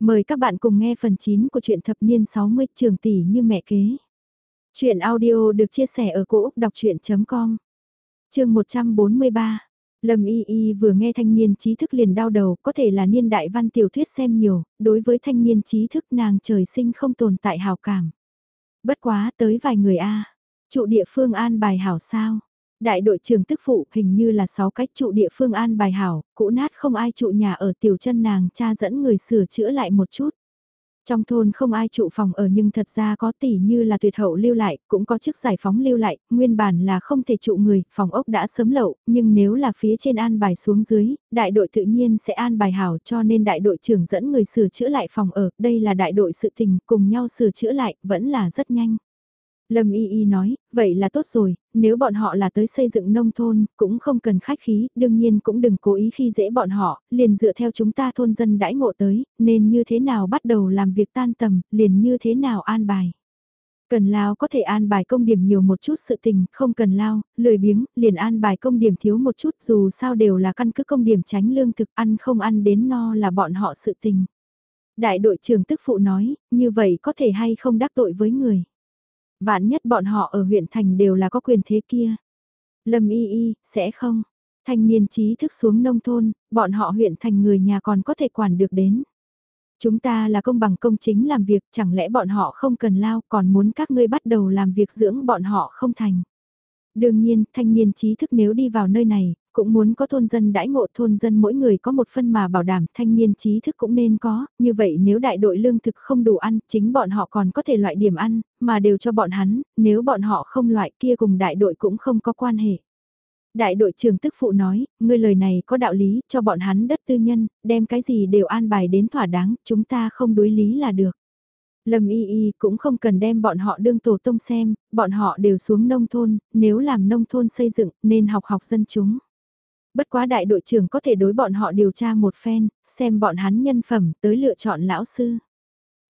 Mời các bạn cùng nghe phần 9 của truyện thập niên 60 trường tỷ như mẹ kế. Chuyện audio được chia sẻ ở cỗ đọc chuyện.com Trường 143 Lâm Y Y vừa nghe thanh niên trí thức liền đau đầu, có thể là niên đại văn tiểu thuyết xem nhiều, đối với thanh niên trí thức nàng trời sinh không tồn tại hào cảm. Bất quá tới vài người a trụ địa phương an bài hảo sao. Đại đội trưởng tức phụ hình như là 6 cách trụ địa phương an bài hảo, cũ nát không ai trụ nhà ở tiểu chân nàng cha dẫn người sửa chữa lại một chút. Trong thôn không ai trụ phòng ở nhưng thật ra có tỷ như là tuyệt hậu lưu lại, cũng có chức giải phóng lưu lại, nguyên bản là không thể trụ người, phòng ốc đã sớm lậu, nhưng nếu là phía trên an bài xuống dưới, đại đội tự nhiên sẽ an bài hảo cho nên đại đội trưởng dẫn người sửa chữa lại phòng ở, đây là đại đội sự tình, cùng nhau sửa chữa lại, vẫn là rất nhanh. Lâm Y Y nói, vậy là tốt rồi, nếu bọn họ là tới xây dựng nông thôn, cũng không cần khách khí, đương nhiên cũng đừng cố ý khi dễ bọn họ, liền dựa theo chúng ta thôn dân đãi ngộ tới, nên như thế nào bắt đầu làm việc tan tầm, liền như thế nào an bài. Cần lao có thể an bài công điểm nhiều một chút sự tình, không cần lao, lười biếng, liền an bài công điểm thiếu một chút dù sao đều là căn cứ công điểm tránh lương thực ăn không ăn đến no là bọn họ sự tình. Đại đội trưởng tức phụ nói, như vậy có thể hay không đắc tội với người. Vạn nhất bọn họ ở huyện thành đều là có quyền thế kia. Lâm y y, sẽ không. Thanh niên trí thức xuống nông thôn, bọn họ huyện thành người nhà còn có thể quản được đến. Chúng ta là công bằng công chính làm việc, chẳng lẽ bọn họ không cần lao còn muốn các ngươi bắt đầu làm việc dưỡng bọn họ không thành. Đương nhiên, thanh niên trí thức nếu đi vào nơi này, cũng muốn có thôn dân đãi ngộ thôn dân mỗi người có một phân mà bảo đảm thanh niên trí thức cũng nên có, như vậy nếu đại đội lương thực không đủ ăn, chính bọn họ còn có thể loại điểm ăn, mà đều cho bọn hắn, nếu bọn họ không loại kia cùng đại đội cũng không có quan hệ. Đại đội trưởng tức phụ nói, ngươi lời này có đạo lý, cho bọn hắn đất tư nhân, đem cái gì đều an bài đến thỏa đáng, chúng ta không đối lý là được. Lâm Y Y cũng không cần đem bọn họ đương tổ tông xem, bọn họ đều xuống nông thôn, nếu làm nông thôn xây dựng nên học học dân chúng. Bất quá đại đội trưởng có thể đối bọn họ điều tra một phen, xem bọn hắn nhân phẩm tới lựa chọn lão sư.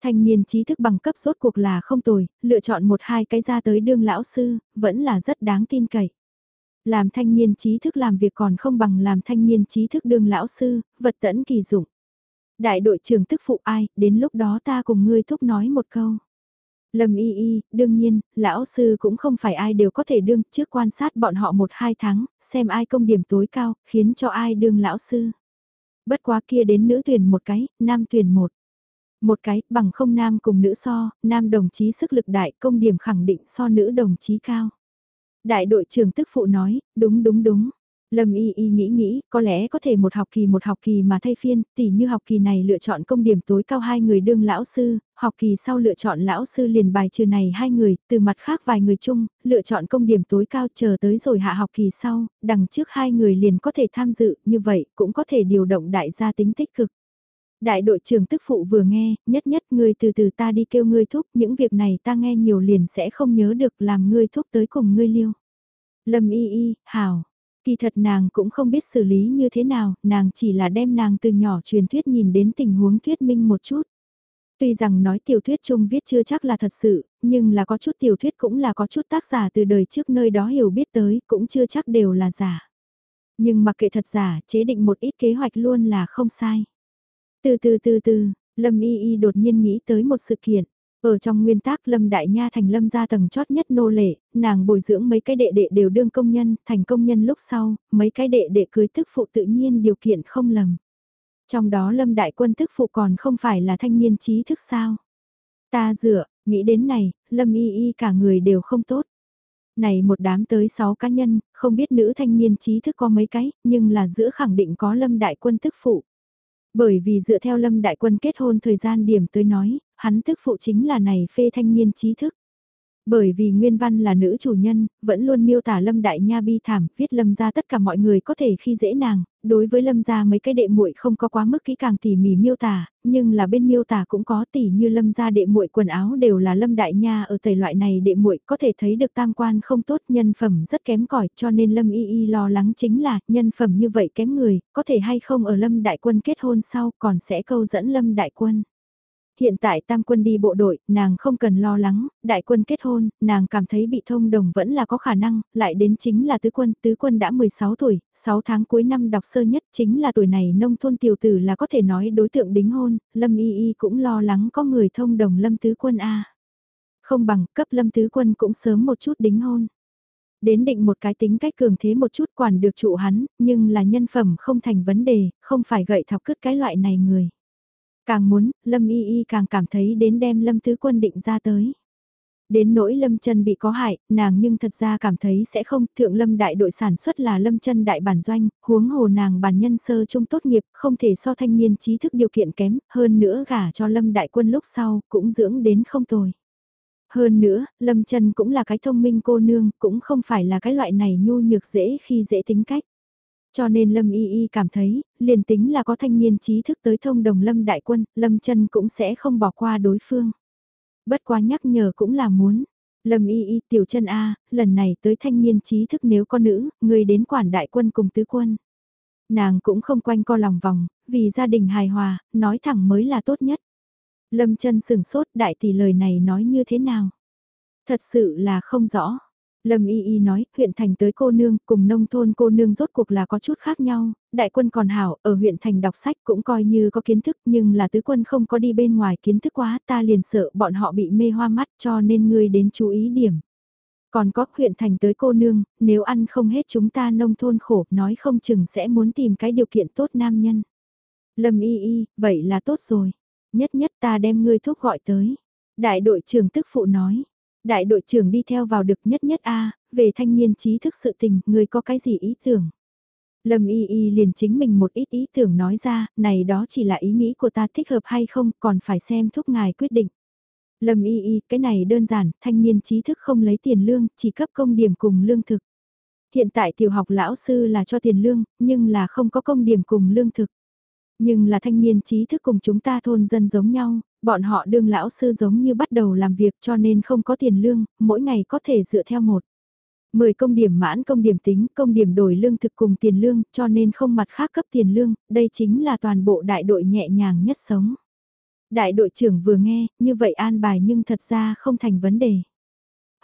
Thanh niên trí thức bằng cấp rốt cuộc là không tồi, lựa chọn một hai cái ra tới đương lão sư, vẫn là rất đáng tin cậy. Làm thanh niên trí thức làm việc còn không bằng làm thanh niên trí thức đương lão sư, vật tẫn kỳ dụng. Đại đội trưởng tức phụ ai, đến lúc đó ta cùng ngươi thúc nói một câu. Lâm y y, đương nhiên, lão sư cũng không phải ai đều có thể đương, trước quan sát bọn họ một hai tháng, xem ai công điểm tối cao, khiến cho ai đương lão sư. Bất quá kia đến nữ tuyển một cái, nam tuyển một. Một cái, bằng không nam cùng nữ so, nam đồng chí sức lực đại, công điểm khẳng định so nữ đồng chí cao. Đại đội trưởng tức phụ nói, đúng đúng đúng. Lâm Y Y nghĩ nghĩ, có lẽ có thể một học kỳ một học kỳ mà thay phiên, tỉ như học kỳ này lựa chọn công điểm tối cao hai người đương lão sư, học kỳ sau lựa chọn lão sư liền bài trừ này hai người, từ mặt khác vài người chung, lựa chọn công điểm tối cao chờ tới rồi hạ học kỳ sau, đằng trước hai người liền có thể tham dự, như vậy cũng có thể điều động đại gia tính tích cực. Đại đội trưởng tức phụ vừa nghe, nhất nhất ngươi từ từ ta đi kêu ngươi thúc, những việc này ta nghe nhiều liền sẽ không nhớ được làm ngươi thúc tới cùng ngươi liêu. Lâm y y, hảo, Kỳ thật nàng cũng không biết xử lý như thế nào, nàng chỉ là đem nàng từ nhỏ truyền thuyết nhìn đến tình huống thuyết minh một chút. Tuy rằng nói tiểu thuyết chung viết chưa chắc là thật sự, nhưng là có chút tiểu thuyết cũng là có chút tác giả từ đời trước nơi đó hiểu biết tới, cũng chưa chắc đều là giả. Nhưng mặc kệ thật giả, chế định một ít kế hoạch luôn là không sai. Từ từ từ từ, Lâm Y Y đột nhiên nghĩ tới một sự kiện. Ở trong nguyên tác Lâm Đại Nha thành Lâm gia tầng chót nhất nô lệ, nàng bồi dưỡng mấy cái đệ đệ đều đương công nhân, thành công nhân lúc sau, mấy cái đệ đệ cưới tức phụ tự nhiên điều kiện không lầm. Trong đó Lâm Đại Quân tức phụ còn không phải là thanh niên trí thức sao. Ta dựa, nghĩ đến này, Lâm Y Y cả người đều không tốt. Này một đám tới 6 cá nhân, không biết nữ thanh niên trí thức có mấy cái, nhưng là giữa khẳng định có Lâm Đại Quân tức phụ. Bởi vì dựa theo Lâm Đại Quân kết hôn thời gian điểm tới nói, hắn tức phụ chính là này phê thanh niên trí thức. Bởi vì Nguyên Văn là nữ chủ nhân, vẫn luôn miêu tả Lâm Đại Nha bi thảm, viết Lâm ra tất cả mọi người có thể khi dễ nàng, đối với Lâm ra mấy cái đệ muội không có quá mức kỹ càng tỉ mỉ miêu tả, nhưng là bên miêu tả cũng có tỉ như Lâm ra đệ muội quần áo đều là Lâm Đại Nha ở tầy loại này đệ muội có thể thấy được tam quan không tốt nhân phẩm rất kém cỏi cho nên Lâm Y Y lo lắng chính là nhân phẩm như vậy kém người, có thể hay không ở Lâm Đại Quân kết hôn sau còn sẽ câu dẫn Lâm Đại Quân. Hiện tại tam quân đi bộ đội, nàng không cần lo lắng, đại quân kết hôn, nàng cảm thấy bị thông đồng vẫn là có khả năng, lại đến chính là tứ quân, tứ quân đã 16 tuổi, 6 tháng cuối năm đọc sơ nhất chính là tuổi này nông thôn tiểu tử là có thể nói đối tượng đính hôn, Lâm Y Y cũng lo lắng có người thông đồng Lâm tứ quân A. Không bằng cấp Lâm tứ quân cũng sớm một chút đính hôn. Đến định một cái tính cách cường thế một chút quản được trụ hắn, nhưng là nhân phẩm không thành vấn đề, không phải gậy thọc cứt cái loại này người. Càng muốn, Lâm Y Y càng cảm thấy đến đem Lâm Tứ Quân định ra tới. Đến nỗi Lâm chân bị có hại, nàng nhưng thật ra cảm thấy sẽ không, thượng Lâm đại đội sản xuất là Lâm chân đại bản doanh, huống hồ nàng bản nhân sơ trung tốt nghiệp, không thể so thanh niên trí thức điều kiện kém, hơn nữa gả cho Lâm đại quân lúc sau, cũng dưỡng đến không tồi. Hơn nữa, Lâm chân cũng là cái thông minh cô nương, cũng không phải là cái loại này nhu nhược dễ khi dễ tính cách. Cho nên Lâm Y Y cảm thấy, liền tính là có thanh niên trí thức tới thông đồng Lâm Đại Quân, Lâm chân cũng sẽ không bỏ qua đối phương. Bất quá nhắc nhở cũng là muốn. Lâm Y Y tiểu chân A, lần này tới thanh niên trí thức nếu có nữ, người đến quản đại quân cùng tứ quân. Nàng cũng không quanh co lòng vòng, vì gia đình hài hòa, nói thẳng mới là tốt nhất. Lâm chân sừng sốt đại tỷ lời này nói như thế nào? Thật sự là không rõ. Lâm Y Y nói, huyện thành tới cô nương cùng nông thôn cô nương rốt cuộc là có chút khác nhau, đại quân còn hảo, ở huyện thành đọc sách cũng coi như có kiến thức nhưng là tứ quân không có đi bên ngoài kiến thức quá ta liền sợ bọn họ bị mê hoa mắt cho nên ngươi đến chú ý điểm. Còn có huyện thành tới cô nương, nếu ăn không hết chúng ta nông thôn khổ nói không chừng sẽ muốn tìm cái điều kiện tốt nam nhân. Lâm Y Y, vậy là tốt rồi. Nhất nhất ta đem ngươi thuốc gọi tới. Đại đội trưởng tức phụ nói Đại đội trưởng đi theo vào được nhất nhất A, về thanh niên trí thức sự tình, người có cái gì ý tưởng? Lâm Y Y liền chính mình một ít ý tưởng nói ra, này đó chỉ là ý nghĩ của ta thích hợp hay không, còn phải xem thúc ngài quyết định. Lâm Y Y, cái này đơn giản, thanh niên trí thức không lấy tiền lương, chỉ cấp công điểm cùng lương thực. Hiện tại tiểu học lão sư là cho tiền lương, nhưng là không có công điểm cùng lương thực. Nhưng là thanh niên trí thức cùng chúng ta thôn dân giống nhau, bọn họ đương lão sư giống như bắt đầu làm việc cho nên không có tiền lương, mỗi ngày có thể dựa theo một. 10 công điểm mãn công điểm tính, công điểm đổi lương thực cùng tiền lương, cho nên không mặt khác cấp tiền lương, đây chính là toàn bộ đại đội nhẹ nhàng nhất sống. Đại đội trưởng vừa nghe, như vậy an bài nhưng thật ra không thành vấn đề.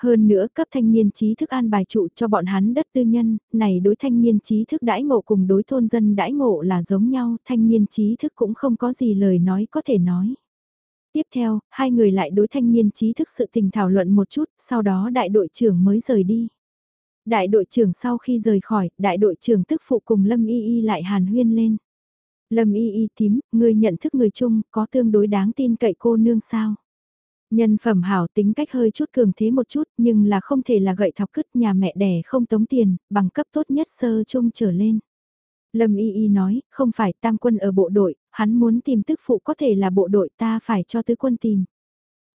Hơn nữa cấp thanh niên trí thức an bài trụ cho bọn hắn đất tư nhân, này đối thanh niên trí thức đãi ngộ cùng đối thôn dân đãi ngộ là giống nhau, thanh niên trí thức cũng không có gì lời nói có thể nói. Tiếp theo, hai người lại đối thanh niên trí thức sự tình thảo luận một chút, sau đó đại đội trưởng mới rời đi. Đại đội trưởng sau khi rời khỏi, đại đội trưởng tức phụ cùng Lâm Y Y lại hàn huyên lên. Lâm Y Y tím, người nhận thức người chung, có tương đối đáng tin cậy cô nương sao? Nhân phẩm hảo tính cách hơi chút cường thế một chút nhưng là không thể là gậy thọc cứt nhà mẹ đẻ không tống tiền, bằng cấp tốt nhất sơ chung trở lên. Lâm Y Y nói, không phải tam quân ở bộ đội, hắn muốn tìm tức phụ có thể là bộ đội ta phải cho tứ quân tìm.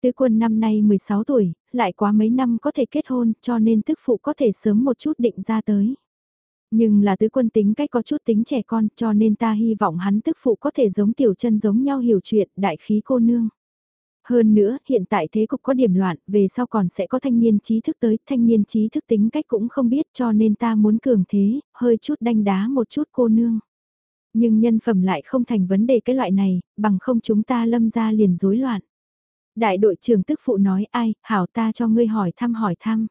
Tứ quân năm nay 16 tuổi, lại quá mấy năm có thể kết hôn cho nên tức phụ có thể sớm một chút định ra tới. Nhưng là tứ quân tính cách có chút tính trẻ con cho nên ta hy vọng hắn tức phụ có thể giống tiểu chân giống nhau hiểu chuyện đại khí cô nương. Hơn nữa, hiện tại thế cục có điểm loạn, về sau còn sẽ có thanh niên trí thức tới, thanh niên trí thức tính cách cũng không biết cho nên ta muốn cường thế, hơi chút đanh đá một chút cô nương. Nhưng nhân phẩm lại không thành vấn đề cái loại này, bằng không chúng ta lâm ra liền rối loạn. Đại đội trưởng tức phụ nói ai, hảo ta cho ngươi hỏi thăm hỏi thăm.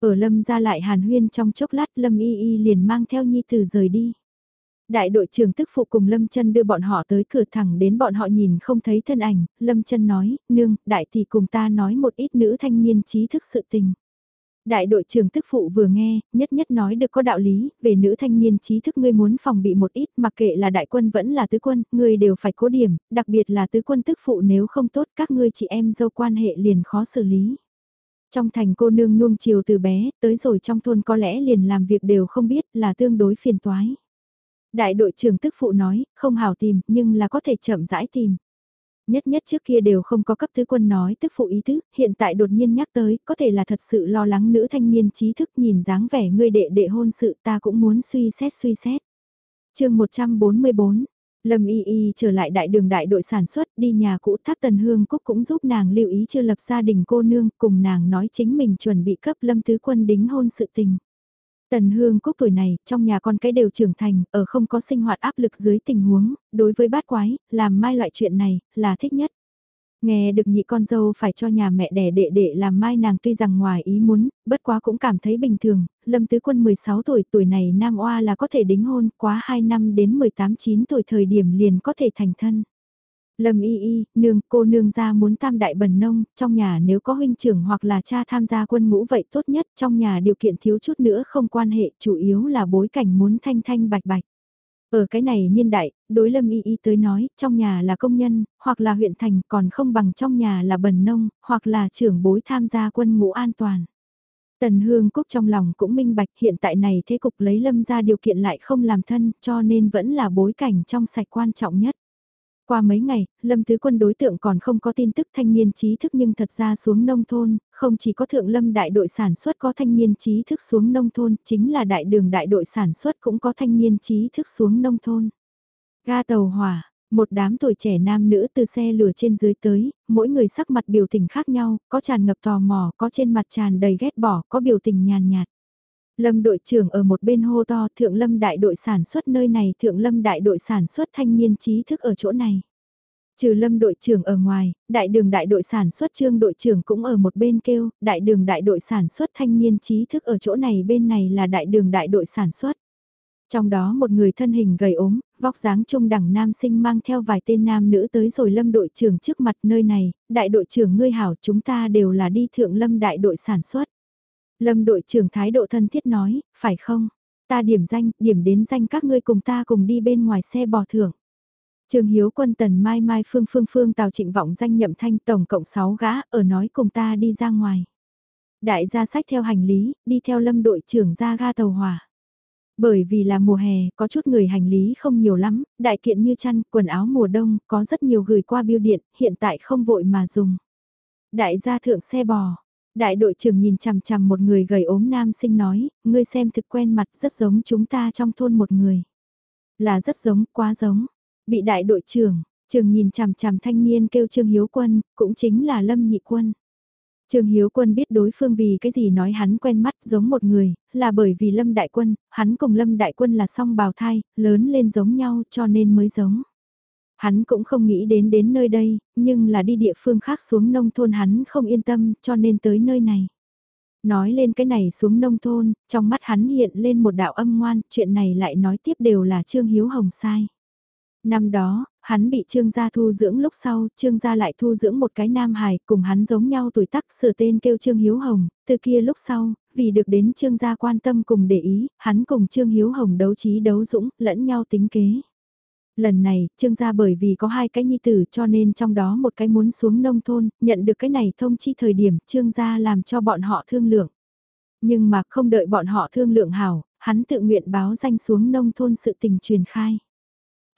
Ở lâm ra lại hàn huyên trong chốc lát lâm y y liền mang theo nhi tử rời đi. Đại đội trưởng tức phụ cùng Lâm chân đưa bọn họ tới cửa thẳng đến bọn họ nhìn không thấy thân ảnh, Lâm chân nói, nương, đại thì cùng ta nói một ít nữ thanh niên trí thức sự tình. Đại đội trưởng tức phụ vừa nghe, nhất nhất nói được có đạo lý, về nữ thanh niên trí thức ngươi muốn phòng bị một ít mặc kệ là đại quân vẫn là tứ quân, ngươi đều phải cố điểm, đặc biệt là tứ quân tức phụ nếu không tốt các ngươi chị em dâu quan hệ liền khó xử lý. Trong thành cô nương nuông chiều từ bé, tới rồi trong thôn có lẽ liền làm việc đều không biết là tương đối phiền toái. Đại đội trưởng tức phụ nói, không hảo tìm, nhưng là có thể chậm rãi tìm. Nhất nhất trước kia đều không có cấp tứ quân nói tức phụ ý tứ, hiện tại đột nhiên nhắc tới, có thể là thật sự lo lắng nữ thanh niên trí thức nhìn dáng vẻ ngươi đệ đệ hôn sự ta cũng muốn suy xét suy xét. chương 144, Lâm Y Y trở lại đại đường đại đội sản xuất đi nhà cũ tháp tần hương cúc cũng giúp nàng lưu ý chưa lập gia đình cô nương cùng nàng nói chính mình chuẩn bị cấp lâm tứ quân đính hôn sự tình. Tần Hương Cúc tuổi này, trong nhà con cái đều trưởng thành, ở không có sinh hoạt áp lực dưới tình huống, đối với bát quái, làm mai loại chuyện này, là thích nhất. Nghe được nhị con dâu phải cho nhà mẹ đẻ đệ đệ làm mai nàng tuy rằng ngoài ý muốn, bất quá cũng cảm thấy bình thường, Lâm Tứ Quân 16 tuổi, tuổi này nam oa là có thể đính hôn, quá 2 năm đến 18-9 tuổi thời điểm liền có thể thành thân. Lâm y y, nương, cô nương ra muốn tam đại bần nông, trong nhà nếu có huynh trưởng hoặc là cha tham gia quân ngũ vậy tốt nhất, trong nhà điều kiện thiếu chút nữa không quan hệ, chủ yếu là bối cảnh muốn thanh thanh bạch bạch. Ở cái này niên đại, đối lâm y y tới nói, trong nhà là công nhân, hoặc là huyện thành còn không bằng trong nhà là bần nông, hoặc là trưởng bối tham gia quân ngũ an toàn. Tần Hương Cúc trong lòng cũng minh bạch hiện tại này thế cục lấy lâm ra điều kiện lại không làm thân cho nên vẫn là bối cảnh trong sạch quan trọng nhất. Qua mấy ngày, Lâm Tứ Quân đối tượng còn không có tin tức thanh niên trí thức nhưng thật ra xuống nông thôn, không chỉ có thượng lâm đại đội sản xuất có thanh niên trí thức xuống nông thôn, chính là đại đường đại đội sản xuất cũng có thanh niên trí thức xuống nông thôn. Ga tàu hỏa, một đám tuổi trẻ nam nữ từ xe lửa trên dưới tới, mỗi người sắc mặt biểu tình khác nhau, có tràn ngập tò mò, có trên mặt tràn đầy ghét bỏ, có biểu tình nhàn nhạt. Lâm đội trưởng ở một bên hô to thượng lâm đại đội sản xuất nơi này thượng lâm đại đội sản xuất thanh niên trí thức ở chỗ này. Trừ lâm đội trưởng ở ngoài, đại đường đại đội sản xuất trương đội trưởng cũng ở một bên kêu, đại đường đại đội sản xuất thanh niên trí thức ở chỗ này bên này là đại đường đại đội sản xuất. Trong đó một người thân hình gầy ốm, vóc dáng trung đẳng nam sinh mang theo vài tên nam nữ tới rồi lâm đội trưởng trước mặt nơi này, đại đội trưởng ngươi hảo chúng ta đều là đi thượng lâm đại đội sản xuất. Lâm đội trưởng thái độ thân thiết nói, phải không? Ta điểm danh, điểm đến danh các ngươi cùng ta cùng đi bên ngoài xe bò thưởng. Trường Hiếu quân tần mai mai phương phương phương tào trịnh vọng danh nhậm thanh tổng cộng 6 gã ở nói cùng ta đi ra ngoài. Đại gia sách theo hành lý, đi theo lâm đội trưởng ra ga tàu hỏa. Bởi vì là mùa hè, có chút người hành lý không nhiều lắm, đại kiện như chăn, quần áo mùa đông, có rất nhiều gửi qua biêu điện, hiện tại không vội mà dùng. Đại gia thượng xe bò, Đại đội trưởng nhìn chằm chằm một người gầy ốm nam sinh nói, ngươi xem thực quen mặt rất giống chúng ta trong thôn một người. Là rất giống, quá giống. Bị đại đội trưởng, trường nhìn chằm chằm thanh niên kêu Trương Hiếu Quân, cũng chính là Lâm Nhị Quân. Trương Hiếu Quân biết đối phương vì cái gì nói hắn quen mắt giống một người, là bởi vì Lâm Đại Quân, hắn cùng Lâm Đại Quân là song bào thai, lớn lên giống nhau cho nên mới giống. Hắn cũng không nghĩ đến đến nơi đây, nhưng là đi địa phương khác xuống nông thôn hắn không yên tâm cho nên tới nơi này. Nói lên cái này xuống nông thôn, trong mắt hắn hiện lên một đạo âm ngoan, chuyện này lại nói tiếp đều là Trương Hiếu Hồng sai. Năm đó, hắn bị Trương gia thu dưỡng lúc sau, Trương gia lại thu dưỡng một cái nam hài cùng hắn giống nhau tuổi tác sửa tên kêu Trương Hiếu Hồng, từ kia lúc sau, vì được đến Trương gia quan tâm cùng để ý, hắn cùng Trương Hiếu Hồng đấu trí đấu dũng, lẫn nhau tính kế. Lần này, Trương gia bởi vì có hai cái nhi tử cho nên trong đó một cái muốn xuống nông thôn, nhận được cái này thông chi thời điểm Trương gia làm cho bọn họ thương lượng. Nhưng mà không đợi bọn họ thương lượng hảo, hắn tự nguyện báo danh xuống nông thôn sự tình truyền khai.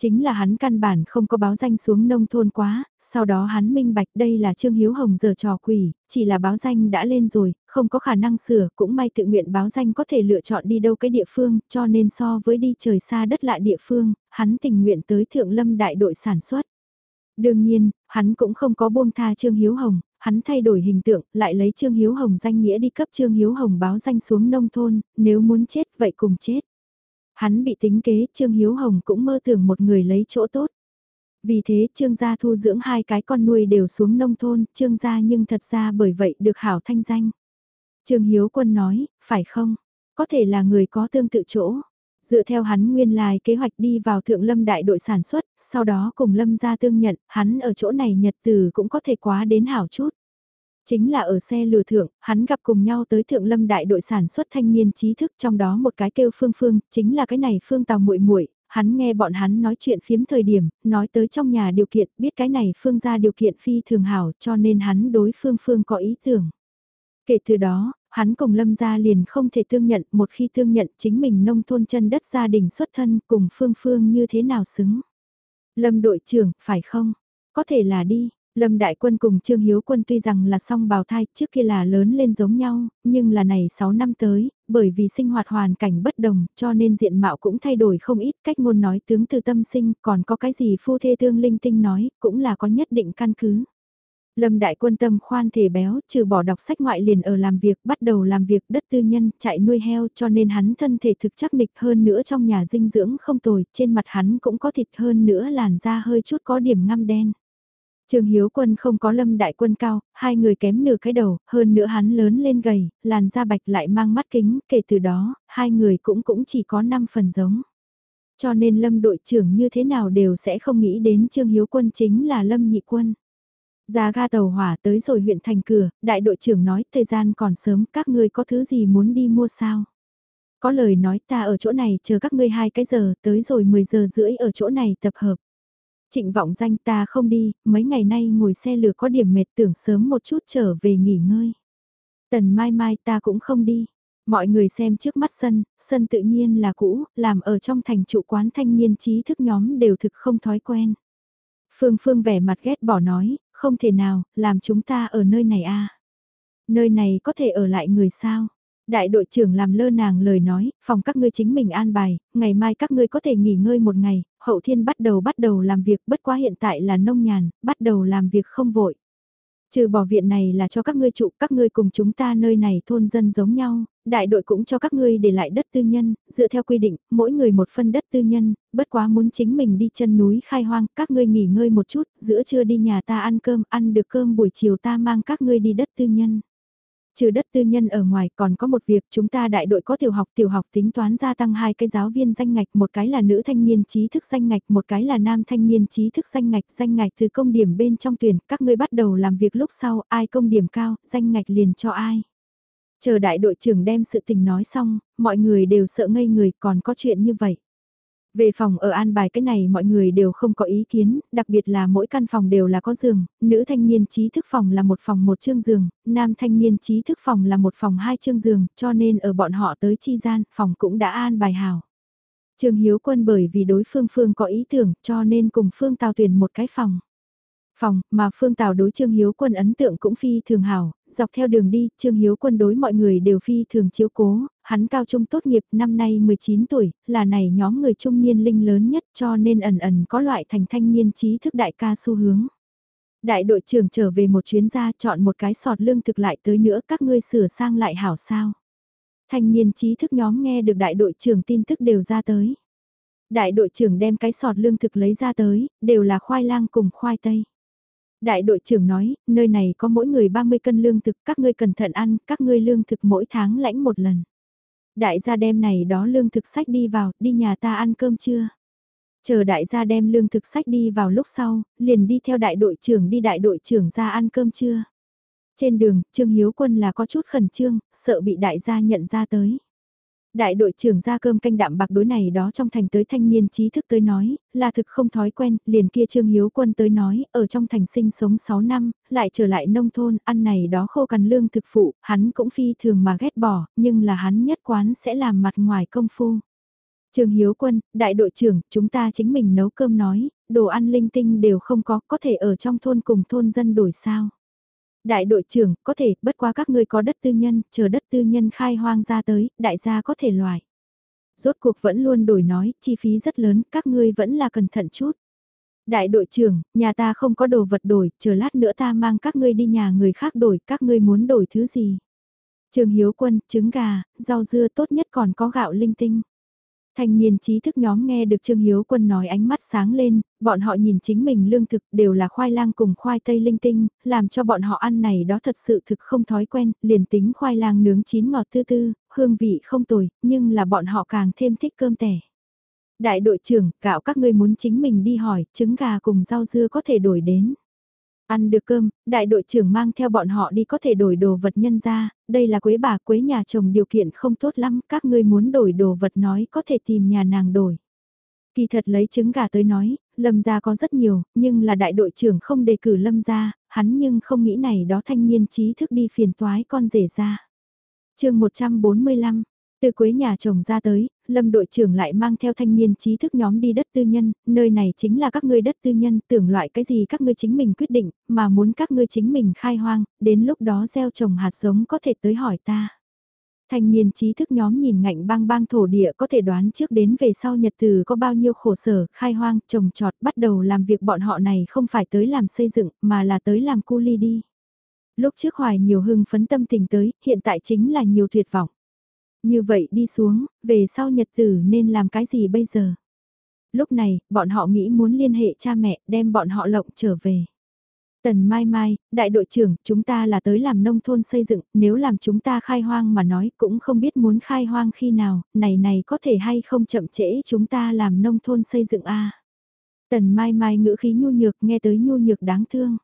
Chính là hắn căn bản không có báo danh xuống nông thôn quá, sau đó hắn minh bạch đây là Trương Hiếu Hồng giờ trò quỷ, chỉ là báo danh đã lên rồi, không có khả năng sửa, cũng may tự nguyện báo danh có thể lựa chọn đi đâu cái địa phương, cho nên so với đi trời xa đất lạ địa phương, hắn tình nguyện tới Thượng Lâm đại đội sản xuất. Đương nhiên, hắn cũng không có buông tha Trương Hiếu Hồng, hắn thay đổi hình tượng, lại lấy Trương Hiếu Hồng danh nghĩa đi cấp Trương Hiếu Hồng báo danh xuống nông thôn, nếu muốn chết vậy cùng chết. Hắn bị tính kế, Trương Hiếu Hồng cũng mơ tưởng một người lấy chỗ tốt. Vì thế Trương gia thu dưỡng hai cái con nuôi đều xuống nông thôn, Trương gia nhưng thật ra bởi vậy được hảo thanh danh. Trương Hiếu Quân nói, phải không? Có thể là người có tương tự chỗ. Dựa theo hắn nguyên lai kế hoạch đi vào thượng lâm đại đội sản xuất, sau đó cùng lâm gia tương nhận, hắn ở chỗ này nhật từ cũng có thể quá đến hảo chút. Chính là ở xe lừa thượng, hắn gặp cùng nhau tới thượng lâm đại đội sản xuất thanh niên trí thức trong đó một cái kêu Phương Phương, chính là cái này Phương Tàu muội muội hắn nghe bọn hắn nói chuyện phiếm thời điểm, nói tới trong nhà điều kiện, biết cái này Phương ra điều kiện phi thường hảo cho nên hắn đối Phương Phương có ý tưởng. Kể từ đó, hắn cùng Lâm gia liền không thể tương nhận, một khi tương nhận chính mình nông thôn chân đất gia đình xuất thân cùng Phương Phương như thế nào xứng. Lâm đội trưởng, phải không? Có thể là đi, Lâm Đại Quân cùng Trương Hiếu Quân tuy rằng là song bào thai trước kia là lớn lên giống nhau, nhưng là này 6 năm tới, bởi vì sinh hoạt hoàn cảnh bất đồng cho nên diện mạo cũng thay đổi không ít cách ngôn nói tướng từ tâm sinh còn có cái gì phu thê tương linh tinh nói cũng là có nhất định căn cứ. Lâm Đại Quân tâm khoan thể béo, trừ bỏ đọc sách ngoại liền ở làm việc, bắt đầu làm việc đất tư nhân, chạy nuôi heo cho nên hắn thân thể thực chắc nịch hơn nữa trong nhà dinh dưỡng không tồi, trên mặt hắn cũng có thịt hơn nữa làn da hơi chút có điểm ngăm đen. Trương Hiếu Quân không có Lâm Đại Quân cao, hai người kém nửa cái đầu, hơn nữa hắn lớn lên gầy, làn da bạch lại mang mắt kính, kể từ đó, hai người cũng cũng chỉ có 5 phần giống. Cho nên Lâm đội trưởng như thế nào đều sẽ không nghĩ đến Trương Hiếu Quân chính là Lâm Nhị Quân. Ra ga tàu hỏa tới rồi huyện thành cửa, đại đội trưởng nói thời gian còn sớm, các ngươi có thứ gì muốn đi mua sao? Có lời nói ta ở chỗ này chờ các ngươi hai cái giờ, tới rồi 10 giờ rưỡi ở chỗ này tập hợp. Trịnh vọng danh ta không đi, mấy ngày nay ngồi xe lửa có điểm mệt tưởng sớm một chút trở về nghỉ ngơi. Tần mai mai ta cũng không đi. Mọi người xem trước mắt sân, sân tự nhiên là cũ, làm ở trong thành trụ quán thanh niên trí thức nhóm đều thực không thói quen. Phương Phương vẻ mặt ghét bỏ nói, không thể nào, làm chúng ta ở nơi này a à? Nơi này có thể ở lại người sao? Đại đội trưởng làm lơ nàng lời nói, phòng các ngươi chính mình an bài, ngày mai các ngươi có thể nghỉ ngơi một ngày, hậu thiên bắt đầu bắt đầu làm việc bất quá hiện tại là nông nhàn, bắt đầu làm việc không vội. Trừ bỏ viện này là cho các ngươi trụ, các ngươi cùng chúng ta nơi này thôn dân giống nhau, đại đội cũng cho các ngươi để lại đất tư nhân, dựa theo quy định, mỗi người một phân đất tư nhân, bất quá muốn chính mình đi chân núi khai hoang, các ngươi nghỉ ngơi một chút, giữa trưa đi nhà ta ăn cơm, ăn được cơm buổi chiều ta mang các ngươi đi đất tư nhân. Trừ đất tư nhân ở ngoài còn có một việc chúng ta đại đội có tiểu học tiểu học tính toán gia tăng hai cái giáo viên danh ngạch một cái là nữ thanh niên trí thức danh ngạch một cái là nam thanh niên trí thức danh ngạch danh ngạch từ công điểm bên trong tuyển các ngươi bắt đầu làm việc lúc sau ai công điểm cao danh ngạch liền cho ai. Chờ đại đội trưởng đem sự tình nói xong, mọi người đều sợ ngây người còn có chuyện như vậy. Về phòng ở an bài cái này mọi người đều không có ý kiến, đặc biệt là mỗi căn phòng đều là có giường, nữ thanh niên trí thức phòng là một phòng một chương giường, nam thanh niên trí thức phòng là một phòng hai chương giường, cho nên ở bọn họ tới chi gian, phòng cũng đã an bài hào. Trương Hiếu Quân bởi vì đối phương Phương có ý tưởng cho nên cùng Phương Tào tuyển một cái phòng. Phòng, mà Phương Tào đối Trương Hiếu Quân ấn tượng cũng phi thường hảo, dọc theo đường đi, Trương Hiếu Quân đối mọi người đều phi thường chiếu cố, hắn cao trung tốt nghiệp năm nay 19 tuổi, là này nhóm người trung niên linh lớn nhất cho nên ẩn ẩn có loại thành thanh niên trí thức đại ca xu hướng. Đại đội trưởng trở về một chuyến ra chọn một cái sọt lương thực lại tới nữa các ngươi sửa sang lại hảo sao. Thanh niên trí thức nhóm nghe được đại đội trưởng tin tức đều ra tới. Đại đội trưởng đem cái sọt lương thực lấy ra tới, đều là khoai lang cùng khoai tây. Đại đội trưởng nói, nơi này có mỗi người 30 cân lương thực, các ngươi cẩn thận ăn, các ngươi lương thực mỗi tháng lãnh một lần. Đại gia đem này đó lương thực sách đi vào, đi nhà ta ăn cơm chưa? Chờ đại gia đem lương thực sách đi vào lúc sau, liền đi theo đại đội trưởng đi đại đội trưởng ra ăn cơm chưa? Trên đường, Trương Hiếu Quân là có chút khẩn trương, sợ bị đại gia nhận ra tới. Đại đội trưởng ra cơm canh đạm bạc đối này đó trong thành tới thanh niên trí thức tới nói, là thực không thói quen, liền kia Trương Hiếu Quân tới nói, ở trong thành sinh sống 6 năm, lại trở lại nông thôn, ăn này đó khô cằn lương thực phụ, hắn cũng phi thường mà ghét bỏ, nhưng là hắn nhất quán sẽ làm mặt ngoài công phu. Trương Hiếu Quân, đại đội trưởng, chúng ta chính mình nấu cơm nói, đồ ăn linh tinh đều không có, có thể ở trong thôn cùng thôn dân đổi sao. Đại đội trưởng, có thể, bất quá các ngươi có đất tư nhân, chờ đất tư nhân khai hoang ra tới, đại gia có thể loại. Rốt cuộc vẫn luôn đổi nói, chi phí rất lớn, các ngươi vẫn là cẩn thận chút. Đại đội trưởng, nhà ta không có đồ vật đổi, chờ lát nữa ta mang các ngươi đi nhà người khác đổi, các ngươi muốn đổi thứ gì? Trường Hiếu Quân, trứng gà, rau dưa tốt nhất còn có gạo linh tinh. Thanh niên trí thức nhóm nghe được Trương Hiếu Quân nói ánh mắt sáng lên, bọn họ nhìn chính mình lương thực đều là khoai lang cùng khoai tây linh tinh, làm cho bọn họ ăn này đó thật sự thực không thói quen, liền tính khoai lang nướng chín ngọt tư tư, hương vị không tồi, nhưng là bọn họ càng thêm thích cơm tẻ. Đại đội trưởng, gạo các ngươi muốn chính mình đi hỏi, trứng gà cùng rau dưa có thể đổi đến. Ăn được cơm, đại đội trưởng mang theo bọn họ đi có thể đổi đồ vật nhân ra, đây là quế bà quế nhà chồng điều kiện không tốt lắm, các ngươi muốn đổi đồ vật nói có thể tìm nhà nàng đổi. Kỳ thật lấy trứng gà tới nói, lâm gia có rất nhiều, nhưng là đại đội trưởng không đề cử lâm gia, hắn nhưng không nghĩ này đó thanh niên trí thức đi phiền toái con rể ra. chương 145, từ quế nhà chồng ra tới, Lâm đội trưởng lại mang theo thanh niên trí thức nhóm đi đất tư nhân, nơi này chính là các ngươi đất tư nhân, tưởng loại cái gì các ngươi chính mình quyết định, mà muốn các ngươi chính mình khai hoang, đến lúc đó gieo trồng hạt giống có thể tới hỏi ta. Thanh niên trí thức nhóm nhìn ngạnh bang bang thổ địa có thể đoán trước đến về sau nhật từ có bao nhiêu khổ sở, khai hoang, trồng trọt, bắt đầu làm việc bọn họ này không phải tới làm xây dựng, mà là tới làm cu ly đi. Lúc trước hoài nhiều hưng phấn tâm tình tới, hiện tại chính là nhiều tuyệt vọng. Như vậy đi xuống, về sau nhật tử nên làm cái gì bây giờ? Lúc này, bọn họ nghĩ muốn liên hệ cha mẹ đem bọn họ lộng trở về. Tần Mai Mai, đại đội trưởng, chúng ta là tới làm nông thôn xây dựng, nếu làm chúng ta khai hoang mà nói cũng không biết muốn khai hoang khi nào, này này có thể hay không chậm trễ chúng ta làm nông thôn xây dựng a Tần Mai Mai ngữ khí nhu nhược nghe tới nhu nhược đáng thương.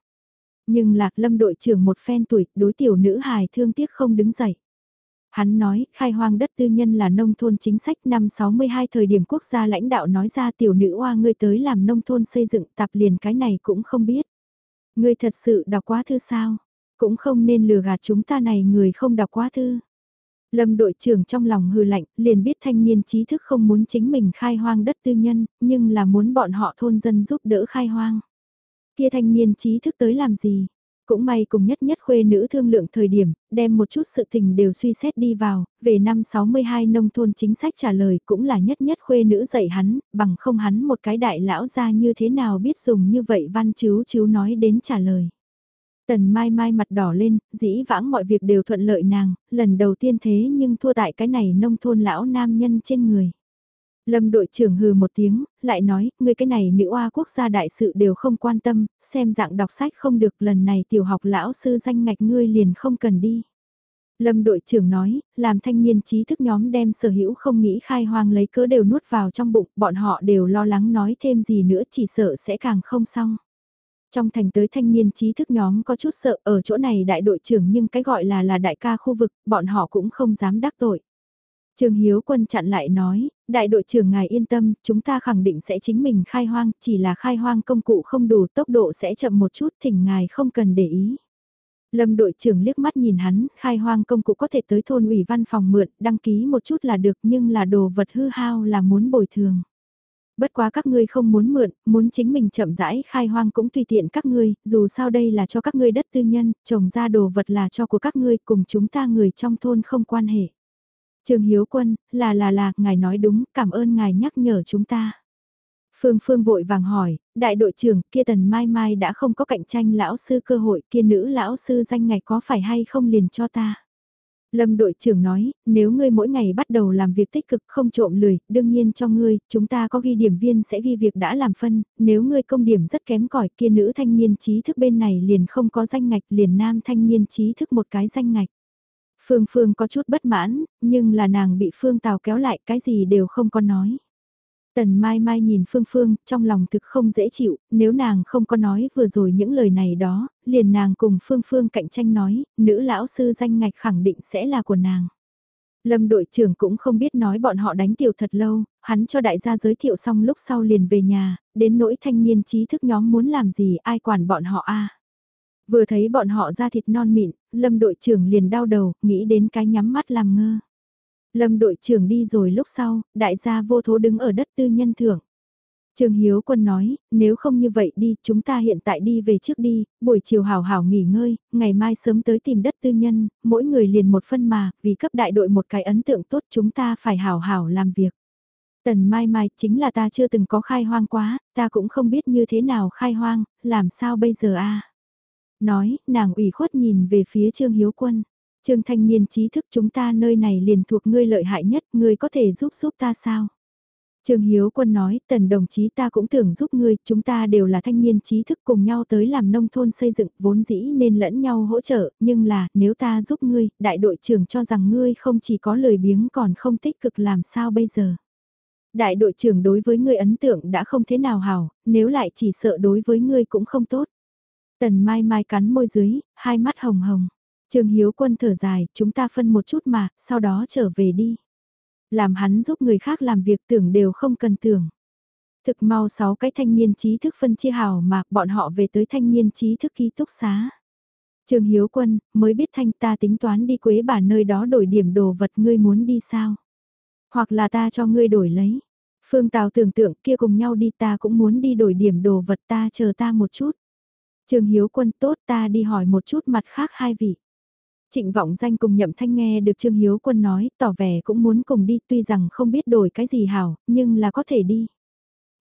Nhưng lạc lâm đội trưởng một phen tuổi, đối tiểu nữ hài thương tiếc không đứng dậy. Hắn nói, khai hoang đất tư nhân là nông thôn chính sách năm 62 thời điểm quốc gia lãnh đạo nói ra tiểu nữ hoa ngươi tới làm nông thôn xây dựng tạp liền cái này cũng không biết. Ngươi thật sự đọc quá thư sao? Cũng không nên lừa gạt chúng ta này người không đọc quá thư. Lâm đội trưởng trong lòng hư lạnh, liền biết thanh niên trí thức không muốn chính mình khai hoang đất tư nhân, nhưng là muốn bọn họ thôn dân giúp đỡ khai hoang. Kia thanh niên trí thức tới làm gì? Cũng may cùng nhất nhất khuê nữ thương lượng thời điểm, đem một chút sự tình đều suy xét đi vào, về năm 62 nông thôn chính sách trả lời cũng là nhất nhất khuê nữ dạy hắn, bằng không hắn một cái đại lão ra như thế nào biết dùng như vậy văn chiếu chiếu nói đến trả lời. Tần Mai Mai mặt đỏ lên, dĩ vãng mọi việc đều thuận lợi nàng, lần đầu tiên thế nhưng thua tại cái này nông thôn lão nam nhân trên người. Lâm đội trưởng hừ một tiếng, lại nói, ngươi cái này nữ oa quốc gia đại sự đều không quan tâm, xem dạng đọc sách không được lần này tiểu học lão sư danh ngạch ngươi liền không cần đi. Lâm đội trưởng nói, làm thanh niên trí thức nhóm đem sở hữu không nghĩ khai hoang lấy cớ đều nuốt vào trong bụng, bọn họ đều lo lắng nói thêm gì nữa chỉ sợ sẽ càng không xong. Trong thành tới thanh niên trí thức nhóm có chút sợ ở chỗ này đại đội trưởng nhưng cái gọi là là đại ca khu vực, bọn họ cũng không dám đắc tội. Trương Hiếu Quân chặn lại nói, đại đội trưởng ngài yên tâm, chúng ta khẳng định sẽ chính mình khai hoang, chỉ là khai hoang công cụ không đủ tốc độ sẽ chậm một chút thỉnh ngài không cần để ý. Lâm đội trưởng liếc mắt nhìn hắn, khai hoang công cụ có thể tới thôn ủy văn phòng mượn, đăng ký một chút là được nhưng là đồ vật hư hao là muốn bồi thường. Bất quá các ngươi không muốn mượn, muốn chính mình chậm rãi khai hoang cũng tùy tiện các ngươi, dù sao đây là cho các ngươi đất tư nhân, trồng ra đồ vật là cho của các ngươi cùng chúng ta người trong thôn không quan hệ. Trương Hiếu Quân, là là là, ngài nói đúng, cảm ơn ngài nhắc nhở chúng ta. Phương Phương vội vàng hỏi, đại đội trưởng kia tần mai mai đã không có cạnh tranh lão sư cơ hội kia nữ lão sư danh ngạch có phải hay không liền cho ta. Lâm đội trưởng nói, nếu ngươi mỗi ngày bắt đầu làm việc tích cực không trộm lười, đương nhiên cho ngươi, chúng ta có ghi điểm viên sẽ ghi việc đã làm phân, nếu ngươi công điểm rất kém cỏi kia nữ thanh niên trí thức bên này liền không có danh ngạch liền nam thanh niên trí thức một cái danh ngạch. Phương Phương có chút bất mãn, nhưng là nàng bị Phương Tào kéo lại cái gì đều không có nói. Tần Mai Mai nhìn Phương Phương, trong lòng thực không dễ chịu, nếu nàng không có nói vừa rồi những lời này đó, liền nàng cùng Phương Phương cạnh tranh nói, nữ lão sư danh ngạch khẳng định sẽ là của nàng. Lâm đội trưởng cũng không biết nói bọn họ đánh tiểu thật lâu, hắn cho đại gia giới thiệu xong lúc sau liền về nhà, đến nỗi thanh niên trí thức nhóm muốn làm gì ai quản bọn họ a Vừa thấy bọn họ ra thịt non mịn, lâm đội trưởng liền đau đầu, nghĩ đến cái nhắm mắt làm ngơ. Lâm đội trưởng đi rồi lúc sau, đại gia vô thố đứng ở đất tư nhân thưởng. Trường Hiếu Quân nói, nếu không như vậy đi, chúng ta hiện tại đi về trước đi, buổi chiều hảo hảo nghỉ ngơi, ngày mai sớm tới tìm đất tư nhân, mỗi người liền một phân mà, vì cấp đại đội một cái ấn tượng tốt chúng ta phải hảo hảo làm việc. Tần Mai Mai chính là ta chưa từng có khai hoang quá, ta cũng không biết như thế nào khai hoang, làm sao bây giờ a Nói, nàng ủy khuất nhìn về phía Trương Hiếu Quân. Trương thanh niên trí thức chúng ta nơi này liền thuộc ngươi lợi hại nhất, ngươi có thể giúp giúp ta sao? Trương Hiếu Quân nói, tần đồng chí ta cũng tưởng giúp ngươi, chúng ta đều là thanh niên trí thức cùng nhau tới làm nông thôn xây dựng, vốn dĩ nên lẫn nhau hỗ trợ, nhưng là, nếu ta giúp ngươi, đại đội trưởng cho rằng ngươi không chỉ có lời biếng còn không tích cực làm sao bây giờ. Đại đội trưởng đối với ngươi ấn tượng đã không thế nào hảo, nếu lại chỉ sợ đối với ngươi cũng không tốt. Tần Mai Mai cắn môi dưới, hai mắt hồng hồng. Trương Hiếu Quân thở dài, chúng ta phân một chút mà, sau đó trở về đi. Làm hắn giúp người khác làm việc tưởng đều không cần tưởng. Thực mau sáu cái thanh niên trí thức phân chia hào mà bọn họ về tới thanh niên trí thức ký túc xá. Trương Hiếu Quân, mới biết thanh ta tính toán đi quế bà nơi đó đổi điểm đồ vật ngươi muốn đi sao? Hoặc là ta cho ngươi đổi lấy. Phương Tào tưởng tượng kia cùng nhau đi ta cũng muốn đi đổi điểm đồ vật ta chờ ta một chút. Trương Hiếu Quân tốt ta đi hỏi một chút mặt khác hai vị. Trịnh vọng danh cùng nhậm thanh nghe được Trương Hiếu Quân nói, tỏ vẻ cũng muốn cùng đi tuy rằng không biết đổi cái gì hảo, nhưng là có thể đi.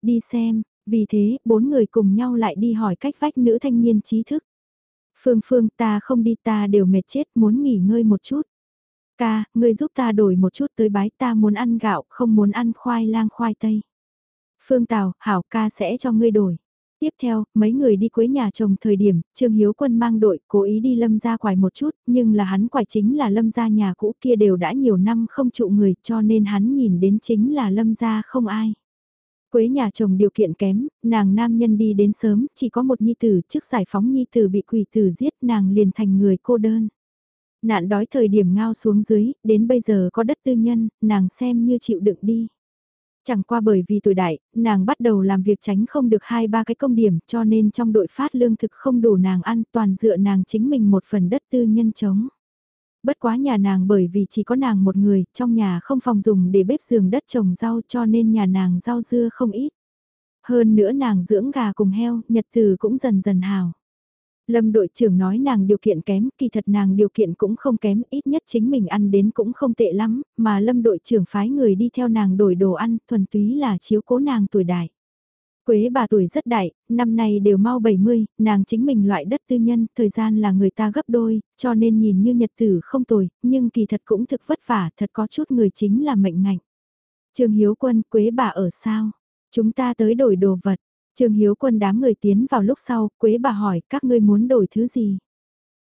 Đi xem, vì thế, bốn người cùng nhau lại đi hỏi cách vách nữ thanh niên trí thức. Phương Phương ta không đi ta đều mệt chết muốn nghỉ ngơi một chút. Ca, ngươi giúp ta đổi một chút tới bái ta muốn ăn gạo không muốn ăn khoai lang khoai tây. Phương Tào, hảo ca sẽ cho ngươi đổi. Tiếp theo, mấy người đi quấy nhà chồng thời điểm, Trương Hiếu Quân mang đội cố ý đi lâm ra quải một chút, nhưng là hắn quải chính là lâm ra nhà cũ kia đều đã nhiều năm không trụ người cho nên hắn nhìn đến chính là lâm ra không ai. Quế nhà chồng điều kiện kém, nàng nam nhân đi đến sớm, chỉ có một nhi tử trước giải phóng nhi tử bị quỷ tử giết nàng liền thành người cô đơn. Nạn đói thời điểm ngao xuống dưới, đến bây giờ có đất tư nhân, nàng xem như chịu đựng đi. Chẳng qua bởi vì tuổi đại, nàng bắt đầu làm việc tránh không được hai ba cái công điểm cho nên trong đội phát lương thực không đủ nàng ăn toàn dựa nàng chính mình một phần đất tư nhân chống. Bất quá nhà nàng bởi vì chỉ có nàng một người, trong nhà không phòng dùng để bếp giường đất trồng rau cho nên nhà nàng rau dưa không ít. Hơn nữa nàng dưỡng gà cùng heo, nhật từ cũng dần dần hào. Lâm đội trưởng nói nàng điều kiện kém, kỳ thật nàng điều kiện cũng không kém, ít nhất chính mình ăn đến cũng không tệ lắm, mà lâm đội trưởng phái người đi theo nàng đổi đồ ăn, thuần túy là chiếu cố nàng tuổi đại. Quế bà tuổi rất đại, năm nay đều mau 70, nàng chính mình loại đất tư nhân, thời gian là người ta gấp đôi, cho nên nhìn như nhật tử không tồi, nhưng kỳ thật cũng thực vất vả, thật có chút người chính là mệnh ngạnh. Trương Hiếu Quân, Quế bà ở sao? Chúng ta tới đổi đồ vật. Trương Hiếu Quân đám người tiến vào lúc sau, Quế bà hỏi các ngươi muốn đổi thứ gì?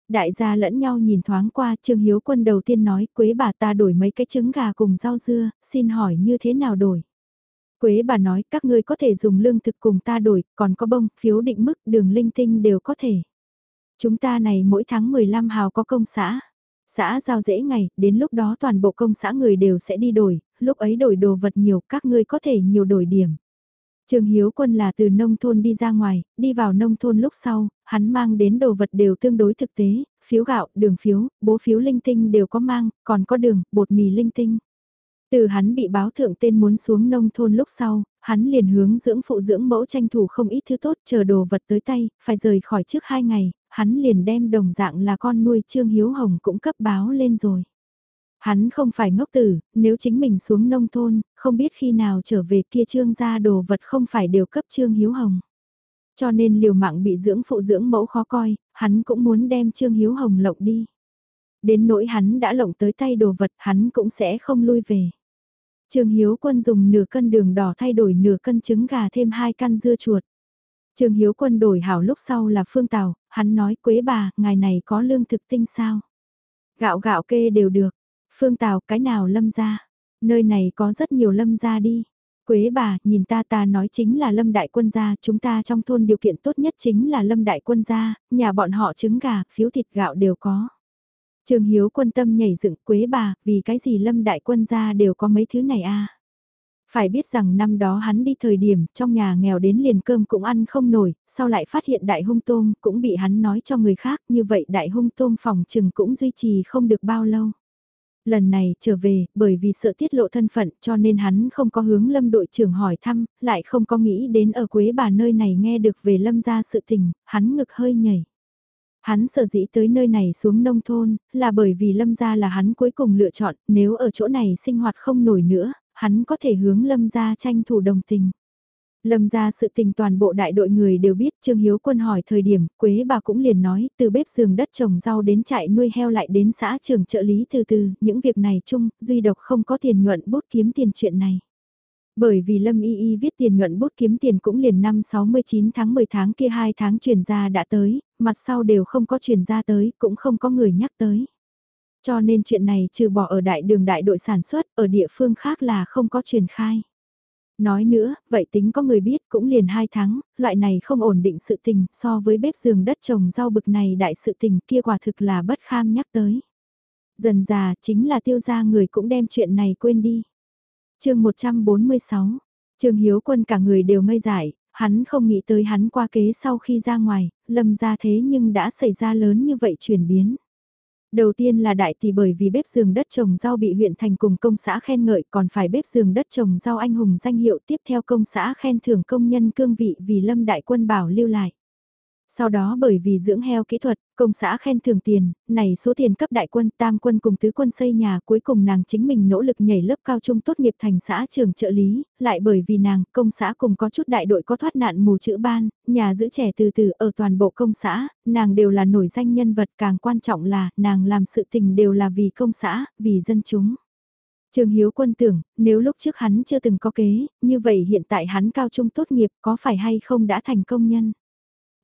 Đại gia lẫn nhau nhìn thoáng qua, Trương Hiếu Quân đầu tiên nói, Quế bà ta đổi mấy cái trứng gà cùng rau dưa, xin hỏi như thế nào đổi? Quế bà nói các ngươi có thể dùng lương thực cùng ta đổi, còn có bông, phiếu định mức, đường linh tinh đều có thể. Chúng ta này mỗi tháng 15 hào có công xã. Xã giao dễ ngày, đến lúc đó toàn bộ công xã người đều sẽ đi đổi, lúc ấy đổi đồ vật nhiều, các ngươi có thể nhiều đổi điểm. Trường Hiếu Quân là từ nông thôn đi ra ngoài, đi vào nông thôn lúc sau, hắn mang đến đồ vật đều tương đối thực tế, phiếu gạo, đường phiếu, bố phiếu linh tinh đều có mang, còn có đường, bột mì linh tinh. Từ hắn bị báo thượng tên muốn xuống nông thôn lúc sau, hắn liền hướng dưỡng phụ dưỡng mẫu tranh thủ không ít thứ tốt chờ đồ vật tới tay, phải rời khỏi trước hai ngày, hắn liền đem đồng dạng là con nuôi Trương Hiếu Hồng cũng cấp báo lên rồi. Hắn không phải ngốc tử, nếu chính mình xuống nông thôn, không biết khi nào trở về kia Trương gia đồ vật không phải đều cấp Trương Hiếu Hồng. Cho nên liều mạng bị dưỡng phụ dưỡng mẫu khó coi, hắn cũng muốn đem Trương Hiếu Hồng lộng đi. Đến nỗi hắn đã lộng tới tay đồ vật hắn cũng sẽ không lui về. Trương Hiếu Quân dùng nửa cân đường đỏ thay đổi nửa cân trứng gà thêm hai căn dưa chuột. Trương Hiếu Quân đổi hảo lúc sau là Phương Tào, hắn nói quế bà, ngài này có lương thực tinh sao? Gạo gạo kê đều được. Phương Tào cái nào lâm ra? Nơi này có rất nhiều lâm ra đi. Quế bà, nhìn ta ta nói chính là lâm đại quân gia, chúng ta trong thôn điều kiện tốt nhất chính là lâm đại quân gia, nhà bọn họ trứng gà, phiếu thịt gạo đều có. Trường Hiếu quân tâm nhảy dựng quế bà, vì cái gì lâm đại quân gia đều có mấy thứ này a Phải biết rằng năm đó hắn đi thời điểm trong nhà nghèo đến liền cơm cũng ăn không nổi, sau lại phát hiện đại hung tôm cũng bị hắn nói cho người khác như vậy đại hung tôm phòng trừng cũng duy trì không được bao lâu. Lần này trở về, bởi vì sợ tiết lộ thân phận cho nên hắn không có hướng lâm đội trưởng hỏi thăm, lại không có nghĩ đến ở quế bà nơi này nghe được về lâm gia sự tình, hắn ngực hơi nhảy. Hắn sở dĩ tới nơi này xuống nông thôn, là bởi vì lâm gia là hắn cuối cùng lựa chọn, nếu ở chỗ này sinh hoạt không nổi nữa, hắn có thể hướng lâm gia tranh thủ đồng tình. Lâm ra sự tình toàn bộ đại đội người đều biết Trương Hiếu Quân hỏi thời điểm, Quế bà cũng liền nói, từ bếp giường đất trồng rau đến trại nuôi heo lại đến xã trường trợ lý từ từ, những việc này chung, duy độc không có tiền nhuận bút kiếm tiền chuyện này. Bởi vì Lâm Y Y viết tiền nhuận bút kiếm tiền cũng liền năm 69 tháng 10 tháng kia 2 tháng truyền ra đã tới, mặt sau đều không có truyền ra tới, cũng không có người nhắc tới. Cho nên chuyện này trừ bỏ ở đại đường đại đội sản xuất, ở địa phương khác là không có truyền khai. Nói nữa, vậy tính có người biết cũng liền 2 tháng, loại này không ổn định sự tình so với bếp giường đất trồng rau bực này đại sự tình kia quả thực là bất kham nhắc tới. Dần già chính là tiêu gia người cũng đem chuyện này quên đi chương 146, Trương Hiếu Quân cả người đều ngây dại, hắn không nghĩ tới hắn qua kế sau khi ra ngoài, lâm ra thế nhưng đã xảy ra lớn như vậy chuyển biến. Đầu tiên là đại tỷ bởi vì bếp giường đất trồng rau bị huyện thành cùng công xã khen ngợi, còn phải bếp giường đất trồng rau anh hùng danh hiệu tiếp theo công xã khen thưởng công nhân cương vị vì lâm đại quân bảo lưu lại. Sau đó bởi vì dưỡng heo kỹ thuật, công xã khen thưởng tiền, này số tiền cấp đại quân tam quân cùng tứ quân xây nhà cuối cùng nàng chính mình nỗ lực nhảy lớp cao trung tốt nghiệp thành xã trường trợ lý, lại bởi vì nàng, công xã cùng có chút đại đội có thoát nạn mù chữ ban, nhà giữ trẻ từ từ ở toàn bộ công xã, nàng đều là nổi danh nhân vật càng quan trọng là nàng làm sự tình đều là vì công xã, vì dân chúng. Trương Hiếu Quân tưởng, nếu lúc trước hắn chưa từng có kế, như vậy hiện tại hắn cao trung tốt nghiệp có phải hay không đã thành công nhân?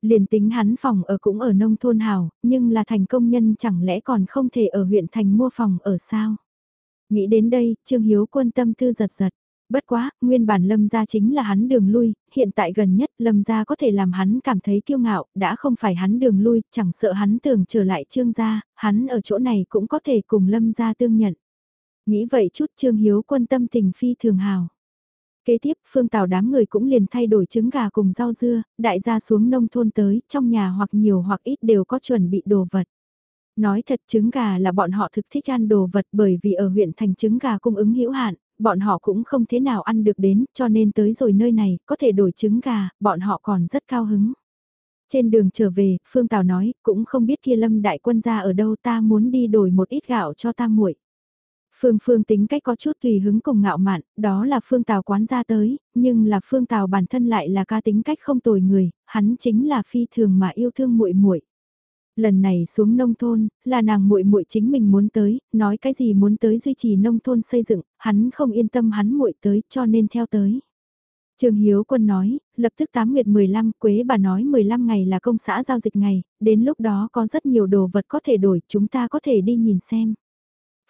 Liền tính hắn phòng ở cũng ở nông thôn hào, nhưng là thành công nhân chẳng lẽ còn không thể ở huyện thành mua phòng ở sao? Nghĩ đến đây, Trương Hiếu Quân tâm tư giật giật. Bất quá, nguyên bản lâm gia chính là hắn đường lui, hiện tại gần nhất lâm gia có thể làm hắn cảm thấy kiêu ngạo, đã không phải hắn đường lui, chẳng sợ hắn tưởng trở lại trương gia, hắn ở chỗ này cũng có thể cùng lâm gia tương nhận. Nghĩ vậy chút trương hiếu quân tâm tình phi thường hào. Kế tiếp, phương tào đám người cũng liền thay đổi trứng gà cùng rau dưa, đại gia xuống nông thôn tới, trong nhà hoặc nhiều hoặc ít đều có chuẩn bị đồ vật. Nói thật trứng gà là bọn họ thực thích ăn đồ vật bởi vì ở huyện thành trứng gà cung ứng hữu hạn, bọn họ cũng không thế nào ăn được đến, cho nên tới rồi nơi này, có thể đổi trứng gà, bọn họ còn rất cao hứng. Trên đường trở về, Phương Tào nói, cũng không biết kia lâm đại quân ra ở đâu ta muốn đi đổi một ít gạo cho ta muội. Phương Phương tính cách có chút tùy hứng cùng ngạo mạn, đó là Phương Tào quán ra tới, nhưng là Phương Tào bản thân lại là ca tính cách không tồi người, hắn chính là phi thường mà yêu thương muội muội. Lần này xuống nông thôn, là nàng muội muội chính mình muốn tới, nói cái gì muốn tới duy trì nông thôn xây dựng, hắn không yên tâm hắn muội tới cho nên theo tới. Trương Hiếu Quân nói, lập tức 8 nguyệt 15, Quế bà nói 15 ngày là công xã giao dịch ngày, đến lúc đó có rất nhiều đồ vật có thể đổi, chúng ta có thể đi nhìn xem.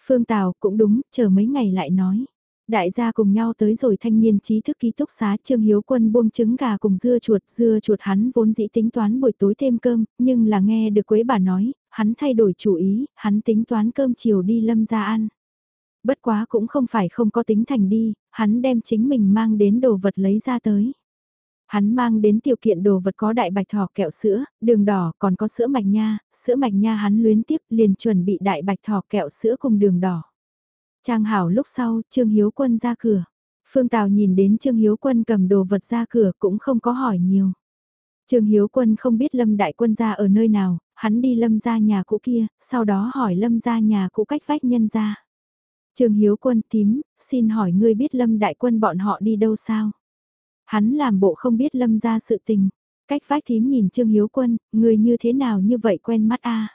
Phương Tào cũng đúng, chờ mấy ngày lại nói. Đại gia cùng nhau tới rồi thanh niên trí thức ký túc xá Trương Hiếu Quân buông trứng gà cùng dưa chuột, dưa chuột hắn vốn dĩ tính toán buổi tối thêm cơm, nhưng là nghe được Quế bà nói, hắn thay đổi chủ ý, hắn tính toán cơm chiều đi lâm ra ăn. Bất quá cũng không phải không có tính thành đi, hắn đem chính mình mang đến đồ vật lấy ra tới. Hắn mang đến tiểu kiện đồ vật có đại bạch thỏ kẹo sữa, đường đỏ còn có sữa mạch nha, sữa mạch nha hắn luyến tiếp liền chuẩn bị đại bạch thỏ kẹo sữa cùng đường đỏ. Trang hảo lúc sau, Trương Hiếu Quân ra cửa. Phương Tào nhìn đến Trương Hiếu Quân cầm đồ vật ra cửa cũng không có hỏi nhiều. Trương Hiếu Quân không biết Lâm Đại Quân ra ở nơi nào, hắn đi Lâm ra nhà cũ kia, sau đó hỏi Lâm ra nhà cũ cách vách nhân ra. Trương Hiếu Quân tím, xin hỏi ngươi biết Lâm Đại Quân bọn họ đi đâu sao? Hắn làm bộ không biết Lâm ra sự tình. Cách vách thím nhìn Trương Hiếu Quân, người như thế nào như vậy quen mắt a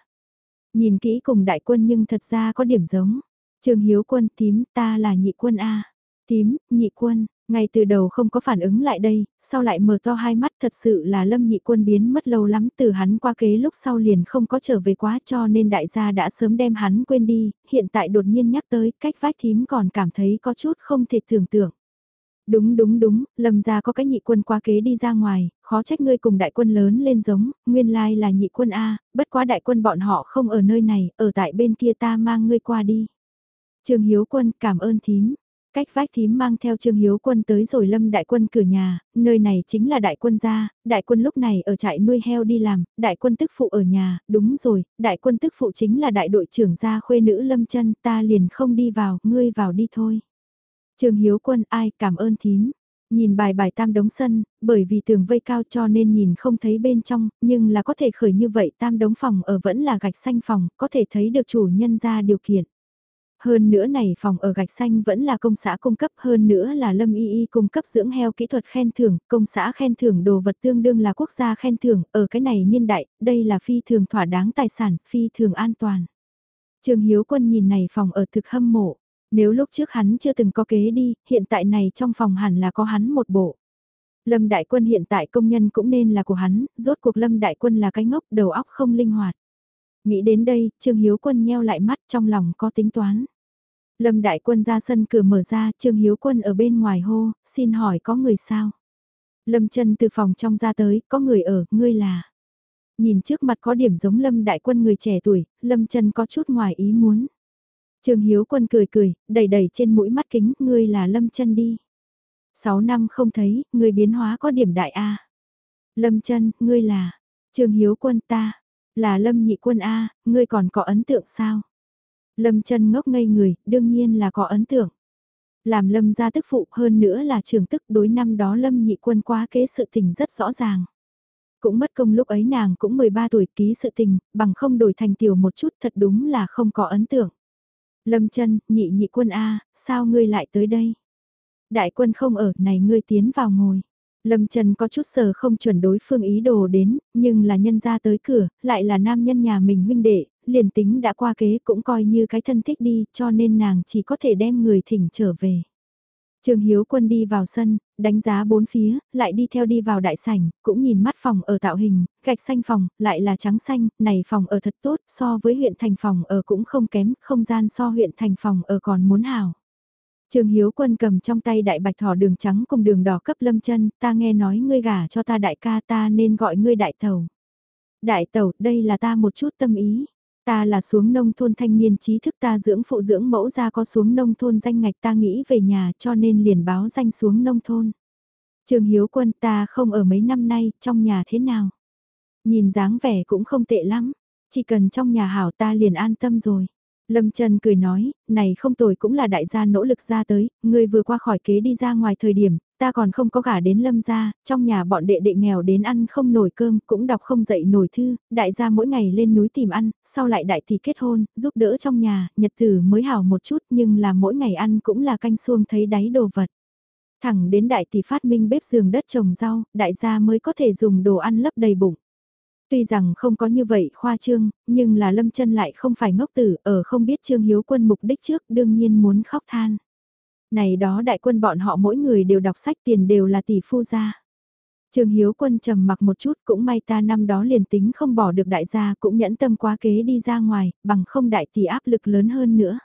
Nhìn kỹ cùng đại quân nhưng thật ra có điểm giống. Trương Hiếu Quân tím ta là nhị quân A. Tím, nhị quân, ngay từ đầu không có phản ứng lại đây, sau lại mở to hai mắt thật sự là lâm nhị quân biến mất lâu lắm từ hắn qua kế lúc sau liền không có trở về quá cho nên đại gia đã sớm đem hắn quên đi, hiện tại đột nhiên nhắc tới cách vách thím còn cảm thấy có chút không thể tưởng tượng. Đúng đúng đúng, lâm gia có cái nhị quân qua kế đi ra ngoài, khó trách ngươi cùng đại quân lớn lên giống, nguyên lai là nhị quân A, bất quá đại quân bọn họ không ở nơi này, ở tại bên kia ta mang ngươi qua đi. Trương Hiếu Quân cảm ơn thím. Cách vách thím mang theo Trương Hiếu Quân tới rồi lâm đại quân cửa nhà, nơi này chính là đại quân gia, đại quân lúc này ở trại nuôi heo đi làm, đại quân tức phụ ở nhà, đúng rồi, đại quân tức phụ chính là đại đội trưởng gia khuê nữ lâm chân, ta liền không đi vào, ngươi vào đi thôi. Trương Hiếu Quân ai cảm ơn thím. Nhìn bài bài tam đống sân, bởi vì tường vây cao cho nên nhìn không thấy bên trong, nhưng là có thể khởi như vậy tam đống phòng ở vẫn là gạch xanh phòng, có thể thấy được chủ nhân ra điều kiện. Hơn nữa này phòng ở gạch xanh vẫn là công xã cung cấp hơn nữa là lâm y y cung cấp dưỡng heo kỹ thuật khen thưởng, công xã khen thưởng đồ vật tương đương là quốc gia khen thưởng, ở cái này niên đại, đây là phi thường thỏa đáng tài sản, phi thường an toàn. Trường Hiếu Quân nhìn này phòng ở thực hâm mộ, nếu lúc trước hắn chưa từng có kế đi, hiện tại này trong phòng hẳn là có hắn một bộ. Lâm Đại Quân hiện tại công nhân cũng nên là của hắn, rốt cuộc Lâm Đại Quân là cái ngốc đầu óc không linh hoạt. Nghĩ đến đây, Trương Hiếu Quân nheo lại mắt trong lòng có tính toán. Lâm Đại Quân ra sân cửa mở ra, Trương Hiếu Quân ở bên ngoài hô, xin hỏi có người sao? Lâm chân từ phòng trong ra tới, có người ở, ngươi là. Nhìn trước mặt có điểm giống Lâm Đại Quân người trẻ tuổi, Lâm chân có chút ngoài ý muốn. Trương Hiếu Quân cười cười, đẩy đẩy trên mũi mắt kính, ngươi là Lâm chân đi. Sáu năm không thấy, ngươi biến hóa có điểm đại A. Lâm chân, ngươi là. Trương Hiếu Quân ta, là Lâm nhị quân A, ngươi còn có ấn tượng sao? Lâm chân ngốc ngây người, đương nhiên là có ấn tượng. Làm Lâm gia tức phụ hơn nữa là trường tức đối năm đó Lâm nhị quân quá kế sự tình rất rõ ràng. Cũng mất công lúc ấy nàng cũng 13 tuổi ký sự tình, bằng không đổi thành tiểu một chút thật đúng là không có ấn tượng. Lâm chân, nhị nhị quân A, sao ngươi lại tới đây? Đại quân không ở, này ngươi tiến vào ngồi. Lâm Trần có chút sờ không chuẩn đối phương ý đồ đến, nhưng là nhân ra tới cửa, lại là nam nhân nhà mình huynh đệ, liền tính đã qua kế cũng coi như cái thân thích đi, cho nên nàng chỉ có thể đem người thỉnh trở về. Trương Hiếu Quân đi vào sân, đánh giá bốn phía, lại đi theo đi vào đại sảnh, cũng nhìn mắt phòng ở tạo hình, gạch xanh phòng, lại là trắng xanh, này phòng ở thật tốt, so với huyện thành phòng ở cũng không kém, không gian so huyện thành phòng ở còn muốn hào. Trương Hiếu Quân cầm trong tay đại bạch thỏ đường trắng cùng đường đỏ cấp lâm chân, ta nghe nói ngươi gả cho ta đại ca ta nên gọi ngươi đại tàu. Đại tàu, đây là ta một chút tâm ý. Ta là xuống nông thôn thanh niên trí thức ta dưỡng phụ dưỡng mẫu ra có xuống nông thôn danh ngạch ta nghĩ về nhà cho nên liền báo danh xuống nông thôn. Trường Hiếu Quân ta không ở mấy năm nay, trong nhà thế nào? Nhìn dáng vẻ cũng không tệ lắm, chỉ cần trong nhà hảo ta liền an tâm rồi. Lâm Trần cười nói, này không tồi cũng là đại gia nỗ lực ra tới, người vừa qua khỏi kế đi ra ngoài thời điểm, ta còn không có gả đến Lâm gia, trong nhà bọn đệ đệ nghèo đến ăn không nổi cơm, cũng đọc không dậy nổi thư, đại gia mỗi ngày lên núi tìm ăn, sau lại đại tỷ kết hôn, giúp đỡ trong nhà, nhật tử mới hảo một chút nhưng là mỗi ngày ăn cũng là canh xuông thấy đáy đồ vật. Thẳng đến đại tỷ phát minh bếp giường đất trồng rau, đại gia mới có thể dùng đồ ăn lấp đầy bụng. Tuy rằng không có như vậy khoa trương, nhưng là lâm chân lại không phải ngốc tử, ở không biết trương hiếu quân mục đích trước đương nhiên muốn khóc than. Này đó đại quân bọn họ mỗi người đều đọc sách tiền đều là tỷ phu gia. Trương Hiếu Quân trầm mặc một chút cũng may ta năm đó liền tính không bỏ được đại gia cũng nhẫn tâm quá kế đi ra ngoài, bằng không đại tỷ áp lực lớn hơn nữa.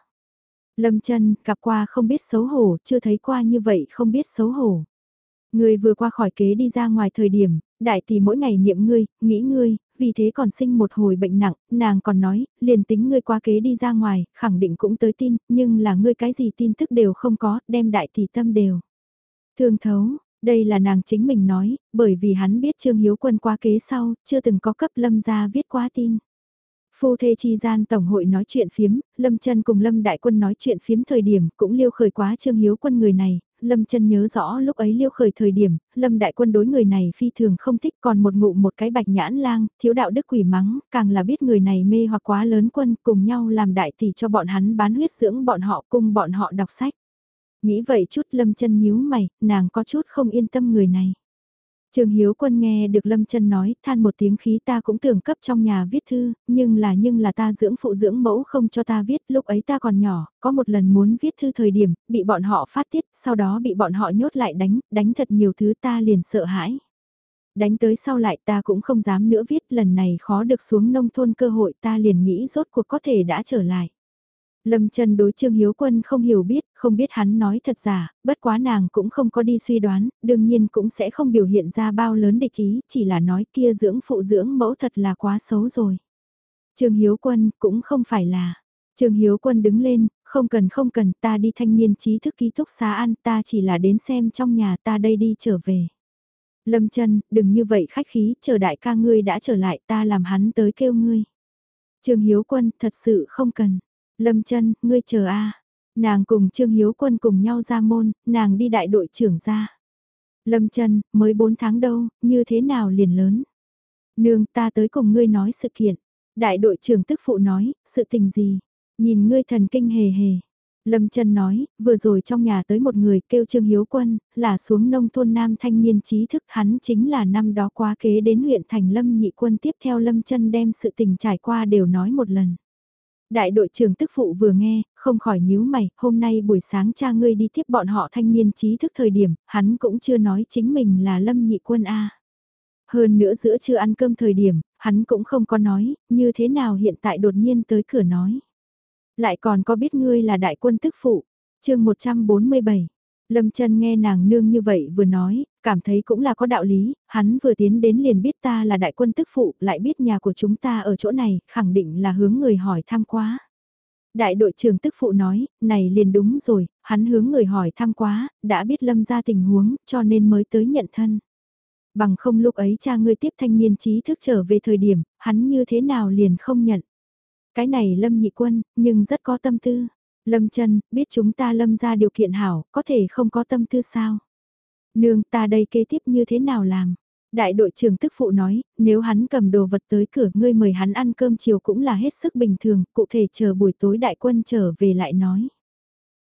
Lâm chân gặp qua không biết xấu hổ, chưa thấy qua như vậy không biết xấu hổ. Người vừa qua khỏi kế đi ra ngoài thời điểm, đại tỷ mỗi ngày niệm ngươi, nghĩ ngươi, vì thế còn sinh một hồi bệnh nặng, nàng còn nói, liền tính ngươi qua kế đi ra ngoài, khẳng định cũng tới tin, nhưng là ngươi cái gì tin tức đều không có, đem đại tỷ tâm đều. Thương thấu, đây là nàng chính mình nói, bởi vì hắn biết Trương Hiếu Quân qua kế sau, chưa từng có cấp lâm ra viết quá tin. Phu thê chi gian tổng hội nói chuyện phiếm, Lâm chân cùng Lâm Đại Quân nói chuyện phiếm thời điểm cũng liêu khởi quá Trương Hiếu Quân người này, Lâm chân nhớ rõ lúc ấy liêu khởi thời điểm, Lâm đại quân đối người này phi thường không thích còn một ngụ một cái bạch nhãn lang, thiếu đạo đức quỷ mắng, càng là biết người này mê hoặc quá lớn quân cùng nhau làm đại tỷ cho bọn hắn bán huyết dưỡng bọn họ cùng bọn họ đọc sách. Nghĩ vậy chút Lâm chân nhíu mày, nàng có chút không yên tâm người này. Trường Hiếu Quân nghe được Lâm Trân nói, than một tiếng khí ta cũng tưởng cấp trong nhà viết thư, nhưng là nhưng là ta dưỡng phụ dưỡng mẫu không cho ta viết, lúc ấy ta còn nhỏ, có một lần muốn viết thư thời điểm, bị bọn họ phát tiết, sau đó bị bọn họ nhốt lại đánh, đánh thật nhiều thứ ta liền sợ hãi. Đánh tới sau lại ta cũng không dám nữa viết, lần này khó được xuống nông thôn cơ hội ta liền nghĩ rốt cuộc có thể đã trở lại. Lâm Trần đối Trương Hiếu Quân không hiểu biết, không biết hắn nói thật giả, bất quá nàng cũng không có đi suy đoán, đương nhiên cũng sẽ không biểu hiện ra bao lớn địch ý, chỉ là nói kia dưỡng phụ dưỡng mẫu thật là quá xấu rồi. Trương Hiếu Quân cũng không phải là. Trương Hiếu Quân đứng lên, không cần không cần ta đi thanh niên trí thức ký túc xá ăn ta chỉ là đến xem trong nhà ta đây đi trở về. Lâm Trần, đừng như vậy khách khí, chờ đại ca ngươi đã trở lại ta làm hắn tới kêu ngươi. Trương Hiếu Quân thật sự không cần. Lâm chân, ngươi chờ a. Nàng cùng Trương Hiếu Quân cùng nhau ra môn, nàng đi đại đội trưởng ra. Lâm chân, mới 4 tháng đâu, như thế nào liền lớn. Nương ta tới cùng ngươi nói sự kiện. Đại đội trưởng tức phụ nói, sự tình gì? Nhìn ngươi thần kinh hề hề. Lâm Trân nói, vừa rồi trong nhà tới một người kêu Trương Hiếu Quân, là xuống nông thôn nam thanh niên trí thức hắn chính là năm đó qua kế đến huyện thành Lâm nhị quân tiếp theo Lâm Trân đem sự tình trải qua đều nói một lần. Đại đội trưởng tức phụ vừa nghe, không khỏi nhíu mày, hôm nay buổi sáng cha ngươi đi tiếp bọn họ thanh niên trí thức thời điểm, hắn cũng chưa nói chính mình là lâm nhị quân A. Hơn nữa giữa chưa ăn cơm thời điểm, hắn cũng không có nói, như thế nào hiện tại đột nhiên tới cửa nói. Lại còn có biết ngươi là đại quân tức phụ, chương 147. Lâm chân nghe nàng nương như vậy vừa nói, cảm thấy cũng là có đạo lý, hắn vừa tiến đến liền biết ta là đại quân tức phụ, lại biết nhà của chúng ta ở chỗ này, khẳng định là hướng người hỏi thăm quá. Đại đội trưởng tức phụ nói, này liền đúng rồi, hắn hướng người hỏi thăm quá, đã biết lâm ra tình huống, cho nên mới tới nhận thân. Bằng không lúc ấy cha ngươi tiếp thanh niên trí thức trở về thời điểm, hắn như thế nào liền không nhận. Cái này lâm nhị quân, nhưng rất có tâm tư. Lâm chân, biết chúng ta lâm ra điều kiện hảo, có thể không có tâm tư sao? Nương ta đây kế tiếp như thế nào làm? Đại đội trưởng tức phụ nói, nếu hắn cầm đồ vật tới cửa ngươi mời hắn ăn cơm chiều cũng là hết sức bình thường, cụ thể chờ buổi tối đại quân trở về lại nói.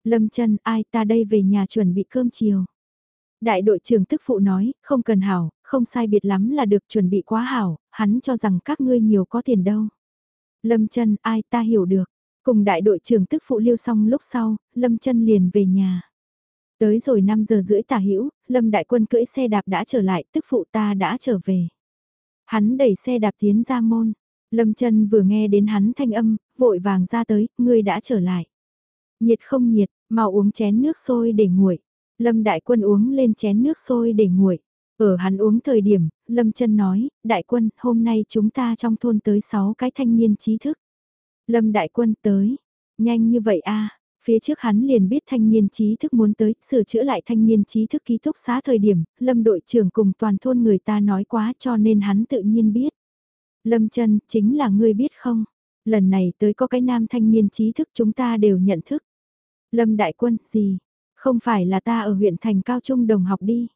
Lâm chân ai ta đây về nhà chuẩn bị cơm chiều. Đại đội trưởng tức phụ nói, không cần hảo, không sai biệt lắm là được chuẩn bị quá hảo, hắn cho rằng các ngươi nhiều có tiền đâu. Lâm chân ai ta hiểu được. Cùng đại đội trưởng tức phụ liêu xong lúc sau, Lâm chân liền về nhà. Tới rồi 5 giờ rưỡi tả hữu Lâm đại quân cưỡi xe đạp đã trở lại, tức phụ ta đã trở về. Hắn đẩy xe đạp tiến ra môn. Lâm chân vừa nghe đến hắn thanh âm, vội vàng ra tới, ngươi đã trở lại. Nhiệt không nhiệt, mau uống chén nước sôi để nguội. Lâm đại quân uống lên chén nước sôi để nguội. Ở hắn uống thời điểm, Lâm chân nói, đại quân, hôm nay chúng ta trong thôn tới 6 cái thanh niên trí thức. Lâm đại quân tới, nhanh như vậy a Phía trước hắn liền biết thanh niên trí thức muốn tới, sửa chữa lại thanh niên trí thức ký túc xá thời điểm, Lâm đội trưởng cùng toàn thôn người ta nói quá cho nên hắn tự nhiên biết. Lâm chân chính là ngươi biết không? Lần này tới có cái nam thanh niên trí thức chúng ta đều nhận thức. Lâm đại quân, gì? Không phải là ta ở huyện thành cao trung đồng học đi.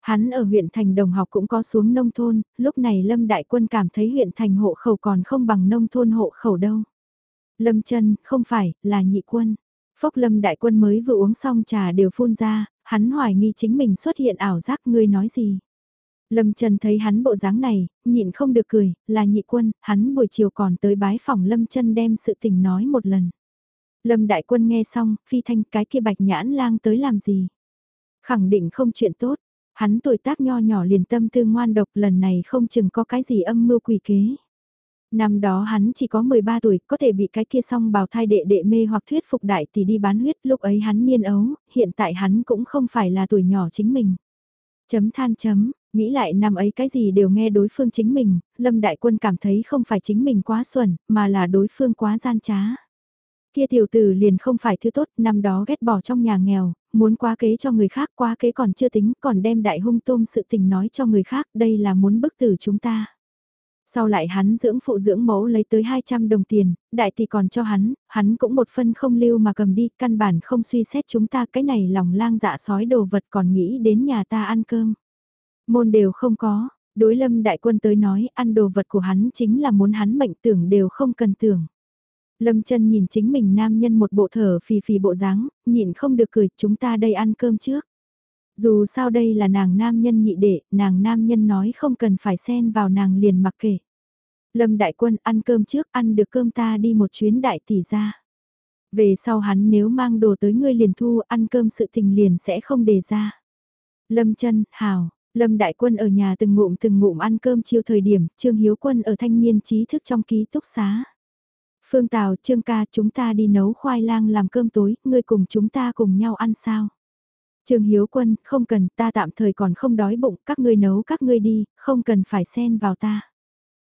Hắn ở huyện thành đồng học cũng có xuống nông thôn, lúc này Lâm Đại Quân cảm thấy huyện thành hộ khẩu còn không bằng nông thôn hộ khẩu đâu. Lâm chân không phải, là nhị quân. Phốc Lâm Đại Quân mới vừa uống xong trà đều phun ra, hắn hoài nghi chính mình xuất hiện ảo giác ngươi nói gì. Lâm Trần thấy hắn bộ dáng này, nhịn không được cười, là nhị quân, hắn buổi chiều còn tới bái phòng Lâm Trần đem sự tình nói một lần. Lâm Đại Quân nghe xong, phi thanh cái kia bạch nhãn lang tới làm gì? Khẳng định không chuyện tốt, hắn tuổi tác nho nhỏ liền tâm tư ngoan độc lần này không chừng có cái gì âm mưu quỷ kế. Năm đó hắn chỉ có 13 tuổi, có thể bị cái kia song bào thai đệ đệ mê hoặc thuyết phục đại tỷ đi bán huyết, lúc ấy hắn niên ấu, hiện tại hắn cũng không phải là tuổi nhỏ chính mình. Chấm than chấm, nghĩ lại năm ấy cái gì đều nghe đối phương chính mình, Lâm Đại Quân cảm thấy không phải chính mình quá xuẩn, mà là đối phương quá gian trá. Kia tiểu tử liền không phải thứ tốt, năm đó ghét bỏ trong nhà nghèo, muốn quá kế cho người khác, quá kế còn chưa tính, còn đem đại hung tôm sự tình nói cho người khác, đây là muốn bức tử chúng ta. Sau lại hắn dưỡng phụ dưỡng mẫu lấy tới 200 đồng tiền, đại tỷ còn cho hắn, hắn cũng một phân không lưu mà cầm đi, căn bản không suy xét chúng ta cái này lòng lang dạ sói đồ vật còn nghĩ đến nhà ta ăn cơm. Môn đều không có, đối lâm đại quân tới nói ăn đồ vật của hắn chính là muốn hắn mệnh tưởng đều không cần tưởng. Lâm chân nhìn chính mình nam nhân một bộ thở phì phì bộ dáng, nhịn không được cười chúng ta đây ăn cơm trước. Dù sao đây là nàng nam nhân nhị đệ, nàng nam nhân nói không cần phải xen vào nàng liền mặc kệ. Lâm đại quân ăn cơm trước, ăn được cơm ta đi một chuyến đại tỷ ra. Về sau hắn nếu mang đồ tới ngươi liền thu, ăn cơm sự tình liền sẽ không đề ra. Lâm chân, hào, Lâm đại quân ở nhà từng ngụm từng ngụm ăn cơm chiều thời điểm, Trương Hiếu Quân ở thanh niên trí thức trong ký túc xá. Phương Tào, Trương ca chúng ta đi nấu khoai lang làm cơm tối, ngươi cùng chúng ta cùng nhau ăn sao? Trương Hiếu Quân, không cần, ta tạm thời còn không đói bụng, các ngươi nấu các ngươi đi, không cần phải xen vào ta.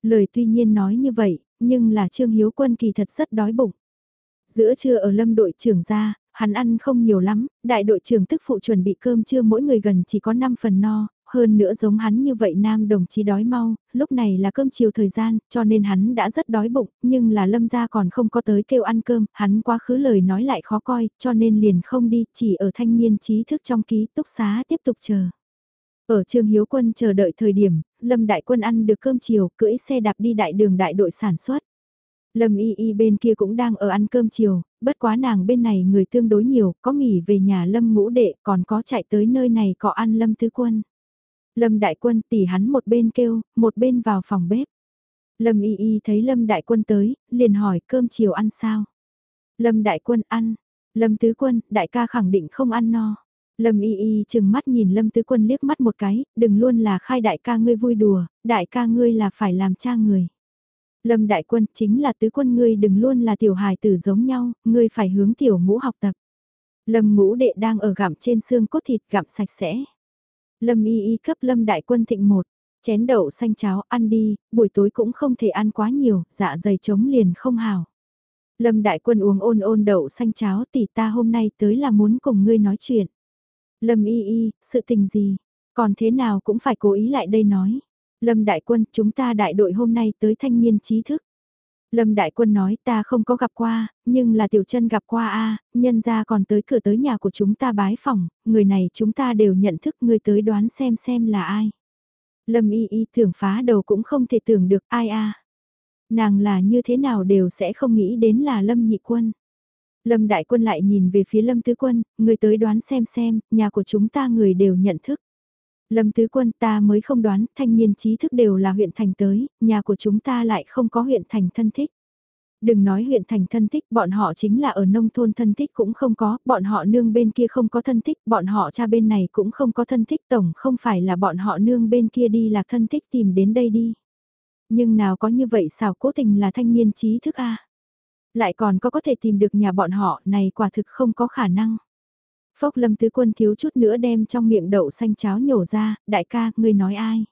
Lời tuy nhiên nói như vậy, nhưng là Trương Hiếu Quân kỳ thật rất đói bụng. Giữa trưa ở lâm đội trưởng ra, hắn ăn không nhiều lắm, đại đội trưởng tức phụ chuẩn bị cơm trưa mỗi người gần chỉ có 5 phần no, hơn nữa giống hắn như vậy nam đồng chí đói mau, lúc này là cơm chiều thời gian, cho nên hắn đã rất đói bụng, nhưng là lâm gia còn không có tới kêu ăn cơm, hắn quá khứ lời nói lại khó coi, cho nên liền không đi, chỉ ở thanh niên trí thức trong ký túc xá tiếp tục chờ. Ở Trương Hiếu Quân chờ đợi thời điểm, Lâm Đại Quân ăn được cơm chiều, cưỡi xe đạp đi đại đường đại đội sản xuất. Lâm Y Y bên kia cũng đang ở ăn cơm chiều, bất quá nàng bên này người tương đối nhiều, có nghỉ về nhà Lâm ngũ đệ, còn có chạy tới nơi này có ăn Lâm Tứ Quân. Lâm Đại Quân tỉ hắn một bên kêu, một bên vào phòng bếp. Lâm Y Y thấy Lâm Đại Quân tới, liền hỏi cơm chiều ăn sao? Lâm Đại Quân ăn. Lâm Tứ Quân, đại ca khẳng định không ăn no. Lâm Y Y chừng mắt nhìn Lâm Tứ Quân liếc mắt một cái, đừng luôn là khai đại ca ngươi vui đùa, đại ca ngươi là phải làm cha người. Lâm Đại Quân chính là Tứ Quân ngươi đừng luôn là tiểu hài tử giống nhau, ngươi phải hướng tiểu ngũ học tập. Lâm ngũ đệ đang ở gặm trên xương cốt thịt gặm sạch sẽ. Lâm y y cấp lâm đại quân thịnh một, chén đậu xanh cháo ăn đi, buổi tối cũng không thể ăn quá nhiều, dạ dày trống liền không hào. Lâm đại quân uống ôn ôn đậu xanh cháo tỷ ta hôm nay tới là muốn cùng ngươi nói chuyện. Lâm y y, sự tình gì, còn thế nào cũng phải cố ý lại đây nói. Lâm đại quân, chúng ta đại đội hôm nay tới thanh niên trí thức. Lâm Đại Quân nói ta không có gặp qua, nhưng là Tiểu chân gặp qua a nhân ra còn tới cửa tới nhà của chúng ta bái phòng, người này chúng ta đều nhận thức người tới đoán xem xem là ai. Lâm Y Y tưởng phá đầu cũng không thể tưởng được ai a Nàng là như thế nào đều sẽ không nghĩ đến là Lâm Nhị Quân. Lâm Đại Quân lại nhìn về phía Lâm Tứ Quân, người tới đoán xem xem, nhà của chúng ta người đều nhận thức. Lâm Tứ Quân ta mới không đoán, thanh niên trí thức đều là huyện thành tới, nhà của chúng ta lại không có huyện thành thân thích. Đừng nói huyện thành thân thích, bọn họ chính là ở nông thôn thân thích cũng không có, bọn họ nương bên kia không có thân thích, bọn họ cha bên này cũng không có thân thích, tổng không phải là bọn họ nương bên kia đi là thân thích tìm đến đây đi. Nhưng nào có như vậy xảo cố tình là thanh niên trí thức a Lại còn có có thể tìm được nhà bọn họ này quả thực không có khả năng. Phốc lâm tứ quân thiếu chút nữa đem trong miệng đậu xanh cháo nhổ ra, đại ca, ngươi nói ai?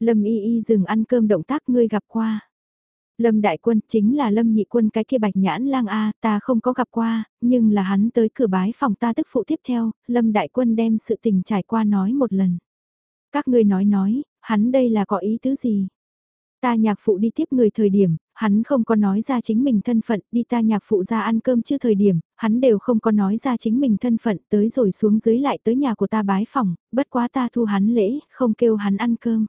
Lâm y y dừng ăn cơm động tác ngươi gặp qua. Lâm đại quân chính là lâm nhị quân cái kia bạch nhãn lang A ta không có gặp qua, nhưng là hắn tới cửa bái phòng ta tức phụ tiếp theo, lâm đại quân đem sự tình trải qua nói một lần. Các ngươi nói nói, hắn đây là có ý tứ gì? Ta nhạc phụ đi tiếp người thời điểm, hắn không có nói ra chính mình thân phận, đi ta nhạc phụ ra ăn cơm chưa thời điểm, hắn đều không có nói ra chính mình thân phận, tới rồi xuống dưới lại tới nhà của ta bái phòng, bất quá ta thu hắn lễ, không kêu hắn ăn cơm.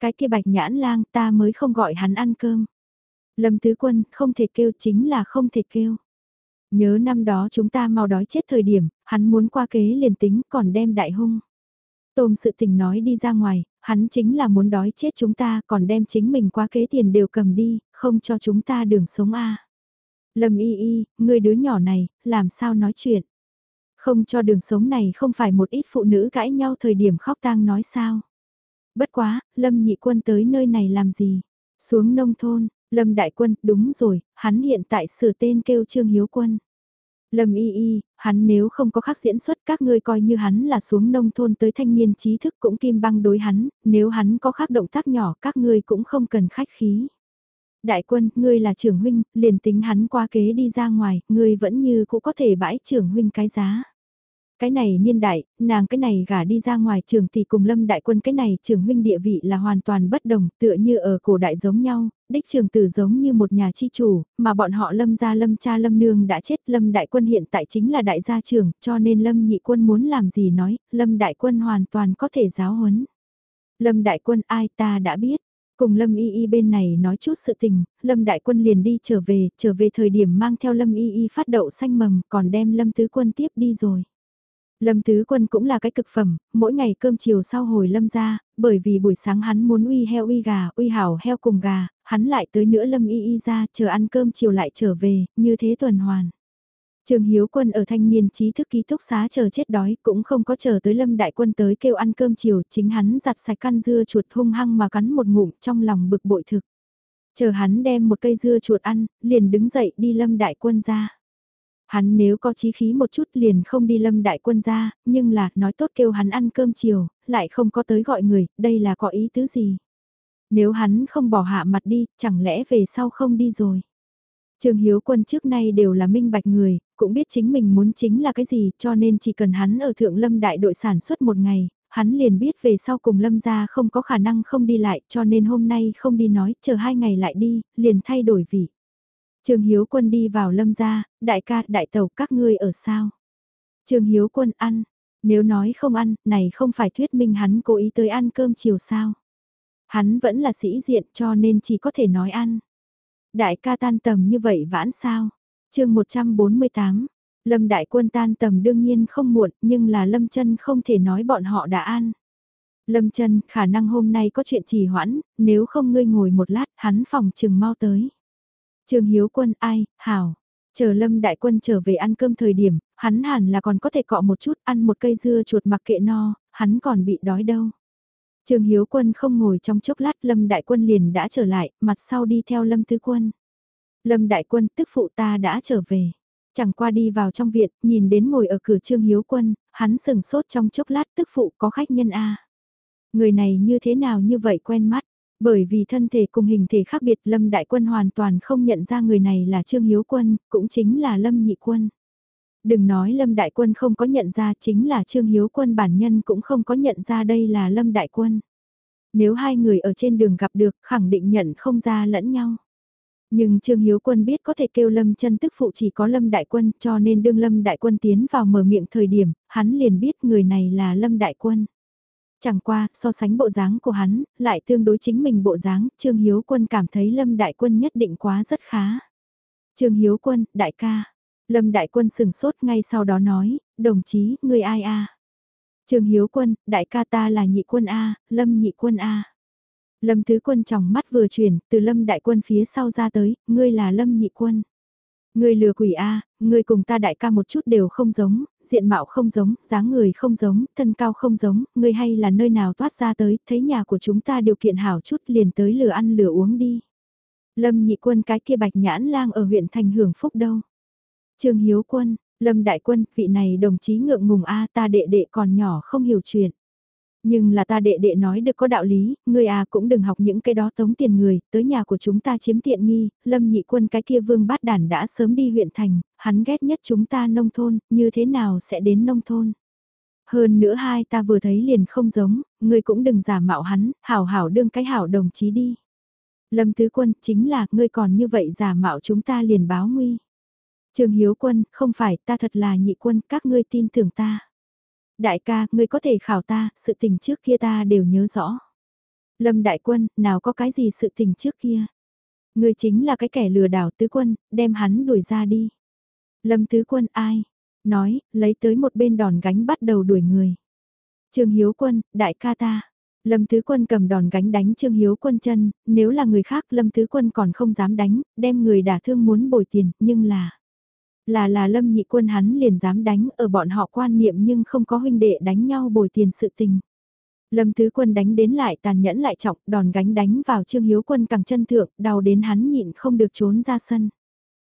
Cái kia bạch nhãn lang ta mới không gọi hắn ăn cơm. Lâm Tứ Quân, không thể kêu chính là không thể kêu. Nhớ năm đó chúng ta mau đói chết thời điểm, hắn muốn qua kế liền tính còn đem đại hung. Tôm sự tình nói đi ra ngoài, hắn chính là muốn đói chết chúng ta còn đem chính mình qua kế tiền đều cầm đi, không cho chúng ta đường sống a. Lâm y y, người đứa nhỏ này, làm sao nói chuyện? Không cho đường sống này không phải một ít phụ nữ cãi nhau thời điểm khóc tang nói sao? Bất quá, Lâm nhị quân tới nơi này làm gì? Xuống nông thôn, Lâm Đại Quân, đúng rồi, hắn hiện tại sửa tên kêu Trương Hiếu Quân. Lâm y y, hắn nếu không có khắc diễn xuất các ngươi coi như hắn là xuống nông thôn tới thanh niên trí thức cũng kim băng đối hắn, nếu hắn có khắc động tác nhỏ các ngươi cũng không cần khách khí. Đại quân, ngươi là trưởng huynh, liền tính hắn qua kế đi ra ngoài, ngươi vẫn như cũ có thể bãi trưởng huynh cái giá. Cái này niên đại, nàng cái này gả đi ra ngoài trường thì cùng lâm đại quân cái này trường huynh địa vị là hoàn toàn bất đồng tựa như ở cổ đại giống nhau, đích trường tử giống như một nhà chi chủ, mà bọn họ lâm gia lâm cha lâm nương đã chết lâm đại quân hiện tại chính là đại gia trưởng cho nên lâm nhị quân muốn làm gì nói, lâm đại quân hoàn toàn có thể giáo huấn. Lâm đại quân ai ta đã biết, Cùng Lâm Y Y bên này nói chút sự tình, Lâm Đại Quân liền đi trở về, trở về thời điểm mang theo Lâm Y Y phát đậu xanh mầm, còn đem Lâm Tứ Quân tiếp đi rồi. Lâm Tứ Quân cũng là cái cực phẩm, mỗi ngày cơm chiều sau hồi Lâm ra, bởi vì buổi sáng hắn muốn uy heo uy gà, uy hảo heo cùng gà, hắn lại tới nữa Lâm Y Y ra, chờ ăn cơm chiều lại trở về, như thế tuần hoàn. Trường Hiếu Quân ở thanh niên trí thức ký túc xá chờ chết đói, cũng không có chờ tới Lâm Đại Quân tới kêu ăn cơm chiều, chính hắn giặt sạch căn dưa chuột hung hăng mà cắn một ngụm trong lòng bực bội thực. Chờ hắn đem một cây dưa chuột ăn, liền đứng dậy đi Lâm Đại Quân ra. Hắn nếu có chí khí một chút liền không đi lâm đại quân ra, nhưng là nói tốt kêu hắn ăn cơm chiều, lại không có tới gọi người, đây là có ý tứ gì? Nếu hắn không bỏ hạ mặt đi, chẳng lẽ về sau không đi rồi? Trương Hiếu Quân trước nay đều là minh bạch người, cũng biết chính mình muốn chính là cái gì, cho nên chỉ cần hắn ở Thượng Lâm đại đội sản xuất một ngày, hắn liền biết về sau cùng Lâm gia không có khả năng không đi lại, cho nên hôm nay không đi nói, chờ hai ngày lại đi, liền thay đổi vị. Trương Hiếu Quân đi vào lâm gia, đại ca, đại tàu, các ngươi ở sao? Trương Hiếu Quân ăn, nếu nói không ăn, này không phải thuyết minh hắn cố ý tới ăn cơm chiều sao? Hắn vẫn là sĩ diện cho nên chỉ có thể nói ăn. Đại ca tan tầm như vậy vãn sao? chương 148, Lâm Đại Quân tan tầm đương nhiên không muộn nhưng là Lâm chân không thể nói bọn họ đã ăn. Lâm chân khả năng hôm nay có chuyện trì hoãn, nếu không ngươi ngồi một lát hắn phòng chừng mau tới. Trương Hiếu Quân ai, hảo. Chờ Lâm Đại Quân trở về ăn cơm thời điểm, hắn hẳn là còn có thể cọ một chút ăn một cây dưa chuột mặc kệ no, hắn còn bị đói đâu. Trương Hiếu Quân không ngồi trong chốc lát Lâm Đại Quân liền đã trở lại, mặt sau đi theo Lâm Tứ Quân. Lâm Đại Quân tức phụ ta đã trở về. Chẳng qua đi vào trong viện, nhìn đến ngồi ở cửa Trương Hiếu Quân, hắn sừng sốt trong chốc lát tức phụ có khách nhân A. Người này như thế nào như vậy quen mắt, bởi vì thân thể cùng hình thể khác biệt Lâm Đại Quân hoàn toàn không nhận ra người này là Trương Hiếu Quân, cũng chính là Lâm Nhị Quân. Đừng nói Lâm Đại Quân không có nhận ra chính là Trương Hiếu Quân bản nhân cũng không có nhận ra đây là Lâm Đại Quân. Nếu hai người ở trên đường gặp được khẳng định nhận không ra lẫn nhau. Nhưng Trương Hiếu Quân biết có thể kêu Lâm chân tức phụ chỉ có Lâm Đại Quân cho nên đương Lâm Đại Quân tiến vào mở miệng thời điểm, hắn liền biết người này là Lâm Đại Quân. Chẳng qua, so sánh bộ dáng của hắn, lại tương đối chính mình bộ dáng, Trương Hiếu Quân cảm thấy Lâm Đại Quân nhất định quá rất khá. Trương Hiếu Quân, đại ca. Lâm Đại Quân sừng sốt ngay sau đó nói, đồng chí, người ai a? Trương Hiếu Quân, đại ca ta là nhị quân A, Lâm nhị quân A. Lâm Tứ Quân trong mắt vừa chuyển, từ Lâm Đại Quân phía sau ra tới, ngươi là Lâm Nhị Quân. Ngươi lừa quỷ A, ngươi cùng ta đại ca một chút đều không giống, diện mạo không giống, dáng người không giống, thân cao không giống, ngươi hay là nơi nào toát ra tới, thấy nhà của chúng ta điều kiện hảo chút liền tới lừa ăn lừa uống đi. Lâm nhị quân cái kia bạch nhãn lang ở huyện thành hưởng phúc đâu. Trương Hiếu quân, Lâm đại quân, vị này đồng chí ngượng ngùng A ta đệ đệ còn nhỏ không hiểu chuyện. Nhưng là ta đệ đệ nói được có đạo lý, ngươi à cũng đừng học những cái đó tống tiền người, tới nhà của chúng ta chiếm tiện nghi, lâm nhị quân cái kia vương bát đản đã sớm đi huyện thành, hắn ghét nhất chúng ta nông thôn, như thế nào sẽ đến nông thôn. Hơn nữa hai ta vừa thấy liền không giống, ngươi cũng đừng giả mạo hắn, hảo hảo đương cái hảo đồng chí đi. Lâm Tứ Quân, chính là, ngươi còn như vậy giả mạo chúng ta liền báo nguy. Trường Hiếu Quân, không phải, ta thật là nhị quân, các ngươi tin tưởng ta. Đại ca, ngươi có thể khảo ta, sự tình trước kia ta đều nhớ rõ. Lâm Đại Quân, nào có cái gì sự tình trước kia. Ngươi chính là cái kẻ lừa đảo Tứ Quân, đem hắn đuổi ra đi. Lâm Tứ Quân ai? Nói, lấy tới một bên đòn gánh bắt đầu đuổi người. Trương Hiếu Quân, đại ca ta. Lâm Tứ Quân cầm đòn gánh đánh Trương Hiếu Quân chân, nếu là người khác Lâm Tứ Quân còn không dám đánh, đem người đả thương muốn bồi tiền, nhưng là... Là là Lâm Nhị Quân hắn liền dám đánh ở bọn họ quan niệm nhưng không có huynh đệ đánh nhau bồi tiền sự tình. Lâm Tứ Quân đánh đến lại tàn nhẫn lại trọng, đòn gánh đánh vào Trương Hiếu Quân càng chân thượng, đau đến hắn nhịn không được trốn ra sân.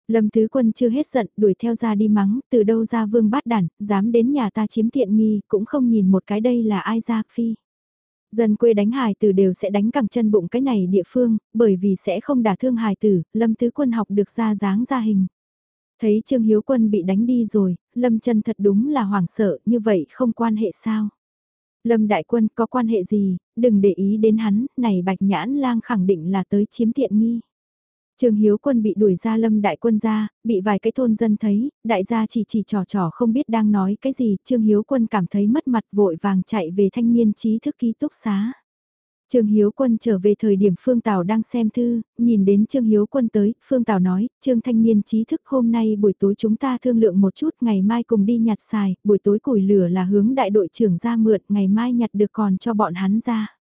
Lâm Tứ Quân chưa hết giận, đuổi theo ra đi mắng, từ đâu ra vương bát đản, dám đến nhà ta chiếm tiện nghi, cũng không nhìn một cái đây là ai ra phi. Dân quê đánh hài tử đều sẽ đánh cẳng chân bụng cái này địa phương, bởi vì sẽ không đả thương hài tử, Lâm Tứ Quân học được ra dáng ra hình. Thấy Trương Hiếu Quân bị đánh đi rồi, Lâm chân thật đúng là hoảng sợ, như vậy không quan hệ sao? Lâm Đại Quân có quan hệ gì, đừng để ý đến hắn, này Bạch Nhãn Lang khẳng định là tới chiếm tiện nghi. Trương Hiếu Quân bị đuổi ra Lâm Đại Quân ra, bị vài cái thôn dân thấy, đại gia chỉ chỉ trò trò không biết đang nói cái gì, Trương Hiếu Quân cảm thấy mất mặt vội vàng chạy về thanh niên trí thức ký túc xá. Trương Hiếu Quân trở về thời điểm Phương Tào đang xem thư, nhìn đến Trương Hiếu Quân tới, Phương Tào nói, Trương Thanh Niên trí thức hôm nay buổi tối chúng ta thương lượng một chút, ngày mai cùng đi nhặt xài, buổi tối củi lửa là hướng đại đội trưởng ra mượn, ngày mai nhặt được còn cho bọn hắn ra.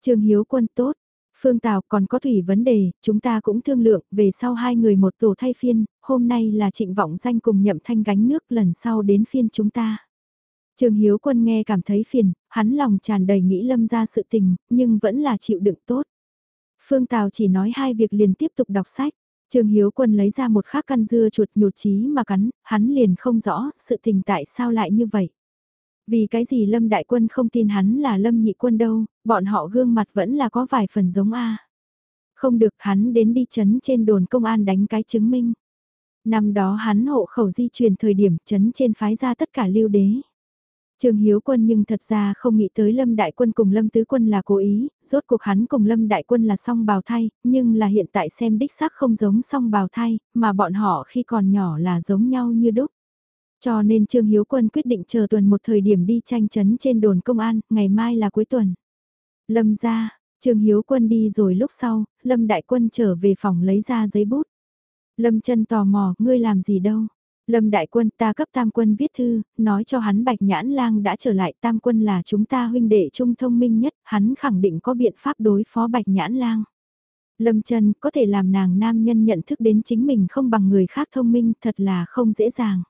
Trương Hiếu Quân tốt, Phương Tào còn có thủy vấn đề, chúng ta cũng thương lượng, về sau hai người một tổ thay phiên, hôm nay là trịnh vọng danh cùng nhậm thanh gánh nước lần sau đến phiên chúng ta. Trường Hiếu Quân nghe cảm thấy phiền, hắn lòng tràn đầy nghĩ lâm ra sự tình, nhưng vẫn là chịu đựng tốt. Phương Tào chỉ nói hai việc liền tiếp tục đọc sách. Trường Hiếu Quân lấy ra một khắc căn dưa chuột nhột chí mà cắn, hắn liền không rõ sự tình tại sao lại như vậy. Vì cái gì Lâm Đại Quân không tin hắn là Lâm Nhị Quân đâu, bọn họ gương mặt vẫn là có vài phần giống A. Không được hắn đến đi chấn trên đồn công an đánh cái chứng minh. Năm đó hắn hộ khẩu di chuyển thời điểm chấn trên phái ra tất cả lưu đế. Trương Hiếu Quân nhưng thật ra không nghĩ tới Lâm Đại Quân cùng Lâm Tứ Quân là cố ý, rốt cuộc hắn cùng Lâm Đại Quân là song bào thai, nhưng là hiện tại xem đích xác không giống song bào thai, mà bọn họ khi còn nhỏ là giống nhau như đúc. Cho nên Trương Hiếu Quân quyết định chờ tuần một thời điểm đi tranh chấn trên đồn công an, ngày mai là cuối tuần. Lâm ra, Trương Hiếu Quân đi rồi lúc sau, Lâm Đại Quân trở về phòng lấy ra giấy bút. Lâm chân tò mò, ngươi làm gì đâu? Lâm Đại Quân ta cấp Tam Quân viết thư, nói cho hắn Bạch Nhãn Lang đã trở lại Tam Quân là chúng ta huynh đệ trung thông minh nhất, hắn khẳng định có biện pháp đối phó Bạch Nhãn Lang. Lâm Trần có thể làm nàng nam nhân nhận thức đến chính mình không bằng người khác thông minh thật là không dễ dàng.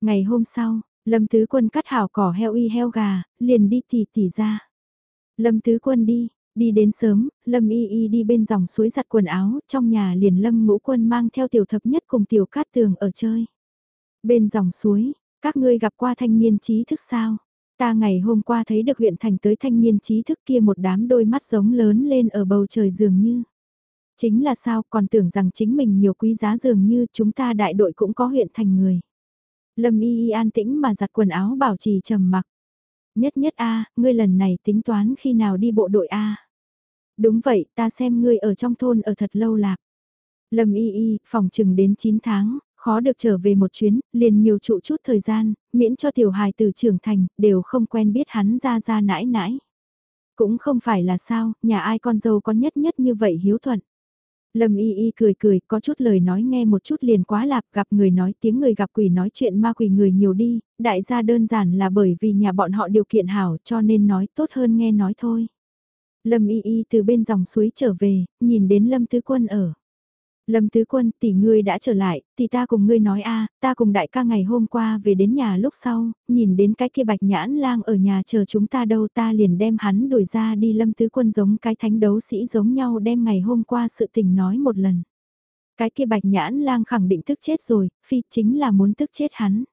Ngày hôm sau, Lâm Tứ Quân cắt hảo cỏ heo y heo gà, liền đi tỉ tỉ ra. Lâm Tứ Quân đi, đi đến sớm, Lâm Y Y đi bên dòng suối giặt quần áo, trong nhà liền Lâm Ngũ Quân mang theo tiểu thập nhất cùng tiểu cát tường ở chơi. Bên dòng suối, các ngươi gặp qua thanh niên trí thức sao? Ta ngày hôm qua thấy được huyện thành tới thanh niên trí thức kia một đám đôi mắt giống lớn lên ở bầu trời dường như. Chính là sao còn tưởng rằng chính mình nhiều quý giá dường như chúng ta đại đội cũng có huyện thành người. Lâm y y an tĩnh mà giặt quần áo bảo trì trầm mặc. Nhất nhất a ngươi lần này tính toán khi nào đi bộ đội a Đúng vậy, ta xem ngươi ở trong thôn ở thật lâu lạc. Lâm y y, phòng chừng đến 9 tháng, khó được trở về một chuyến, liền nhiều trụ chút thời gian, miễn cho tiểu hài từ trưởng thành, đều không quen biết hắn ra ra nãi nãi. Cũng không phải là sao, nhà ai con dâu có nhất nhất như vậy hiếu thuận. Lâm y y cười cười, có chút lời nói nghe một chút liền quá lạp, gặp người nói tiếng người gặp quỷ nói chuyện ma quỷ người nhiều đi, đại gia đơn giản là bởi vì nhà bọn họ điều kiện hảo cho nên nói tốt hơn nghe nói thôi. Lâm Y Y từ bên dòng suối trở về, nhìn đến Lâm Tứ Quân ở. Lâm Tứ Quân, tỷ ngươi đã trở lại, thì ta cùng ngươi nói a, ta cùng đại ca ngày hôm qua về đến nhà lúc sau, nhìn đến cái kia bạch nhãn lang ở nhà chờ chúng ta đâu ta liền đem hắn đuổi ra đi Lâm Tứ Quân giống cái thánh đấu sĩ giống nhau đem ngày hôm qua sự tình nói một lần. Cái kia bạch nhãn lang khẳng định tức chết rồi, phi chính là muốn tức chết hắn.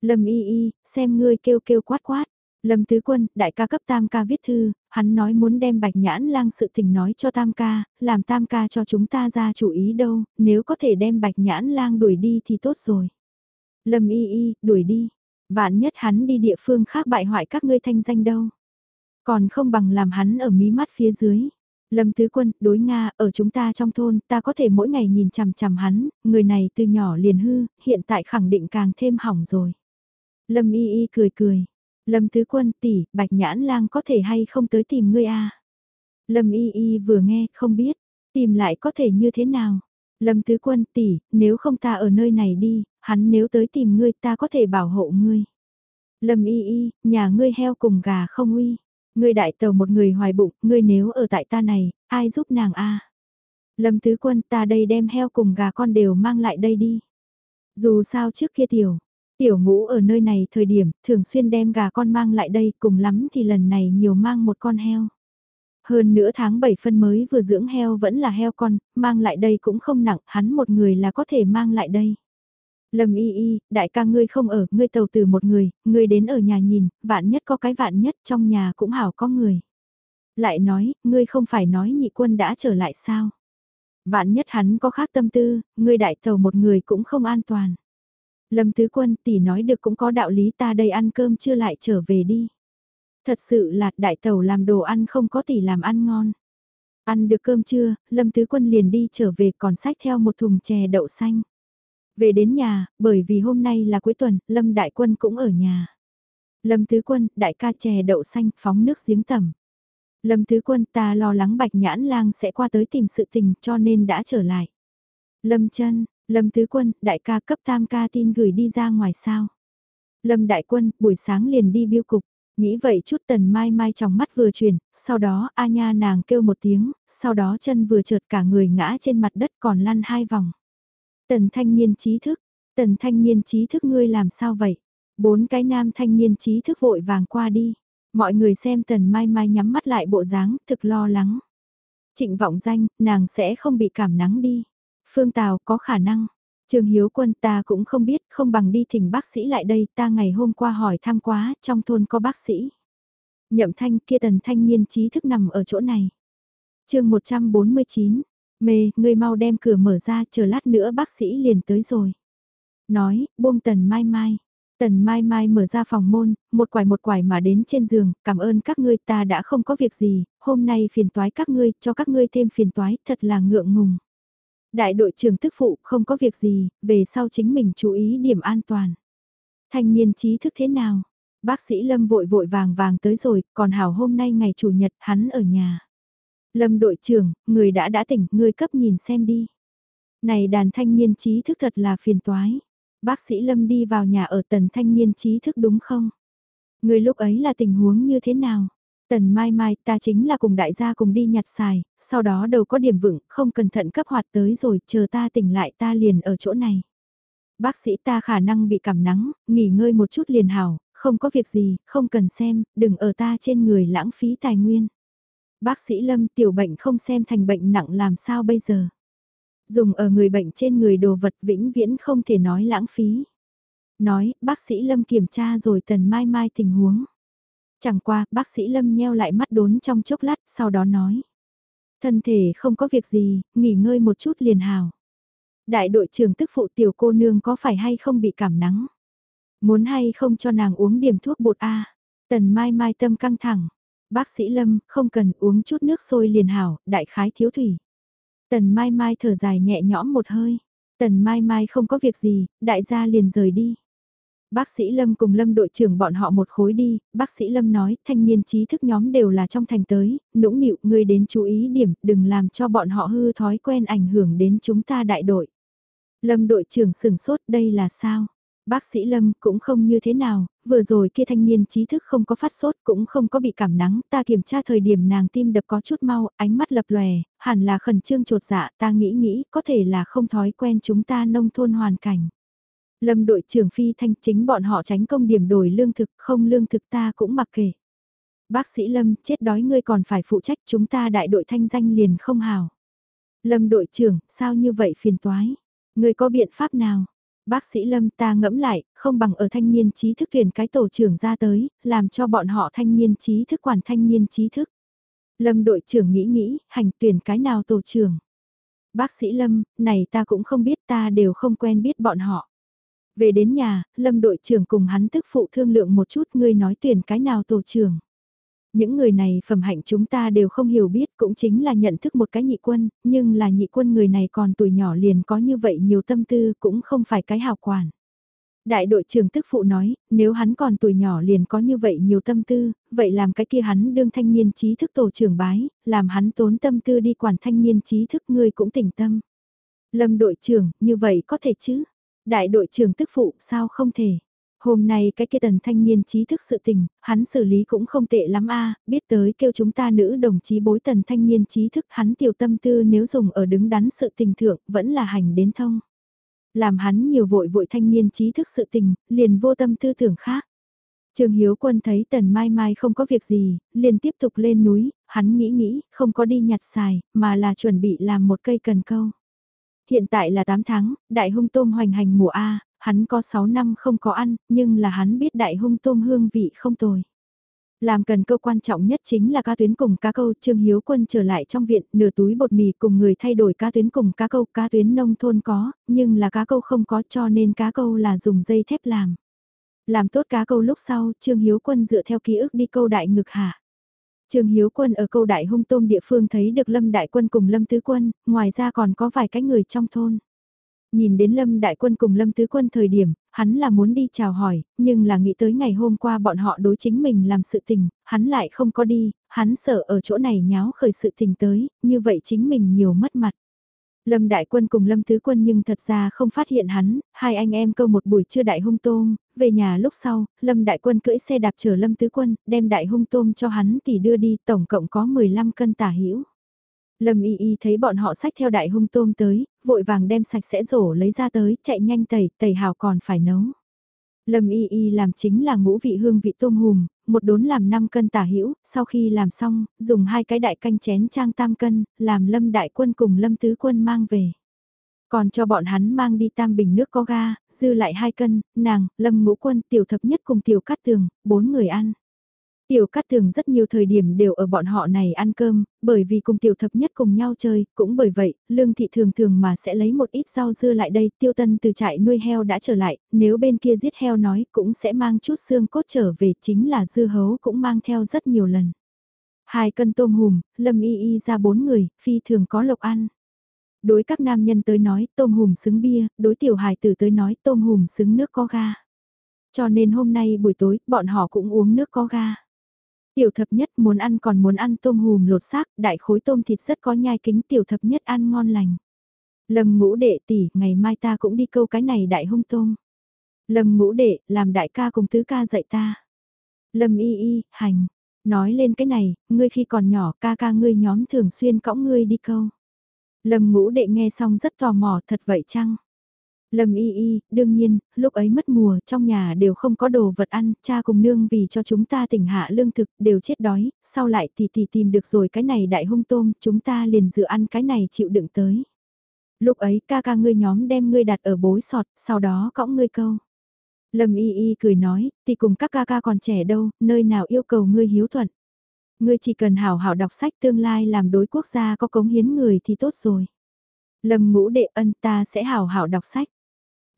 Lâm y y, xem ngươi kêu kêu quát quát. Lâm Tứ Quân, đại ca cấp tam ca viết thư, hắn nói muốn đem bạch nhãn lang sự tình nói cho tam ca, làm tam ca cho chúng ta ra chủ ý đâu, nếu có thể đem bạch nhãn lang đuổi đi thì tốt rồi. Lâm y y, đuổi đi. Vạn nhất hắn đi địa phương khác bại hoại các ngươi thanh danh đâu. Còn không bằng làm hắn ở mí mắt phía dưới. Lâm Tứ Quân, đối Nga, ở chúng ta trong thôn, ta có thể mỗi ngày nhìn chằm chằm hắn, người này từ nhỏ liền hư, hiện tại khẳng định càng thêm hỏng rồi. Lâm Y Y cười cười, Lâm Tứ Quân tỷ, Bạch Nhãn Lang có thể hay không tới tìm ngươi à? Lâm Y Y vừa nghe, không biết, tìm lại có thể như thế nào? Lâm Tứ Quân tỷ, nếu không ta ở nơi này đi, hắn nếu tới tìm ngươi ta có thể bảo hộ ngươi. Lâm Y Y, nhà ngươi heo cùng gà không uy. Ngươi đại tàu một người hoài bụng, ngươi nếu ở tại ta này, ai giúp nàng a? Lâm Tứ Quân ta đây đem heo cùng gà con đều mang lại đây đi. Dù sao trước kia tiểu, tiểu ngũ ở nơi này thời điểm thường xuyên đem gà con mang lại đây cùng lắm thì lần này nhiều mang một con heo. Hơn nữa tháng 7 phân mới vừa dưỡng heo vẫn là heo con, mang lại đây cũng không nặng, hắn một người là có thể mang lại đây. Lâm y y, đại ca ngươi không ở, ngươi tàu từ một người, ngươi đến ở nhà nhìn, vạn nhất có cái vạn nhất trong nhà cũng hảo có người. Lại nói, ngươi không phải nói nhị quân đã trở lại sao? Vạn nhất hắn có khác tâm tư, ngươi đại tàu một người cũng không an toàn. Lâm tứ quân tỷ nói được cũng có đạo lý ta đây ăn cơm chưa lại trở về đi. Thật sự là đại tàu làm đồ ăn không có tỷ làm ăn ngon. Ăn được cơm trưa, Lâm Tứ Quân liền đi trở về còn sách theo một thùng chè đậu xanh. Về đến nhà, bởi vì hôm nay là cuối tuần, Lâm Đại Quân cũng ở nhà. Lâm Tứ Quân, đại ca chè đậu xanh, phóng nước giếng tầm. Lâm Tứ Quân ta lo lắng Bạch Nhãn Lang sẽ qua tới tìm sự tình cho nên đã trở lại. Lâm chân Lâm Tứ Quân, đại ca cấp tam ca tin gửi đi ra ngoài sao. Lâm Đại Quân, buổi sáng liền đi biêu cục. Nghĩ vậy chút tần mai mai trong mắt vừa chuyển, sau đó A nha nàng kêu một tiếng, sau đó chân vừa trượt cả người ngã trên mặt đất còn lăn hai vòng. Tần thanh niên trí thức, tần thanh niên trí thức ngươi làm sao vậy? Bốn cái nam thanh niên trí thức vội vàng qua đi. Mọi người xem tần mai mai nhắm mắt lại bộ dáng, thực lo lắng. Trịnh vọng danh, nàng sẽ không bị cảm nắng đi. Phương Tào có khả năng. Trường Hiếu Quân ta cũng không biết, không bằng đi thỉnh bác sĩ lại đây, ta ngày hôm qua hỏi thăm quá, trong thôn có bác sĩ. Nhậm thanh kia tần thanh niên trí thức nằm ở chỗ này. chương 149, Mê, ngươi mau đem cửa mở ra chờ lát nữa bác sĩ liền tới rồi. Nói, buông tần mai mai. Tần mai mai mở ra phòng môn, một quải một quải mà đến trên giường, cảm ơn các ngươi ta đã không có việc gì, hôm nay phiền toái các ngươi, cho các ngươi thêm phiền toái, thật là ngượng ngùng. Đại đội trưởng thức phụ không có việc gì, về sau chính mình chú ý điểm an toàn. Thanh niên trí thức thế nào? Bác sĩ Lâm vội vội vàng vàng tới rồi, còn hảo hôm nay ngày chủ nhật hắn ở nhà. Lâm đội trưởng, người đã đã tỉnh, người cấp nhìn xem đi. Này đàn thanh niên trí thức thật là phiền toái. Bác sĩ Lâm đi vào nhà ở tần thanh niên trí thức đúng không? Người lúc ấy là tình huống như thế nào? Tần mai mai ta chính là cùng đại gia cùng đi nhặt xài, sau đó đầu có điểm vựng, không cẩn thận cấp hoạt tới rồi, chờ ta tỉnh lại ta liền ở chỗ này. Bác sĩ ta khả năng bị cảm nắng, nghỉ ngơi một chút liền hảo, không có việc gì, không cần xem, đừng ở ta trên người lãng phí tài nguyên. Bác sĩ Lâm tiểu bệnh không xem thành bệnh nặng làm sao bây giờ. Dùng ở người bệnh trên người đồ vật vĩnh viễn không thể nói lãng phí. Nói, bác sĩ Lâm kiểm tra rồi tần mai mai tình huống. Chẳng qua, bác sĩ Lâm nheo lại mắt đốn trong chốc lát, sau đó nói. Thân thể không có việc gì, nghỉ ngơi một chút liền hào. Đại đội trưởng tức phụ tiểu cô nương có phải hay không bị cảm nắng? Muốn hay không cho nàng uống điểm thuốc bột A? Tần mai mai tâm căng thẳng. Bác sĩ Lâm, không cần uống chút nước sôi liền hảo, đại khái thiếu thủy. Tần Mai Mai thở dài nhẹ nhõm một hơi. Tần Mai Mai không có việc gì, đại gia liền rời đi. Bác sĩ Lâm cùng Lâm đội trưởng bọn họ một khối đi, bác sĩ Lâm nói thanh niên trí thức nhóm đều là trong thành tới, nũng nịu ngươi đến chú ý điểm, đừng làm cho bọn họ hư thói quen ảnh hưởng đến chúng ta đại đội. Lâm đội trưởng sừng sốt đây là sao? Bác sĩ Lâm cũng không như thế nào, vừa rồi kia thanh niên trí thức không có phát sốt cũng không có bị cảm nắng, ta kiểm tra thời điểm nàng tim đập có chút mau, ánh mắt lập lòe, hẳn là khẩn trương trột dạ, ta nghĩ nghĩ, có thể là không thói quen chúng ta nông thôn hoàn cảnh. Lâm đội trưởng phi thanh chính bọn họ tránh công điểm đổi lương thực, không lương thực ta cũng mặc kệ. Bác sĩ Lâm, chết đói ngươi còn phải phụ trách chúng ta đại đội thanh danh liền không hào. Lâm đội trưởng, sao như vậy phiền toái? Ngươi có biện pháp nào? Bác sĩ Lâm ta ngẫm lại, không bằng ở thanh niên trí thức tuyển cái tổ trưởng ra tới, làm cho bọn họ thanh niên trí thức quản thanh niên trí thức. Lâm đội trưởng nghĩ nghĩ, hành tuyển cái nào tổ trưởng. Bác sĩ Lâm, này ta cũng không biết ta đều không quen biết bọn họ. Về đến nhà, Lâm đội trưởng cùng hắn tức phụ thương lượng một chút ngươi nói tuyển cái nào tổ trưởng. Những người này phẩm hạnh chúng ta đều không hiểu biết cũng chính là nhận thức một cái nhị quân, nhưng là nhị quân người này còn tuổi nhỏ liền có như vậy nhiều tâm tư cũng không phải cái hào quản. Đại đội trưởng tức phụ nói, nếu hắn còn tuổi nhỏ liền có như vậy nhiều tâm tư, vậy làm cái kia hắn đương thanh niên trí thức tổ trưởng bái, làm hắn tốn tâm tư đi quản thanh niên trí thức ngươi cũng tỉnh tâm. Lâm đội trưởng, như vậy có thể chứ? Đại đội trưởng tức phụ, sao không thể? Hôm nay cái kia tần thanh niên trí thức sự tình, hắn xử lý cũng không tệ lắm a biết tới kêu chúng ta nữ đồng chí bối tần thanh niên trí thức hắn tiểu tâm tư nếu dùng ở đứng đắn sự tình thượng vẫn là hành đến thông. Làm hắn nhiều vội vội thanh niên trí thức sự tình, liền vô tâm tư tưởng khác. Trương Hiếu Quân thấy Tần Mai Mai không có việc gì, liền tiếp tục lên núi, hắn nghĩ nghĩ, không có đi nhặt xài, mà là chuẩn bị làm một cây cần câu. Hiện tại là 8 tháng, đại hung tôm hoành hành mùa A, hắn có 6 năm không có ăn, nhưng là hắn biết đại hung tôm hương vị không tồi. Làm cần câu quan trọng nhất chính là cá tuyến cùng cá câu, Trương Hiếu Quân trở lại trong viện, nửa túi bột mì cùng người thay đổi cá tuyến cùng cá câu, cá tuyến nông thôn có, nhưng là cá câu không có cho nên cá câu là dùng dây thép làm. Làm tốt cá câu lúc sau, Trương Hiếu Quân dựa theo ký ức đi câu đại ngực hạ. Trương Hiếu Quân ở câu đại hung tôm địa phương thấy được Lâm Đại Quân cùng Lâm Tứ Quân, ngoài ra còn có vài cái người trong thôn. Nhìn đến Lâm Đại Quân cùng Lâm Tứ Quân thời điểm, hắn là muốn đi chào hỏi, nhưng là nghĩ tới ngày hôm qua bọn họ đối chính mình làm sự tình, hắn lại không có đi, hắn sợ ở chỗ này nháo khởi sự tình tới, như vậy chính mình nhiều mất mặt. Lâm Đại Quân cùng Lâm Tứ Quân nhưng thật ra không phát hiện hắn, hai anh em câu một buổi trưa đại hung tôm, về nhà lúc sau, Lâm Đại Quân cưỡi xe đạp chở Lâm Tứ Quân, đem đại hung tôm cho hắn thì đưa đi, tổng cộng có 15 cân tả hữu Lâm Y Y thấy bọn họ sách theo đại hung tôm tới, vội vàng đem sạch sẽ rổ lấy ra tới, chạy nhanh tẩy, tẩy hào còn phải nấu. Lâm Y Y làm chính là ngũ vị hương vị tôm hùm, một đốn làm 5 cân tả hữu sau khi làm xong, dùng hai cái đại canh chén trang tam cân, làm Lâm Đại Quân cùng Lâm Tứ Quân mang về. Còn cho bọn hắn mang đi tam bình nước có ga, dư lại hai cân, nàng, Lâm Ngũ Quân, Tiểu Thập Nhất cùng Tiểu Cát Tường, bốn người ăn. Tiểu Cát Tường rất nhiều thời điểm đều ở bọn họ này ăn cơm, bởi vì cùng Tiểu Thập Nhất cùng nhau chơi, cũng bởi vậy, Lương Thị thường thường mà sẽ lấy một ít rau dưa lại đây, Tiêu Tân từ trại nuôi heo đã trở lại, nếu bên kia giết heo nói cũng sẽ mang chút xương cốt trở về, chính là dưa hấu cũng mang theo rất nhiều lần. Hai cân tôm hùm, Lâm Y Y ra bốn người, phi thường có lộc ăn. Đối các nam nhân tới nói tôm hùm xứng bia, đối tiểu hài tử tới nói tôm hùm xứng nước có ga. Cho nên hôm nay buổi tối, bọn họ cũng uống nước có ga. Tiểu thập nhất muốn ăn còn muốn ăn tôm hùm lột xác, đại khối tôm thịt rất có nhai kính tiểu thập nhất ăn ngon lành. Lâm ngũ đệ tỷ, ngày mai ta cũng đi câu cái này đại hung tôm. Lâm ngũ đệ, làm đại ca cùng tứ ca dạy ta. Lâm y y, hành. Nói lên cái này, ngươi khi còn nhỏ ca ca ngươi nhóm thường xuyên cõng ngươi đi câu. Lâm ngũ đệ nghe xong rất tò mò thật vậy chăng? Lâm y y, đương nhiên, lúc ấy mất mùa, trong nhà đều không có đồ vật ăn, cha cùng nương vì cho chúng ta tỉnh hạ lương thực, đều chết đói, sau lại thì thì tìm được rồi cái này đại hung tôm, chúng ta liền dự ăn cái này chịu đựng tới. Lúc ấy ca ca ngươi nhóm đem ngươi đặt ở bối sọt, sau đó cõng ngươi câu. Lâm y y cười nói, thì cùng các ca ca còn trẻ đâu, nơi nào yêu cầu ngươi hiếu thuận. Ngươi chỉ cần hảo hảo đọc sách tương lai làm đối quốc gia có cống hiến người thì tốt rồi. Lâm ngũ đệ ân ta sẽ hảo hảo đọc sách.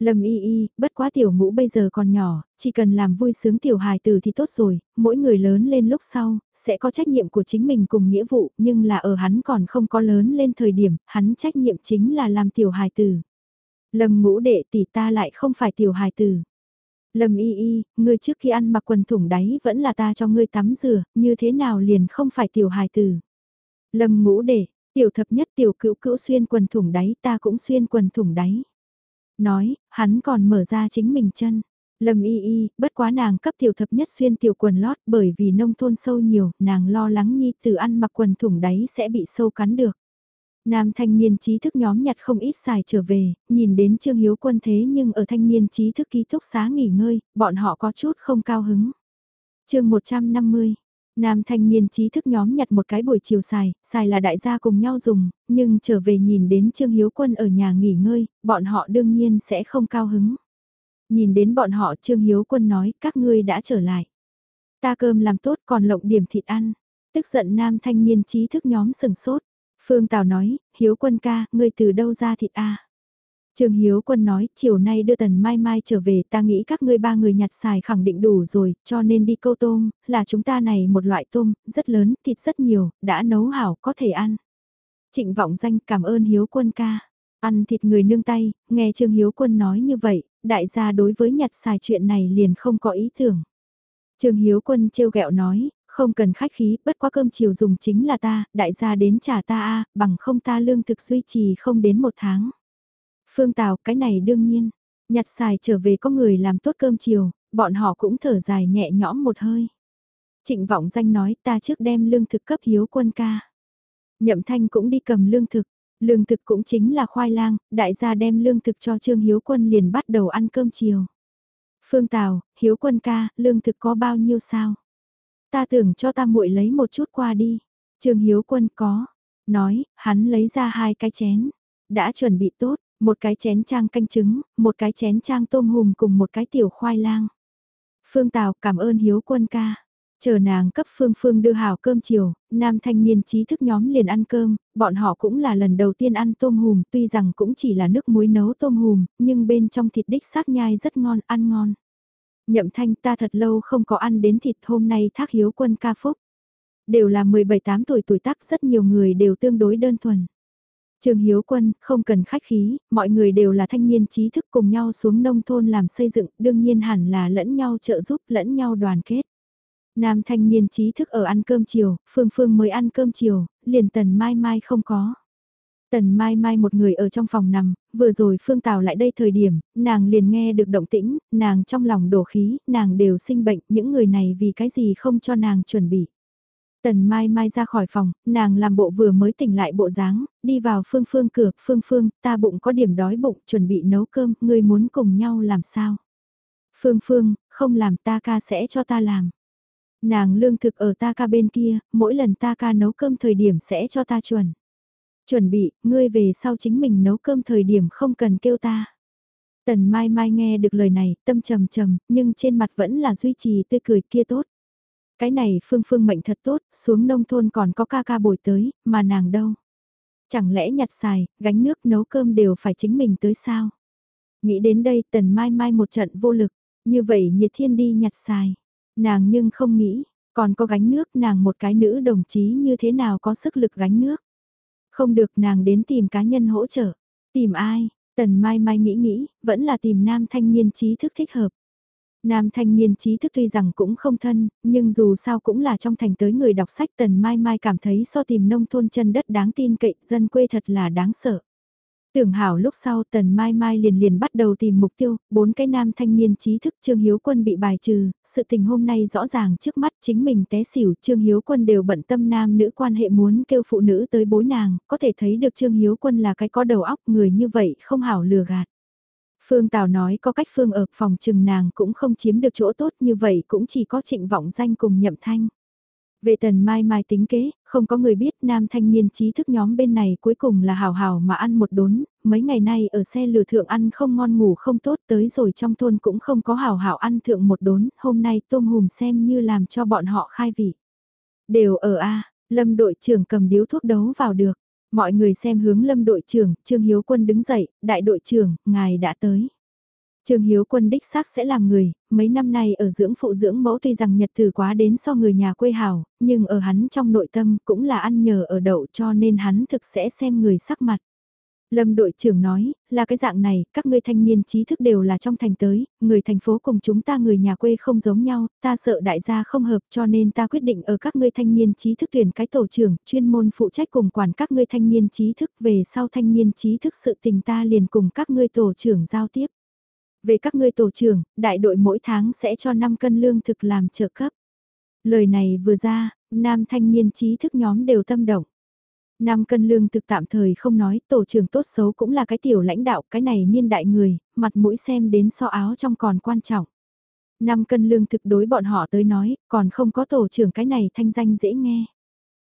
Lâm y y, bất quá tiểu ngũ bây giờ còn nhỏ, chỉ cần làm vui sướng tiểu hài tử thì tốt rồi, mỗi người lớn lên lúc sau, sẽ có trách nhiệm của chính mình cùng nghĩa vụ, nhưng là ở hắn còn không có lớn lên thời điểm, hắn trách nhiệm chính là làm tiểu hài tử. Lâm ngũ đệ tỷ ta lại không phải tiểu hài tử. Lâm y y, ngươi trước khi ăn mặc quần thủng đáy vẫn là ta cho ngươi tắm rửa, như thế nào liền không phải tiểu hài tử. Lâm ngũ đệ, tiểu thập nhất tiểu cữu cữu xuyên quần thủng đáy ta cũng xuyên quần thủng đáy. Nói, hắn còn mở ra chính mình chân. Lâm y y, bất quá nàng cấp tiểu thập nhất xuyên tiểu quần lót bởi vì nông thôn sâu nhiều, nàng lo lắng nhi từ ăn mặc quần thủng đáy sẽ bị sâu cắn được. Nam thanh niên trí thức nhóm nhặt không ít xài trở về, nhìn đến Trương Hiếu Quân thế nhưng ở thanh niên trí thức ký túc xá nghỉ ngơi, bọn họ có chút không cao hứng. chương 150 Nam thanh niên trí thức nhóm nhặt một cái buổi chiều xài, xài là đại gia cùng nhau dùng, nhưng trở về nhìn đến Trương Hiếu Quân ở nhà nghỉ ngơi, bọn họ đương nhiên sẽ không cao hứng. Nhìn đến bọn họ Trương Hiếu Quân nói các ngươi đã trở lại. Ta cơm làm tốt còn lộng điểm thịt ăn. Tức giận nam thanh niên trí thức nhóm sừng sốt. Phương Tào nói, Hiếu Quân ca, ngươi từ đâu ra thịt a? Trương Hiếu Quân nói, chiều nay đưa Tần Mai Mai trở về, ta nghĩ các ngươi ba người nhặt xài khẳng định đủ rồi, cho nên đi câu tôm, là chúng ta này một loại tôm, rất lớn, thịt rất nhiều, đã nấu hảo, có thể ăn. Trịnh vọng danh cảm ơn Hiếu Quân ca. Ăn thịt người nương tay, nghe Trương Hiếu Quân nói như vậy, đại gia đối với nhặt xài chuyện này liền không có ý tưởng. Trương Hiếu Quân trêu ghẹo nói, không cần khách khí, bất quá cơm chiều dùng chính là ta, đại gia đến trả ta a, bằng không ta lương thực duy trì không đến một tháng. Phương Tào, cái này đương nhiên, nhặt xài trở về có người làm tốt cơm chiều, bọn họ cũng thở dài nhẹ nhõm một hơi. Trịnh vọng danh nói ta trước đem lương thực cấp hiếu quân ca. Nhậm thanh cũng đi cầm lương thực, lương thực cũng chính là khoai lang, đại gia đem lương thực cho Trương Hiếu Quân liền bắt đầu ăn cơm chiều. Phương Tào, Hiếu Quân ca, lương thực có bao nhiêu sao? Ta tưởng cho ta muội lấy một chút qua đi. Trương Hiếu Quân có. Nói, hắn lấy ra hai cái chén. Đã chuẩn bị tốt, một cái chén trang canh trứng, một cái chén trang tôm hùm cùng một cái tiểu khoai lang. Phương Tào cảm ơn Hiếu Quân ca. Chờ nàng cấp Phương Phương đưa hào cơm chiều, nam thanh niên trí thức nhóm liền ăn cơm, bọn họ cũng là lần đầu tiên ăn tôm hùm tuy rằng cũng chỉ là nước muối nấu tôm hùm, nhưng bên trong thịt đích xác nhai rất ngon, ăn ngon. Nhậm thanh ta thật lâu không có ăn đến thịt hôm nay thác hiếu quân ca phúc. Đều là 17-8 tuổi tuổi tác rất nhiều người đều tương đối đơn thuần. Trường Hiếu Quân, không cần khách khí, mọi người đều là thanh niên trí thức cùng nhau xuống nông thôn làm xây dựng, đương nhiên hẳn là lẫn nhau trợ giúp, lẫn nhau đoàn kết. Nam thanh niên trí thức ở ăn cơm chiều, Phương Phương mới ăn cơm chiều, liền tần mai mai không có. Tần Mai Mai một người ở trong phòng nằm, vừa rồi Phương Tào lại đây thời điểm, nàng liền nghe được động tĩnh, nàng trong lòng đổ khí, nàng đều sinh bệnh, những người này vì cái gì không cho nàng chuẩn bị. Tần Mai Mai ra khỏi phòng, nàng làm bộ vừa mới tỉnh lại bộ dáng, đi vào Phương Phương cửa, Phương Phương, ta bụng có điểm đói bụng, chuẩn bị nấu cơm, ngươi muốn cùng nhau làm sao? Phương Phương, không làm ta ca sẽ cho ta làm. Nàng lương thực ở ta ca bên kia, mỗi lần ta ca nấu cơm thời điểm sẽ cho ta chuẩn. Chuẩn bị, ngươi về sau chính mình nấu cơm thời điểm không cần kêu ta. Tần Mai Mai nghe được lời này, tâm trầm trầm, nhưng trên mặt vẫn là duy trì tươi cười kia tốt. Cái này Phương Phương mệnh thật tốt, xuống nông thôn còn có ca ca bồi tới, mà nàng đâu. Chẳng lẽ nhặt xài, gánh nước nấu cơm đều phải chính mình tới sao? Nghĩ đến đây Tần Mai Mai một trận vô lực, như vậy nhiệt thiên đi nhặt xài. Nàng nhưng không nghĩ, còn có gánh nước nàng một cái nữ đồng chí như thế nào có sức lực gánh nước. Không được nàng đến tìm cá nhân hỗ trợ. Tìm ai? Tần Mai Mai nghĩ nghĩ, vẫn là tìm nam thanh niên trí thức thích hợp. Nam thanh niên trí thức tuy rằng cũng không thân, nhưng dù sao cũng là trong thành tới người đọc sách Tần Mai Mai cảm thấy so tìm nông thôn chân đất đáng tin cậy dân quê thật là đáng sợ. Tưởng hảo lúc sau tần mai mai liền liền bắt đầu tìm mục tiêu, bốn cái nam thanh niên trí thức Trương Hiếu Quân bị bài trừ, sự tình hôm nay rõ ràng trước mắt chính mình té xỉu Trương Hiếu Quân đều bận tâm nam nữ quan hệ muốn kêu phụ nữ tới bối nàng, có thể thấy được Trương Hiếu Quân là cái có đầu óc người như vậy không hảo lừa gạt. Phương Tào nói có cách Phương ở phòng trừng nàng cũng không chiếm được chỗ tốt như vậy cũng chỉ có trịnh vọng danh cùng nhậm thanh. Về tần mai mai tính kế, không có người biết nam thanh niên trí thức nhóm bên này cuối cùng là hào hào mà ăn một đốn, mấy ngày nay ở xe lừa thượng ăn không ngon ngủ không tốt tới rồi trong thôn cũng không có hào hào ăn thượng một đốn, hôm nay tôm hùm xem như làm cho bọn họ khai vị. Đều ở A, lâm đội trưởng cầm điếu thuốc đấu vào được, mọi người xem hướng lâm đội trưởng, Trương Hiếu Quân đứng dậy, đại đội trưởng, ngài đã tới. Trương Hiếu Quân đích xác sẽ làm người, mấy năm nay ở dưỡng phụ dưỡng mẫu tuy rằng nhật từ quá đến so người nhà quê hảo, nhưng ở hắn trong nội tâm cũng là ăn nhờ ở đậu cho nên hắn thực sẽ xem người sắc mặt. Lâm đội trưởng nói, là cái dạng này, các ngươi thanh niên trí thức đều là trong thành tới, người thành phố cùng chúng ta người nhà quê không giống nhau, ta sợ đại gia không hợp cho nên ta quyết định ở các ngươi thanh niên trí thức tuyển cái tổ trưởng, chuyên môn phụ trách cùng quản các ngươi thanh niên trí thức về sau thanh niên trí thức sự tình ta liền cùng các ngươi tổ trưởng giao tiếp. Về các ngươi tổ trưởng, đại đội mỗi tháng sẽ cho 5 cân lương thực làm trợ cấp. Lời này vừa ra, nam thanh niên trí thức nhóm đều tâm động. Năm cân lương thực tạm thời không nói, tổ trưởng tốt xấu cũng là cái tiểu lãnh đạo, cái này niên đại người, mặt mũi xem đến so áo trong còn quan trọng. Năm cân lương thực đối bọn họ tới nói, còn không có tổ trưởng cái này thanh danh dễ nghe.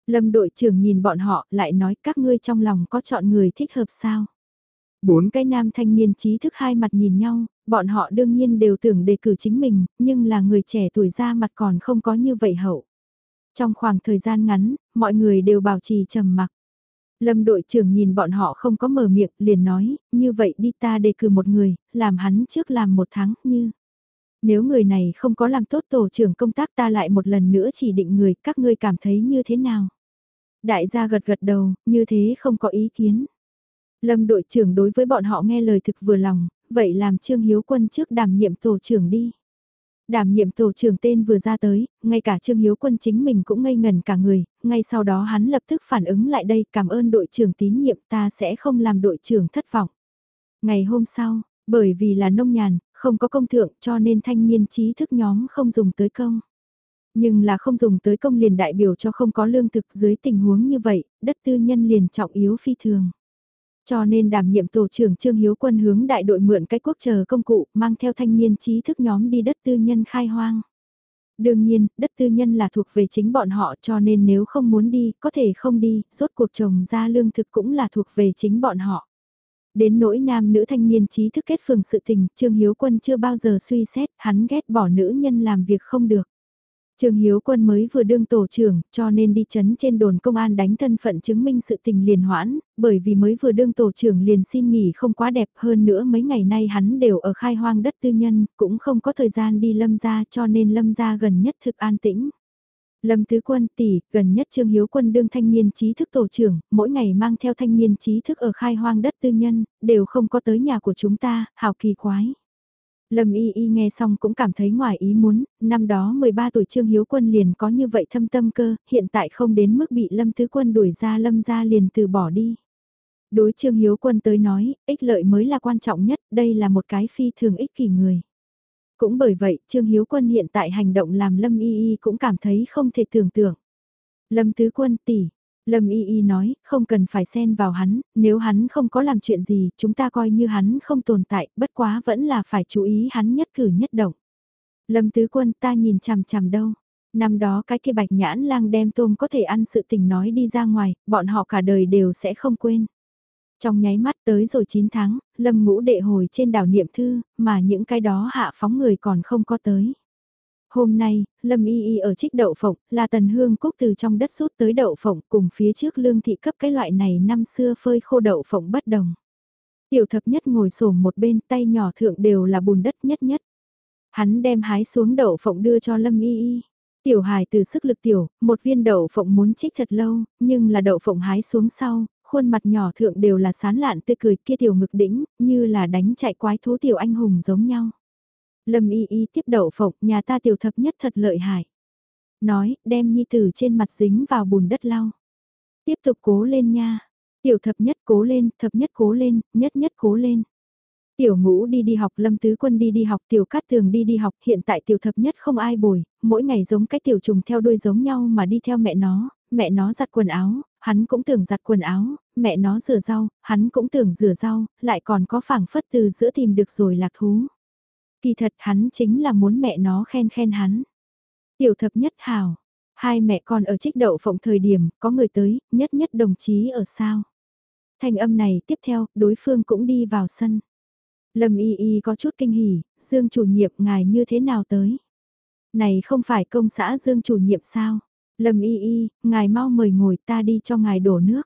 Lâm đội trưởng nhìn bọn họ lại nói các ngươi trong lòng có chọn người thích hợp sao. Bốn cái nam thanh niên trí thức hai mặt nhìn nhau, bọn họ đương nhiên đều tưởng đề cử chính mình, nhưng là người trẻ tuổi ra mặt còn không có như vậy hậu. Trong khoảng thời gian ngắn, mọi người đều bảo trì trầm mặc. Lâm đội trưởng nhìn bọn họ không có mở miệng, liền nói, như vậy đi ta đề cử một người, làm hắn trước làm một tháng, như. Nếu người này không có làm tốt tổ trưởng công tác ta lại một lần nữa chỉ định người, các ngươi cảm thấy như thế nào? Đại gia gật gật đầu, như thế không có ý kiến. Lâm đội trưởng đối với bọn họ nghe lời thực vừa lòng, vậy làm Trương Hiếu Quân trước đảm nhiệm tổ trưởng đi. Đảm nhiệm tổ trưởng tên vừa ra tới, ngay cả Trương Hiếu Quân chính mình cũng ngây ngần cả người, ngay sau đó hắn lập tức phản ứng lại đây cảm ơn đội trưởng tín nhiệm ta sẽ không làm đội trưởng thất vọng. Ngày hôm sau, bởi vì là nông nhàn, không có công thượng cho nên thanh niên trí thức nhóm không dùng tới công. Nhưng là không dùng tới công liền đại biểu cho không có lương thực dưới tình huống như vậy, đất tư nhân liền trọng yếu phi thường. Cho nên đảm nhiệm tổ trưởng Trương Hiếu Quân hướng đại đội mượn cái quốc chờ công cụ, mang theo thanh niên trí thức nhóm đi đất tư nhân khai hoang. Đương nhiên, đất tư nhân là thuộc về chính bọn họ cho nên nếu không muốn đi, có thể không đi, rốt cuộc trồng ra lương thực cũng là thuộc về chính bọn họ. Đến nỗi nam nữ thanh niên trí thức kết phường sự tình, Trương Hiếu Quân chưa bao giờ suy xét, hắn ghét bỏ nữ nhân làm việc không được. Trương Hiếu Quân mới vừa đương tổ trưởng, cho nên đi chấn trên đồn công an đánh thân phận chứng minh sự tình liền hoãn, bởi vì mới vừa đương tổ trưởng liền xin nghỉ không quá đẹp hơn nữa mấy ngày nay hắn đều ở khai hoang đất tư nhân, cũng không có thời gian đi lâm gia cho nên lâm gia gần nhất thực an tĩnh. Lâm Tứ Quân tỷ, gần nhất Trương Hiếu Quân đương thanh niên trí thức tổ trưởng, mỗi ngày mang theo thanh niên trí thức ở khai hoang đất tư nhân, đều không có tới nhà của chúng ta, hào kỳ quái. Lâm Y Y nghe xong cũng cảm thấy ngoài ý muốn, năm đó 13 tuổi Trương Hiếu Quân liền có như vậy thâm tâm cơ, hiện tại không đến mức bị Lâm Tứ Quân đuổi ra Lâm ra liền từ bỏ đi. Đối Trương Hiếu Quân tới nói, ích lợi mới là quan trọng nhất, đây là một cái phi thường ích kỷ người. Cũng bởi vậy, Trương Hiếu Quân hiện tại hành động làm Lâm Y Y cũng cảm thấy không thể tưởng tượng. Lâm Tứ Quân tỷ, Lâm Y Y nói, không cần phải xen vào hắn, nếu hắn không có làm chuyện gì, chúng ta coi như hắn không tồn tại, bất quá vẫn là phải chú ý hắn nhất cử nhất động. Lâm Tứ Quân ta nhìn chằm chằm đâu. Năm đó cái kia bạch nhãn lang đem tôm có thể ăn sự tình nói đi ra ngoài, bọn họ cả đời đều sẽ không quên. Trong nháy mắt tới rồi 9 tháng, Lâm ngũ đệ hồi trên đảo niệm thư, mà những cái đó hạ phóng người còn không có tới. Hôm nay, Lâm Y Y ở trích đậu phộng, là tần hương cúc từ trong đất rút tới đậu phộng cùng phía trước lương thị cấp cái loại này năm xưa phơi khô đậu phộng bất đồng. Tiểu thập nhất ngồi sổm một bên tay nhỏ thượng đều là bùn đất nhất nhất. Hắn đem hái xuống đậu phộng đưa cho Lâm Y Y. Tiểu hài từ sức lực tiểu, một viên đậu phộng muốn trích thật lâu, nhưng là đậu phộng hái xuống sau, khuôn mặt nhỏ thượng đều là sán lạn tươi cười kia tiểu ngực đỉnh, như là đánh chạy quái thú tiểu anh hùng giống nhau. Lâm y y tiếp đậu phộng, nhà ta tiểu thập nhất thật lợi hại. Nói, đem nhi tử trên mặt dính vào bùn đất lau. Tiếp tục cố lên nha. Tiểu thập nhất cố lên, thập nhất cố lên, nhất nhất cố lên. Tiểu ngũ đi đi học, lâm tứ quân đi đi học, tiểu cát tường đi đi học, hiện tại tiểu thập nhất không ai bồi, mỗi ngày giống cái tiểu trùng theo đuôi giống nhau mà đi theo mẹ nó, mẹ nó giặt quần áo, hắn cũng tưởng giặt quần áo, mẹ nó rửa rau, hắn cũng tưởng rửa rau, lại còn có phảng phất từ giữa tìm được rồi lạc thú. Kỳ thật hắn chính là muốn mẹ nó khen khen hắn. Tiểu thập nhất hảo hai mẹ con ở trích đậu phộng thời điểm có người tới, nhất nhất đồng chí ở sao. Thanh âm này tiếp theo, đối phương cũng đi vào sân. Lâm y y có chút kinh hỉ, Dương chủ nhiệm ngài như thế nào tới? Này không phải công xã Dương chủ nhiệm sao? Lâm y y, ngài mau mời ngồi ta đi cho ngài đổ nước.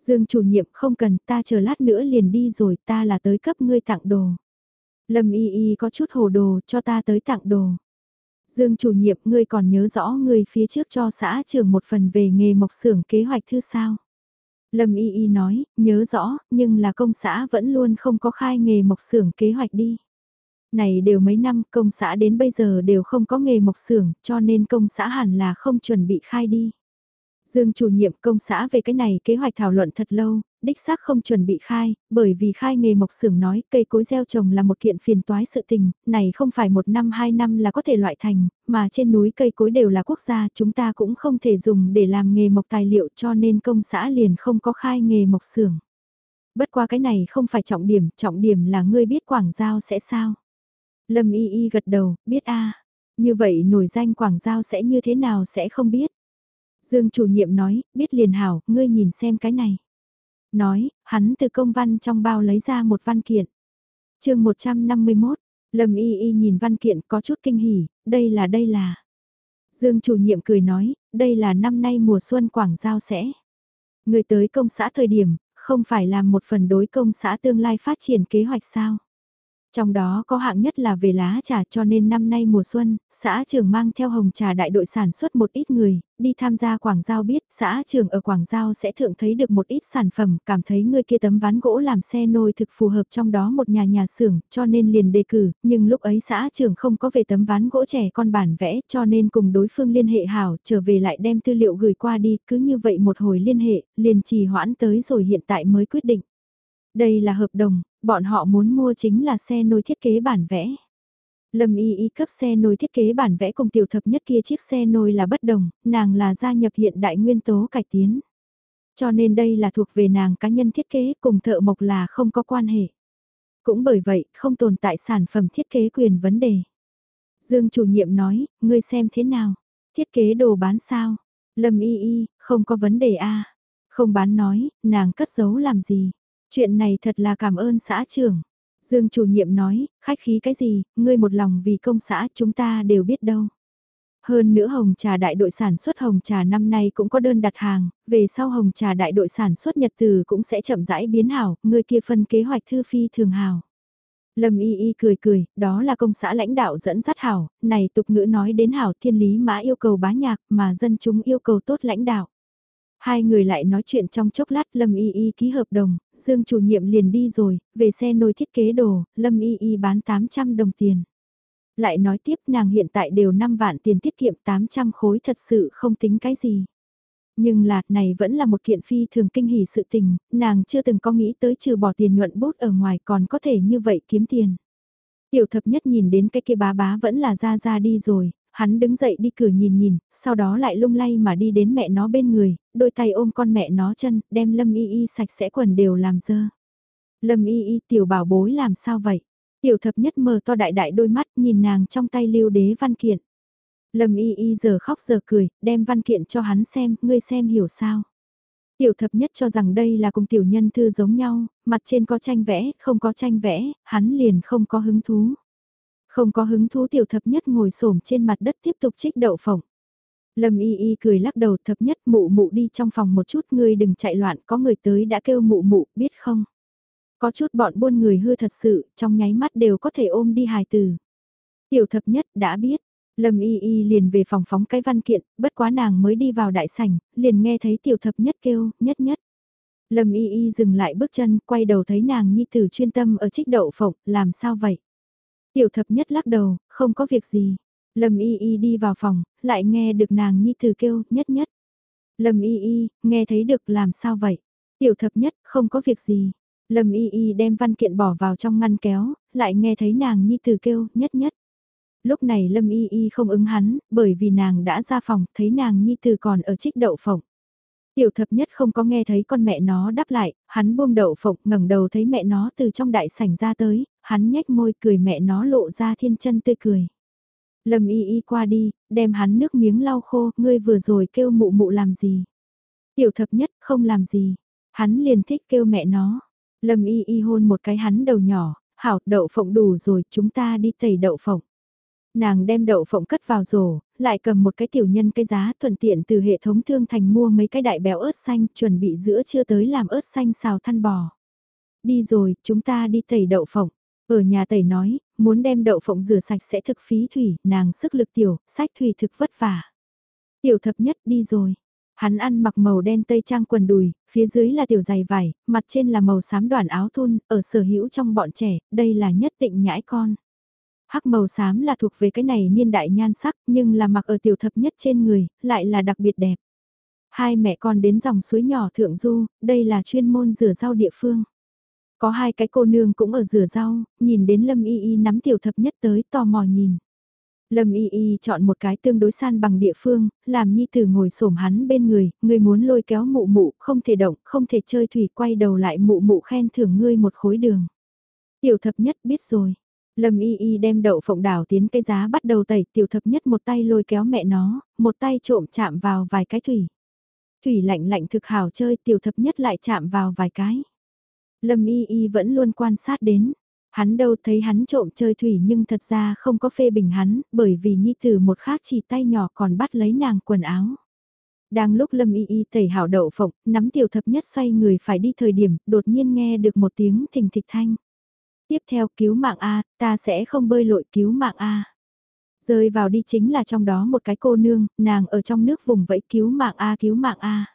Dương chủ nhiệm không cần ta chờ lát nữa liền đi rồi ta là tới cấp ngươi tặng đồ. Lâm y y có chút hồ đồ cho ta tới tặng đồ. Dương chủ nhiệm ngươi còn nhớ rõ ngươi phía trước cho xã trường một phần về nghề mộc xưởng kế hoạch thư sao? Lâm Y Y nói, nhớ rõ, nhưng là công xã vẫn luôn không có khai nghề mộc xưởng kế hoạch đi. Này đều mấy năm, công xã đến bây giờ đều không có nghề mộc xưởng, cho nên công xã hẳn là không chuẩn bị khai đi. Dương chủ nhiệm công xã về cái này kế hoạch thảo luận thật lâu, đích xác không chuẩn bị khai, bởi vì khai nghề mộc xưởng nói cây cối gieo trồng là một kiện phiền toái sự tình, này không phải một năm hai năm là có thể loại thành, mà trên núi cây cối đều là quốc gia chúng ta cũng không thể dùng để làm nghề mộc tài liệu cho nên công xã liền không có khai nghề mộc xưởng. Bất qua cái này không phải trọng điểm, trọng điểm là ngươi biết Quảng Giao sẽ sao. Lâm Y Y gật đầu, biết a Như vậy nổi danh Quảng Giao sẽ như thế nào sẽ không biết. Dương chủ nhiệm nói, biết liền hảo, ngươi nhìn xem cái này. Nói, hắn từ công văn trong bao lấy ra một văn kiện. chương 151, Lâm Y Y nhìn văn kiện có chút kinh hỉ, đây là đây là. Dương chủ nhiệm cười nói, đây là năm nay mùa xuân Quảng Giao sẽ. Người tới công xã thời điểm, không phải làm một phần đối công xã tương lai phát triển kế hoạch sao. Trong đó có hạng nhất là về lá trà cho nên năm nay mùa xuân, xã trường mang theo hồng trà đại đội sản xuất một ít người, đi tham gia Quảng Giao biết xã trường ở Quảng Giao sẽ thượng thấy được một ít sản phẩm, cảm thấy người kia tấm ván gỗ làm xe nôi thực phù hợp trong đó một nhà nhà xưởng, cho nên liền đề cử, nhưng lúc ấy xã trường không có về tấm ván gỗ trẻ con bản vẽ cho nên cùng đối phương liên hệ hảo, trở về lại đem tư liệu gửi qua đi, cứ như vậy một hồi liên hệ, liền trì hoãn tới rồi hiện tại mới quyết định. Đây là hợp đồng, bọn họ muốn mua chính là xe nối thiết kế bản vẽ. Lâm Y Y cấp xe nối thiết kế bản vẽ cùng tiểu thập nhất kia chiếc xe nối là bất đồng, nàng là gia nhập hiện đại nguyên tố cải tiến. Cho nên đây là thuộc về nàng cá nhân thiết kế cùng thợ mộc là không có quan hệ. Cũng bởi vậy, không tồn tại sản phẩm thiết kế quyền vấn đề. Dương chủ nhiệm nói, ngươi xem thế nào? Thiết kế đồ bán sao? Lâm Y Y, không có vấn đề a Không bán nói, nàng cất giấu làm gì? Chuyện này thật là cảm ơn xã trưởng. Dương chủ nhiệm nói, khách khí cái gì, ngươi một lòng vì công xã chúng ta đều biết đâu. Hơn nữa hồng trà đại đội sản xuất hồng trà năm nay cũng có đơn đặt hàng, về sau hồng trà đại đội sản xuất nhật từ cũng sẽ chậm rãi biến hảo, người kia phân kế hoạch thư phi thường hảo. Lâm y y cười cười, đó là công xã lãnh đạo dẫn dắt hảo, này tục ngữ nói đến hảo thiên lý mã yêu cầu bá nhạc mà dân chúng yêu cầu tốt lãnh đạo. Hai người lại nói chuyện trong chốc lát Lâm Y Y ký hợp đồng, Dương chủ nhiệm liền đi rồi, về xe nồi thiết kế đồ, Lâm Y Y bán 800 đồng tiền. Lại nói tiếp nàng hiện tại đều 5 vạn tiền tiết kiệm 800 khối thật sự không tính cái gì. Nhưng là, này vẫn là một kiện phi thường kinh hỉ sự tình, nàng chưa từng có nghĩ tới trừ bỏ tiền nhuận bút ở ngoài còn có thể như vậy kiếm tiền. Tiểu thập nhất nhìn đến cái kia bá bá vẫn là ra ra đi rồi, hắn đứng dậy đi cửa nhìn nhìn, sau đó lại lung lay mà đi đến mẹ nó bên người, đôi tay ôm con mẹ nó chân, đem Lâm Y Y sạch sẽ quần đều làm dơ. Lâm Y Y tiểu bảo bối làm sao vậy? Tiểu thập nhất mở to đại đại đôi mắt nhìn nàng trong tay lưu đế văn kiện. Lâm Y Y giờ khóc giờ cười, đem văn kiện cho hắn xem, ngươi xem hiểu sao. Tiểu thập nhất cho rằng đây là cùng tiểu nhân thư giống nhau, mặt trên có tranh vẽ, không có tranh vẽ, hắn liền không có hứng thú. Không có hứng thú tiểu thập nhất ngồi xổm trên mặt đất tiếp tục trích đậu phộng. Lâm y y cười lắc đầu thập nhất mụ mụ đi trong phòng một chút ngươi đừng chạy loạn có người tới đã kêu mụ mụ biết không. Có chút bọn buôn người hư thật sự trong nháy mắt đều có thể ôm đi hài từ. Tiểu thập nhất đã biết. Lâm y y liền về phòng phóng cái văn kiện, bất quá nàng mới đi vào đại sảnh, liền nghe thấy tiểu thập nhất kêu, nhất nhất. Lâm y y dừng lại bước chân, quay đầu thấy nàng nhi tử chuyên tâm ở trích đậu phộng, làm sao vậy? Tiểu thập nhất lắc đầu, không có việc gì. Lâm y y đi vào phòng, lại nghe được nàng nhi từ kêu, nhất nhất. Lâm y y, nghe thấy được làm sao vậy? Tiểu thập nhất, không có việc gì. Lâm y y đem văn kiện bỏ vào trong ngăn kéo, lại nghe thấy nàng nhi từ kêu, nhất nhất. Lúc này Lâm y y không ứng hắn, bởi vì nàng đã ra phòng, thấy nàng nhi từ còn ở trích đậu phộng. Tiểu thập nhất không có nghe thấy con mẹ nó đáp lại, hắn buông đậu phộng ngẩng đầu thấy mẹ nó từ trong đại sảnh ra tới, hắn nhếch môi cười mẹ nó lộ ra thiên chân tươi cười. Lâm y y qua đi, đem hắn nước miếng lau khô, ngươi vừa rồi kêu mụ mụ làm gì. Tiểu thập nhất không làm gì, hắn liền thích kêu mẹ nó. Lâm y y hôn một cái hắn đầu nhỏ, hảo đậu phộng đủ rồi chúng ta đi tẩy đậu phộng. Nàng đem đậu phộng cất vào rổ, lại cầm một cái tiểu nhân cái giá thuận tiện từ hệ thống thương thành mua mấy cái đại béo ớt xanh chuẩn bị giữa chưa tới làm ớt xanh xào than bò. Đi rồi, chúng ta đi tẩy đậu phộng. Ở nhà tẩy nói, muốn đem đậu phộng rửa sạch sẽ thực phí thủy, nàng sức lực tiểu, sách thủy thực vất vả. Tiểu thập nhất đi rồi. Hắn ăn mặc màu đen tây trang quần đùi, phía dưới là tiểu giày vải, mặt trên là màu xám đoàn áo thun, ở sở hữu trong bọn trẻ, đây là nhất tịnh nhãi con. Hắc màu xám là thuộc về cái này niên đại nhan sắc, nhưng là mặc ở tiểu thập nhất trên người, lại là đặc biệt đẹp. Hai mẹ con đến dòng suối nhỏ thượng du, đây là chuyên môn rửa rau địa phương. Có hai cái cô nương cũng ở rửa rau, nhìn đến Lâm Y Y nắm tiểu thập nhất tới tò mò nhìn. Lâm Y Y chọn một cái tương đối san bằng địa phương, làm Nhi Tử ngồi xổm hắn bên người, người muốn lôi kéo mụ mụ, không thể động, không thể chơi thủy, quay đầu lại mụ mụ khen thưởng ngươi một khối đường. Tiểu thập nhất biết rồi. Lâm Y Y đem đậu phộng đảo tiến cây giá bắt đầu tẩy, tiểu thập nhất một tay lôi kéo mẹ nó, một tay trộm chạm vào vài cái thủy. Thủy lạnh lạnh thực hảo chơi, tiểu thập nhất lại chạm vào vài cái. Lâm Y Y vẫn luôn quan sát đến, Hắn đâu thấy hắn trộm chơi thủy nhưng thật ra không có phê bình hắn, bởi vì nhi tử một khác chỉ tay nhỏ còn bắt lấy nàng quần áo. Đang lúc Lâm Y Y tẩy hảo đậu phộng, nắm tiểu thập nhất xoay người phải đi thời điểm, đột nhiên nghe được một tiếng thình thịch thanh. Tiếp theo cứu mạng A, ta sẽ không bơi lội cứu mạng A. Rơi vào đi chính là trong đó một cái cô nương, nàng ở trong nước vùng vẫy cứu mạng A cứu mạng A.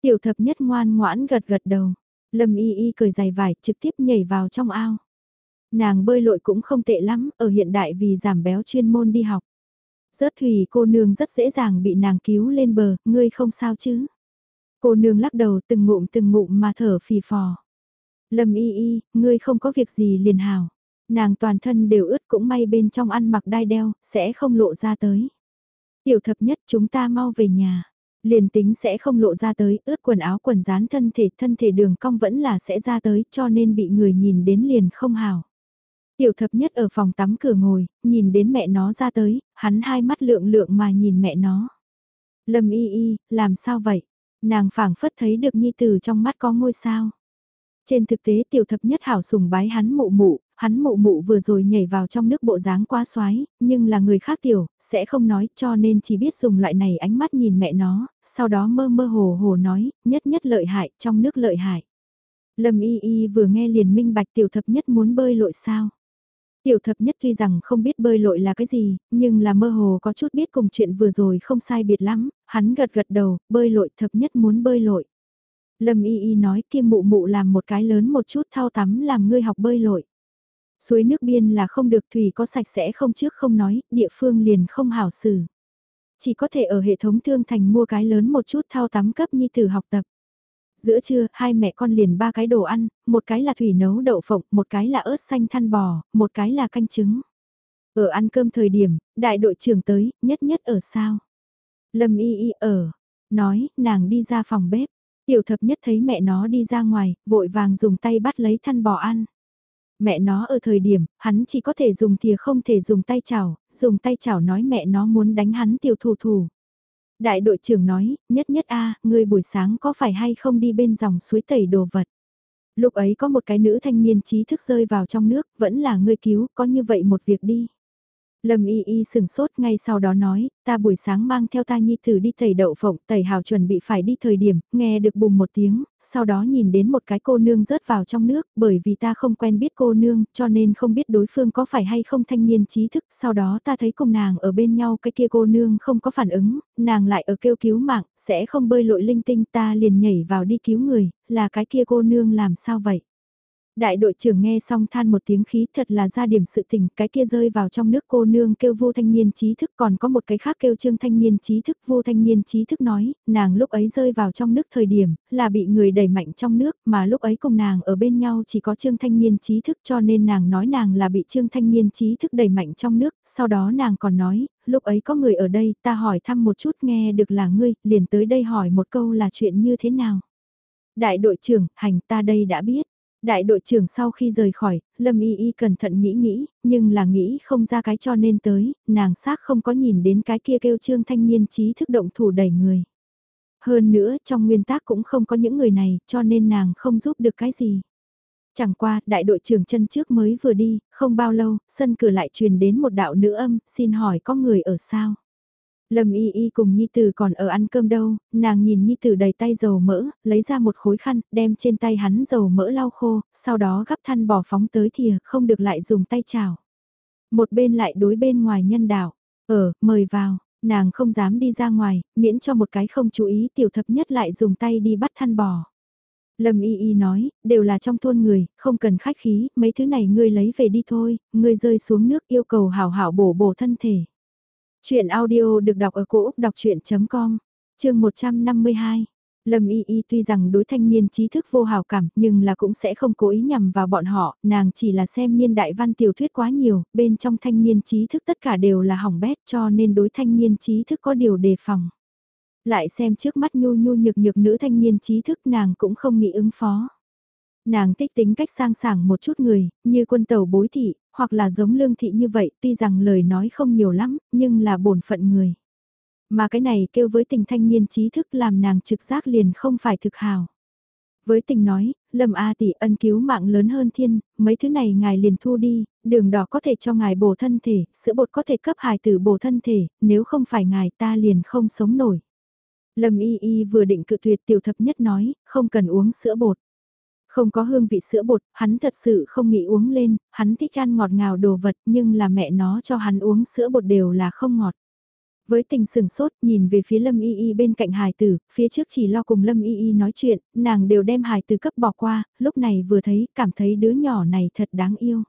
Tiểu thập nhất ngoan ngoãn gật gật đầu. Lâm y y cười dài vải trực tiếp nhảy vào trong ao. Nàng bơi lội cũng không tệ lắm, ở hiện đại vì giảm béo chuyên môn đi học. Rớt thủy cô nương rất dễ dàng bị nàng cứu lên bờ, ngươi không sao chứ. Cô nương lắc đầu từng ngụm từng ngụm mà thở phì phò. Lâm y y, ngươi không có việc gì liền hào. Nàng toàn thân đều ướt cũng may bên trong ăn mặc đai đeo, sẽ không lộ ra tới. Tiểu thập nhất chúng ta mau về nhà. Liền tính sẽ không lộ ra tới, ướt quần áo quần dán thân thể, thân thể đường cong vẫn là sẽ ra tới cho nên bị người nhìn đến liền không hào. Tiểu thập nhất ở phòng tắm cửa ngồi, nhìn đến mẹ nó ra tới, hắn hai mắt lượng lượng mà nhìn mẹ nó. Lâm y y, làm sao vậy? Nàng phảng phất thấy được nhi tử trong mắt có ngôi sao. Trên thực tế tiểu thập nhất hảo sùng bái hắn mụ mụ, hắn mụ mụ vừa rồi nhảy vào trong nước bộ dáng quá xoái, nhưng là người khác tiểu, sẽ không nói cho nên chỉ biết dùng loại này ánh mắt nhìn mẹ nó, sau đó mơ mơ hồ hồ nói, nhất nhất lợi hại, trong nước lợi hại. Lâm y y vừa nghe liền minh bạch tiểu thập nhất muốn bơi lội sao. Tiểu thập nhất tuy rằng không biết bơi lội là cái gì, nhưng là mơ hồ có chút biết cùng chuyện vừa rồi không sai biệt lắm, hắn gật gật đầu, bơi lội thập nhất muốn bơi lội. Lâm y y nói kia mụ mụ làm một cái lớn một chút thao tắm làm ngươi học bơi lội. Suối nước biên là không được thủy có sạch sẽ không trước không nói, địa phương liền không hảo xử. Chỉ có thể ở hệ thống thương thành mua cái lớn một chút thao tắm cấp nhi tử học tập. Giữa trưa, hai mẹ con liền ba cái đồ ăn, một cái là thủy nấu đậu phộng, một cái là ớt xanh than bò, một cái là canh trứng. Ở ăn cơm thời điểm, đại đội trưởng tới, nhất nhất ở sao? Lâm y y ở, nói, nàng đi ra phòng bếp. Tiểu thập nhất thấy mẹ nó đi ra ngoài, vội vàng dùng tay bắt lấy than bò ăn. Mẹ nó ở thời điểm, hắn chỉ có thể dùng thìa không thể dùng tay chảo, dùng tay chảo nói mẹ nó muốn đánh hắn tiểu thủ thủ. Đại đội trưởng nói, nhất nhất a à, ngươi buổi sáng có phải hay không đi bên dòng suối tẩy đồ vật. Lúc ấy có một cái nữ thanh niên trí thức rơi vào trong nước, vẫn là ngươi cứu, có như vậy một việc đi. Lâm y y sừng sốt ngay sau đó nói, ta buổi sáng mang theo ta nhi thử đi tẩy đậu phộng, tẩy hào chuẩn bị phải đi thời điểm, nghe được bùm một tiếng, sau đó nhìn đến một cái cô nương rớt vào trong nước, bởi vì ta không quen biết cô nương, cho nên không biết đối phương có phải hay không thanh niên trí thức, sau đó ta thấy cùng nàng ở bên nhau cái kia cô nương không có phản ứng, nàng lại ở kêu cứu mạng, sẽ không bơi lội linh tinh ta liền nhảy vào đi cứu người, là cái kia cô nương làm sao vậy? Đại đội trưởng nghe xong than một tiếng khí thật là ra điểm sự tình, cái kia rơi vào trong nước cô nương kêu vô thanh niên trí thức còn có một cái khác kêu trương thanh niên trí thức vô thanh niên trí thức nói, nàng lúc ấy rơi vào trong nước thời điểm, là bị người đẩy mạnh trong nước mà lúc ấy cùng nàng ở bên nhau chỉ có trương thanh niên trí thức cho nên nàng nói nàng là bị trương thanh niên trí thức đẩy mạnh trong nước, sau đó nàng còn nói, lúc ấy có người ở đây ta hỏi thăm một chút nghe được là ngươi, liền tới đây hỏi một câu là chuyện như thế nào. Đại đội trưởng, hành ta đây đã biết. Đại đội trưởng sau khi rời khỏi, Lâm Y Y cẩn thận nghĩ nghĩ, nhưng là nghĩ không ra cái cho nên tới, nàng xác không có nhìn đến cái kia kêu trương thanh niên trí thức động thủ đẩy người. Hơn nữa, trong nguyên tắc cũng không có những người này, cho nên nàng không giúp được cái gì. Chẳng qua, đại đội trưởng chân trước mới vừa đi, không bao lâu, sân cửa lại truyền đến một đạo nữ âm, xin hỏi có người ở sao? Lâm Y Y cùng Nhi Tử còn ở ăn cơm đâu, nàng nhìn Nhi Tử đầy tay dầu mỡ, lấy ra một khối khăn, đem trên tay hắn dầu mỡ lau khô, sau đó gắp than bỏ phóng tới thìa, không được lại dùng tay chảo. Một bên lại đối bên ngoài nhân đạo, ở, mời vào, Nàng không dám đi ra ngoài, miễn cho một cái không chú ý tiểu thập nhất lại dùng tay đi bắt than bò. Lâm Y Y nói, đều là trong thôn người, không cần khách khí, mấy thứ này ngươi lấy về đi thôi, ngươi rơi xuống nước yêu cầu hảo hảo bổ bổ thân thể. Chuyện audio được đọc ở cổ Úc đọc chuyện.com, chương 152. Lâm Y Y tuy rằng đối thanh niên trí thức vô hào cảm nhưng là cũng sẽ không cố ý nhằm vào bọn họ, nàng chỉ là xem niên đại văn tiểu thuyết quá nhiều, bên trong thanh niên trí thức tất cả đều là hỏng bét cho nên đối thanh niên trí thức có điều đề phòng. Lại xem trước mắt nhu nhu nhược nhược nữ thanh niên trí thức nàng cũng không nghĩ ứng phó. Nàng thích tính cách sang sảng một chút người, như quân tàu bối thị, hoặc là giống lương thị như vậy, tuy rằng lời nói không nhiều lắm, nhưng là bổn phận người. Mà cái này kêu với tình thanh niên trí thức làm nàng trực giác liền không phải thực hào. Với tình nói, Lâm A tỷ ân cứu mạng lớn hơn thiên, mấy thứ này ngài liền thu đi, đường đỏ có thể cho ngài bổ thân thể, sữa bột có thể cấp hài tử bổ thân thể, nếu không phải ngài ta liền không sống nổi. Lâm Y Y vừa định cự tuyệt tiểu thập nhất nói, không cần uống sữa bột. Không có hương vị sữa bột, hắn thật sự không nghĩ uống lên, hắn thích ăn ngọt ngào đồ vật nhưng là mẹ nó cho hắn uống sữa bột đều là không ngọt. Với tình sừng sốt, nhìn về phía Lâm Y Y bên cạnh hài tử, phía trước chỉ lo cùng Lâm Y Y nói chuyện, nàng đều đem hài tử cấp bỏ qua, lúc này vừa thấy, cảm thấy đứa nhỏ này thật đáng yêu.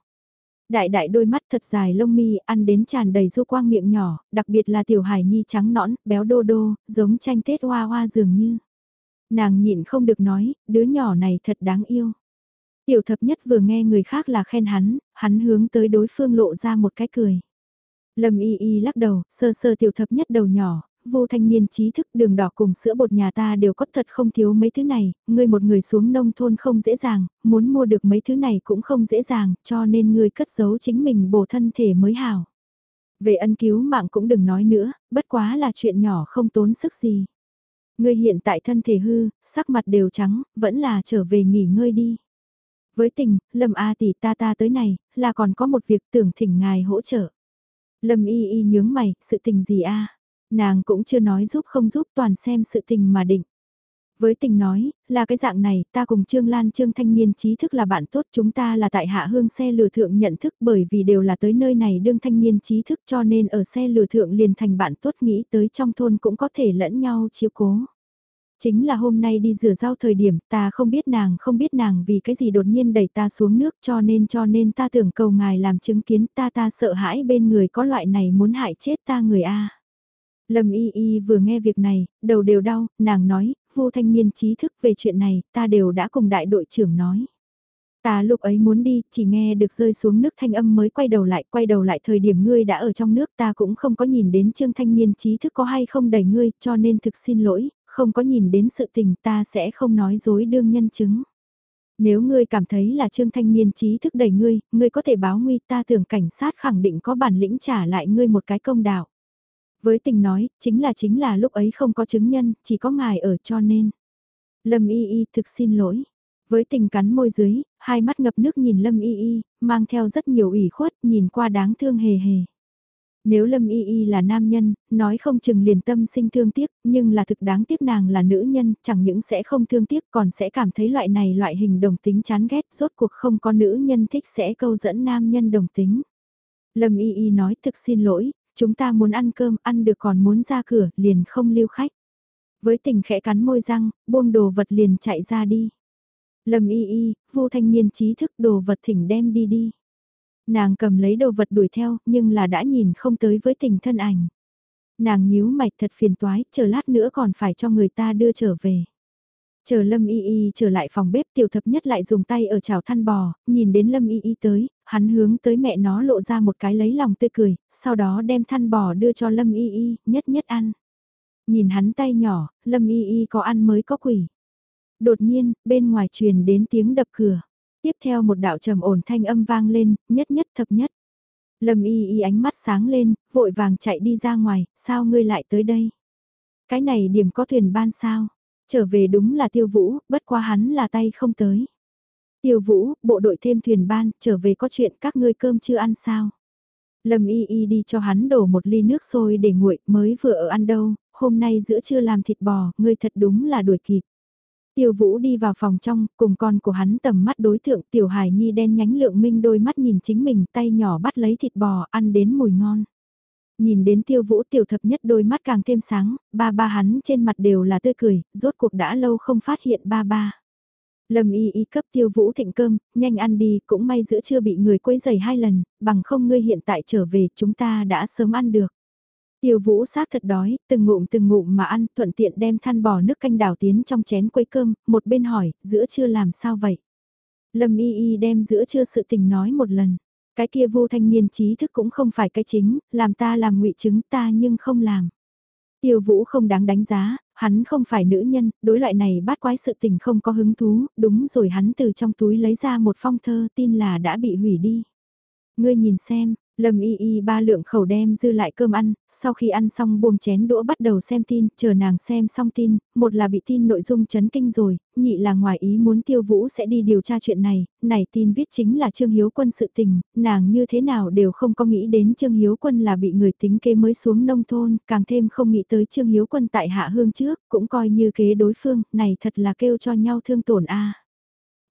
Đại đại đôi mắt thật dài lông mi ăn đến tràn đầy du quang miệng nhỏ, đặc biệt là tiểu hải nhi trắng nõn, béo đô đô, giống tranh tết hoa hoa dường như. Nàng nhịn không được nói, đứa nhỏ này thật đáng yêu. Tiểu thập nhất vừa nghe người khác là khen hắn, hắn hướng tới đối phương lộ ra một cái cười. Lâm y y lắc đầu, sơ sơ tiểu thập nhất đầu nhỏ, vô thanh niên trí thức đường đỏ cùng sữa bột nhà ta đều có thật không thiếu mấy thứ này, ngươi một người xuống nông thôn không dễ dàng, muốn mua được mấy thứ này cũng không dễ dàng, cho nên ngươi cất giấu chính mình bổ thân thể mới hảo. Về ân cứu mạng cũng đừng nói nữa, bất quá là chuyện nhỏ không tốn sức gì. Ngươi hiện tại thân thể hư, sắc mặt đều trắng, vẫn là trở về nghỉ ngơi đi. Với tình, Lâm A tỷ ta ta tới này, là còn có một việc tưởng thỉnh ngài hỗ trợ. Lâm y y nhướng mày, sự tình gì a? Nàng cũng chưa nói giúp không giúp toàn xem sự tình mà định. Với tình nói, là cái dạng này, ta cùng Trương Lan Trương Thanh Niên trí thức là bạn tốt chúng ta là tại hạ hương xe lừa thượng nhận thức bởi vì đều là tới nơi này đương thanh niên trí thức cho nên ở xe lừa thượng liền thành bạn tốt nghĩ tới trong thôn cũng có thể lẫn nhau chiếu cố. Chính là hôm nay đi rửa rau thời điểm ta không biết nàng không biết nàng vì cái gì đột nhiên đẩy ta xuống nước cho nên cho nên ta tưởng cầu ngài làm chứng kiến ta ta sợ hãi bên người có loại này muốn hại chết ta người A. Lâm y y vừa nghe việc này, đầu đều đau, nàng nói, vô thanh niên trí thức về chuyện này, ta đều đã cùng đại đội trưởng nói. Ta lúc ấy muốn đi, chỉ nghe được rơi xuống nước thanh âm mới quay đầu lại, quay đầu lại thời điểm ngươi đã ở trong nước ta cũng không có nhìn đến trương thanh niên trí thức có hay không đẩy ngươi, cho nên thực xin lỗi, không có nhìn đến sự tình ta sẽ không nói dối đương nhân chứng. Nếu ngươi cảm thấy là trương thanh niên trí thức đẩy ngươi, ngươi có thể báo nguy ta tưởng cảnh sát khẳng định có bản lĩnh trả lại ngươi một cái công đạo. Với tình nói, chính là chính là lúc ấy không có chứng nhân, chỉ có ngài ở cho nên. Lâm y y thực xin lỗi. Với tình cắn môi dưới, hai mắt ngập nước nhìn Lâm y y, mang theo rất nhiều ủy khuất, nhìn qua đáng thương hề hề. Nếu Lâm Y Y là nam nhân, nói không chừng liền tâm sinh thương tiếc, nhưng là thực đáng tiếc nàng là nữ nhân, chẳng những sẽ không thương tiếc còn sẽ cảm thấy loại này loại hình đồng tính chán ghét, rốt cuộc không có nữ nhân thích sẽ câu dẫn nam nhân đồng tính. Lâm Y Y nói thực xin lỗi, chúng ta muốn ăn cơm, ăn được còn muốn ra cửa, liền không lưu khách. Với tình khẽ cắn môi răng, buông đồ vật liền chạy ra đi. Lâm Y Y, vô thanh niên trí thức đồ vật thỉnh đem đi đi. Nàng cầm lấy đồ vật đuổi theo, nhưng là đã nhìn không tới với tình thân ảnh. Nàng nhíu mạch thật phiền toái, chờ lát nữa còn phải cho người ta đưa trở về. Chờ Lâm Y Y trở lại phòng bếp tiểu thập nhất lại dùng tay ở chảo than bò, nhìn đến Lâm Y Y tới, hắn hướng tới mẹ nó lộ ra một cái lấy lòng tươi cười, sau đó đem than bò đưa cho Lâm Y Y, nhất nhất ăn. Nhìn hắn tay nhỏ, Lâm Y Y có ăn mới có quỷ. Đột nhiên, bên ngoài truyền đến tiếng đập cửa. Tiếp theo một đạo trầm ổn thanh âm vang lên, nhất nhất thập nhất. Lâm y y ánh mắt sáng lên, vội vàng chạy đi ra ngoài, sao ngươi lại tới đây? Cái này điểm có thuyền ban sao? Trở về đúng là tiêu vũ, bất qua hắn là tay không tới. Tiêu vũ, bộ đội thêm thuyền ban, trở về có chuyện các ngươi cơm chưa ăn sao? Lâm y y đi cho hắn đổ một ly nước sôi để nguội, mới vừa ở ăn đâu, hôm nay giữa trưa làm thịt bò, ngươi thật đúng là đuổi kịp. Tiêu Vũ đi vào phòng trong, cùng con của hắn tầm mắt đối thượng Tiểu Hải Nhi đen nhánh lượng minh đôi mắt nhìn chính mình tay nhỏ bắt lấy thịt bò ăn đến mùi ngon. Nhìn đến tiêu vũ tiểu thập nhất đôi mắt càng thêm sáng, ba ba hắn trên mặt đều là tươi cười, rốt cuộc đã lâu không phát hiện ba ba. Lâm y y cấp tiêu vũ thịnh cơm, nhanh ăn đi, cũng may giữa chưa bị người quấy giày hai lần, bằng không ngươi hiện tại trở về chúng ta đã sớm ăn được. Tiêu vũ xác thật đói, từng ngụm từng ngụm mà ăn, thuận tiện đem than bò nước canh đảo tiến trong chén quấy cơm, một bên hỏi, giữa chưa làm sao vậy? Lâm y y đem giữa chưa sự tình nói một lần. Cái kia vô thanh niên trí thức cũng không phải cái chính, làm ta làm ngụy chứng ta nhưng không làm. Tiêu vũ không đáng đánh giá, hắn không phải nữ nhân, đối loại này bắt quái sự tình không có hứng thú, đúng rồi hắn từ trong túi lấy ra một phong thơ tin là đã bị hủy đi. Ngươi nhìn xem, Lâm y y ba lượng khẩu đem dư lại cơm ăn, sau khi ăn xong buông chén đũa bắt đầu xem tin, chờ nàng xem xong tin, một là bị tin nội dung chấn kinh rồi, nhị là ngoài ý muốn tiêu vũ sẽ đi điều tra chuyện này, này tin viết chính là Trương Hiếu Quân sự tình, nàng như thế nào đều không có nghĩ đến Trương Hiếu Quân là bị người tính kế mới xuống nông thôn, càng thêm không nghĩ tới Trương Hiếu Quân tại hạ hương trước, cũng coi như kế đối phương, này thật là kêu cho nhau thương tổn a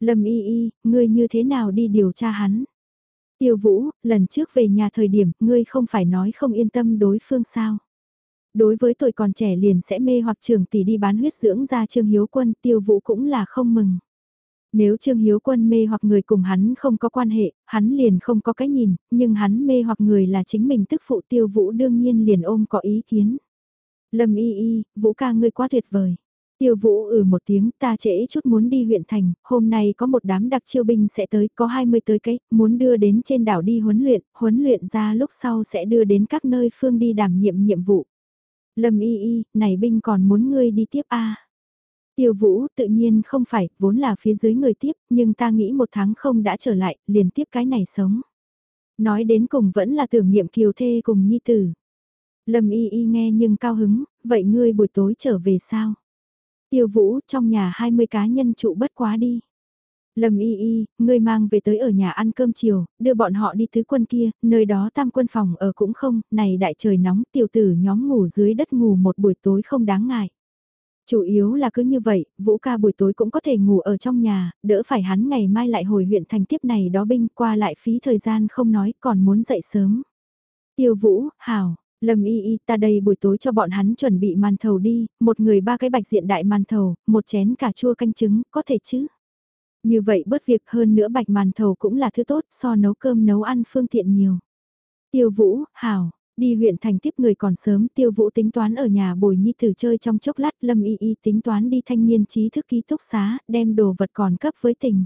Lâm y y, ngươi như thế nào đi điều tra hắn? Tiêu Vũ, lần trước về nhà thời điểm, ngươi không phải nói không yên tâm đối phương sao? Đối với tuổi còn trẻ liền sẽ mê hoặc trường tỷ đi bán huyết dưỡng ra Trương Hiếu Quân, Tiêu Vũ cũng là không mừng. Nếu Trương Hiếu Quân mê hoặc người cùng hắn không có quan hệ, hắn liền không có cái nhìn, nhưng hắn mê hoặc người là chính mình tức phụ Tiêu Vũ đương nhiên liền ôm có ý kiến. Lâm y y, Vũ ca ngươi quá tuyệt vời. Tiêu vũ ừ một tiếng ta trễ chút muốn đi huyện thành, hôm nay có một đám đặc chiêu binh sẽ tới, có 20 tới cái, muốn đưa đến trên đảo đi huấn luyện, huấn luyện ra lúc sau sẽ đưa đến các nơi phương đi đảm nhiệm nhiệm vụ. Lâm y y, này binh còn muốn ngươi đi tiếp a Tiêu vũ tự nhiên không phải, vốn là phía dưới người tiếp, nhưng ta nghĩ một tháng không đã trở lại, liền tiếp cái này sống. Nói đến cùng vẫn là tưởng niệm kiều thê cùng nhi tử. Lâm y y nghe nhưng cao hứng, vậy ngươi buổi tối trở về sao? Tiêu Vũ, trong nhà 20 cá nhân trụ bất quá đi. Lâm y y, ngươi mang về tới ở nhà ăn cơm chiều, đưa bọn họ đi tứ quân kia, nơi đó tam quân phòng ở cũng không, này đại trời nóng tiểu tử nhóm ngủ dưới đất ngủ một buổi tối không đáng ngại. Chủ yếu là cứ như vậy, Vũ ca buổi tối cũng có thể ngủ ở trong nhà, đỡ phải hắn ngày mai lại hồi huyện thành tiếp này đó binh qua lại phí thời gian không nói còn muốn dậy sớm. Tiêu Vũ, hảo, Lâm y y ta đây buổi tối cho bọn hắn chuẩn bị màn thầu đi, một người ba cái bạch diện đại màn thầu, một chén cà chua canh trứng, có thể chứ? Như vậy bớt việc hơn nữa bạch màn thầu cũng là thứ tốt so nấu cơm nấu ăn phương tiện nhiều. Tiêu vũ, hảo, đi huyện thành tiếp người còn sớm tiêu vũ tính toán ở nhà bồi nhi tử chơi trong chốc lát lâm y y tính toán đi thanh niên trí thức ký túc xá, đem đồ vật còn cấp với tình.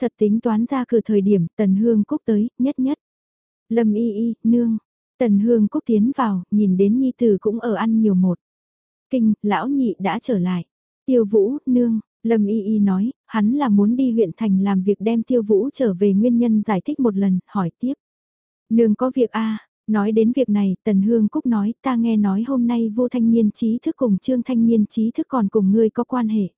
Thật tính toán ra cửa thời điểm tần hương cúc tới, nhất nhất. Lâm y y, nương, Tần Hương Cúc tiến vào, nhìn đến Nhi Tử cũng ở ăn nhiều một. Kinh, lão nhị đã trở lại. Tiêu Vũ, nương, Lâm Y Y nói, hắn là muốn đi huyện thành làm việc đem Tiêu Vũ trở về nguyên nhân giải thích một lần, hỏi tiếp. Nương có việc a nói đến việc này, Tần Hương Cúc nói, ta nghe nói hôm nay vô thanh niên trí thức cùng trương thanh niên trí thức còn cùng ngươi có quan hệ.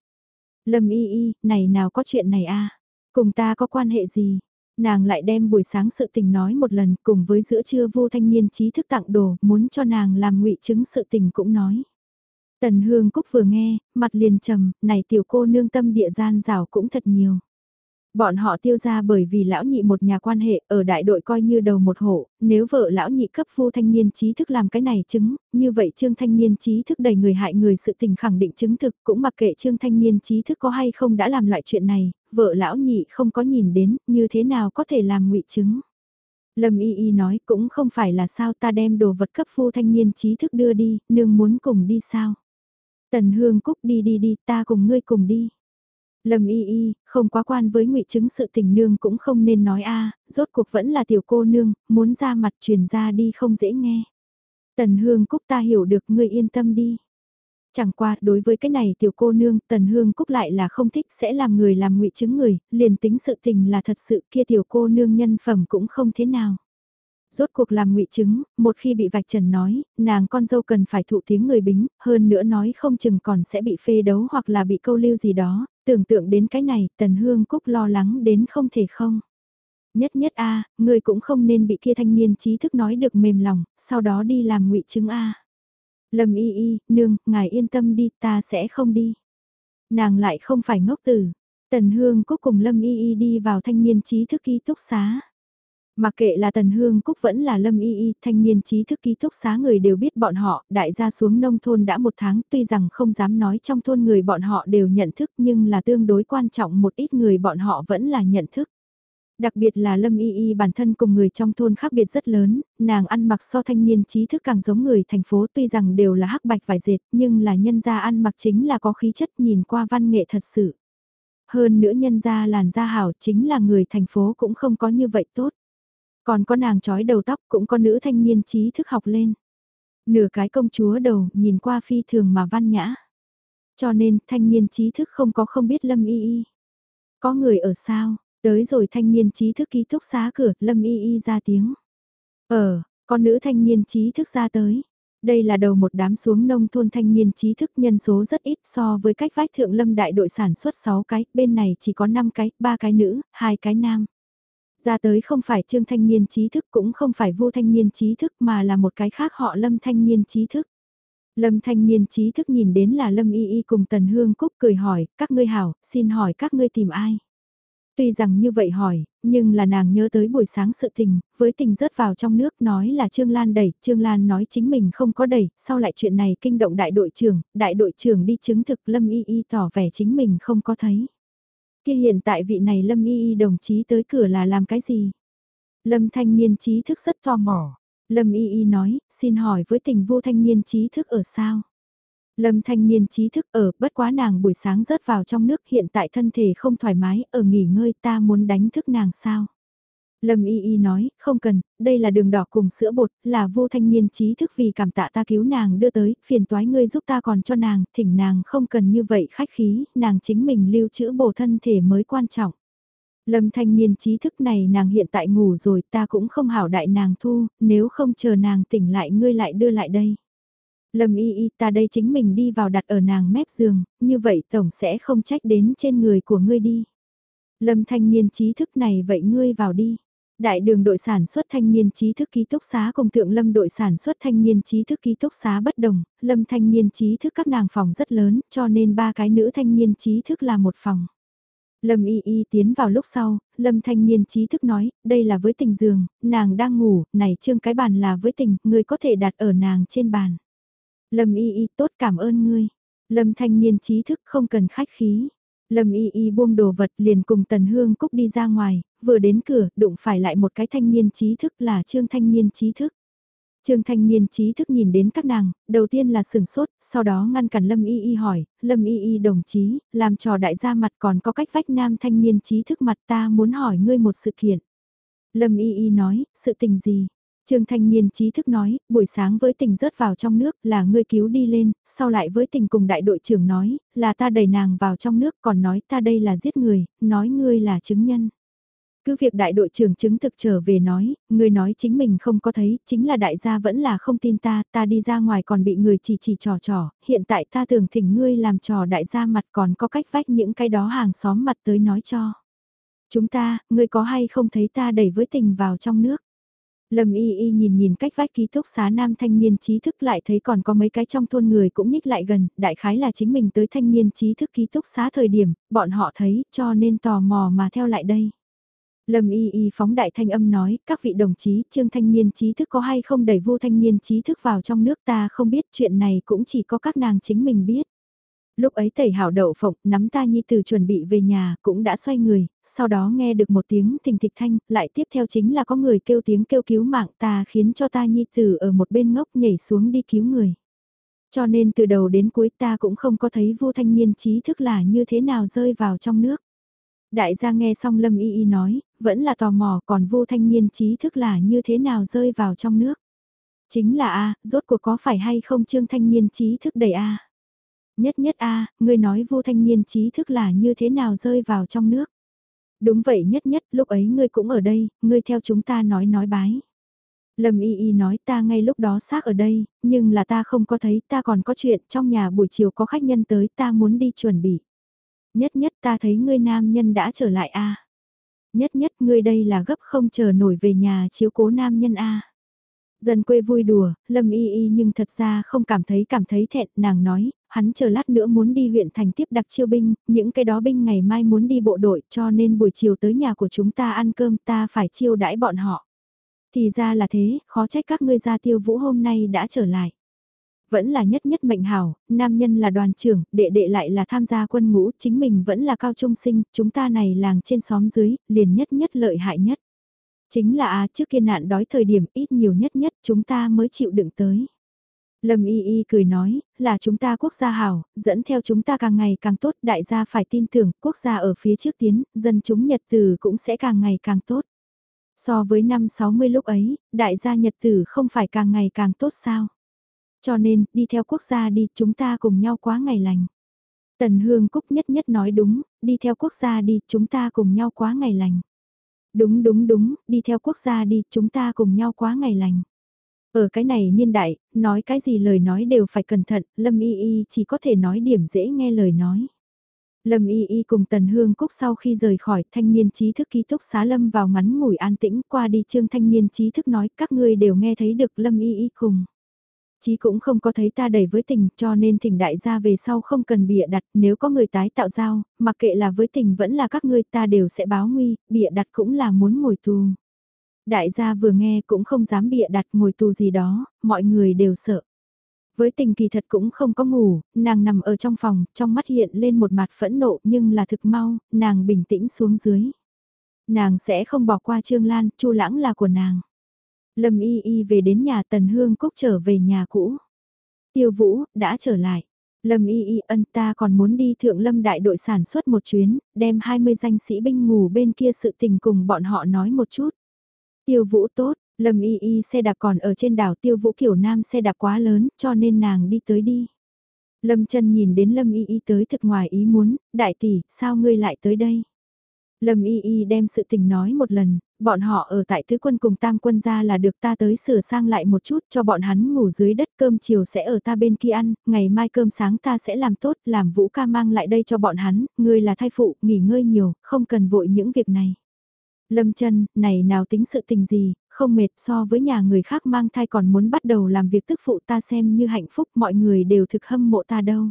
Lâm Y Y, này nào có chuyện này a cùng ta có quan hệ gì? Nàng lại đem buổi sáng sự tình nói một lần cùng với giữa trưa vô thanh niên trí thức tặng đồ muốn cho nàng làm ngụy chứng sự tình cũng nói. Tần Hương Cúc vừa nghe, mặt liền trầm, này tiểu cô nương tâm địa gian rào cũng thật nhiều. Bọn họ tiêu ra bởi vì lão nhị một nhà quan hệ ở đại đội coi như đầu một hộ, nếu vợ lão nhị cấp phu thanh niên trí thức làm cái này chứng, như vậy trương thanh niên trí thức đầy người hại người sự tình khẳng định chứng thực cũng mặc kệ trương thanh niên trí thức có hay không đã làm loại chuyện này, vợ lão nhị không có nhìn đến như thế nào có thể làm ngụy chứng. Lâm Y Y nói cũng không phải là sao ta đem đồ vật cấp phu thanh niên trí thức đưa đi, nương muốn cùng đi sao. Tần Hương Cúc đi đi đi ta cùng ngươi cùng đi. Lâm y y, không quá quan với ngụy chứng sự tình nương cũng không nên nói a rốt cuộc vẫn là tiểu cô nương, muốn ra mặt truyền ra đi không dễ nghe. Tần Hương Cúc ta hiểu được ngươi yên tâm đi. Chẳng qua, đối với cái này tiểu cô nương, Tần Hương Cúc lại là không thích sẽ làm người làm ngụy chứng người, liền tính sự tình là thật sự kia tiểu cô nương nhân phẩm cũng không thế nào. Rốt cuộc làm ngụy chứng, một khi bị vạch trần nói, nàng con dâu cần phải thụ tiếng người bính, hơn nữa nói không chừng còn sẽ bị phê đấu hoặc là bị câu lưu gì đó, tưởng tượng đến cái này, Tần Hương Cúc lo lắng đến không thể không. Nhất nhất a, người cũng không nên bị kia thanh niên trí thức nói được mềm lòng, sau đó đi làm ngụy chứng a. Lâm y y, nương, ngài yên tâm đi, ta sẽ không đi. Nàng lại không phải ngốc tử. Tần Hương Cúc cùng Lâm y y đi vào thanh niên trí thức ký túc xá. Mặc kệ là Tần Hương Cúc vẫn là Lâm Y Y, thanh niên trí thức ký túc xá người đều biết bọn họ, đại gia xuống nông thôn đã một tháng, tuy rằng không dám nói trong thôn người bọn họ đều nhận thức nhưng là tương đối quan trọng một ít người bọn họ vẫn là nhận thức. Đặc biệt là Lâm Y Y bản thân cùng người trong thôn khác biệt rất lớn, nàng ăn mặc so thanh niên trí thức càng giống người thành phố tuy rằng đều là hắc bạch vải dệt nhưng là nhân gia ăn mặc chính là có khí chất nhìn qua văn nghệ thật sự. Hơn nữa nhân gia làn da hảo chính là người thành phố cũng không có như vậy tốt. Còn có nàng trói đầu tóc cũng có nữ thanh niên trí thức học lên. Nửa cái công chúa đầu nhìn qua phi thường mà văn nhã. Cho nên thanh niên trí thức không có không biết Lâm Y Y. Có người ở sao, tới rồi thanh niên trí thức ký túc xá cửa, Lâm Y Y ra tiếng. Ờ, con nữ thanh niên trí thức ra tới. Đây là đầu một đám xuống nông thôn thanh niên trí thức nhân số rất ít so với cách vách thượng lâm đại đội sản xuất 6 cái, bên này chỉ có 5 cái, 3 cái nữ, 2 cái nam. Ra tới không phải trương thanh niên trí thức cũng không phải vô thanh niên trí thức mà là một cái khác họ lâm thanh niên trí thức. Lâm thanh niên trí thức nhìn đến là Lâm Y Y cùng Tần Hương Cúc cười hỏi, các ngươi hảo, xin hỏi các ngươi tìm ai? Tuy rằng như vậy hỏi, nhưng là nàng nhớ tới buổi sáng sự tình, với tình rớt vào trong nước nói là Trương Lan đẩy, Trương Lan nói chính mình không có đẩy, sau lại chuyện này kinh động đại đội trưởng, đại đội trưởng đi chứng thực Lâm Y Y tỏ vẻ chính mình không có thấy. Kia hiện tại vị này Lâm Y Y đồng chí tới cửa là làm cái gì? Lâm thanh niên trí thức rất tò mò. Lâm Y Y nói, xin hỏi với tình vô thanh niên trí thức ở sao? Lâm thanh niên trí thức ở, bất quá nàng buổi sáng rớt vào trong nước hiện tại thân thể không thoải mái, ở nghỉ ngơi ta muốn đánh thức nàng sao? Lâm Y Y nói, không cần, đây là đường đỏ cùng sữa bột, là vô thanh niên trí thức vì cảm tạ ta cứu nàng đưa tới, phiền toái ngươi giúp ta còn cho nàng, thỉnh nàng không cần như vậy khách khí, nàng chính mình lưu trữ bổ thân thể mới quan trọng. Lâm thanh niên trí thức này nàng hiện tại ngủ rồi ta cũng không hảo đại nàng thu, nếu không chờ nàng tỉnh lại ngươi lại đưa lại đây. Lâm y y ta đây chính mình đi vào đặt ở nàng mép giường, như vậy tổng sẽ không trách đến trên người của ngươi đi. Lâm thanh niên trí thức này vậy ngươi vào đi. Đại đường đội sản xuất thanh niên trí thức ký túc xá cùng thượng lâm đội sản xuất thanh niên trí thức ký túc xá bất đồng, lâm thanh niên trí thức các nàng phòng rất lớn cho nên ba cái nữ thanh niên trí thức là một phòng. Lâm y y tiến vào lúc sau, lâm thanh niên trí thức nói, đây là với tình giường, nàng đang ngủ, này trương cái bàn là với tình, người có thể đặt ở nàng trên bàn. Lâm y y tốt cảm ơn ngươi. Lâm thanh niên trí thức không cần khách khí. Lâm y y buông đồ vật liền cùng Tần Hương Cúc đi ra ngoài, vừa đến cửa, đụng phải lại một cái thanh niên trí thức là Trương Thanh niên trí thức. Trương Thanh niên trí thức nhìn đến các nàng, đầu tiên là sửng sốt, sau đó ngăn cản Lâm Y Y hỏi, Lâm Y Y đồng chí, làm trò đại gia mặt còn có cách vách nam thanh niên trí thức mặt ta muốn hỏi ngươi một sự kiện. Lâm Y Y nói, sự tình gì? Trương Thanh Niên trí thức nói, buổi sáng với tình rớt vào trong nước là ngươi cứu đi lên, sau lại với tình cùng đại đội trưởng nói, là ta đẩy nàng vào trong nước còn nói ta đây là giết người, nói ngươi là chứng nhân. Cứ việc đại đội trưởng chứng thực trở về nói, ngươi nói chính mình không có thấy, chính là đại gia vẫn là không tin ta, ta đi ra ngoài còn bị người chỉ chỉ trò trò, hiện tại ta tưởng thỉnh ngươi làm trò đại gia mặt còn có cách vách những cái đó hàng xóm mặt tới nói cho. Chúng ta, ngươi có hay không thấy ta đẩy với tình vào trong nước? Lâm y y nhìn nhìn cách vách ký túc xá nam thanh niên trí thức lại thấy còn có mấy cái trong thôn người cũng nhích lại gần, đại khái là chính mình tới thanh niên trí thức ký túc xá thời điểm, bọn họ thấy cho nên tò mò mà theo lại đây. Lâm y y phóng đại thanh âm nói, các vị đồng chí, trương thanh niên trí thức có hay không đẩy vô thanh niên trí thức vào trong nước ta không biết chuyện này cũng chỉ có các nàng chính mình biết. Lúc ấy tẩy hảo đậu phộng, nắm ta nhi từ chuẩn bị về nhà, cũng đã xoay người, sau đó nghe được một tiếng thình thịch thanh, lại tiếp theo chính là có người kêu tiếng kêu cứu mạng ta khiến cho ta nhi từ ở một bên ngốc nhảy xuống đi cứu người. Cho nên từ đầu đến cuối ta cũng không có thấy vô thanh niên trí thức là như thế nào rơi vào trong nước. Đại gia nghe xong Lâm Y Y nói, vẫn là tò mò còn vô thanh niên trí thức là như thế nào rơi vào trong nước. Chính là A, rốt cuộc có phải hay không trương thanh niên trí thức đầy A. Nhất nhất A, ngươi nói vô thanh niên trí thức là như thế nào rơi vào trong nước. Đúng vậy nhất nhất, lúc ấy ngươi cũng ở đây, ngươi theo chúng ta nói nói bái. Lâm Y Y nói ta ngay lúc đó xác ở đây, nhưng là ta không có thấy ta còn có chuyện trong nhà buổi chiều có khách nhân tới ta muốn đi chuẩn bị. Nhất nhất ta thấy ngươi nam nhân đã trở lại a Nhất nhất ngươi đây là gấp không chờ nổi về nhà chiếu cố nam nhân a Dân quê vui đùa, Lâm Y Y nhưng thật ra không cảm thấy cảm thấy thẹn, nàng nói, hắn chờ lát nữa muốn đi huyện thành tiếp đặc chiêu binh, những cái đó binh ngày mai muốn đi bộ đội cho nên buổi chiều tới nhà của chúng ta ăn cơm ta phải chiêu đãi bọn họ. Thì ra là thế, khó trách các ngươi gia tiêu vũ hôm nay đã trở lại. Vẫn là nhất nhất mệnh hảo, nam nhân là đoàn trưởng, đệ đệ lại là tham gia quân ngũ, chính mình vẫn là cao trung sinh, chúng ta này làng trên xóm dưới, liền nhất nhất lợi hại nhất. Chính là à trước kia nạn đói thời điểm ít nhiều nhất nhất chúng ta mới chịu đựng tới. Lâm Y Y cười nói, là chúng ta quốc gia hảo, dẫn theo chúng ta càng ngày càng tốt, đại gia phải tin tưởng, quốc gia ở phía trước tiến, dân chúng Nhật Tử cũng sẽ càng ngày càng tốt. So với năm 60 lúc ấy, đại gia Nhật Tử không phải càng ngày càng tốt sao? Cho nên, đi theo quốc gia đi, chúng ta cùng nhau quá ngày lành. Tần Hương Cúc nhất nhất nói đúng, đi theo quốc gia đi, chúng ta cùng nhau quá ngày lành. Đúng đúng đúng, đi theo quốc gia đi, chúng ta cùng nhau quá ngày lành. Ở cái này niên đại, nói cái gì lời nói đều phải cẩn thận, Lâm Y Y chỉ có thể nói điểm dễ nghe lời nói. Lâm Y Y cùng Tần Hương Cúc sau khi rời khỏi thanh niên trí thức ký túc xá Lâm vào ngắn ngủi an tĩnh qua đi trương thanh niên trí thức nói các ngươi đều nghe thấy được Lâm Y Y cùng. Chí cũng không có thấy ta đầy với tình cho nên thỉnh đại gia về sau không cần bịa đặt nếu có người tái tạo giao, mặc kệ là với tình vẫn là các ngươi ta đều sẽ báo nguy, bịa đặt cũng là muốn ngồi tù. Đại gia vừa nghe cũng không dám bịa đặt ngồi tù gì đó, mọi người đều sợ. Với tình kỳ thật cũng không có ngủ, nàng nằm ở trong phòng, trong mắt hiện lên một mặt phẫn nộ nhưng là thực mau, nàng bình tĩnh xuống dưới. Nàng sẽ không bỏ qua Trương Lan, Chu Lãng là của nàng. Lâm Y Y về đến nhà Tần Hương Cúc trở về nhà cũ. Tiêu Vũ, đã trở lại. Lâm Y Y ân ta còn muốn đi thượng lâm đại đội sản xuất một chuyến, đem 20 danh sĩ binh ngủ bên kia sự tình cùng bọn họ nói một chút. Tiêu Vũ tốt, Lâm Y Y xe đạp còn ở trên đảo Tiêu Vũ kiểu nam xe đạp quá lớn cho nên nàng đi tới đi. Lâm chân nhìn đến Lâm Y Y tới thực ngoài ý muốn, đại tỷ, sao ngươi lại tới đây? Lâm Y Y đem sự tình nói một lần, bọn họ ở tại tứ quân cùng tam quân ra là được ta tới sửa sang lại một chút cho bọn hắn ngủ dưới đất cơm chiều sẽ ở ta bên kia ăn, ngày mai cơm sáng ta sẽ làm tốt, làm vũ ca mang lại đây cho bọn hắn, ngươi là thai phụ, nghỉ ngơi nhiều, không cần vội những việc này. Lâm chân, này nào tính sự tình gì, không mệt so với nhà người khác mang thai còn muốn bắt đầu làm việc tức phụ ta xem như hạnh phúc mọi người đều thực hâm mộ ta đâu.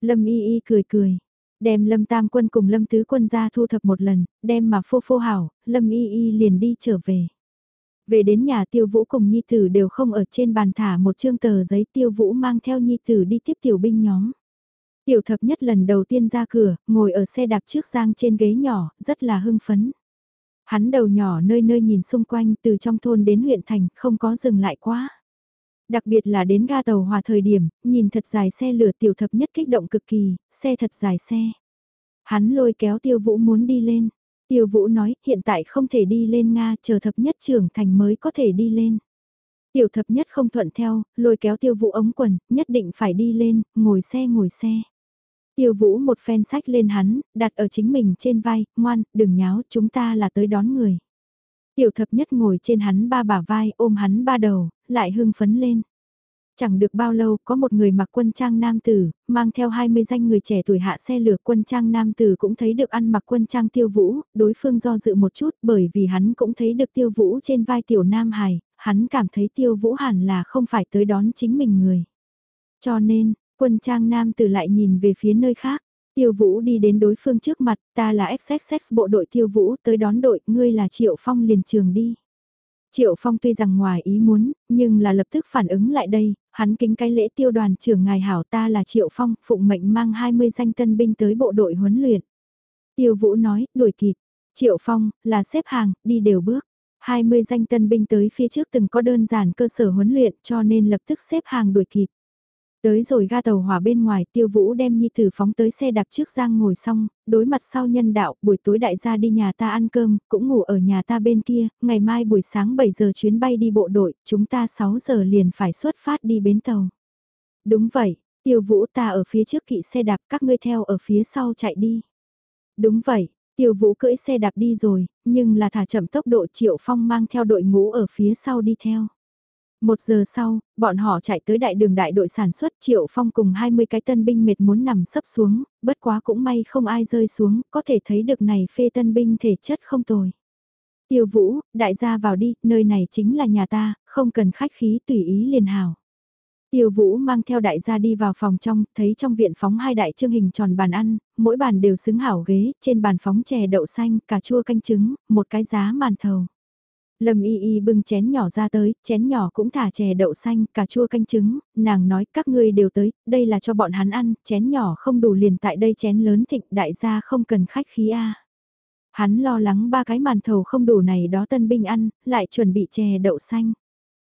Lâm y y cười cười, đem Lâm Tam Quân cùng Lâm Tứ Quân ra thu thập một lần, đem mà phô phô hảo, Lâm Y Y liền đi trở về. Về đến nhà Tiêu Vũ cùng Nhi Tử đều không ở trên bàn thả một chương tờ giấy Tiêu Vũ mang theo Nhi Tử đi tiếp tiểu binh nhóm. Tiểu thập nhất lần đầu tiên ra cửa, ngồi ở xe đạp trước giang trên ghế nhỏ, rất là hưng phấn. Hắn đầu nhỏ nơi nơi nhìn xung quanh từ trong thôn đến huyện thành, không có dừng lại quá. Đặc biệt là đến ga tàu hòa thời điểm, nhìn thật dài xe lửa tiểu thập nhất kích động cực kỳ, xe thật dài xe. Hắn lôi kéo tiêu vũ muốn đi lên. Tiêu vũ nói hiện tại không thể đi lên Nga chờ thập nhất trưởng thành mới có thể đi lên. Tiểu thập nhất không thuận theo, lôi kéo tiêu vũ ống quần, nhất định phải đi lên, ngồi xe ngồi xe. Tiêu vũ một phen sách lên hắn, đặt ở chính mình trên vai, ngoan, đừng nháo, chúng ta là tới đón người. Tiểu thập nhất ngồi trên hắn ba bả vai, ôm hắn ba đầu, lại hưng phấn lên. Chẳng được bao lâu có một người mặc quân trang nam tử, mang theo 20 danh người trẻ tuổi hạ xe lửa quân trang nam tử cũng thấy được ăn mặc quân trang tiêu vũ, đối phương do dự một chút bởi vì hắn cũng thấy được tiêu vũ trên vai tiểu nam hài, hắn cảm thấy tiêu vũ hẳn là không phải tới đón chính mình người. Cho nên, quân trang nam tử lại nhìn về phía nơi khác, tiêu vũ đi đến đối phương trước mặt, ta là XXX bộ đội tiêu vũ tới đón đội, ngươi là triệu phong liền trường đi. Triệu Phong tuy rằng ngoài ý muốn, nhưng là lập tức phản ứng lại đây, hắn kính cái lễ tiêu đoàn trưởng ngài hảo ta là Triệu Phong, phụng mệnh mang 20 danh tân binh tới bộ đội huấn luyện. Tiêu Vũ nói, đuổi kịp. Triệu Phong, là xếp hàng, đi đều bước. 20 danh tân binh tới phía trước từng có đơn giản cơ sở huấn luyện cho nên lập tức xếp hàng đuổi kịp. Tới rồi ga tàu hỏa bên ngoài tiêu vũ đem nhi tử phóng tới xe đạp trước giang ngồi xong, đối mặt sau nhân đạo, buổi tối đại gia đi nhà ta ăn cơm, cũng ngủ ở nhà ta bên kia, ngày mai buổi sáng 7 giờ chuyến bay đi bộ đội, chúng ta 6 giờ liền phải xuất phát đi bến tàu. Đúng vậy, tiêu vũ ta ở phía trước kỵ xe đạp các ngươi theo ở phía sau chạy đi. Đúng vậy, tiêu vũ cưỡi xe đạp đi rồi, nhưng là thả chậm tốc độ triệu phong mang theo đội ngũ ở phía sau đi theo. Một giờ sau, bọn họ chạy tới đại đường đại đội sản xuất Triệu Phong cùng 20 cái tân binh mệt muốn nằm sấp xuống, bất quá cũng may không ai rơi xuống, có thể thấy được này phê tân binh thể chất không tồi. Tiêu Vũ, đại gia vào đi, nơi này chính là nhà ta, không cần khách khí tùy ý liền hào. Tiêu Vũ mang theo đại gia đi vào phòng trong, thấy trong viện phóng hai đại trương hình tròn bàn ăn, mỗi bàn đều xứng hảo ghế, trên bàn phóng chè đậu xanh, cà chua canh trứng, một cái giá màn thầu. Lâm y y bưng chén nhỏ ra tới, chén nhỏ cũng thả chè đậu xanh, cà chua canh trứng, nàng nói các ngươi đều tới, đây là cho bọn hắn ăn, chén nhỏ không đủ liền tại đây chén lớn thịnh đại gia không cần khách khí a. Hắn lo lắng ba cái màn thầu không đủ này đó tân binh ăn, lại chuẩn bị chè đậu xanh.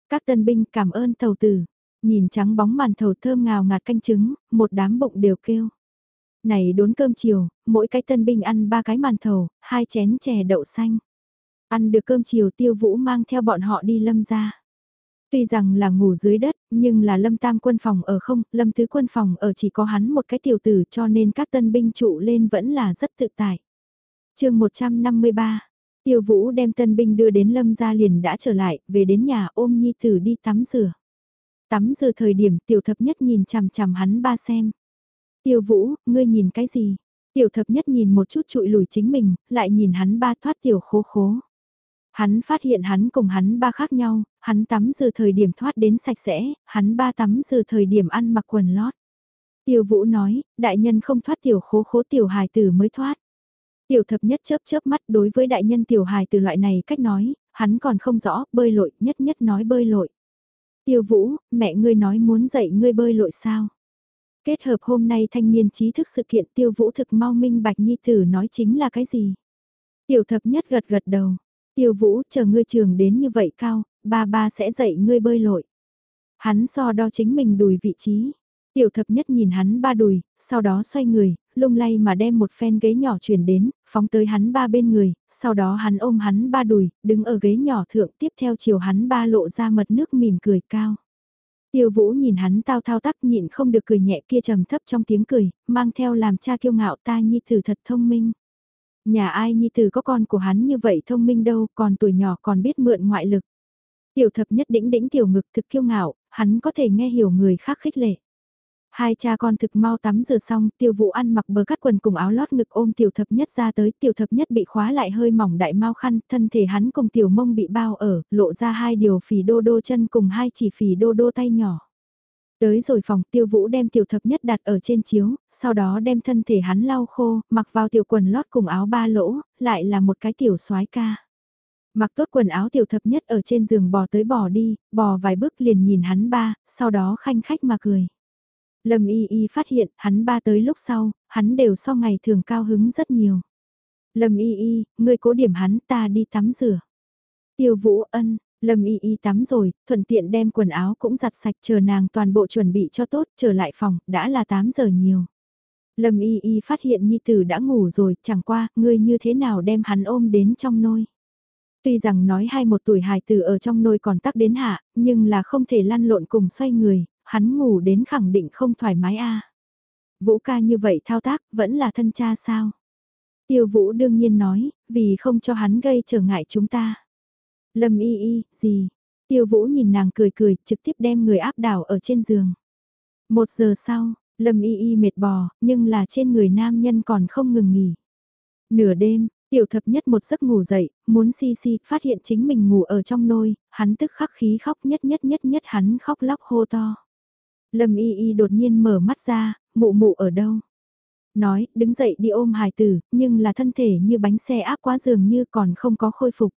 Các tân binh cảm ơn thầu tử, nhìn trắng bóng màn thầu thơm ngào ngạt canh trứng, một đám bụng đều kêu. Này đốn cơm chiều, mỗi cái tân binh ăn ba cái màn thầu, hai chén chè đậu xanh. Ăn được cơm chiều tiêu vũ mang theo bọn họ đi lâm ra. Tuy rằng là ngủ dưới đất, nhưng là lâm tam quân phòng ở không, lâm tứ quân phòng ở chỉ có hắn một cái tiểu tử cho nên các tân binh trụ lên vẫn là rất tự tại. chương 153, tiêu vũ đem tân binh đưa đến lâm gia liền đã trở lại, về đến nhà ôm nhi tử đi tắm rửa. Tắm rửa thời điểm tiểu thập nhất nhìn chằm chằm hắn ba xem. Tiêu vũ, ngươi nhìn cái gì? Tiểu thập nhất nhìn một chút trụi lùi chính mình, lại nhìn hắn ba thoát tiểu khố khố. Hắn phát hiện hắn cùng hắn ba khác nhau, hắn tắm giờ thời điểm thoát đến sạch sẽ, hắn ba tắm giờ thời điểm ăn mặc quần lót. Tiêu vũ nói, đại nhân không thoát tiểu khố khố tiểu hài tử mới thoát. Tiểu thập nhất chớp chớp mắt đối với đại nhân tiểu hài từ loại này cách nói, hắn còn không rõ, bơi lội, nhất nhất nói bơi lội. Tiêu vũ, mẹ ngươi nói muốn dạy ngươi bơi lội sao? Kết hợp hôm nay thanh niên trí thức sự kiện tiêu vũ thực mau minh bạch nhi tử nói chính là cái gì? Tiểu thập nhất gật gật đầu, Tiêu Vũ, chờ ngươi trường đến như vậy cao, ba ba sẽ dạy ngươi bơi lội. Hắn so đo chính mình đùi vị trí. Tiểu thập nhất nhìn hắn ba đùi, sau đó xoay người, lung lay mà đem một phen ghế nhỏ chuyển đến, phóng tới hắn ba bên người, sau đó hắn ôm hắn ba đùi, đứng ở ghế nhỏ thượng tiếp theo chiều hắn ba lộ ra mật nước mỉm cười cao. Tiêu vũ nhìn hắn tao thao tác nhịn không được cười nhẹ kia trầm thấp trong tiếng cười, mang theo làm cha kiêu ngạo ta nhi thử thật thông minh. Nhà ai nhi tử có con của hắn như vậy thông minh đâu, còn tuổi nhỏ còn biết mượn ngoại lực. Tiểu thập nhất đĩnh đĩnh tiểu ngực thực kiêu ngạo, hắn có thể nghe hiểu người khác khích lệ. Hai cha con thực mau tắm rửa xong, tiêu vụ ăn mặc bờ cắt quần cùng áo lót ngực ôm tiểu thập nhất ra tới, tiểu thập nhất bị khóa lại hơi mỏng đại mau khăn, thân thể hắn cùng tiểu mông bị bao ở, lộ ra hai điều phì đô đô chân cùng hai chỉ phì đô đô tay nhỏ. Tới rồi phòng tiêu vũ đem tiểu thập nhất đặt ở trên chiếu, sau đó đem thân thể hắn lau khô, mặc vào tiểu quần lót cùng áo ba lỗ, lại là một cái tiểu soái ca. Mặc tốt quần áo tiểu thập nhất ở trên giường bò tới bò đi, bò vài bước liền nhìn hắn ba, sau đó khanh khách mà cười. Lâm y y phát hiện hắn ba tới lúc sau, hắn đều so ngày thường cao hứng rất nhiều. Lâm y y, ngươi cố điểm hắn ta đi tắm rửa. Tiêu vũ ân, Lâm y y tắm rồi, thuận tiện đem quần áo cũng giặt sạch chờ nàng toàn bộ chuẩn bị cho tốt, trở lại phòng, đã là 8 giờ nhiều. Lâm y y phát hiện nhi tử đã ngủ rồi, chẳng qua, ngươi như thế nào đem hắn ôm đến trong nôi. Tuy rằng nói hai một tuổi hài tử ở trong nôi còn tắc đến hạ, nhưng là không thể lăn lộn cùng xoay người, hắn ngủ đến khẳng định không thoải mái a. Vũ ca như vậy thao tác, vẫn là thân cha sao? Tiêu vũ đương nhiên nói, vì không cho hắn gây trở ngại chúng ta. Lâm y y, gì? Tiêu vũ nhìn nàng cười cười, trực tiếp đem người áp đảo ở trên giường. Một giờ sau, Lâm y y mệt bò, nhưng là trên người nam nhân còn không ngừng nghỉ. Nửa đêm, tiểu thập nhất một giấc ngủ dậy, muốn si si, phát hiện chính mình ngủ ở trong nôi, hắn tức khắc khí khóc nhất nhất nhất nhất hắn khóc lóc hô to. Lâm y y đột nhiên mở mắt ra, mụ mụ ở đâu? Nói, đứng dậy đi ôm hài tử, nhưng là thân thể như bánh xe áp quá giường như còn không có khôi phục.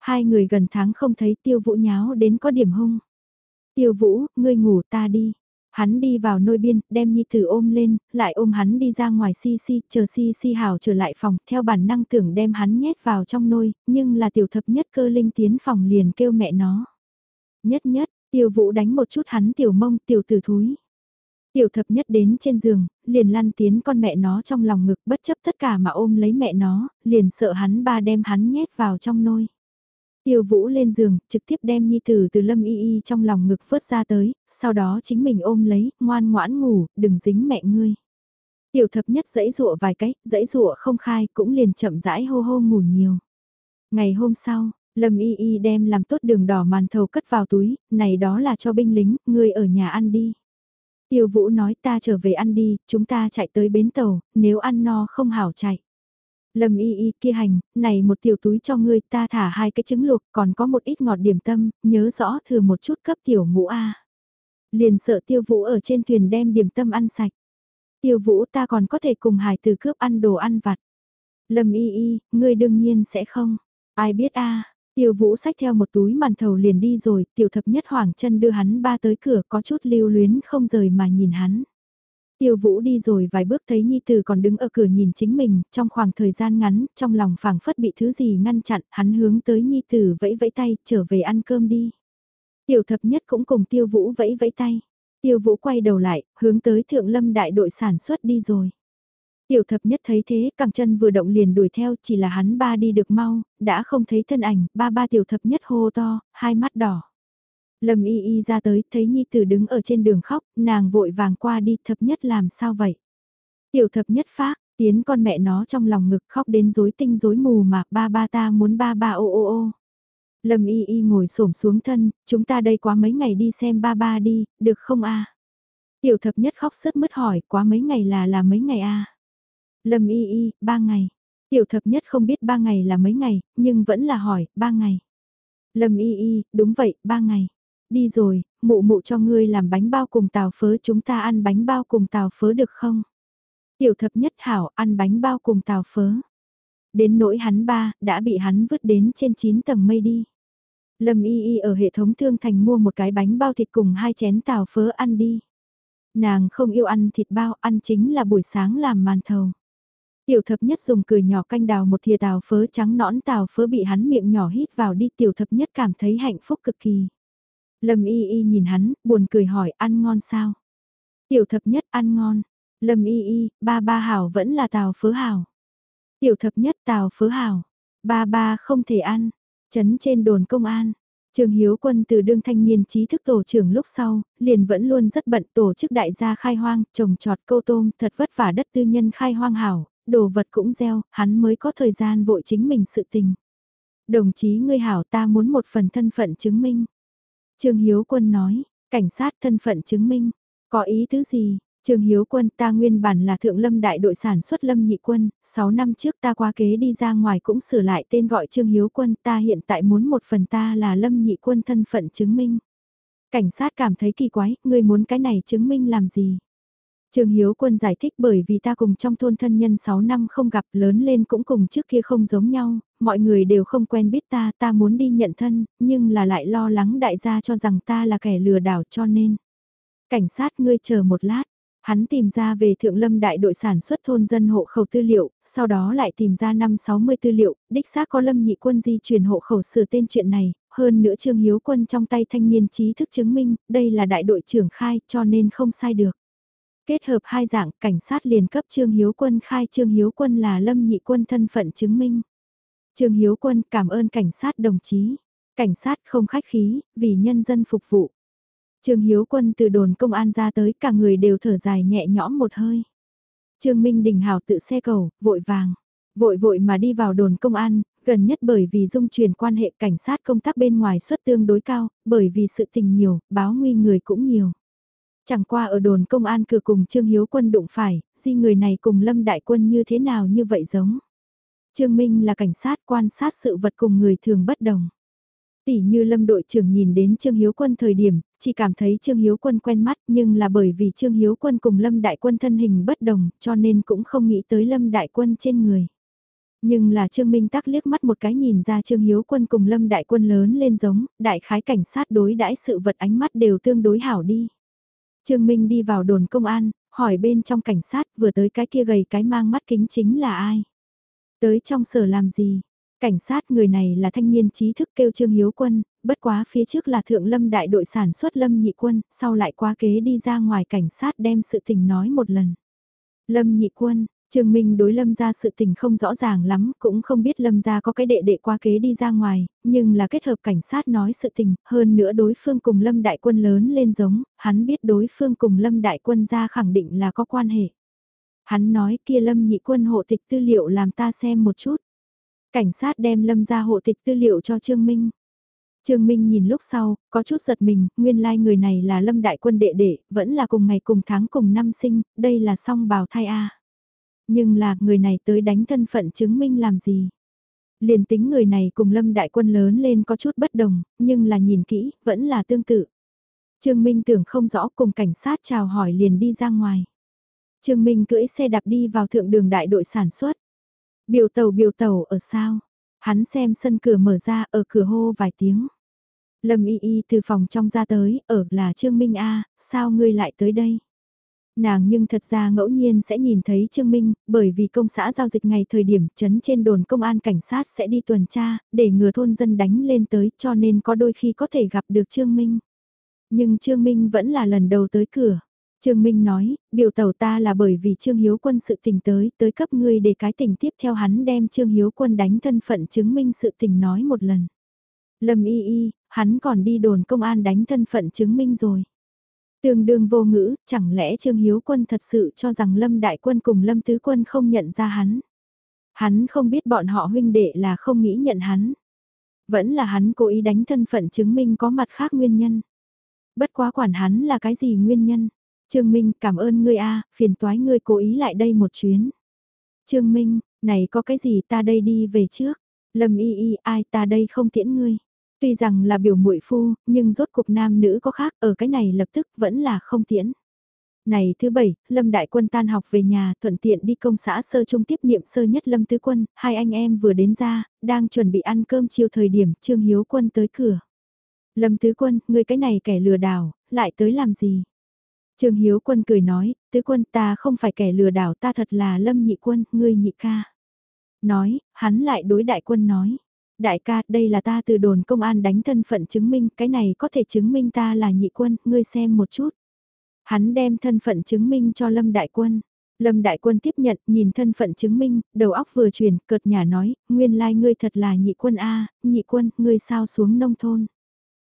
Hai người gần tháng không thấy tiêu vũ nháo đến có điểm hung. Tiêu vũ, ngươi ngủ ta đi. Hắn đi vào nôi biên, đem nhi tử ôm lên, lại ôm hắn đi ra ngoài si si, chờ si si hào trở lại phòng, theo bản năng tưởng đem hắn nhét vào trong nôi, nhưng là tiểu thập nhất cơ linh tiến phòng liền kêu mẹ nó. Nhất nhất, tiêu vũ đánh một chút hắn tiểu mông tiểu tử thúi. Tiểu thập nhất đến trên giường, liền lăn tiến con mẹ nó trong lòng ngực bất chấp tất cả mà ôm lấy mẹ nó, liền sợ hắn ba đem hắn nhét vào trong nôi. Tiêu Vũ lên giường, trực tiếp đem Nhi Tử từ Lâm Y Y trong lòng ngực vớt ra tới, sau đó chính mình ôm lấy, ngoan ngoãn ngủ, đừng dính mẹ ngươi. Tiểu thập nhất dãy rụa vài cái, dãy rụa không khai, cũng liền chậm rãi hô hô ngủ nhiều. Ngày hôm sau, Lâm Y Y đem làm tốt đường đỏ màn thầu cất vào túi, này đó là cho binh lính, ngươi ở nhà ăn đi. Tiêu Vũ nói ta trở về ăn đi, chúng ta chạy tới bến tàu, nếu ăn no không hảo chạy. Lâm y y kia hành, này một tiểu túi cho ngươi ta thả hai cái trứng luộc còn có một ít ngọt điểm tâm, nhớ rõ thừa một chút cấp tiểu ngũ A. Liền sợ tiêu vũ ở trên thuyền đem điểm tâm ăn sạch. Tiêu vũ ta còn có thể cùng hải từ cướp ăn đồ ăn vặt. Lâm y y, ngươi đương nhiên sẽ không. Ai biết a Tiêu vũ sách theo một túi màn thầu liền đi rồi, tiểu thập nhất hoàng chân đưa hắn ba tới cửa có chút lưu luyến không rời mà nhìn hắn. Tiêu vũ đi rồi vài bước thấy Nhi Tử còn đứng ở cửa nhìn chính mình, trong khoảng thời gian ngắn, trong lòng phảng phất bị thứ gì ngăn chặn, hắn hướng tới Nhi Tử vẫy vẫy tay, trở về ăn cơm đi. Tiểu thập nhất cũng cùng tiêu vũ vẫy vẫy tay. Tiêu vũ quay đầu lại, hướng tới thượng lâm đại đội sản xuất đi rồi. Tiểu thập nhất thấy thế, cẳng chân vừa động liền đuổi theo, chỉ là hắn ba đi được mau, đã không thấy thân ảnh, ba ba tiểu thập nhất hô to, hai mắt đỏ. Lâm y y ra tới, thấy nhi tử đứng ở trên đường khóc, nàng vội vàng qua đi, thập nhất làm sao vậy? Tiểu thập nhất phát, tiến con mẹ nó trong lòng ngực khóc đến rối tinh rối mù mà ba ba ta muốn ba ba ô ô ô. Lâm y y ngồi xổm xuống thân, chúng ta đây quá mấy ngày đi xem ba ba đi, được không a? Tiểu thập nhất khóc sứt mứt hỏi, quá mấy ngày là là mấy ngày a? Lâm y y, ba ngày. Tiểu thập nhất không biết ba ngày là mấy ngày, nhưng vẫn là hỏi, ba ngày. Lâm y y, đúng vậy, ba ngày. Đi rồi, mụ mụ cho ngươi làm bánh bao cùng tàu phớ chúng ta ăn bánh bao cùng tàu phớ được không? Tiểu thập nhất hảo ăn bánh bao cùng tàu phớ. Đến nỗi hắn ba, đã bị hắn vứt đến trên 9 tầng mây đi. Lâm Y Y ở hệ thống thương thành mua một cái bánh bao thịt cùng hai chén tàu phớ ăn đi. Nàng không yêu ăn thịt bao, ăn chính là buổi sáng làm màn thầu. Tiểu thập nhất dùng cười nhỏ canh đào một thìa tàu phớ trắng nõn tàu phớ bị hắn miệng nhỏ hít vào đi tiểu thập nhất cảm thấy hạnh phúc cực kỳ. Lâm y y nhìn hắn, buồn cười hỏi ăn ngon sao? Tiểu thập nhất ăn ngon. Lâm y y, ba ba hảo vẫn là tàu phớ hảo. Tiểu thập nhất tàu phớ hảo. Ba ba không thể ăn. Chấn trên đồn công an. Trường Hiếu Quân từ đương thanh niên trí thức tổ trưởng lúc sau, liền vẫn luôn rất bận tổ chức đại gia khai hoang, trồng trọt câu tôm, thật vất vả đất tư nhân khai hoang hảo, đồ vật cũng gieo, hắn mới có thời gian vội chính mình sự tình. Đồng chí ngươi hảo ta muốn một phần thân phận chứng minh. Trương Hiếu Quân nói, cảnh sát thân phận chứng minh, có ý tứ gì? Trương Hiếu Quân ta nguyên bản là thượng lâm đại đội sản xuất lâm nhị quân, 6 năm trước ta qua kế đi ra ngoài cũng sửa lại tên gọi Trương Hiếu Quân ta hiện tại muốn một phần ta là lâm nhị quân thân phận chứng minh. Cảnh sát cảm thấy kỳ quái, ngươi muốn cái này chứng minh làm gì? Trương Hiếu Quân giải thích bởi vì ta cùng trong thôn thân nhân 6 năm không gặp lớn lên cũng cùng trước kia không giống nhau, mọi người đều không quen biết ta, ta muốn đi nhận thân, nhưng là lại lo lắng đại gia cho rằng ta là kẻ lừa đảo cho nên. Cảnh sát ngươi chờ một lát, hắn tìm ra về Thượng Lâm đại đội sản xuất thôn dân hộ khẩu tư liệu, sau đó lại tìm ra năm 60 tư liệu, đích xác có Lâm nhị quân di chuyển hộ khẩu sửa tên chuyện này, hơn nữa Trương Hiếu Quân trong tay thanh niên trí thức chứng minh, đây là đại đội trưởng khai cho nên không sai được. Kết hợp hai dạng, cảnh sát liền cấp Trương Hiếu Quân khai Trương Hiếu Quân là Lâm Nhị Quân thân phận chứng minh. Trương Hiếu Quân cảm ơn cảnh sát đồng chí. Cảnh sát không khách khí, vì nhân dân phục vụ. Trương Hiếu Quân từ đồn công an ra tới cả người đều thở dài nhẹ nhõm một hơi. Trương Minh Đình Hào tự xe cầu, vội vàng. Vội vội mà đi vào đồn công an, gần nhất bởi vì dung truyền quan hệ cảnh sát công tác bên ngoài suất tương đối cao, bởi vì sự tình nhiều, báo nguy người cũng nhiều. Chẳng qua ở đồn công an cửa cùng Trương Hiếu Quân đụng phải, di người này cùng Lâm Đại Quân như thế nào như vậy giống. Trương Minh là cảnh sát quan sát sự vật cùng người thường bất đồng. Tỷ như Lâm đội trưởng nhìn đến Trương Hiếu Quân thời điểm, chỉ cảm thấy Trương Hiếu Quân quen mắt nhưng là bởi vì Trương Hiếu Quân cùng Lâm Đại Quân thân hình bất đồng cho nên cũng không nghĩ tới Lâm Đại Quân trên người. Nhưng là Trương Minh tắc liếc mắt một cái nhìn ra Trương Hiếu Quân cùng Lâm Đại Quân lớn lên giống, đại khái cảnh sát đối đãi sự vật ánh mắt đều tương đối hảo đi. Trương Minh đi vào đồn công an, hỏi bên trong cảnh sát vừa tới cái kia gầy cái mang mắt kính chính là ai. Tới trong sở làm gì? Cảnh sát người này là thanh niên trí thức kêu Trương Hiếu Quân, bất quá phía trước là thượng lâm đại đội sản xuất lâm nhị quân, sau lại qua kế đi ra ngoài cảnh sát đem sự tình nói một lần. Lâm nhị quân, Trương Minh đối Lâm gia sự tình không rõ ràng lắm, cũng không biết Lâm gia có cái đệ đệ qua kế đi ra ngoài, nhưng là kết hợp cảnh sát nói sự tình, hơn nữa đối phương cùng Lâm đại quân lớn lên giống, hắn biết đối phương cùng Lâm đại quân gia khẳng định là có quan hệ. Hắn nói kia Lâm nhị quân hộ tịch tư liệu làm ta xem một chút. Cảnh sát đem Lâm gia hộ tịch tư liệu cho Trương Minh. Trương Minh nhìn lúc sau, có chút giật mình, nguyên lai like người này là Lâm đại quân đệ đệ, vẫn là cùng ngày cùng tháng cùng năm sinh, đây là song bào thai A nhưng là người này tới đánh thân phận chứng minh làm gì. Liền tính người này cùng lâm đại quân lớn lên có chút bất đồng, nhưng là nhìn kỹ, vẫn là tương tự. Trương Minh tưởng không rõ cùng cảnh sát chào hỏi liền đi ra ngoài. Trương Minh cưỡi xe đạp đi vào thượng đường đại đội sản xuất. Biểu tàu biểu tàu ở sao? Hắn xem sân cửa mở ra ở cửa hô vài tiếng. Lâm y y từ phòng trong ra tới, ở là Trương Minh A, sao ngươi lại tới đây? Nàng nhưng thật ra ngẫu nhiên sẽ nhìn thấy Trương Minh, bởi vì công xã giao dịch ngày thời điểm chấn trên đồn công an cảnh sát sẽ đi tuần tra, để ngừa thôn dân đánh lên tới cho nên có đôi khi có thể gặp được Trương Minh. Nhưng Trương Minh vẫn là lần đầu tới cửa. Trương Minh nói, biểu tàu ta là bởi vì Trương Hiếu Quân sự tình tới, tới cấp ngươi để cái tình tiếp theo hắn đem Trương Hiếu Quân đánh thân phận chứng minh sự tình nói một lần. Lâm y y, hắn còn đi đồn công an đánh thân phận chứng minh rồi. Tương đương vô ngữ, chẳng lẽ Trương Hiếu Quân thật sự cho rằng Lâm Đại Quân cùng Lâm Tứ Quân không nhận ra hắn. Hắn không biết bọn họ huynh đệ là không nghĩ nhận hắn. Vẫn là hắn cố ý đánh thân phận chứng minh có mặt khác nguyên nhân. Bất quá quản hắn là cái gì nguyên nhân. Trương Minh cảm ơn ngươi a phiền toái ngươi cố ý lại đây một chuyến. Trương Minh, này có cái gì ta đây đi về trước. Lâm y y ai ta đây không tiễn ngươi. Tuy rằng là biểu muội phu, nhưng rốt cục nam nữ có khác ở cái này lập tức vẫn là không tiễn. Này thứ bảy, Lâm Đại Quân tan học về nhà thuận tiện đi công xã sơ trung tiếp niệm sơ nhất Lâm Tứ Quân, hai anh em vừa đến ra, đang chuẩn bị ăn cơm chiều thời điểm Trương Hiếu Quân tới cửa. Lâm Tứ Quân, người cái này kẻ lừa đảo, lại tới làm gì? Trương Hiếu Quân cười nói, Tứ Quân ta không phải kẻ lừa đảo ta thật là Lâm Nhị Quân, ngươi nhị ca. Nói, hắn lại đối đại quân nói. Đại ca, đây là ta từ đồn công an đánh thân phận chứng minh, cái này có thể chứng minh ta là nhị quân, ngươi xem một chút. Hắn đem thân phận chứng minh cho Lâm Đại Quân. Lâm Đại Quân tiếp nhận, nhìn thân phận chứng minh, đầu óc vừa chuyển, cợt nhà nói, nguyên lai like ngươi thật là nhị quân A, nhị quân, ngươi sao xuống nông thôn.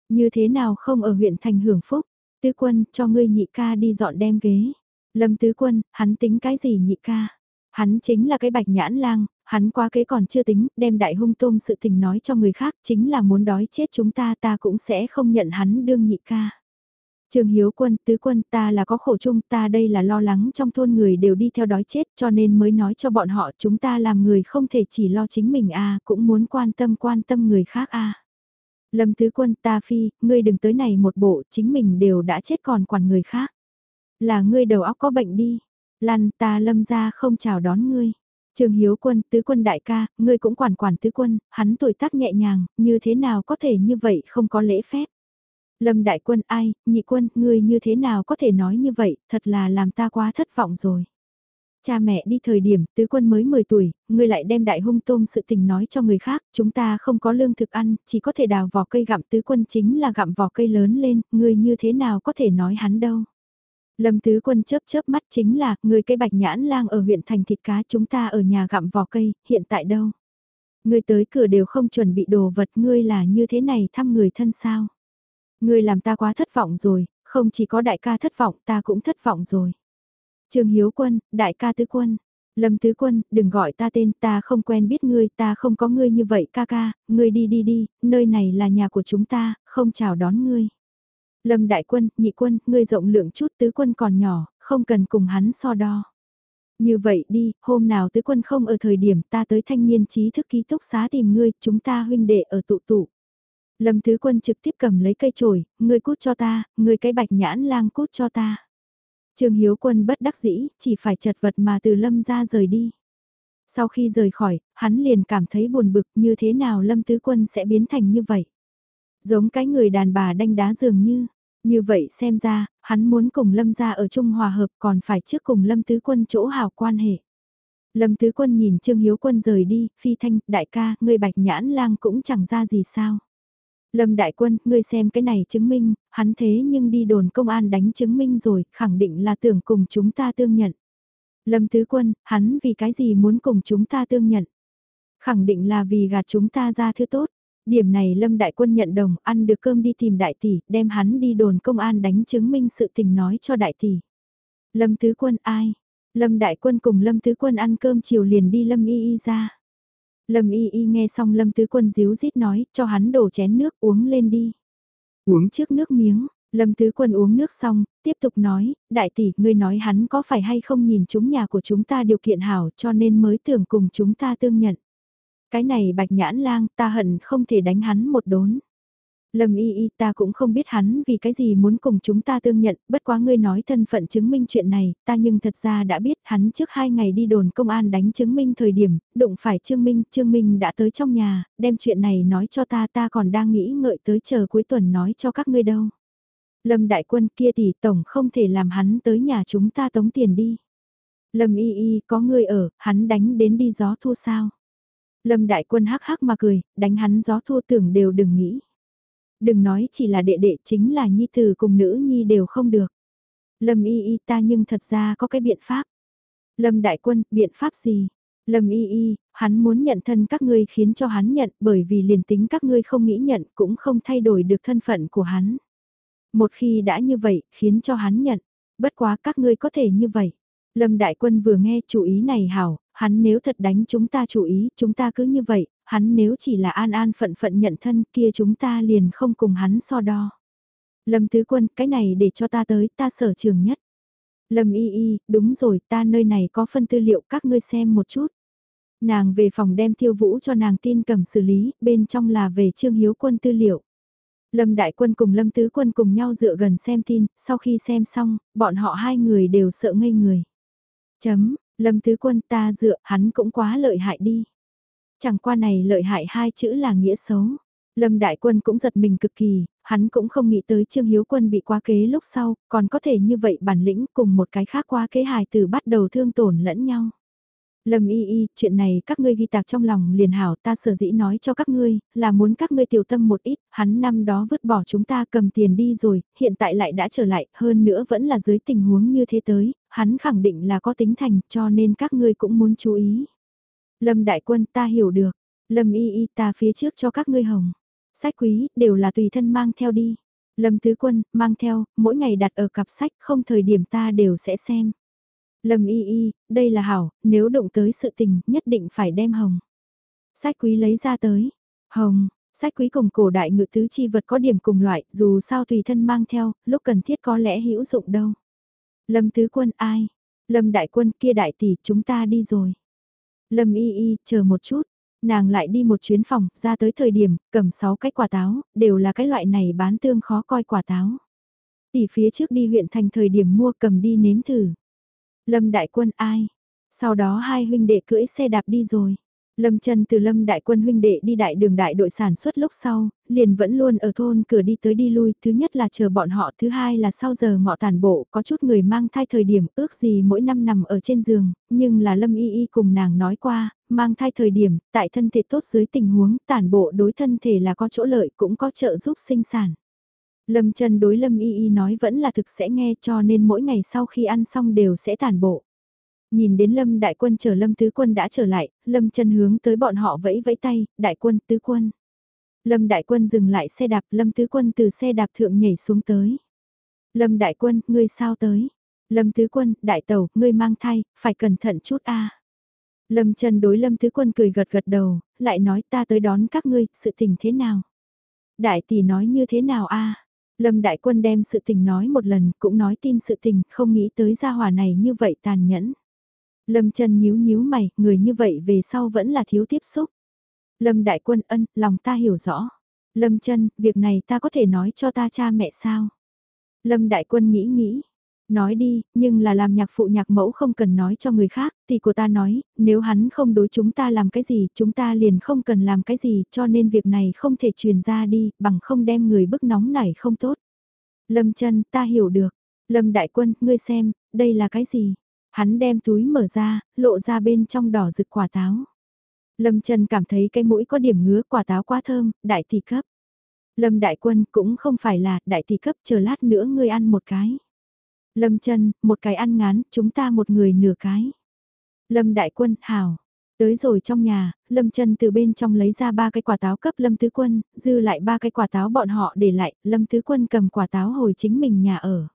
Như thế nào không ở huyện thành hưởng phúc, tứ quân, cho ngươi nhị ca đi dọn đem ghế. Lâm tứ quân, hắn tính cái gì nhị ca? Hắn chính là cái bạch nhãn lang, hắn quá kế còn chưa tính, đem đại hung tôm sự tình nói cho người khác, chính là muốn đói chết chúng ta ta cũng sẽ không nhận hắn đương nhị ca. Trường Hiếu quân, tứ quân ta là có khổ chung, ta đây là lo lắng trong thôn người đều đi theo đói chết cho nên mới nói cho bọn họ chúng ta làm người không thể chỉ lo chính mình a cũng muốn quan tâm quan tâm người khác a Lâm tứ quân ta phi, ngươi đừng tới này một bộ, chính mình đều đã chết còn quản người khác. Là ngươi đầu óc có bệnh đi, lăn ta lâm ra không chào đón ngươi. Trường Hiếu Quân, tứ quân đại ca, ngươi cũng quản quản tứ quân, hắn tuổi tác nhẹ nhàng, như thế nào có thể như vậy không có lễ phép. Lâm đại quân ai, nhị quân, ngươi như thế nào có thể nói như vậy, thật là làm ta quá thất vọng rồi. Cha mẹ đi thời điểm, tứ quân mới 10 tuổi, ngươi lại đem đại hung tôm sự tình nói cho người khác, chúng ta không có lương thực ăn, chỉ có thể đào vỏ cây gặm tứ quân chính là gặm vỏ cây lớn lên, ngươi như thế nào có thể nói hắn đâu. Lâm Tứ Quân chớp chớp mắt chính là, người cây bạch nhãn lang ở huyện thành thịt cá chúng ta ở nhà gặm vỏ cây, hiện tại đâu? Ngươi tới cửa đều không chuẩn bị đồ vật, ngươi là như thế này thăm người thân sao? Ngươi làm ta quá thất vọng rồi, không chỉ có đại ca thất vọng, ta cũng thất vọng rồi. Trương Hiếu Quân, đại ca Tứ Quân, Lâm Tứ Quân, đừng gọi ta tên, ta không quen biết ngươi, ta không có ngươi như vậy ca ca, ngươi đi đi đi, nơi này là nhà của chúng ta, không chào đón ngươi. Lâm đại quân, nhị quân, ngươi rộng lượng chút tứ quân còn nhỏ, không cần cùng hắn so đo. Như vậy đi, hôm nào tứ quân không ở thời điểm ta tới thanh niên trí thức ký túc xá tìm ngươi, chúng ta huynh đệ ở tụ tụ. Lâm tứ quân trực tiếp cầm lấy cây chổi, ngươi cút cho ta, ngươi cái bạch nhãn lang cút cho ta. Trương Hiếu quân bất đắc dĩ, chỉ phải chật vật mà từ Lâm ra rời đi. Sau khi rời khỏi, hắn liền cảm thấy buồn bực như thế nào Lâm Tứ Quân sẽ biến thành như vậy. Giống cái người đàn bà đanh đá dường như, như vậy xem ra, hắn muốn cùng Lâm gia ở chung hòa hợp còn phải trước cùng Lâm Tứ Quân chỗ hào quan hệ. Lâm Tứ Quân nhìn Trương Hiếu Quân rời đi, phi thanh, đại ca, người bạch nhãn lang cũng chẳng ra gì sao. Lâm Đại Quân, ngươi xem cái này chứng minh, hắn thế nhưng đi đồn công an đánh chứng minh rồi, khẳng định là tưởng cùng chúng ta tương nhận. Lâm Tứ Quân, hắn vì cái gì muốn cùng chúng ta tương nhận? Khẳng định là vì gạt chúng ta ra thứ tốt. Điểm này Lâm Đại Quân nhận đồng, ăn được cơm đi tìm đại tỷ, đem hắn đi đồn công an đánh chứng minh sự tình nói cho đại tỷ. Lâm Tứ Quân ai? Lâm Đại Quân cùng Lâm Tứ Quân ăn cơm chiều liền đi Lâm Y Y ra. Lâm Y Y nghe xong Lâm Tứ Quân díu rít nói, cho hắn đổ chén nước uống lên đi. Uống trước nước miếng, Lâm Tứ Quân uống nước xong, tiếp tục nói, đại tỷ, ngươi nói hắn có phải hay không nhìn chúng nhà của chúng ta điều kiện hảo cho nên mới tưởng cùng chúng ta tương nhận. Cái này bạch nhãn lang ta hận không thể đánh hắn một đốn. Lâm y y ta cũng không biết hắn vì cái gì muốn cùng chúng ta tương nhận, bất quá ngươi nói thân phận chứng minh chuyện này, ta nhưng thật ra đã biết hắn trước hai ngày đi đồn công an đánh chứng minh thời điểm, đụng phải Trương Minh, Trương Minh đã tới trong nhà, đem chuyện này nói cho ta ta còn đang nghĩ ngợi tới chờ cuối tuần nói cho các ngươi đâu. Lâm đại quân kia tỷ tổng không thể làm hắn tới nhà chúng ta tống tiền đi. Lâm y y có ngươi ở, hắn đánh đến đi gió thu sao. Lâm đại quân hắc hắc mà cười, đánh hắn gió thua tưởng đều đừng nghĩ. Đừng nói chỉ là đệ đệ chính là nhi tử cùng nữ nhi đều không được. Lâm y y ta nhưng thật ra có cái biện pháp. Lâm đại quân, biện pháp gì? Lâm y y, hắn muốn nhận thân các ngươi khiến cho hắn nhận bởi vì liền tính các ngươi không nghĩ nhận cũng không thay đổi được thân phận của hắn. Một khi đã như vậy, khiến cho hắn nhận, bất quá các ngươi có thể như vậy. Lâm Đại Quân vừa nghe chủ ý này hảo, hắn nếu thật đánh chúng ta chủ ý, chúng ta cứ như vậy, hắn nếu chỉ là an an phận phận nhận thân kia chúng ta liền không cùng hắn so đo. Lâm Tứ Quân, cái này để cho ta tới, ta sở trường nhất. Lâm Y Y, đúng rồi, ta nơi này có phân tư liệu các ngươi xem một chút. Nàng về phòng đem thiêu vũ cho nàng tin cầm xử lý, bên trong là về Trương Hiếu Quân tư liệu. Lâm Đại Quân cùng Lâm Tứ Quân cùng nhau dựa gần xem tin, sau khi xem xong, bọn họ hai người đều sợ ngây người. Chấm, Lâm Tứ Quân ta dựa, hắn cũng quá lợi hại đi. Chẳng qua này lợi hại hai chữ là nghĩa xấu. Lâm Đại Quân cũng giật mình cực kỳ, hắn cũng không nghĩ tới Trương Hiếu Quân bị quá kế lúc sau, còn có thể như vậy bản lĩnh cùng một cái khác quá kế hài từ bắt đầu thương tổn lẫn nhau. Lâm y y, chuyện này các ngươi ghi tạc trong lòng liền hảo ta sở dĩ nói cho các ngươi, là muốn các ngươi tiểu tâm một ít, hắn năm đó vứt bỏ chúng ta cầm tiền đi rồi, hiện tại lại đã trở lại, hơn nữa vẫn là dưới tình huống như thế tới, hắn khẳng định là có tính thành, cho nên các ngươi cũng muốn chú ý. Lâm đại quân ta hiểu được, Lâm y y ta phía trước cho các ngươi hồng, sách quý, đều là tùy thân mang theo đi. Lâm tứ quân, mang theo, mỗi ngày đặt ở cặp sách, không thời điểm ta đều sẽ xem. Lâm y y, đây là hảo, nếu động tới sự tình, nhất định phải đem hồng. Sách quý lấy ra tới. Hồng, sách quý cùng cổ đại ngự tứ chi vật có điểm cùng loại, dù sao tùy thân mang theo, lúc cần thiết có lẽ hữu dụng đâu. Lâm tứ quân ai? Lâm đại quân kia đại tỷ, chúng ta đi rồi. Lâm y y, chờ một chút. Nàng lại đi một chuyến phòng, ra tới thời điểm, cầm 6 cái quả táo, đều là cái loại này bán tương khó coi quả táo. Tỷ phía trước đi huyện thành thời điểm mua cầm đi nếm thử. Lâm Đại Quân ai? Sau đó hai huynh đệ cưỡi xe đạp đi rồi. Lâm Trân từ Lâm Đại Quân huynh đệ đi đại đường đại đội sản xuất lúc sau, liền vẫn luôn ở thôn cửa đi tới đi lui, thứ nhất là chờ bọn họ, thứ hai là sau giờ ngọ tàn bộ, có chút người mang thai thời điểm ước gì mỗi năm nằm ở trên giường, nhưng là Lâm Y Y cùng nàng nói qua, mang thai thời điểm, tại thân thể tốt dưới tình huống, tàn bộ đối thân thể là có chỗ lợi cũng có trợ giúp sinh sản. Lâm Trân đối Lâm Y Y nói vẫn là thực sẽ nghe cho nên mỗi ngày sau khi ăn xong đều sẽ tàn bộ. Nhìn đến Lâm Đại Quân chờ Lâm Tứ Quân đã trở lại, Lâm chân hướng tới bọn họ vẫy vẫy tay, Đại Quân, Tứ Quân. Lâm Đại Quân dừng lại xe đạp, Lâm Tứ Quân từ xe đạp thượng nhảy xuống tới. Lâm Đại Quân, ngươi sao tới? Lâm Tứ Quân, Đại Tẩu, ngươi mang thai, phải cẩn thận chút a. Lâm chân đối Lâm Tứ Quân cười gật gật đầu, lại nói ta tới đón các ngươi, sự tình thế nào? Đại tỷ nói như thế nào a? Lâm Đại Quân đem sự tình nói một lần, cũng nói tin sự tình, không nghĩ tới gia hỏa này như vậy tàn nhẫn. Lâm chân nhíu nhíu mày, người như vậy về sau vẫn là thiếu tiếp xúc. Lâm Đại Quân ân, lòng ta hiểu rõ. Lâm chân việc này ta có thể nói cho ta cha mẹ sao? Lâm Đại Quân nghĩ nghĩ. Nói đi, nhưng là làm nhạc phụ nhạc mẫu không cần nói cho người khác, thì của ta nói, nếu hắn không đối chúng ta làm cái gì, chúng ta liền không cần làm cái gì, cho nên việc này không thể truyền ra đi, bằng không đem người bức nóng này không tốt. Lâm chân, ta hiểu được. Lâm Đại Quân, ngươi xem, đây là cái gì? Hắn đem túi mở ra, lộ ra bên trong đỏ rực quả táo. Lâm Trần cảm thấy cái mũi có điểm ngứa quả táo quá thơm, đại tỷ cấp. Lâm Đại Quân cũng không phải là đại tỷ cấp chờ lát nữa ngươi ăn một cái. Lâm Trần, một cái ăn ngán, chúng ta một người nửa cái. Lâm Đại Quân, hào. Tới rồi trong nhà, Lâm Trần từ bên trong lấy ra ba cái quả táo cấp Lâm Tứ Quân, dư lại ba cái quả táo bọn họ để lại, Lâm Tứ Quân cầm quả táo hồi chính mình nhà ở.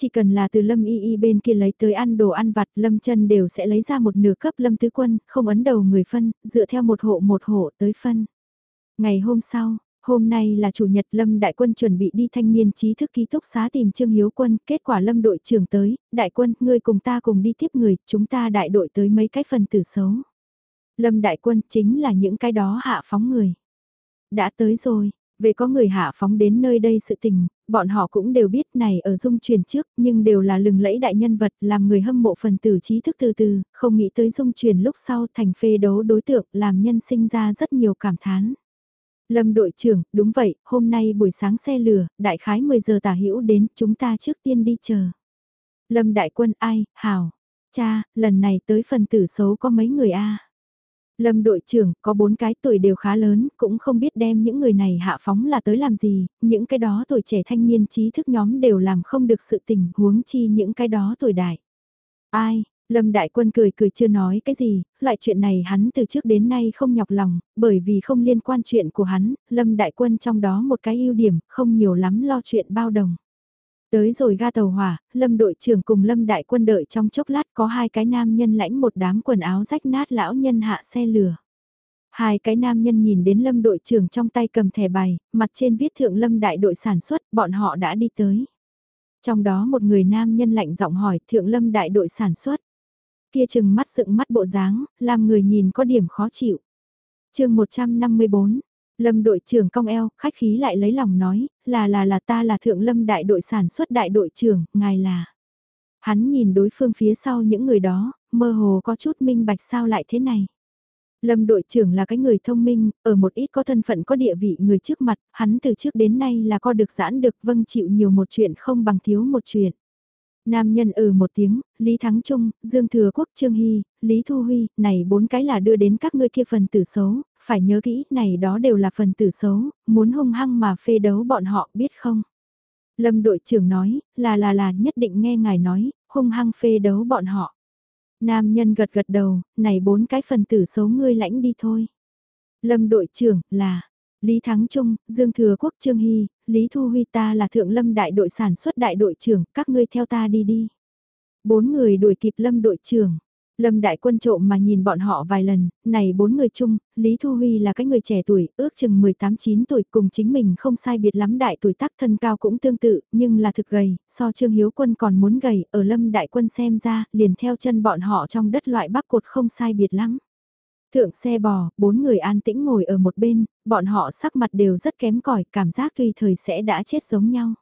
Chỉ cần là từ Lâm Y Y bên kia lấy tới ăn đồ ăn vặt, Lâm chân đều sẽ lấy ra một nửa cấp Lâm Tứ Quân, không ấn đầu người phân, dựa theo một hộ một hộ tới phân. Ngày hôm sau, Hôm nay là chủ nhật Lâm Đại Quân chuẩn bị đi thanh niên trí thức ký túc xá tìm Trương Hiếu Quân, kết quả Lâm đội trưởng tới, Đại Quân, ngươi cùng ta cùng đi tiếp người, chúng ta đại đội tới mấy cái phần tử xấu. Lâm Đại Quân chính là những cái đó hạ phóng người. Đã tới rồi, về có người hạ phóng đến nơi đây sự tình, bọn họ cũng đều biết này ở dung truyền trước nhưng đều là lừng lẫy đại nhân vật làm người hâm mộ phần tử trí thức từ từ, không nghĩ tới dung truyền lúc sau thành phê đấu đối tượng làm nhân sinh ra rất nhiều cảm thán. Lâm đội trưởng, đúng vậy, hôm nay buổi sáng xe lửa, đại khái 10 giờ tả hữu đến, chúng ta trước tiên đi chờ. Lâm đại quân ai, hảo, cha, lần này tới phần tử xấu có mấy người a Lâm đội trưởng có bốn cái tuổi đều khá lớn, cũng không biết đem những người này hạ phóng là tới làm gì, những cái đó tuổi trẻ thanh niên trí thức nhóm đều làm không được sự tình huống chi những cái đó tuổi đại. Ai, Lâm Đại Quân cười cười chưa nói cái gì, loại chuyện này hắn từ trước đến nay không nhọc lòng, bởi vì không liên quan chuyện của hắn, Lâm Đại Quân trong đó một cái ưu điểm, không nhiều lắm lo chuyện bao đồng. Tới rồi ga tàu hỏa, Lâm đội trưởng cùng Lâm đại quân đợi trong chốc lát có hai cái nam nhân lãnh một đám quần áo rách nát lão nhân hạ xe lửa. Hai cái nam nhân nhìn đến Lâm đội trưởng trong tay cầm thẻ bài, mặt trên viết thượng Lâm đại đội sản xuất, bọn họ đã đi tới. Trong đó một người nam nhân lạnh giọng hỏi thượng Lâm đại đội sản xuất. Kia chừng mắt dựng mắt bộ dáng, làm người nhìn có điểm khó chịu. chương 154 Lâm đội trưởng cong eo, khách khí lại lấy lòng nói, là là là ta là thượng lâm đại đội sản xuất đại đội trưởng, ngài là. Hắn nhìn đối phương phía sau những người đó, mơ hồ có chút minh bạch sao lại thế này. Lâm đội trưởng là cái người thông minh, ở một ít có thân phận có địa vị người trước mặt, hắn từ trước đến nay là có được giãn được vâng chịu nhiều một chuyện không bằng thiếu một chuyện. Nam nhân ừ một tiếng, Lý Thắng Trung, Dương Thừa Quốc Trương Hy, Lý Thu Huy, này bốn cái là đưa đến các ngươi kia phần tử xấu, phải nhớ kỹ, này đó đều là phần tử xấu, muốn hung hăng mà phê đấu bọn họ biết không? Lâm đội trưởng nói, là là là nhất định nghe ngài nói, hung hăng phê đấu bọn họ. Nam nhân gật gật đầu, này bốn cái phần tử xấu ngươi lãnh đi thôi. Lâm đội trưởng, là, Lý Thắng Trung, Dương Thừa Quốc Trương Hy, Lý Thu Huy ta là thượng lâm đại đội sản xuất đại đội trưởng, các ngươi theo ta đi đi. Bốn người đuổi kịp lâm đội trưởng. Lâm đại quân trộm mà nhìn bọn họ vài lần, này bốn người chung, Lý Thu Huy là cái người trẻ tuổi, ước chừng 18-9 tuổi cùng chính mình không sai biệt lắm đại tuổi tác thân cao cũng tương tự, nhưng là thực gầy, so Trương Hiếu quân còn muốn gầy, ở lâm đại quân xem ra, liền theo chân bọn họ trong đất loại bắp cột không sai biệt lắm. Thượng xe bò, bốn người an tĩnh ngồi ở một bên, bọn họ sắc mặt đều rất kém cỏi cảm giác tùy thời sẽ đã chết giống nhau.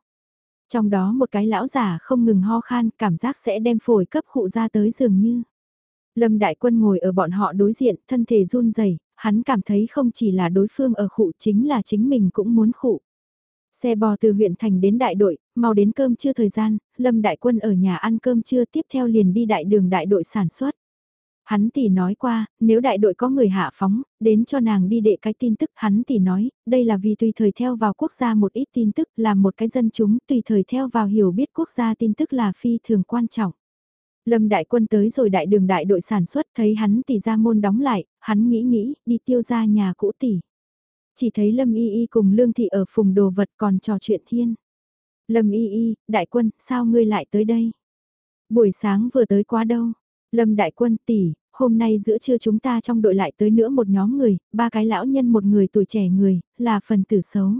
Trong đó một cái lão giả không ngừng ho khan, cảm giác sẽ đem phổi cấp khụ ra tới dường như. Lâm Đại Quân ngồi ở bọn họ đối diện, thân thể run rẩy, hắn cảm thấy không chỉ là đối phương ở khụ chính là chính mình cũng muốn khụ. Xe bò từ huyện thành đến đại đội, mau đến cơm trưa thời gian, Lâm Đại Quân ở nhà ăn cơm trưa tiếp theo liền đi đại đường đại đội sản xuất. Hắn tỷ nói qua, nếu đại đội có người hạ phóng, đến cho nàng đi đệ cái tin tức, hắn tỷ nói, đây là vì tùy thời theo vào quốc gia một ít tin tức, là một cái dân chúng tùy thời theo vào hiểu biết quốc gia tin tức là phi thường quan trọng. Lâm đại quân tới rồi đại đường đại đội sản xuất thấy hắn tỷ ra môn đóng lại, hắn nghĩ nghĩ, đi tiêu ra nhà cũ tỷ. Chỉ thấy Lâm y y cùng Lương thị ở phùng đồ vật còn trò chuyện thiên. Lâm y y, đại quân, sao ngươi lại tới đây? Buổi sáng vừa tới quá đâu? Lâm đại quân tỷ, hôm nay giữa trưa chúng ta trong đội lại tới nữa một nhóm người, ba cái lão nhân một người tuổi trẻ người, là phần tử xấu.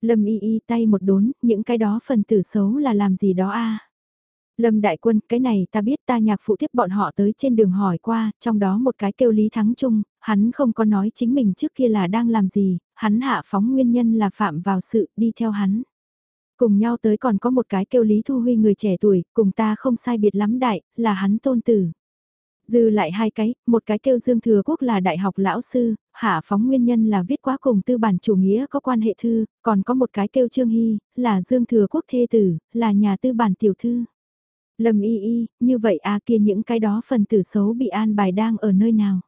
Lâm y y tay một đốn, những cái đó phần tử xấu là làm gì đó a Lâm Đại Quân, cái này ta biết ta nhạc phụ tiếp bọn họ tới trên đường hỏi qua, trong đó một cái kêu Lý Thắng Trung, hắn không có nói chính mình trước kia là đang làm gì, hắn hạ phóng nguyên nhân là phạm vào sự đi theo hắn. Cùng nhau tới còn có một cái kêu Lý Thu Huy người trẻ tuổi, cùng ta không sai biệt lắm đại, là hắn tôn tử. Dư lại hai cái, một cái kêu Dương Thừa Quốc là đại học lão sư, hạ phóng nguyên nhân là viết quá cùng tư bản chủ nghĩa có quan hệ thư, còn có một cái kêu Trương Hy, là Dương Thừa Quốc thê tử, là nhà tư bản tiểu thư. Lâm y y, như vậy à kia những cái đó phần tử xấu bị an bài đang ở nơi nào?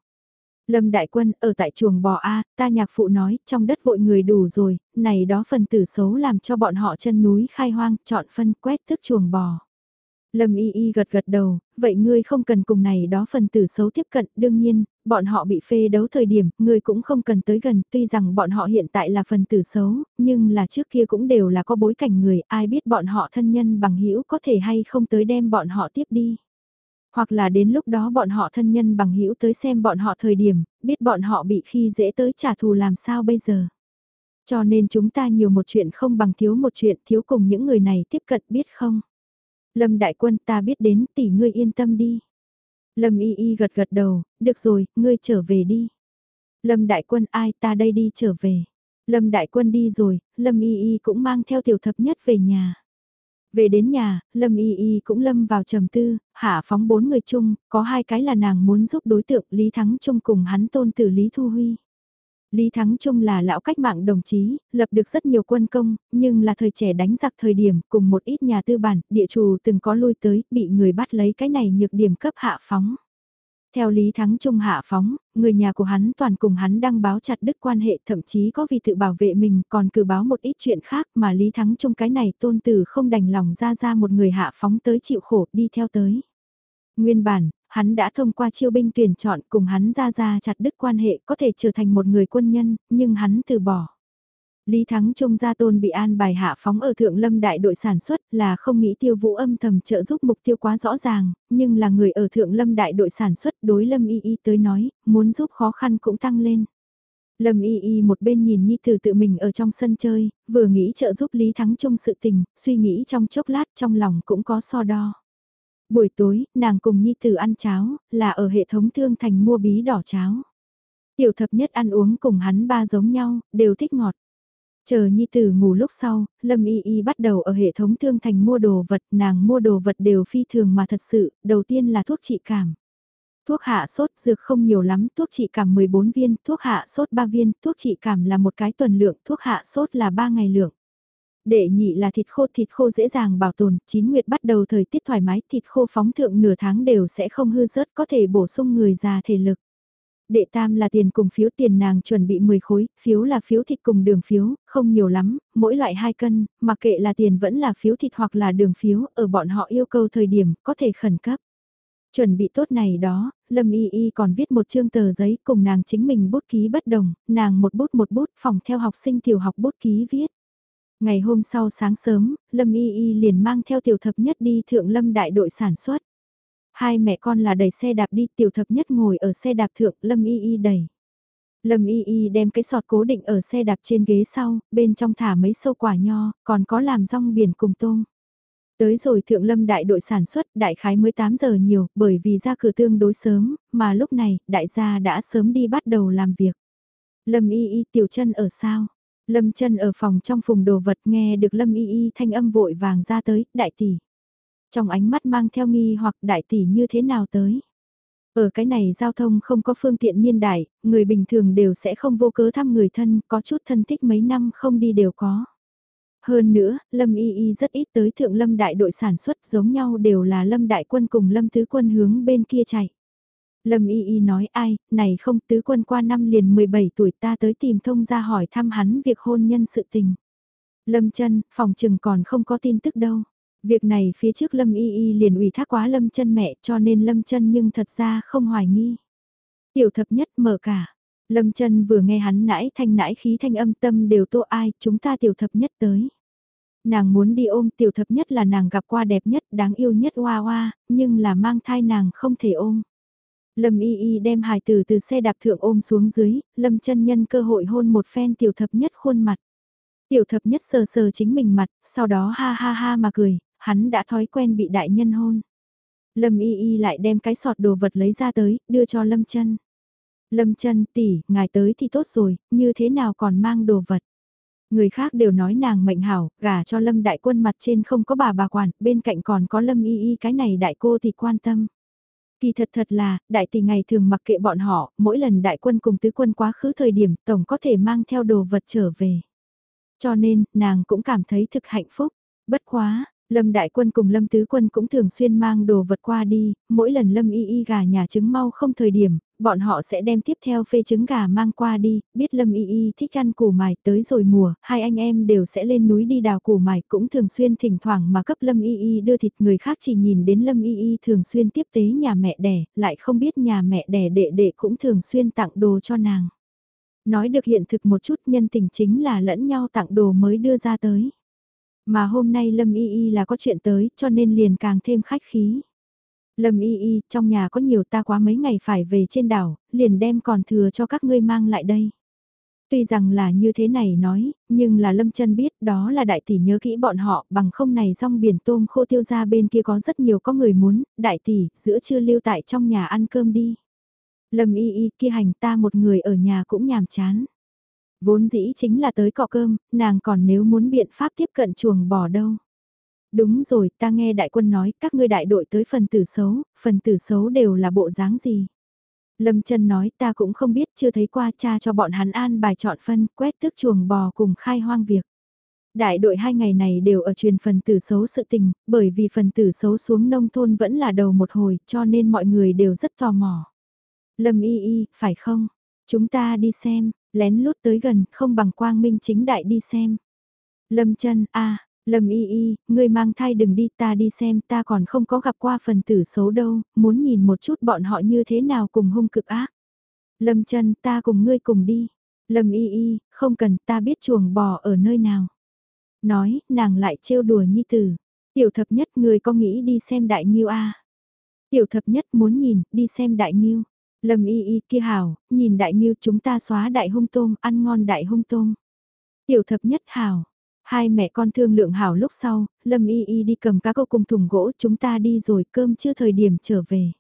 Lâm Đại Quân, ở tại chuồng bò A, ta nhạc phụ nói, trong đất vội người đủ rồi, này đó phần tử xấu làm cho bọn họ chân núi khai hoang, chọn phân quét thức chuồng bò. Lâm Y Y gật gật đầu, vậy ngươi không cần cùng này đó phần tử xấu tiếp cận, đương nhiên, bọn họ bị phê đấu thời điểm, ngươi cũng không cần tới gần, tuy rằng bọn họ hiện tại là phần tử xấu, nhưng là trước kia cũng đều là có bối cảnh người, ai biết bọn họ thân nhân bằng hữu có thể hay không tới đem bọn họ tiếp đi. Hoặc là đến lúc đó bọn họ thân nhân bằng hữu tới xem bọn họ thời điểm, biết bọn họ bị khi dễ tới trả thù làm sao bây giờ. Cho nên chúng ta nhiều một chuyện không bằng thiếu một chuyện thiếu cùng những người này tiếp cận biết không. Lâm đại quân ta biết đến tỷ ngươi yên tâm đi. Lâm y y gật gật đầu, được rồi, ngươi trở về đi. Lâm đại quân ai ta đây đi trở về. Lâm Đại Quân đi rồi, Lâm Y Y cũng mang theo tiểu thập nhất về nhà. Về đến nhà, Lâm Y Y cũng lâm vào trầm tư, hạ phóng bốn người chung, có hai cái là nàng muốn giúp đối tượng Lý Thắng Trung cùng hắn tôn tử Lý Thu Huy. Lý Thắng Trung là lão cách mạng đồng chí, lập được rất nhiều quân công, nhưng là thời trẻ đánh giặc thời điểm cùng một ít nhà tư bản, địa chủ từng có lui tới, bị người bắt lấy cái này nhược điểm cấp hạ phóng. Theo Lý Thắng Trung hạ phóng, người nhà của hắn toàn cùng hắn đăng báo chặt đứt quan hệ thậm chí có vì tự bảo vệ mình còn cử báo một ít chuyện khác mà Lý Thắng Trung cái này tôn tử không đành lòng ra ra một người hạ phóng tới chịu khổ đi theo tới. Nguyên bản, hắn đã thông qua chiêu binh tuyển chọn cùng hắn ra ra chặt đứt quan hệ có thể trở thành một người quân nhân, nhưng hắn từ bỏ. Lý Thắng Trung gia tôn bị an bài hạ phóng ở Thượng Lâm đại đội sản xuất là không nghĩ tiêu vũ âm thầm trợ giúp mục tiêu quá rõ ràng, nhưng là người ở Thượng Lâm đại đội sản xuất đối Lâm Y Y tới nói, muốn giúp khó khăn cũng tăng lên. Lâm Y Y một bên nhìn Nhi Tử tự mình ở trong sân chơi, vừa nghĩ trợ giúp Lý Thắng Trung sự tình, suy nghĩ trong chốc lát trong lòng cũng có so đo. Buổi tối, nàng cùng Nhi Tử ăn cháo, là ở hệ thống thương thành mua bí đỏ cháo. Tiểu thập nhất ăn uống cùng hắn ba giống nhau, đều thích ngọt. Chờ Nhi Tử ngủ lúc sau, Lâm Y Y bắt đầu ở hệ thống thương thành mua đồ vật, nàng mua đồ vật đều phi thường mà thật sự, đầu tiên là thuốc trị cảm. Thuốc hạ sốt dược không nhiều lắm, thuốc trị cảm 14 viên, thuốc hạ sốt 3 viên, thuốc trị cảm là một cái tuần lượng, thuốc hạ sốt là 3 ngày lượng. Đệ nhị là thịt khô, thịt khô dễ dàng bảo tồn, chín nguyệt bắt đầu thời tiết thoải mái, thịt khô phóng thượng nửa tháng đều sẽ không hư rớt, có thể bổ sung người già thể lực. Đệ tam là tiền cùng phiếu tiền nàng chuẩn bị 10 khối, phiếu là phiếu thịt cùng đường phiếu, không nhiều lắm, mỗi loại 2 cân, mặc kệ là tiền vẫn là phiếu thịt hoặc là đường phiếu, ở bọn họ yêu cầu thời điểm có thể khẩn cấp. Chuẩn bị tốt này đó, Lâm Y Y còn viết một chương tờ giấy cùng nàng chính mình bút ký bất đồng, nàng một bút một bút phòng theo học sinh tiểu học bút ký viết. Ngày hôm sau sáng sớm, Lâm Y Y liền mang theo tiểu thập nhất đi thượng Lâm đại đội sản xuất. Hai mẹ con là đẩy xe đạp đi, tiểu thập nhất ngồi ở xe đạp thượng, Lâm Y Y đẩy. Lâm Y Y đem cái sọt cố định ở xe đạp trên ghế sau, bên trong thả mấy sâu quả nho, còn có làm rong biển cùng tôm. Tới rồi thượng lâm đại đội sản xuất đại khái mới 8 giờ nhiều bởi vì ra cửa tương đối sớm, mà lúc này đại gia đã sớm đi bắt đầu làm việc. Lâm y y tiểu chân ở sao? Lâm chân ở phòng trong phùng đồ vật nghe được lâm y y thanh âm vội vàng ra tới, đại tỷ. Trong ánh mắt mang theo nghi hoặc đại tỷ như thế nào tới? Ở cái này giao thông không có phương tiện niên đại, người bình thường đều sẽ không vô cớ thăm người thân, có chút thân thích mấy năm không đi đều có. Hơn nữa, Lâm Y Y rất ít tới thượng Lâm đại đội sản xuất giống nhau đều là Lâm đại quân cùng Lâm tứ quân hướng bên kia chạy. Lâm Y Y nói ai, này không tứ quân qua năm liền 17 tuổi ta tới tìm thông ra hỏi thăm hắn việc hôn nhân sự tình. Lâm chân, phòng trừng còn không có tin tức đâu. Việc này phía trước Lâm Y Y liền ủy thác quá Lâm chân mẹ cho nên Lâm chân nhưng thật ra không hoài nghi. Tiểu thập nhất mở cả. Lâm chân vừa nghe hắn nãi thanh nãi khí thanh âm tâm đều tô ai chúng ta tiểu thập nhất tới. Nàng muốn đi ôm tiểu thập nhất là nàng gặp qua đẹp nhất đáng yêu nhất hoa hoa, nhưng là mang thai nàng không thể ôm. Lâm y y đem hài tử từ xe đạp thượng ôm xuống dưới, lâm chân nhân cơ hội hôn một phen tiểu thập nhất khuôn mặt. Tiểu thập nhất sờ sờ chính mình mặt, sau đó ha ha ha mà cười, hắn đã thói quen bị đại nhân hôn. Lâm y y lại đem cái sọt đồ vật lấy ra tới, đưa cho lâm chân. Lâm chân tỷ, ngài tới thì tốt rồi, như thế nào còn mang đồ vật. Người khác đều nói nàng mệnh hảo, gả cho lâm đại quân mặt trên không có bà bà quản, bên cạnh còn có lâm y y cái này đại cô thì quan tâm. Kỳ thật thật là, đại tỷ ngày thường mặc kệ bọn họ, mỗi lần đại quân cùng tứ quân quá khứ thời điểm tổng có thể mang theo đồ vật trở về. Cho nên, nàng cũng cảm thấy thực hạnh phúc. Bất quá, Lâm Đại Quân cùng Lâm Tứ Quân cũng thường xuyên mang đồ vật qua đi, mỗi lần Lâm Y Y gà nhà trứng mau không thời điểm, bọn họ sẽ đem tiếp theo phê trứng gà mang qua đi, biết Lâm Y Y thích ăn củ mài tới rồi mùa, hai anh em đều sẽ lên núi đi đào củ mài cũng thường xuyên thỉnh thoảng mà cấp Lâm Y Y đưa thịt người khác chỉ nhìn đến Lâm Y Y thường xuyên tiếp tế nhà mẹ đẻ, lại không biết nhà mẹ đẻ đệ đệ cũng thường xuyên tặng đồ cho nàng. Nói được hiện thực một chút nhân tình chính là lẫn nhau tặng đồ mới đưa ra tới. Mà hôm nay Lâm Y Y là có chuyện tới cho nên liền càng thêm khách khí. Lâm Y Y, trong nhà có nhiều ta quá mấy ngày phải về trên đảo, liền đem còn thừa cho các ngươi mang lại đây. Tuy rằng là như thế này nói, nhưng là Lâm chân biết đó là đại tỷ nhớ kỹ bọn họ bằng không này rong biển tôm khô tiêu ra bên kia có rất nhiều có người muốn, đại tỷ, giữa trưa lưu tại trong nhà ăn cơm đi. Lâm y y kia hành ta một người ở nhà cũng nhàm chán. Vốn dĩ chính là tới cọ cơm, nàng còn nếu muốn biện pháp tiếp cận chuồng bò đâu. Đúng rồi, ta nghe đại quân nói các ngươi đại đội tới phần tử xấu, phần tử xấu đều là bộ dáng gì. Lâm chân nói ta cũng không biết chưa thấy qua cha cho bọn hắn an bài chọn phân quét tước chuồng bò cùng khai hoang việc. Đại đội hai ngày này đều ở truyền phần tử xấu sự tình, bởi vì phần tử xấu xuống nông thôn vẫn là đầu một hồi cho nên mọi người đều rất tò mò. Lâm y y, phải không? Chúng ta đi xem, lén lút tới gần, không bằng quang minh chính đại đi xem. Lâm chân, a Lâm y y, ngươi mang thai đừng đi ta đi xem ta còn không có gặp qua phần tử xấu đâu, muốn nhìn một chút bọn họ như thế nào cùng hung cực ác. Lâm chân ta cùng ngươi cùng đi. Lâm y y, không cần ta biết chuồng bò ở nơi nào. Nói, nàng lại trêu đùa nhi tử. Tiểu thập nhất người có nghĩ đi xem đại nghiêu a Tiểu thập nhất muốn nhìn, đi xem đại nghiêu. Lâm y y kia hảo, nhìn đại nghiêu chúng ta xóa đại hung tôm, ăn ngon đại hung tôm. Tiểu thập nhất hảo, hai mẹ con thương lượng hảo lúc sau, Lâm y y đi cầm cá câu cùng thùng gỗ chúng ta đi rồi cơm chưa thời điểm trở về.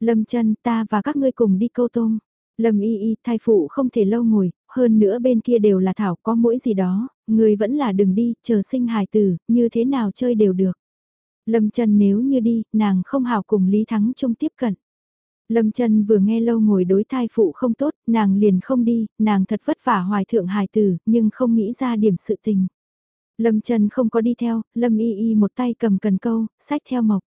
Lâm chân ta và các ngươi cùng đi câu tôm. Lâm y y thai phụ không thể lâu ngồi, hơn nữa bên kia đều là thảo có mũi gì đó, người vẫn là đừng đi, chờ sinh hài tử, như thế nào chơi đều được. Lâm chân nếu như đi, nàng không hảo cùng Lý Thắng Trung tiếp cận. Lâm chân vừa nghe lâu ngồi đối thai phụ không tốt, nàng liền không đi, nàng thật vất vả hoài thượng hài tử, nhưng không nghĩ ra điểm sự tình. Lâm chân không có đi theo, Lâm y y một tay cầm cần câu, sách theo mộc.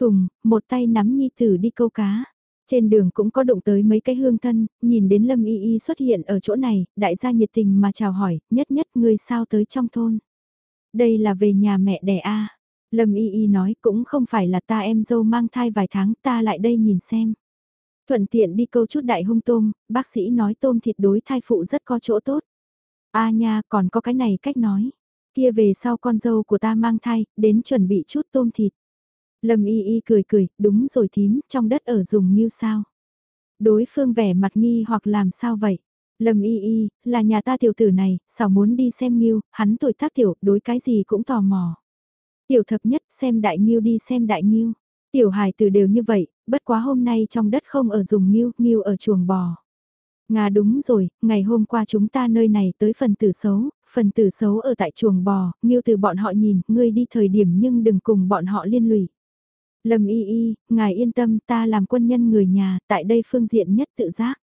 Thùng, một tay nắm nhi tử đi câu cá. Trên đường cũng có đụng tới mấy cái hương thân, nhìn đến Lâm Y Y xuất hiện ở chỗ này, đại gia nhiệt tình mà chào hỏi, nhất nhất người sao tới trong thôn. Đây là về nhà mẹ đẻ A. Lâm Y Y nói cũng không phải là ta em dâu mang thai vài tháng ta lại đây nhìn xem. Thuận tiện đi câu chút đại hung tôm, bác sĩ nói tôm thịt đối thai phụ rất có chỗ tốt. A nha còn có cái này cách nói. Kia về sau con dâu của ta mang thai, đến chuẩn bị chút tôm thịt. Lâm y y cười cười, đúng rồi thím, trong đất ở dùng như sao. Đối phương vẻ mặt nghi hoặc làm sao vậy? Lâm y y, là nhà ta tiểu tử này, sao muốn đi xem nghiêu, hắn tuổi tác tiểu, đối cái gì cũng tò mò. Tiểu thập nhất, xem đại nghiêu đi xem đại nghiêu. Tiểu hài tử đều như vậy, bất quá hôm nay trong đất không ở dùng nghiêu, nghiêu ở chuồng bò. Nga đúng rồi, ngày hôm qua chúng ta nơi này tới phần tử xấu, phần tử xấu ở tại chuồng bò, nghiêu từ bọn họ nhìn, ngươi đi thời điểm nhưng đừng cùng bọn họ liên lụy. Lâm y y, ngài yên tâm ta làm quân nhân người nhà, tại đây phương diện nhất tự giác.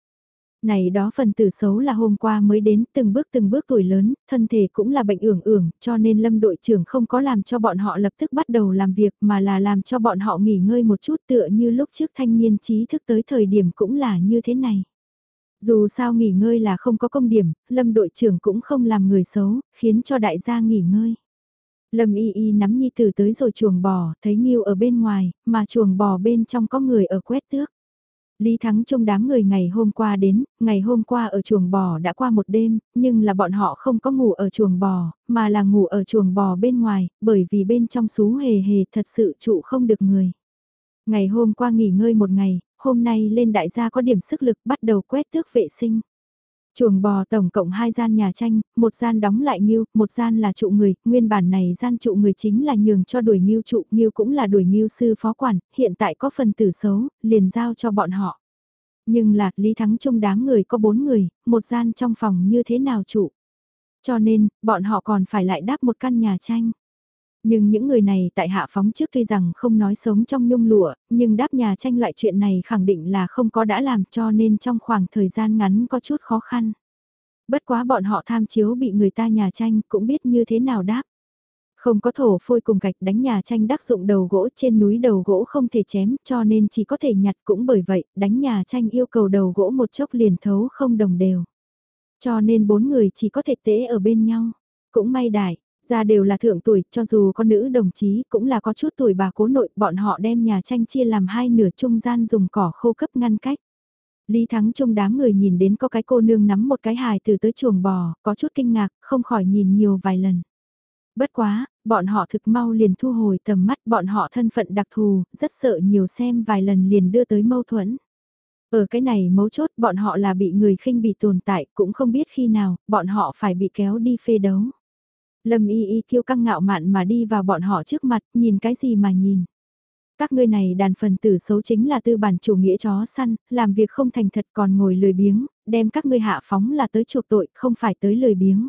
Này đó phần tử xấu là hôm qua mới đến, từng bước từng bước tuổi lớn, thân thể cũng là bệnh ưởng ưởng, cho nên lâm đội trưởng không có làm cho bọn họ lập tức bắt đầu làm việc mà là làm cho bọn họ nghỉ ngơi một chút tựa như lúc trước thanh niên trí thức tới thời điểm cũng là như thế này. Dù sao nghỉ ngơi là không có công điểm, lâm đội trưởng cũng không làm người xấu, khiến cho đại gia nghỉ ngơi. Lâm y y nắm nhi tử tới rồi chuồng bò, thấy Nghiêu ở bên ngoài, mà chuồng bò bên trong có người ở quét tước. Lý Thắng trông đám người ngày hôm qua đến, ngày hôm qua ở chuồng bò đã qua một đêm, nhưng là bọn họ không có ngủ ở chuồng bò, mà là ngủ ở chuồng bò bên ngoài, bởi vì bên trong xú hề hề thật sự trụ không được người. Ngày hôm qua nghỉ ngơi một ngày, hôm nay lên đại gia có điểm sức lực bắt đầu quét tước vệ sinh. Chuồng bò tổng cộng hai gian nhà tranh, một gian đóng lại nghiêu, một gian là trụ người, nguyên bản này gian trụ người chính là nhường cho đuổi nghiêu trụ, nghiêu cũng là đuổi nghiêu sư phó quản, hiện tại có phần tử xấu, liền giao cho bọn họ. Nhưng là, Lý Thắng Trung đám người có bốn người, một gian trong phòng như thế nào trụ. Cho nên, bọn họ còn phải lại đáp một căn nhà tranh. Nhưng những người này tại hạ phóng trước tuy rằng không nói sống trong nhung lụa, nhưng đáp nhà tranh loại chuyện này khẳng định là không có đã làm cho nên trong khoảng thời gian ngắn có chút khó khăn. Bất quá bọn họ tham chiếu bị người ta nhà tranh cũng biết như thế nào đáp. Không có thổ phôi cùng gạch đánh nhà tranh đắc dụng đầu gỗ trên núi đầu gỗ không thể chém cho nên chỉ có thể nhặt cũng bởi vậy đánh nhà tranh yêu cầu đầu gỗ một chốc liền thấu không đồng đều. Cho nên bốn người chỉ có thể tễ ở bên nhau. Cũng may đại, ra đều là thượng tuổi, cho dù có nữ đồng chí cũng là có chút tuổi bà cố nội, bọn họ đem nhà tranh chia làm hai nửa trung gian dùng cỏ khô cấp ngăn cách. Lý Thắng trong đám người nhìn đến có cái cô nương nắm một cái hài từ tới chuồng bò, có chút kinh ngạc, không khỏi nhìn nhiều vài lần. Bất quá, bọn họ thực mau liền thu hồi tầm mắt bọn họ thân phận đặc thù, rất sợ nhiều xem vài lần liền đưa tới mâu thuẫn. Ở cái này mấu chốt bọn họ là bị người khinh bị tồn tại cũng không biết khi nào bọn họ phải bị kéo đi phê đấu. Lâm y y kiêu căng ngạo mạn mà đi vào bọn họ trước mặt, nhìn cái gì mà nhìn. Các ngươi này đàn phần tử xấu chính là tư bản chủ nghĩa chó săn, làm việc không thành thật còn ngồi lười biếng, đem các ngươi hạ phóng là tới chuộc tội, không phải tới lười biếng.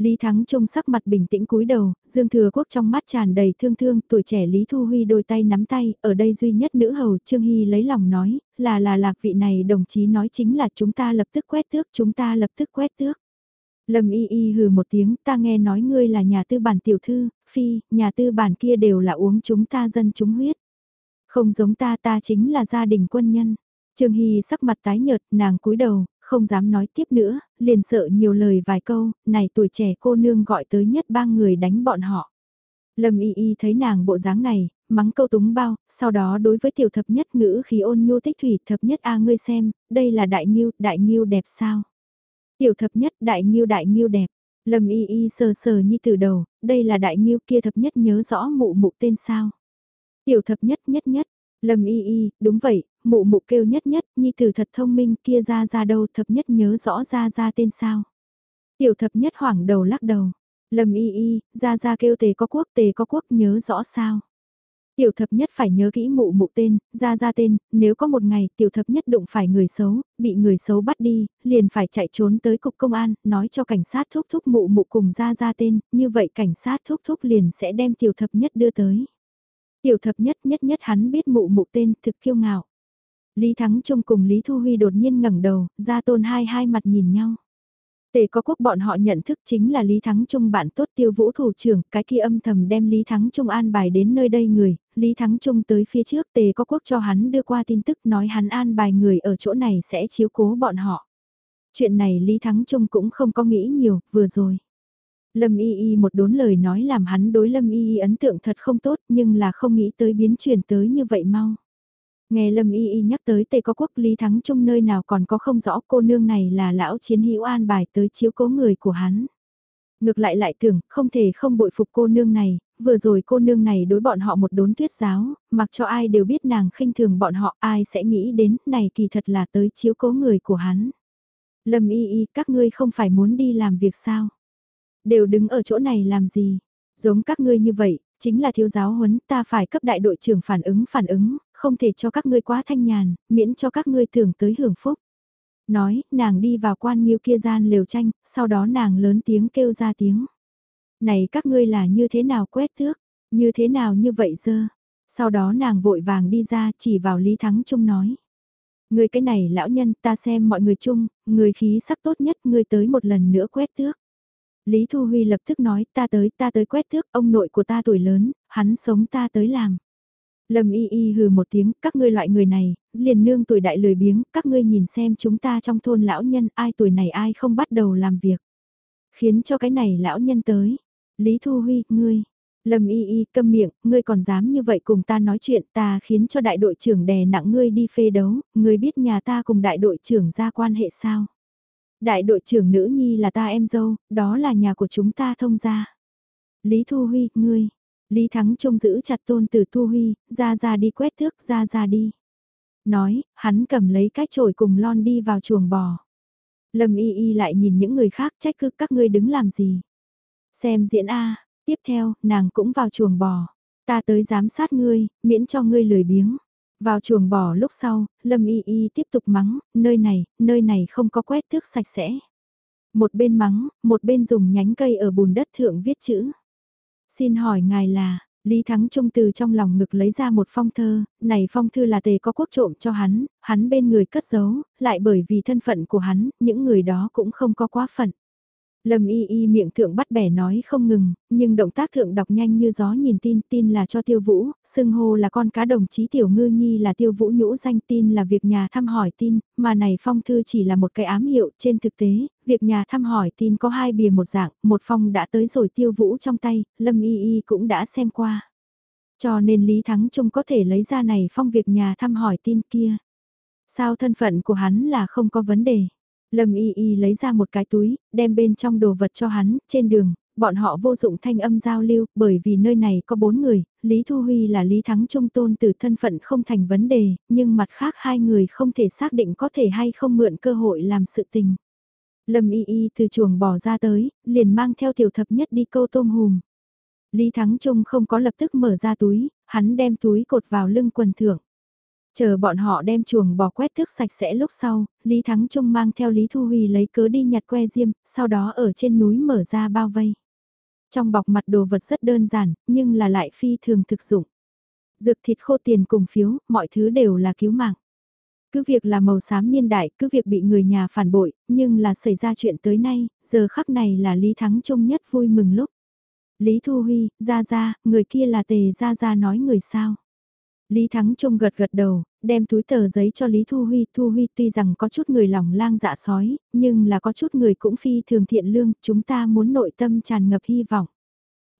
Lý Thắng trông sắc mặt bình tĩnh cúi đầu, Dương Thừa Quốc trong mắt tràn đầy thương thương, tuổi trẻ Lý Thu Huy đôi tay nắm tay, ở đây duy nhất nữ hầu Trương Hy lấy lòng nói, là là lạc vị này đồng chí nói chính là chúng ta lập tức quét tước, chúng ta lập tức quét tước. Lâm y y hừ một tiếng, ta nghe nói ngươi là nhà tư bản tiểu thư, phi, nhà tư bản kia đều là uống chúng ta dân chúng huyết. Không giống ta ta chính là gia đình quân nhân. Trương Hy sắc mặt tái nhợt, nàng cúi đầu, không dám nói tiếp nữa, liền sợ nhiều lời vài câu, này tuổi trẻ cô nương gọi tới nhất ba người đánh bọn họ. Lâm y y thấy nàng bộ dáng này, mắng câu túng bao, sau đó đối với tiểu thập nhất ngữ khí ôn nhu tích thủy thập nhất a ngươi xem, đây là đại nghiêu, đại nghiêu đẹp sao? Tiểu thập nhất đại nghiêu đại nghiêu đẹp. Lâm y y sờ sờ như từ đầu, đây là đại nghiêu kia thập nhất nhớ rõ mụ mụ tên sao. Tiểu thập nhất nhất nhất, Lâm y y, đúng vậy, mụ mụ kêu nhất nhất, nhi tử thật thông minh kia ra ra đâu thập nhất nhớ rõ ra ra tên sao. Tiểu thập nhất hoảng đầu lắc đầu. Lâm y y, ra ra kêu tề có quốc tề có quốc nhớ rõ sao. Tiểu thập nhất phải nhớ kỹ mụ mụ tên, ra ra tên, nếu có một ngày tiểu thập nhất đụng phải người xấu, bị người xấu bắt đi, liền phải chạy trốn tới cục công an, nói cho cảnh sát thúc thúc mụ mụ cùng ra ra tên, như vậy cảnh sát thúc thúc liền sẽ đem tiểu thập nhất đưa tới. Tiểu thập nhất nhất nhất hắn biết mụ mụ tên thực kiêu ngạo. Lý Thắng Trung cùng Lý Thu Huy đột nhiên ngẩng đầu, ra tôn hai hai mặt nhìn nhau. Tề có quốc bọn họ nhận thức chính là Lý Thắng Trung bạn tốt tiêu vũ thủ trưởng, cái kia âm thầm đem Lý Thắng Trung an bài đến nơi đây người, Lý Thắng Trung tới phía trước tề có quốc cho hắn đưa qua tin tức nói hắn an bài người ở chỗ này sẽ chiếu cố bọn họ. Chuyện này Lý Thắng Trung cũng không có nghĩ nhiều, vừa rồi. Lâm Y Y một đốn lời nói làm hắn đối Lâm Y Y ấn tượng thật không tốt nhưng là không nghĩ tới biến chuyển tới như vậy mau. Nghe Lâm Y Y nhắc tới Tề có quốc Lý Thắng Trung nơi nào còn có không rõ cô nương này là lão chiến hữu an bài tới chiếu cố người của hắn. Ngược lại lại tưởng, không thể không bội phục cô nương này, vừa rồi cô nương này đối bọn họ một đốn tuyết giáo, mặc cho ai đều biết nàng khinh thường bọn họ ai sẽ nghĩ đến này kỳ thật là tới chiếu cố người của hắn. Lâm y y các ngươi không phải muốn đi làm việc sao? Đều đứng ở chỗ này làm gì? Giống các ngươi như vậy, chính là thiếu giáo huấn ta phải cấp đại đội trưởng phản ứng phản ứng, không thể cho các ngươi quá thanh nhàn, miễn cho các ngươi tưởng tới hưởng phúc. Nói, nàng đi vào quan nghiêu kia gian lều tranh, sau đó nàng lớn tiếng kêu ra tiếng. Này các ngươi là như thế nào quét thước, như thế nào như vậy dơ. Sau đó nàng vội vàng đi ra chỉ vào Lý Thắng Trung nói. Người cái này lão nhân ta xem mọi người chung, người khí sắc tốt nhất người tới một lần nữa quét thước. Lý Thu Huy lập tức nói ta tới ta tới quét thước ông nội của ta tuổi lớn, hắn sống ta tới làm. Lâm y y hừ một tiếng, các ngươi loại người này, liền nương tuổi đại lười biếng, các ngươi nhìn xem chúng ta trong thôn lão nhân ai tuổi này ai không bắt đầu làm việc. Khiến cho cái này lão nhân tới. Lý Thu Huy, ngươi. Lâm y y câm miệng, ngươi còn dám như vậy cùng ta nói chuyện ta khiến cho đại đội trưởng đè nặng ngươi đi phê đấu, ngươi biết nhà ta cùng đại đội trưởng ra quan hệ sao. Đại đội trưởng nữ nhi là ta em dâu, đó là nhà của chúng ta thông gia. Lý Thu Huy, ngươi. Lý Thắng trông giữ chặt tôn tử Thu Huy, ra ra đi quét thước, ra ra đi. Nói, hắn cầm lấy cái chổi cùng lon đi vào chuồng bò. Lâm y y lại nhìn những người khác trách cứ các ngươi đứng làm gì. Xem diễn A, tiếp theo, nàng cũng vào chuồng bò. Ta tới giám sát ngươi, miễn cho ngươi lười biếng. Vào chuồng bò lúc sau, Lâm Y Y tiếp tục mắng, nơi này, nơi này không có quét thước sạch sẽ. Một bên mắng, một bên dùng nhánh cây ở bùn đất thượng viết chữ. Xin hỏi ngài là, Lý Thắng Trung từ trong lòng ngực lấy ra một phong thơ, này phong thư là tề có quốc trộm cho hắn, hắn bên người cất giấu, lại bởi vì thân phận của hắn, những người đó cũng không có quá phận. Lâm y y miệng thượng bắt bẻ nói không ngừng, nhưng động tác thượng đọc nhanh như gió nhìn tin, tin là cho tiêu vũ, xưng hô là con cá đồng chí tiểu ngư nhi là tiêu vũ nhũ danh tin là việc nhà thăm hỏi tin, mà này phong thư chỉ là một cái ám hiệu trên thực tế, việc nhà thăm hỏi tin có hai bìa một dạng, một phong đã tới rồi tiêu vũ trong tay, Lâm y y cũng đã xem qua. Cho nên Lý Thắng Trung có thể lấy ra này phong việc nhà thăm hỏi tin kia. Sao thân phận của hắn là không có vấn đề. Lâm Y Y lấy ra một cái túi, đem bên trong đồ vật cho hắn, trên đường, bọn họ vô dụng thanh âm giao lưu, bởi vì nơi này có bốn người, Lý Thu Huy là Lý Thắng Trung Tôn từ thân phận không thành vấn đề, nhưng mặt khác hai người không thể xác định có thể hay không mượn cơ hội làm sự tình. Lâm Y Y từ chuồng bò ra tới, liền mang theo tiểu thập nhất đi câu tôm hùm. Lý Thắng Trung không có lập tức mở ra túi, hắn đem túi cột vào lưng quần thưởng. Chờ bọn họ đem chuồng bò quét thước sạch sẽ lúc sau, Lý Thắng Trung mang theo Lý Thu Huy lấy cớ đi nhặt que diêm, sau đó ở trên núi mở ra bao vây. Trong bọc mặt đồ vật rất đơn giản, nhưng là lại phi thường thực dụng. Dược thịt khô tiền cùng phiếu, mọi thứ đều là cứu mạng. Cứ việc là màu xám niên đại, cứ việc bị người nhà phản bội, nhưng là xảy ra chuyện tới nay, giờ khắc này là Lý Thắng Trung nhất vui mừng lúc. Lý Thu Huy, ra ra, người kia là tề ra ra nói người sao. Lý Thắng Trung gật gật đầu, đem túi tờ giấy cho Lý Thu Huy. Thu Huy tuy rằng có chút người lòng lang dạ sói, nhưng là có chút người cũng phi thường thiện lương, chúng ta muốn nội tâm tràn ngập hy vọng.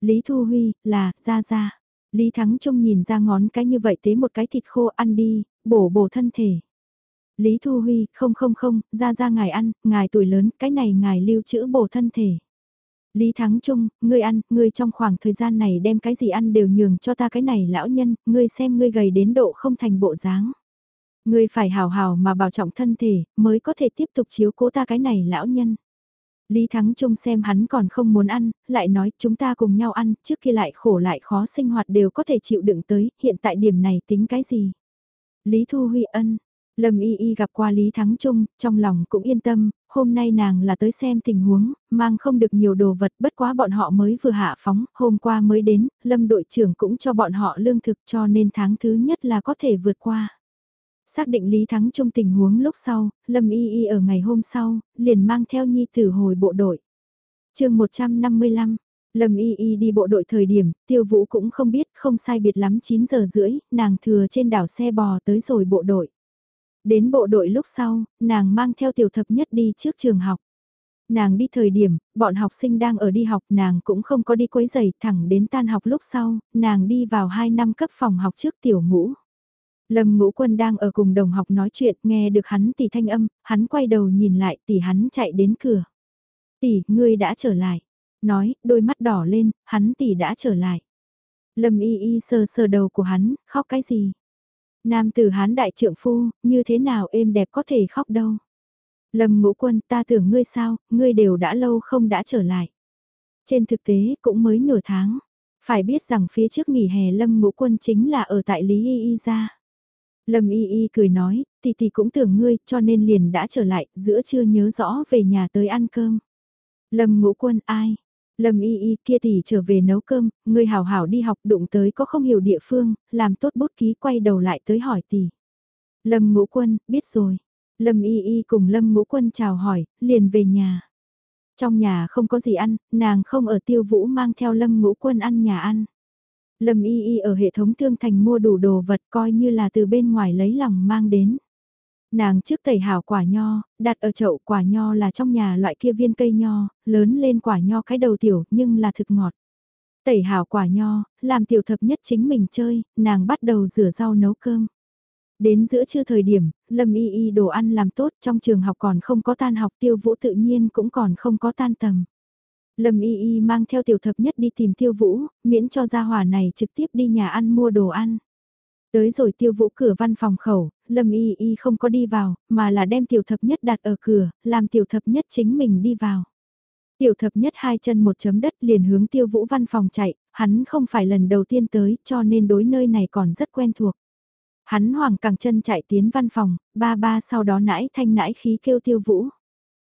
Lý Thu Huy, là, ra ra. Lý Thắng Trung nhìn ra ngón cái như vậy tế một cái thịt khô ăn đi, bổ bổ thân thể. Lý Thu Huy, không không không, ra ra ngài ăn, ngài tuổi lớn, cái này ngài lưu trữ bổ thân thể. Lý Thắng Trung, ngươi ăn, ngươi trong khoảng thời gian này đem cái gì ăn đều nhường cho ta cái này lão nhân, ngươi xem ngươi gầy đến độ không thành bộ dáng. Ngươi phải hào hào mà bảo trọng thân thể, mới có thể tiếp tục chiếu cố ta cái này lão nhân. Lý Thắng Trung xem hắn còn không muốn ăn, lại nói chúng ta cùng nhau ăn, trước kia lại khổ lại khó sinh hoạt đều có thể chịu đựng tới, hiện tại điểm này tính cái gì? Lý Thu Huy ân, Lâm Y Y gặp qua Lý Thắng Trung, trong lòng cũng yên tâm, hôm nay nàng là tới xem tình huống, mang không được nhiều đồ vật bất quá bọn họ mới vừa hạ phóng, hôm qua mới đến, Lâm đội trưởng cũng cho bọn họ lương thực cho nên tháng thứ nhất là có thể vượt qua. Xác định Lý Thắng trong tình huống lúc sau, Lâm Y Y ở ngày hôm sau, liền mang theo Nhi tử hồi bộ đội. chương 155 Lâm Y Y đi bộ đội thời điểm, tiêu vũ cũng không biết, không sai biệt lắm 9 giờ rưỡi, nàng thừa trên đảo xe bò tới rồi bộ đội. Đến bộ đội lúc sau, nàng mang theo tiểu thập nhất đi trước trường học. Nàng đi thời điểm, bọn học sinh đang ở đi học nàng cũng không có đi quấy giày thẳng đến tan học lúc sau, nàng đi vào 2 năm cấp phòng học trước tiểu ngũ. Lâm ngũ quân đang ở cùng đồng học nói chuyện nghe được hắn tỷ thanh âm, hắn quay đầu nhìn lại tỷ hắn chạy đến cửa. Tỷ, ngươi đã trở lại. Nói, đôi mắt đỏ lên, hắn tỷ đã trở lại. Lâm y y sờ sờ đầu của hắn, khóc cái gì? Nam tử hán đại trượng phu, như thế nào êm đẹp có thể khóc đâu. Lâm ngũ quân ta tưởng ngươi sao, ngươi đều đã lâu không đã trở lại. Trên thực tế cũng mới nửa tháng. Phải biết rằng phía trước nghỉ hè Lâm ngũ quân chính là ở tại Lý Y Y ra. Lâm Y Y cười nói, tỷ tỷ cũng tưởng ngươi cho nên liền đã trở lại, giữa trưa nhớ rõ về nhà tới ăn cơm. Lâm ngũ quân ai? Lâm y y kia tỷ trở về nấu cơm, người hảo hảo đi học đụng tới có không hiểu địa phương, làm tốt bút ký quay đầu lại tới hỏi tỷ. Lâm ngũ quân, biết rồi. Lâm y y cùng Lâm ngũ quân chào hỏi, liền về nhà. Trong nhà không có gì ăn, nàng không ở tiêu vũ mang theo Lâm ngũ quân ăn nhà ăn. Lâm y y ở hệ thống thương thành mua đủ đồ vật coi như là từ bên ngoài lấy lòng mang đến. Nàng trước tẩy hảo quả nho, đặt ở chậu quả nho là trong nhà loại kia viên cây nho, lớn lên quả nho cái đầu tiểu nhưng là thực ngọt. Tẩy hảo quả nho, làm tiểu thập nhất chính mình chơi, nàng bắt đầu rửa rau nấu cơm. Đến giữa trưa thời điểm, Lâm Y Y đồ ăn làm tốt trong trường học còn không có tan học tiêu vũ tự nhiên cũng còn không có tan tầm. Lâm Y Y mang theo tiểu thập nhất đi tìm tiêu vũ, miễn cho gia hỏa này trực tiếp đi nhà ăn mua đồ ăn. Tới rồi tiêu vũ cửa văn phòng khẩu, Lâm Y Y không có đi vào, mà là đem tiểu thập nhất đặt ở cửa, làm tiểu thập nhất chính mình đi vào. Tiểu thập nhất hai chân một chấm đất liền hướng tiêu vũ văn phòng chạy, hắn không phải lần đầu tiên tới cho nên đối nơi này còn rất quen thuộc. Hắn hoàng càng chân chạy tiến văn phòng, ba ba sau đó nãi thanh nãi khí kêu tiêu vũ.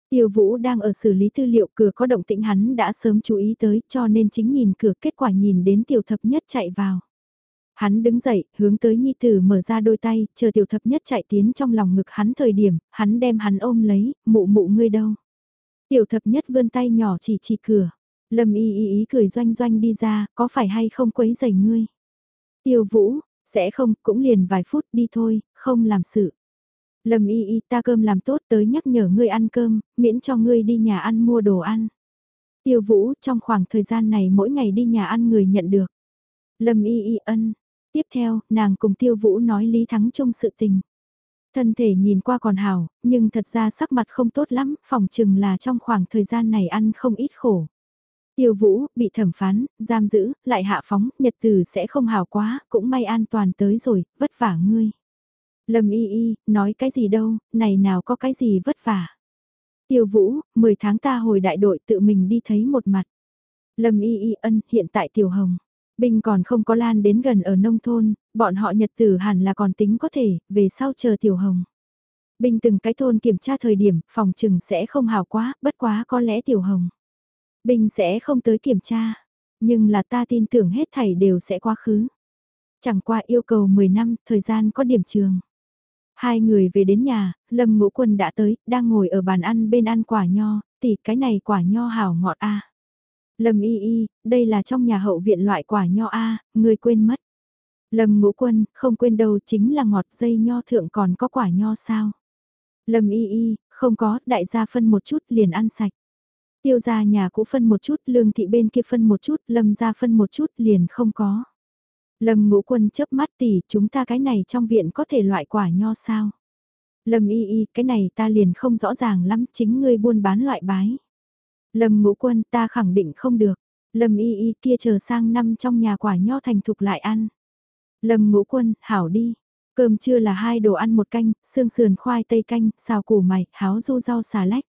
Tiêu vũ đang ở xử lý tư liệu cửa có động tĩnh hắn đã sớm chú ý tới cho nên chính nhìn cửa kết quả nhìn đến tiểu thập nhất chạy vào. Hắn đứng dậy, hướng tới Nhi Tử mở ra đôi tay, chờ tiểu thập nhất chạy tiến trong lòng ngực hắn thời điểm, hắn đem hắn ôm lấy, mụ mụ ngươi đâu. Tiểu thập nhất vươn tay nhỏ chỉ chỉ cửa. Lâm y y ý cười doanh doanh đi ra, có phải hay không quấy giày ngươi? Tiêu vũ, sẽ không, cũng liền vài phút đi thôi, không làm sự. Lâm y y ta cơm làm tốt tới nhắc nhở ngươi ăn cơm, miễn cho ngươi đi nhà ăn mua đồ ăn. Tiêu vũ trong khoảng thời gian này mỗi ngày đi nhà ăn người nhận được. Lâm y y ân, Tiếp theo, nàng cùng tiêu vũ nói Lý Thắng Trung sự tình. Thân thể nhìn qua còn hào, nhưng thật ra sắc mặt không tốt lắm, phòng chừng là trong khoảng thời gian này ăn không ít khổ. Tiêu vũ, bị thẩm phán, giam giữ, lại hạ phóng, nhật từ sẽ không hào quá, cũng may an toàn tới rồi, vất vả ngươi. Lâm y y, nói cái gì đâu, này nào có cái gì vất vả. Tiêu vũ, 10 tháng ta hồi đại đội tự mình đi thấy một mặt. Lâm y y ân, hiện tại tiểu hồng. Binh còn không có lan đến gần ở nông thôn, bọn họ nhật tử hẳn là còn tính có thể, về sau chờ tiểu hồng. Binh từng cái thôn kiểm tra thời điểm, phòng trừng sẽ không hào quá, bất quá có lẽ tiểu hồng. Binh sẽ không tới kiểm tra, nhưng là ta tin tưởng hết thảy đều sẽ quá khứ. Chẳng qua yêu cầu 10 năm, thời gian có điểm trường. Hai người về đến nhà, Lâm Ngũ Quân đã tới, đang ngồi ở bàn ăn bên ăn quả nho, tỷ cái này quả nho hảo ngọt a. Lâm y y, đây là trong nhà hậu viện loại quả nho a, người quên mất. Lâm Ngũ Quân, không quên đâu chính là ngọt dây nho thượng còn có quả nho sao. Lâm y y, không có, đại gia phân một chút liền ăn sạch. Tiêu gia nhà cũ phân một chút, lương thị bên kia phân một chút, lâm gia phân một chút liền không có. Lâm ngũ quân chớp mắt tỉ, chúng ta cái này trong viện có thể loại quả nho sao? Lâm y y, cái này ta liền không rõ ràng lắm, chính ngươi buôn bán loại bái. Lâm ngũ quân, ta khẳng định không được. Lâm y y kia chờ sang năm trong nhà quả nho thành thục lại ăn. Lâm ngũ quân, hảo đi. Cơm trưa là hai đồ ăn một canh, xương sườn khoai tây canh, xào củ mày, háo du rau xà lách.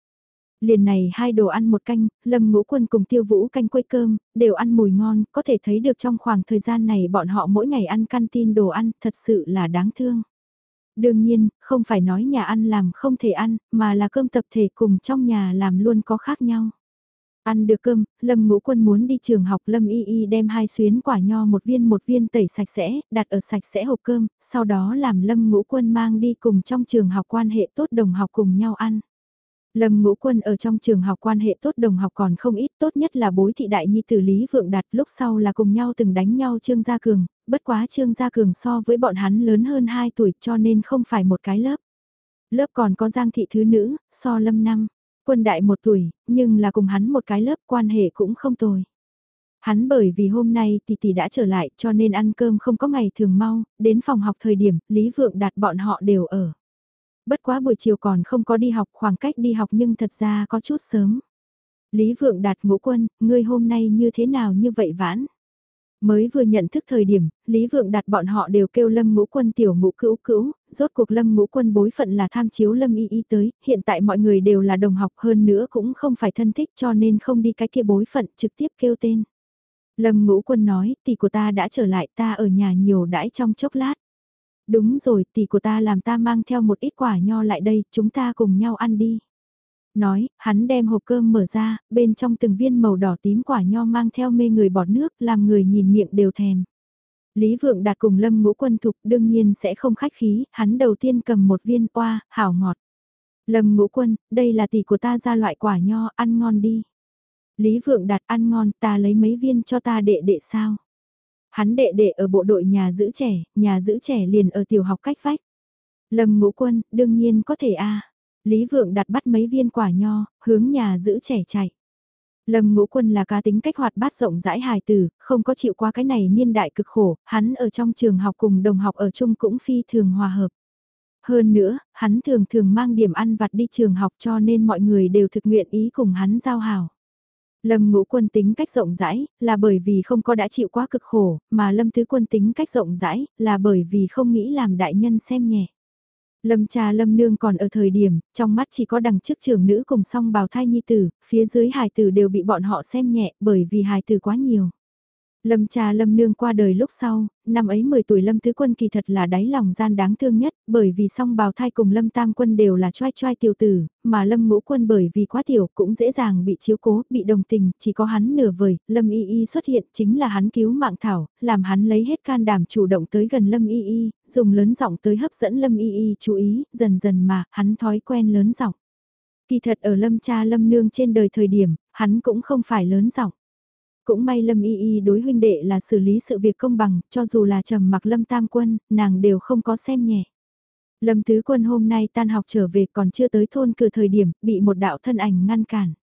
Liền này hai đồ ăn một canh, Lâm Ngũ Quân cùng Tiêu Vũ canh quấy cơm, đều ăn mùi ngon, có thể thấy được trong khoảng thời gian này bọn họ mỗi ngày ăn canteen đồ ăn, thật sự là đáng thương. Đương nhiên, không phải nói nhà ăn làm không thể ăn, mà là cơm tập thể cùng trong nhà làm luôn có khác nhau. Ăn được cơm, Lâm Ngũ Quân muốn đi trường học Lâm Y Y đem hai xuyến quả nho một viên một viên tẩy sạch sẽ, đặt ở sạch sẽ hộp cơm, sau đó làm Lâm Ngũ Quân mang đi cùng trong trường học quan hệ tốt đồng học cùng nhau ăn. Lâm Ngũ Quân ở trong trường học quan hệ tốt đồng học còn không ít, tốt nhất là bối thị đại nhi tử Lý Vượng Đạt lúc sau là cùng nhau từng đánh nhau Trương Gia Cường, bất quá Trương Gia Cường so với bọn hắn lớn hơn 2 tuổi cho nên không phải một cái lớp. Lớp còn có Giang thị thứ nữ, so Lâm năm, quân đại một tuổi, nhưng là cùng hắn một cái lớp quan hệ cũng không tồi. Hắn bởi vì hôm nay tỷ tỷ đã trở lại cho nên ăn cơm không có ngày thường mau, đến phòng học thời điểm Lý Vượng Đạt bọn họ đều ở. Bất quá buổi chiều còn không có đi học khoảng cách đi học nhưng thật ra có chút sớm. Lý Vượng đạt ngũ quân, ngươi hôm nay như thế nào như vậy vãn? Mới vừa nhận thức thời điểm, Lý Vượng đặt bọn họ đều kêu Lâm Ngũ Quân tiểu ngũ cữu cữu, rốt cuộc Lâm Ngũ Quân bối phận là tham chiếu Lâm Y Y tới, hiện tại mọi người đều là đồng học hơn nữa cũng không phải thân thích cho nên không đi cái kia bối phận trực tiếp kêu tên. Lâm Ngũ Quân nói, tỷ của ta đã trở lại ta ở nhà nhiều đãi trong chốc lát. Đúng rồi, tỷ của ta làm ta mang theo một ít quả nho lại đây, chúng ta cùng nhau ăn đi. Nói, hắn đem hộp cơm mở ra, bên trong từng viên màu đỏ tím quả nho mang theo mê người bọt nước, làm người nhìn miệng đều thèm. Lý Vượng đạt cùng Lâm Ngũ Quân Thục đương nhiên sẽ không khách khí, hắn đầu tiên cầm một viên oa, hảo ngọt. Lâm Ngũ Quân, đây là tỷ của ta ra loại quả nho, ăn ngon đi. Lý Vượng đạt ăn ngon, ta lấy mấy viên cho ta đệ đệ sao. Hắn đệ đệ ở bộ đội nhà giữ trẻ, nhà giữ trẻ liền ở tiểu học cách vách. Lâm ngũ quân, đương nhiên có thể a Lý Vượng đặt bắt mấy viên quả nho, hướng nhà giữ trẻ chạy. Lâm ngũ quân là cá tính cách hoạt bát rộng rãi hài tử, không có chịu qua cái này niên đại cực khổ, hắn ở trong trường học cùng đồng học ở chung cũng phi thường hòa hợp. Hơn nữa, hắn thường thường mang điểm ăn vặt đi trường học cho nên mọi người đều thực nguyện ý cùng hắn giao hảo. Lâm ngũ quân tính cách rộng rãi, là bởi vì không có đã chịu quá cực khổ, mà lâm tứ quân tính cách rộng rãi, là bởi vì không nghĩ làm đại nhân xem nhẹ. Lâm cha lâm nương còn ở thời điểm, trong mắt chỉ có đằng trước trưởng nữ cùng song bào thai nhi tử, phía dưới hài tử đều bị bọn họ xem nhẹ bởi vì hài tử quá nhiều. Lâm cha Lâm Nương qua đời lúc sau, năm ấy 10 tuổi Lâm Tứ Quân kỳ thật là đáy lòng gian đáng thương nhất, bởi vì song bào thai cùng Lâm Tam Quân đều là choai choai tiểu tử, mà Lâm Ngũ Quân bởi vì quá tiểu cũng dễ dàng bị chiếu cố, bị đồng tình, chỉ có hắn nửa vời, Lâm Y Y xuất hiện chính là hắn cứu mạng thảo, làm hắn lấy hết can đảm chủ động tới gần Lâm Y Y, dùng lớn giọng tới hấp dẫn Lâm Y Y chú ý, dần dần mà, hắn thói quen lớn giọng. Kỳ thật ở Lâm cha Lâm Nương trên đời thời điểm, hắn cũng không phải lớn giọng cũng may Lâm Y Y đối huynh đệ là xử lý sự việc công bằng, cho dù là trầm mặc Lâm Tam Quân, nàng đều không có xem nhẹ. Lâm Tứ Quân hôm nay tan học trở về còn chưa tới thôn cửa thời điểm, bị một đạo thân ảnh ngăn cản.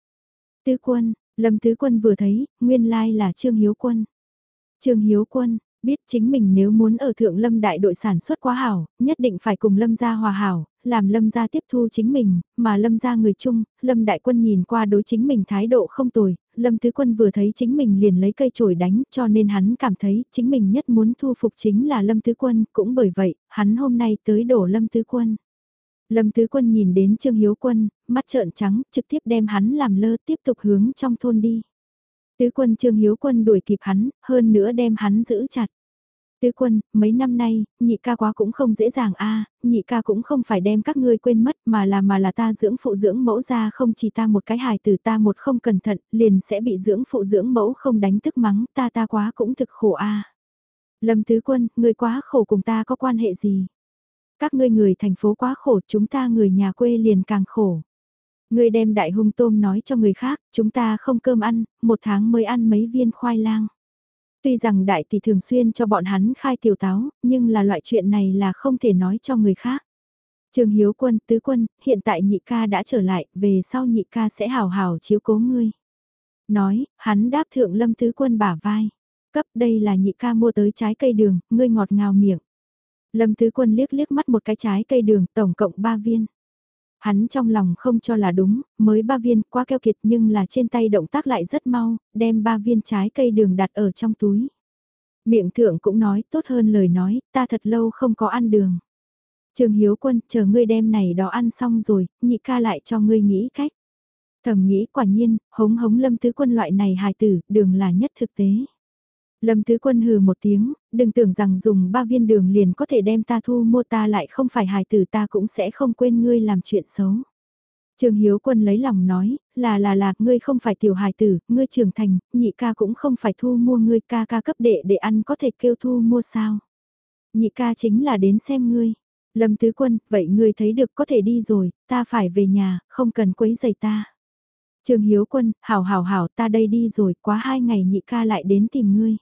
Tứ Quân, Lâm Tứ Quân vừa thấy, nguyên lai là Trương Hiếu Quân. Trương Hiếu Quân, biết chính mình nếu muốn ở thượng lâm đại đội sản xuất quá hảo, nhất định phải cùng lâm gia hòa hảo, làm lâm gia tiếp thu chính mình, mà lâm gia người chung, lâm đại quân nhìn qua đối chính mình thái độ không tồi, lâm tứ quân vừa thấy chính mình liền lấy cây chổi đánh cho nên hắn cảm thấy chính mình nhất muốn thu phục chính là lâm tứ quân, cũng bởi vậy, hắn hôm nay tới đổ lâm tứ quân. Lâm Tứ Quân nhìn đến Trương Hiếu Quân, mắt trợn trắng, trực tiếp đem hắn làm lơ tiếp tục hướng trong thôn đi. Tứ quân Trương Hiếu quân đuổi kịp hắn, hơn nữa đem hắn giữ chặt. Tứ quân, mấy năm nay, nhị ca quá cũng không dễ dàng a nhị ca cũng không phải đem các ngươi quên mất mà là mà là ta dưỡng phụ dưỡng mẫu ra không chỉ ta một cái hài từ ta một không cẩn thận, liền sẽ bị dưỡng phụ dưỡng mẫu không đánh thức mắng, ta ta quá cũng thực khổ a Lâm tứ quân, ngươi quá khổ cùng ta có quan hệ gì? Các ngươi người thành phố quá khổ, chúng ta người nhà quê liền càng khổ. Ngươi đem đại hung tôm nói cho người khác, chúng ta không cơm ăn, một tháng mới ăn mấy viên khoai lang. Tuy rằng đại tỷ thường xuyên cho bọn hắn khai tiểu táo, nhưng là loại chuyện này là không thể nói cho người khác. Trường Hiếu Quân, Tứ Quân, hiện tại nhị ca đã trở lại, về sau nhị ca sẽ hào hào chiếu cố ngươi. Nói, hắn đáp thượng Lâm Tứ Quân bả vai. Cấp đây là nhị ca mua tới trái cây đường, ngươi ngọt ngào miệng. Lâm Tứ Quân liếc liếc mắt một cái trái cây đường, tổng cộng 3 viên. Hắn trong lòng không cho là đúng, mới ba viên quá keo kiệt nhưng là trên tay động tác lại rất mau, đem ba viên trái cây đường đặt ở trong túi. Miệng thượng cũng nói tốt hơn lời nói, ta thật lâu không có ăn đường. Trường Hiếu Quân, chờ ngươi đem này đó ăn xong rồi, nhị ca lại cho ngươi nghĩ cách. Thầm nghĩ quả nhiên, hống hống lâm tứ quân loại này hài tử, đường là nhất thực tế. Lâm Tứ Quân hừ một tiếng, đừng tưởng rằng dùng ba viên đường liền có thể đem ta thu mua ta lại không phải hài tử ta cũng sẽ không quên ngươi làm chuyện xấu. Trường Hiếu Quân lấy lòng nói, là là là, ngươi không phải tiểu hài tử, ngươi trưởng thành, nhị ca cũng không phải thu mua ngươi ca ca cấp đệ để ăn có thể kêu thu mua sao. Nhị ca chính là đến xem ngươi. Lâm Tứ Quân, vậy ngươi thấy được có thể đi rồi, ta phải về nhà, không cần quấy giày ta. Trường Hiếu Quân, hảo hảo hảo ta đây đi rồi, quá hai ngày nhị ca lại đến tìm ngươi.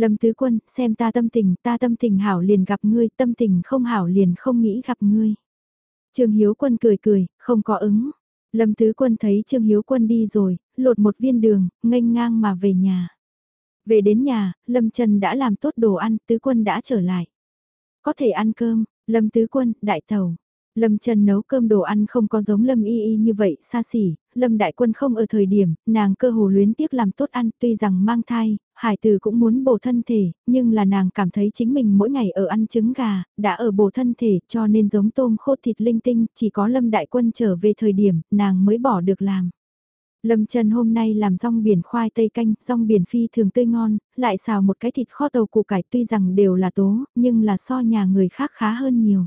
Lâm Tứ Quân, xem ta tâm tình, ta tâm tình hảo liền gặp ngươi, tâm tình không hảo liền không nghĩ gặp ngươi. Trương Hiếu Quân cười cười, không có ứng. Lâm Tứ Quân thấy Trương Hiếu Quân đi rồi, lột một viên đường, nghênh ngang mà về nhà. Về đến nhà, Lâm Trần đã làm tốt đồ ăn, Tứ Quân đã trở lại. Có thể ăn cơm, Lâm Tứ Quân, đại tàu. Lâm Trần nấu cơm đồ ăn không có giống Lâm Y Y như vậy xa xỉ, Lâm Đại Quân không ở thời điểm, nàng cơ hồ luyến tiếc làm tốt ăn tuy rằng mang thai, Hải Từ cũng muốn bổ thân thể, nhưng là nàng cảm thấy chính mình mỗi ngày ở ăn trứng gà, đã ở bổ thân thể cho nên giống tôm khô thịt linh tinh, chỉ có Lâm Đại Quân trở về thời điểm, nàng mới bỏ được làm. Lâm Trần hôm nay làm rong biển khoai tây canh, rong biển phi thường tươi ngon, lại xào một cái thịt kho tàu củ cải tuy rằng đều là tố, nhưng là so nhà người khác khá hơn nhiều.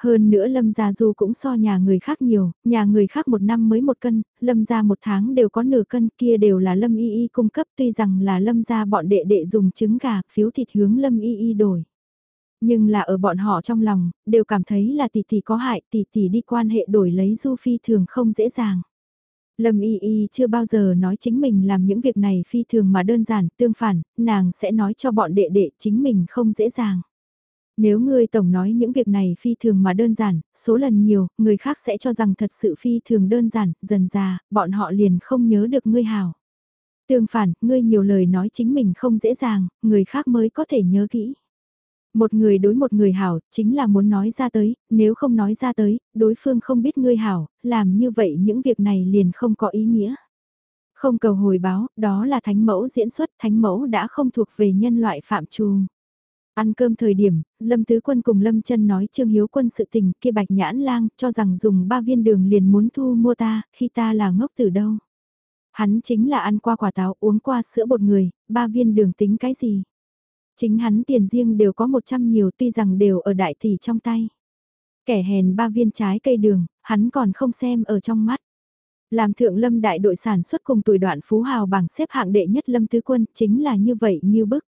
Hơn nữa Lâm Gia Du cũng so nhà người khác nhiều, nhà người khác một năm mới một cân, Lâm Gia một tháng đều có nửa cân kia đều là Lâm Y Y cung cấp tuy rằng là Lâm Gia bọn đệ đệ dùng trứng gà, phiếu thịt hướng Lâm Y Y đổi. Nhưng là ở bọn họ trong lòng, đều cảm thấy là tỷ tỷ có hại, tỷ tỷ đi quan hệ đổi lấy Du Phi thường không dễ dàng. Lâm Y Y chưa bao giờ nói chính mình làm những việc này phi thường mà đơn giản, tương phản, nàng sẽ nói cho bọn đệ đệ chính mình không dễ dàng. Nếu ngươi tổng nói những việc này phi thường mà đơn giản, số lần nhiều, người khác sẽ cho rằng thật sự phi thường đơn giản, dần già, bọn họ liền không nhớ được ngươi hào. Tương phản, ngươi nhiều lời nói chính mình không dễ dàng, người khác mới có thể nhớ kỹ. Một người đối một người hảo, chính là muốn nói ra tới, nếu không nói ra tới, đối phương không biết ngươi hảo, làm như vậy những việc này liền không có ý nghĩa. Không cầu hồi báo, đó là thánh mẫu diễn xuất, thánh mẫu đã không thuộc về nhân loại phạm trù. Ăn cơm thời điểm, Lâm Tứ Quân cùng Lâm chân nói Trương Hiếu Quân sự tình kia bạch nhãn lang cho rằng dùng ba viên đường liền muốn thu mua ta, khi ta là ngốc từ đâu. Hắn chính là ăn qua quả táo uống qua sữa bột người, ba viên đường tính cái gì. Chính hắn tiền riêng đều có 100 nhiều tuy rằng đều ở đại tỷ trong tay. Kẻ hèn ba viên trái cây đường, hắn còn không xem ở trong mắt. Làm thượng lâm đại đội sản xuất cùng tuổi đoạn phú hào bảng xếp hạng đệ nhất lâm tứ quân chính là như vậy như bức.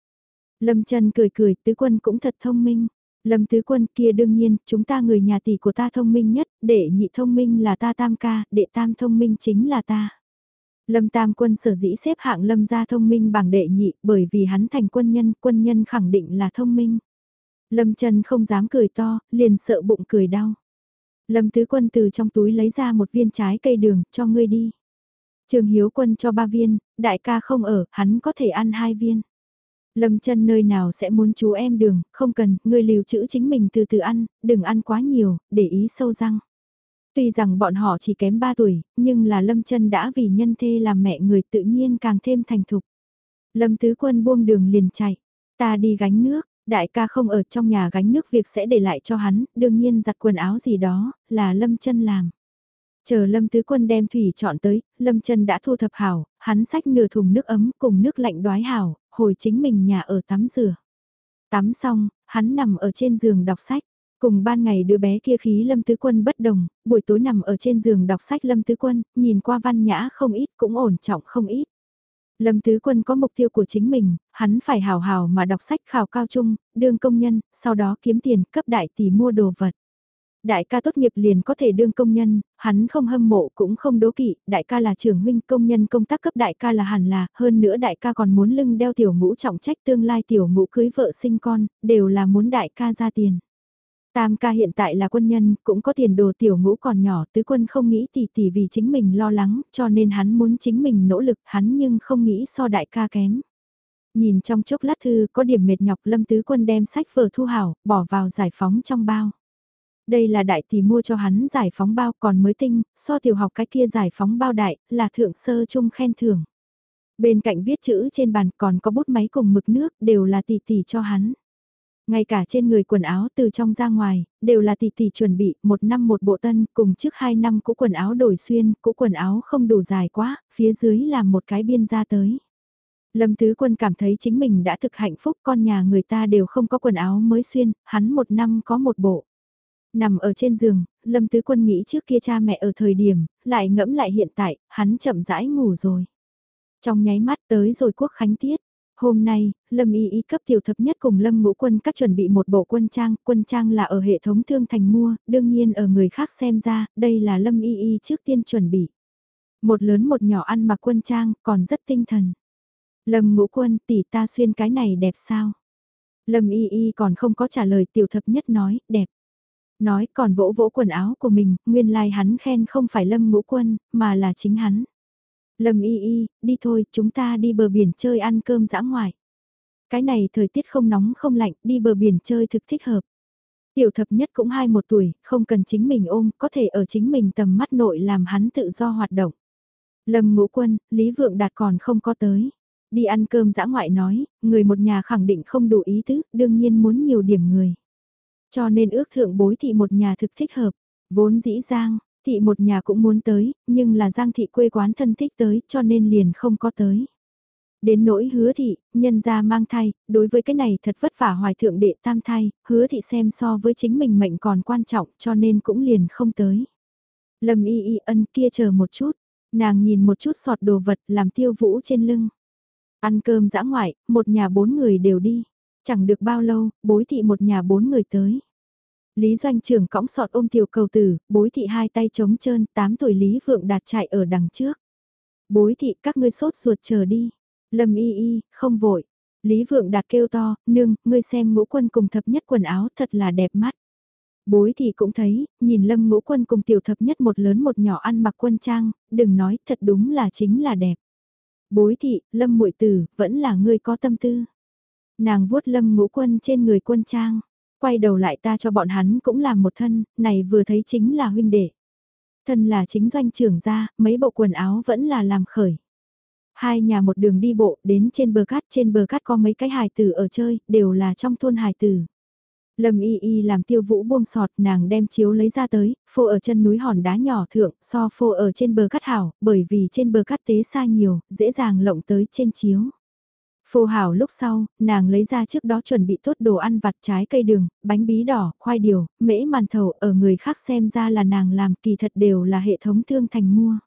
Lâm Trần cười cười, tứ quân cũng thật thông minh. Lâm tứ quân kia đương nhiên, chúng ta người nhà tỷ của ta thông minh nhất, đệ nhị thông minh là ta tam ca, đệ tam thông minh chính là ta. Lâm tam quân sở dĩ xếp hạng lâm gia thông minh bằng đệ nhị bởi vì hắn thành quân nhân, quân nhân khẳng định là thông minh. Lâm Trần không dám cười to, liền sợ bụng cười đau. Lâm tứ quân từ trong túi lấy ra một viên trái cây đường, cho ngươi đi. Trường Hiếu quân cho ba viên, đại ca không ở, hắn có thể ăn hai viên. Lâm chân nơi nào sẽ muốn chú em đường, không cần, ngươi liều chữ chính mình từ từ ăn, đừng ăn quá nhiều, để ý sâu răng. Tuy rằng bọn họ chỉ kém 3 tuổi, nhưng là Lâm chân đã vì nhân thê làm mẹ người tự nhiên càng thêm thành thục. Lâm tứ quân buông đường liền chạy, ta đi gánh nước, đại ca không ở trong nhà gánh nước việc sẽ để lại cho hắn, đương nhiên giặt quần áo gì đó, là Lâm chân làm. Chờ Lâm Tứ Quân đem thủy chọn tới, Lâm Trân đã thu thập hảo, hắn xách nửa thùng nước ấm cùng nước lạnh đoái hảo, hồi chính mình nhà ở tắm rửa. Tắm xong, hắn nằm ở trên giường đọc sách. Cùng ban ngày đứa bé kia khí Lâm Tứ Quân bất đồng, buổi tối nằm ở trên giường đọc sách Lâm Tứ Quân, nhìn qua văn nhã không ít cũng ổn trọng không ít. Lâm Tứ Quân có mục tiêu của chính mình, hắn phải hào hào mà đọc sách khảo cao trung, đương công nhân, sau đó kiếm tiền cấp đại tỷ mua đồ vật. Đại ca tốt nghiệp liền có thể đương công nhân, hắn không hâm mộ cũng không đố kỵ, đại ca là trưởng huynh công nhân công tác cấp đại ca là hẳn là, hơn nữa đại ca còn muốn lưng đeo tiểu ngũ trọng trách tương lai tiểu ngũ cưới vợ sinh con, đều là muốn đại ca ra tiền. Tam ca hiện tại là quân nhân, cũng có tiền đồ tiểu ngũ còn nhỏ, tứ quân không nghĩ tỷ tỷ vì chính mình lo lắng, cho nên hắn muốn chính mình nỗ lực, hắn nhưng không nghĩ so đại ca kém. Nhìn trong chốc lát thư có điểm mệt nhọc lâm tứ quân đem sách vở thu hảo, bỏ vào giải phóng trong bao. Đây là đại tỷ mua cho hắn giải phóng bao còn mới tinh, so tiểu học cái kia giải phóng bao đại, là thượng sơ chung khen thưởng. Bên cạnh viết chữ trên bàn còn có bút máy cùng mực nước, đều là tỷ tỷ cho hắn. Ngay cả trên người quần áo từ trong ra ngoài, đều là tỷ tỷ chuẩn bị, một năm một bộ tân, cùng trước hai năm cũ quần áo đổi xuyên, cũ quần áo không đủ dài quá, phía dưới là một cái biên ra tới. Lâm Tứ Quân cảm thấy chính mình đã thực hạnh phúc, con nhà người ta đều không có quần áo mới xuyên, hắn một năm có một bộ. Nằm ở trên giường, Lâm Tứ Quân nghĩ trước kia cha mẹ ở thời điểm, lại ngẫm lại hiện tại, hắn chậm rãi ngủ rồi. Trong nháy mắt tới rồi quốc khánh tiết, Hôm nay, Lâm Y Y cấp tiểu thập nhất cùng Lâm Ngũ Quân các chuẩn bị một bộ quân trang, quân trang là ở hệ thống thương thành mua, đương nhiên ở người khác xem ra, đây là Lâm Y Y trước tiên chuẩn bị. Một lớn một nhỏ ăn mặc quân trang, còn rất tinh thần. Lâm Ngũ Quân tỷ ta xuyên cái này đẹp sao? Lâm Y Y còn không có trả lời tiểu thập nhất nói, đẹp. Nói còn vỗ vỗ quần áo của mình, nguyên lai like hắn khen không phải Lâm Ngũ Quân, mà là chính hắn. Lâm y y, đi thôi, chúng ta đi bờ biển chơi ăn cơm dã ngoại. Cái này thời tiết không nóng không lạnh, đi bờ biển chơi thực thích hợp. Tiểu thập nhất cũng hai một tuổi, không cần chính mình ôm, có thể ở chính mình tầm mắt nội làm hắn tự do hoạt động. Lâm ngũ quân, Lý Vượng Đạt còn không có tới. Đi ăn cơm dã ngoại nói, người một nhà khẳng định không đủ ý tứ, đương nhiên muốn nhiều điểm người. Cho nên ước thượng bối thị một nhà thực thích hợp, vốn dĩ giang, Thị một nhà cũng muốn tới, nhưng là Giang thị quê quán thân thích tới cho nên liền không có tới. Đến nỗi hứa thị, nhân gia mang thai, đối với cái này thật vất vả hoài thượng đệ tam thai, hứa thị xem so với chính mình mệnh còn quan trọng cho nên cũng liền không tới. Lâm y y ân kia chờ một chút, nàng nhìn một chút sọt đồ vật làm tiêu vũ trên lưng. Ăn cơm dã ngoại, một nhà bốn người đều đi. Chẳng được bao lâu, bối thị một nhà bốn người tới. Lý Doanh trưởng cõng sọt ôm tiểu cầu tử, bối thị hai tay trống trơn, 8 tuổi Lý Vượng Đạt chạy ở đằng trước. Bối thị các ngươi sốt ruột chờ đi. Lâm y y, không vội. Lý Vượng Đạt kêu to, nương, ngươi xem ngũ quân cùng thập nhất quần áo thật là đẹp mắt. Bối thị cũng thấy, nhìn lâm ngũ quân cùng tiểu thập nhất một lớn một nhỏ ăn mặc quân trang, đừng nói thật đúng là chính là đẹp. Bối thị, lâm muội tử, vẫn là ngươi có tâm tư. Nàng vuốt lâm ngũ quân trên người quân trang quay đầu lại ta cho bọn hắn cũng làm một thân, này vừa thấy chính là huynh đệ. Thân là chính doanh trưởng ra, mấy bộ quần áo vẫn là làm khởi. Hai nhà một đường đi bộ đến trên bờ cát, trên bờ cát có mấy cái hài tử ở chơi, đều là trong thôn hài tử. Lâm y y làm tiêu vũ buông sọt nàng đem chiếu lấy ra tới, phô ở chân núi hòn đá nhỏ thượng, so phô ở trên bờ cát hảo, bởi vì trên bờ cát tế xa nhiều, dễ dàng lộng tới trên chiếu. Phô hảo lúc sau, nàng lấy ra trước đó chuẩn bị tốt đồ ăn vặt trái cây đường, bánh bí đỏ, khoai điều, mễ màn thầu ở người khác xem ra là nàng làm kỳ thật đều là hệ thống thương thành mua.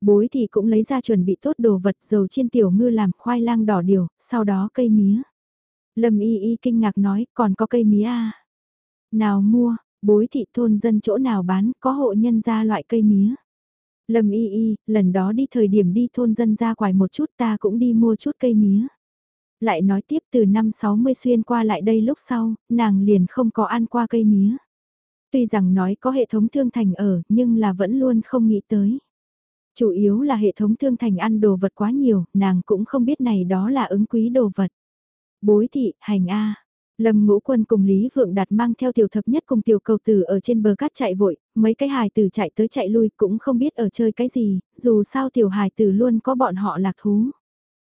Bối thì cũng lấy ra chuẩn bị tốt đồ vật dầu chiên tiểu ngư làm khoai lang đỏ điều, sau đó cây mía. Lâm y y kinh ngạc nói, còn có cây mía à? Nào mua, bối thị thôn dân chỗ nào bán, có hộ nhân ra loại cây mía. Lâm y y, lần đó đi thời điểm đi thôn dân ra quài một chút ta cũng đi mua chút cây mía. Lại nói tiếp từ năm 60 xuyên qua lại đây lúc sau, nàng liền không có ăn qua cây mía. Tuy rằng nói có hệ thống thương thành ở, nhưng là vẫn luôn không nghĩ tới. Chủ yếu là hệ thống thương thành ăn đồ vật quá nhiều, nàng cũng không biết này đó là ứng quý đồ vật. Bối thị, hành A. Lâm ngũ quân cùng Lý Vượng Đạt mang theo tiểu thập nhất cùng tiểu cầu tử ở trên bờ cát chạy vội, mấy cái hài tử chạy tới chạy lui cũng không biết ở chơi cái gì, dù sao tiểu hài tử luôn có bọn họ lạc thú.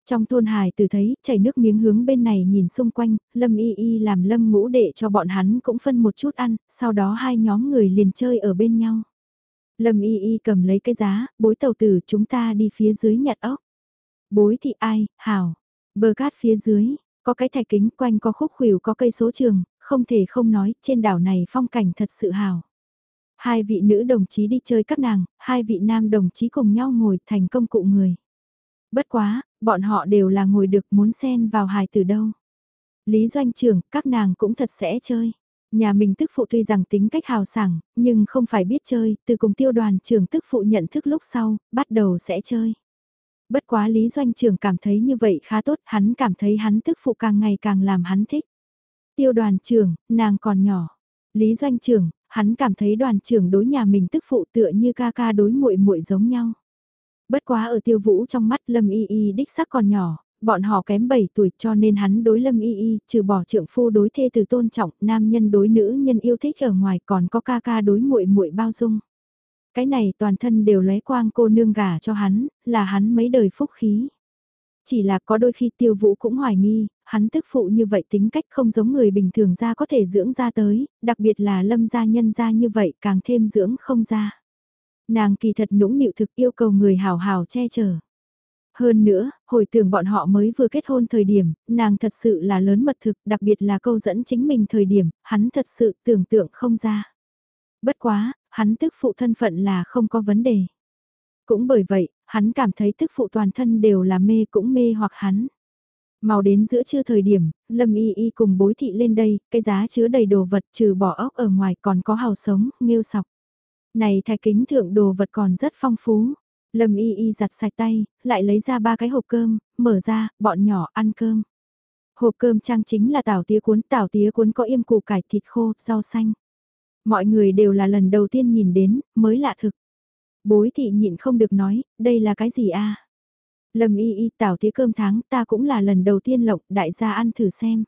Trong thôn hài từ thấy, chảy nước miếng hướng bên này nhìn xung quanh, Lâm Y Y làm Lâm ngũ đệ cho bọn hắn cũng phân một chút ăn, sau đó hai nhóm người liền chơi ở bên nhau. Lâm y y cầm lấy cái giá, bối tàu tử chúng ta đi phía dưới nhặt ốc. Bối thị ai, hảo, bờ cát phía dưới, có cái thạch kính quanh có khúc khuỷu có cây số trường, không thể không nói, trên đảo này phong cảnh thật sự hảo. Hai vị nữ đồng chí đi chơi các nàng, hai vị nam đồng chí cùng nhau ngồi thành công cụ người. Bất quá, bọn họ đều là ngồi được muốn xen vào hài từ đâu. Lý doanh trưởng, các nàng cũng thật sẽ chơi. Nhà mình tức phụ tuy rằng tính cách hào sảng, nhưng không phải biết chơi, từ cùng tiêu đoàn trưởng tức phụ nhận thức lúc sau, bắt đầu sẽ chơi. Bất quá Lý Doanh trưởng cảm thấy như vậy khá tốt, hắn cảm thấy hắn tức phụ càng ngày càng làm hắn thích. Tiêu đoàn trưởng, nàng còn nhỏ. Lý Doanh trưởng, hắn cảm thấy đoàn trưởng đối nhà mình tức phụ tựa như ca ca đối muội muội giống nhau. Bất quá ở tiêu vũ trong mắt Lâm Y Y đích sắc còn nhỏ, bọn họ kém 7 tuổi cho nên hắn đối Lâm Y Y, trừ bỏ trượng phu đối thê từ tôn trọng, nam nhân đối nữ nhân yêu thích ở ngoài còn có ca ca đối muội muội bao dung. Cái này toàn thân đều lóe quang cô nương gả cho hắn, là hắn mấy đời phúc khí. Chỉ là có đôi khi tiêu vũ cũng hoài nghi, hắn tức phụ như vậy tính cách không giống người bình thường ra có thể dưỡng ra tới, đặc biệt là lâm gia nhân gia như vậy càng thêm dưỡng không ra. Nàng kỳ thật nũng nịu thực yêu cầu người hào hào che chở. Hơn nữa, hồi tưởng bọn họ mới vừa kết hôn thời điểm, nàng thật sự là lớn mật thực, đặc biệt là câu dẫn chính mình thời điểm, hắn thật sự tưởng tượng không ra. Bất quá, hắn tức phụ thân phận là không có vấn đề. Cũng bởi vậy, hắn cảm thấy tức phụ toàn thân đều là mê cũng mê hoặc hắn. Màu đến giữa trưa thời điểm, Lâm Y Y cùng bối thị lên đây, cái giá chứa đầy đồ vật trừ bỏ ốc ở ngoài còn có hào sống, nghêu sọc. Này thạch kính thượng đồ vật còn rất phong phú. Lâm Y Y giặt sạch tay, lại lấy ra ba cái hộp cơm, mở ra, bọn nhỏ ăn cơm. Hộp cơm trang chính là tảo tía cuốn, tảo tía cuốn có im củ cải thịt khô, rau xanh. Mọi người đều là lần đầu tiên nhìn đến, mới lạ thực. Bối thị nhịn không được nói, đây là cái gì a? Lâm y y tảo tía cơm tháng ta cũng là lần đầu tiên lộng đại gia ăn thử xem.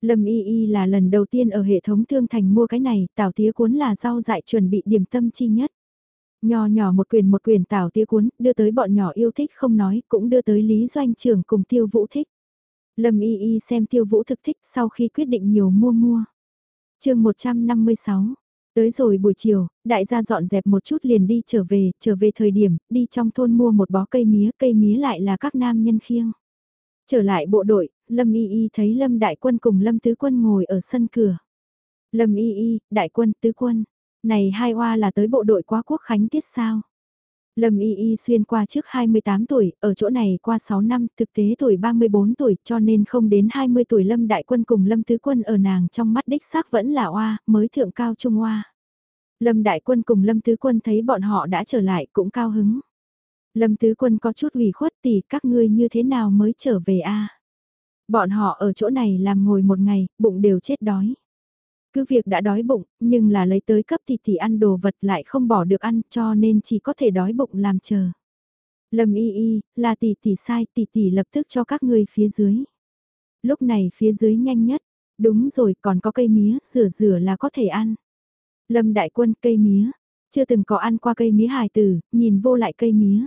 Lâm y y là lần đầu tiên ở hệ thống thương thành mua cái này, tảo tía cuốn là rau dại chuẩn bị điểm tâm chi nhất. Nho nhỏ một quyền một quyền tảo tía cuốn, đưa tới bọn nhỏ yêu thích không nói, cũng đưa tới Lý Doanh trưởng cùng tiêu vũ thích. Lâm y y xem tiêu vũ thực thích sau khi quyết định nhiều mua mua. chương 156 Tới rồi buổi chiều, đại gia dọn dẹp một chút liền đi trở về, trở về thời điểm, đi trong thôn mua một bó cây mía, cây mía lại là các nam nhân khiêng. Trở lại bộ đội, Lâm Y Y thấy Lâm Đại Quân cùng Lâm Tứ Quân ngồi ở sân cửa. Lâm Y Y, Đại Quân, Tứ Quân, này hai hoa là tới bộ đội quá quốc khánh tiết sao? Lâm Y Y xuyên qua trước 28 tuổi, ở chỗ này qua 6 năm, thực tế tuổi 34 tuổi, cho nên không đến 20 tuổi Lâm Đại Quân cùng Lâm Tứ Quân ở nàng trong mắt đích xác vẫn là oa, mới thượng cao trung oa. Lâm Đại Quân cùng Lâm Tứ Quân thấy bọn họ đã trở lại cũng cao hứng. Lâm Tứ Quân có chút ủy khuất tỷ các ngươi như thế nào mới trở về a? Bọn họ ở chỗ này làm ngồi một ngày, bụng đều chết đói. Cứ việc đã đói bụng, nhưng là lấy tới cấp thì tỷ ăn đồ vật lại không bỏ được ăn cho nên chỉ có thể đói bụng làm chờ. Lâm y y, là tỷ tỷ sai, tỷ tỷ lập tức cho các ngươi phía dưới. Lúc này phía dưới nhanh nhất, đúng rồi còn có cây mía, rửa rửa là có thể ăn. Lâm đại quân cây mía, chưa từng có ăn qua cây mía hài tử, nhìn vô lại cây mía.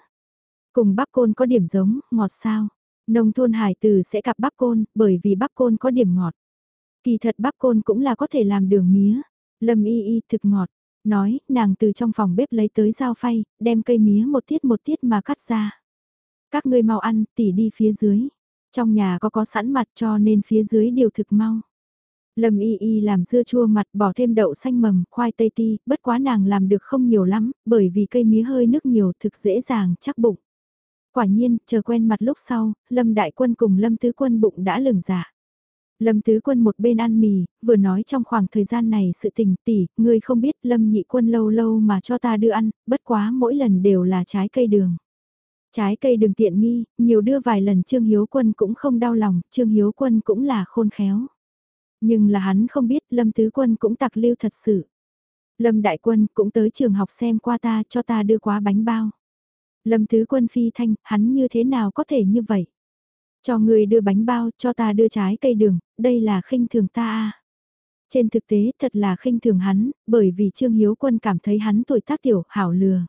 Cùng bắp côn có điểm giống, ngọt sao. Nông thôn hải tử sẽ cặp bắp côn, bởi vì bắp côn có điểm ngọt. Kỳ thật bắp côn cũng là có thể làm đường mía. Lâm y y thực ngọt. Nói, nàng từ trong phòng bếp lấy tới dao phay, đem cây mía một tiết một tiết mà cắt ra. Các ngươi mau ăn, tỉ đi phía dưới. Trong nhà có có sẵn mặt cho nên phía dưới đều thực mau. Lâm y y làm dưa chua mặt bỏ thêm đậu xanh mầm, khoai tây ti, bất quá nàng làm được không nhiều lắm, bởi vì cây mía hơi nước nhiều thực dễ dàng chắc bụng. Quả nhiên, chờ quen mặt lúc sau, Lâm Đại Quân cùng Lâm Tứ Quân bụng đã lừng dạ. Lâm Tứ Quân một bên ăn mì, vừa nói trong khoảng thời gian này sự tình tỉ, ngươi không biết Lâm Nhị Quân lâu lâu mà cho ta đưa ăn, bất quá mỗi lần đều là trái cây đường. Trái cây đường tiện nghi, nhiều đưa vài lần Trương Hiếu Quân cũng không đau lòng, Trương Hiếu Quân cũng là khôn khéo. Nhưng là hắn không biết Lâm Tứ Quân cũng tặc lưu thật sự. Lâm Đại Quân cũng tới trường học xem qua ta cho ta đưa quá bánh bao. Lâm Tứ Quân phi thanh, hắn như thế nào có thể như vậy? Cho người đưa bánh bao, cho ta đưa trái cây đường, đây là khinh thường ta à. Trên thực tế thật là khinh thường hắn, bởi vì Trương Hiếu Quân cảm thấy hắn tuổi tác tiểu, hảo lừa.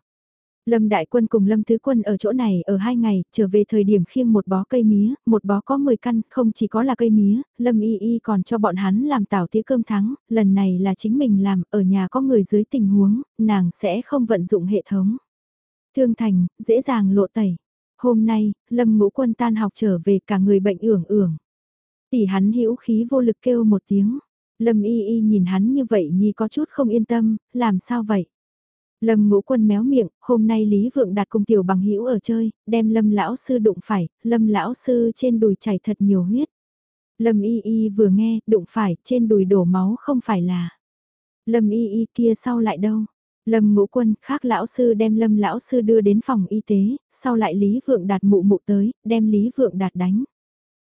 Lâm Đại Quân cùng Lâm Tứ Quân ở chỗ này ở hai ngày, trở về thời điểm khiêng một bó cây mía, một bó có 10 căn, không chỉ có là cây mía, Lâm Y Y còn cho bọn hắn làm tảo tía cơm thắng, lần này là chính mình làm, ở nhà có người dưới tình huống, nàng sẽ không vận dụng hệ thống. Thương thành, dễ dàng lộ tẩy. Hôm nay, Lâm Ngũ Quân tan học trở về cả người bệnh ưởng ưởng. Tỷ hắn hữu khí vô lực kêu một tiếng. Lâm Y Y nhìn hắn như vậy nhi có chút không yên tâm, làm sao vậy? Lâm ngũ quân méo miệng, hôm nay Lý Vượng đặt cùng tiểu bằng hữu ở chơi, đem Lâm lão sư đụng phải, Lâm lão sư trên đùi chảy thật nhiều huyết. Lâm y y vừa nghe, đụng phải, trên đùi đổ máu không phải là. Lâm y y kia sau lại đâu? Lâm ngũ quân, khác lão sư đem Lâm lão sư đưa đến phòng y tế, sau lại Lý Vượng đạt mụ mụ tới, đem Lý Vượng đạt đánh.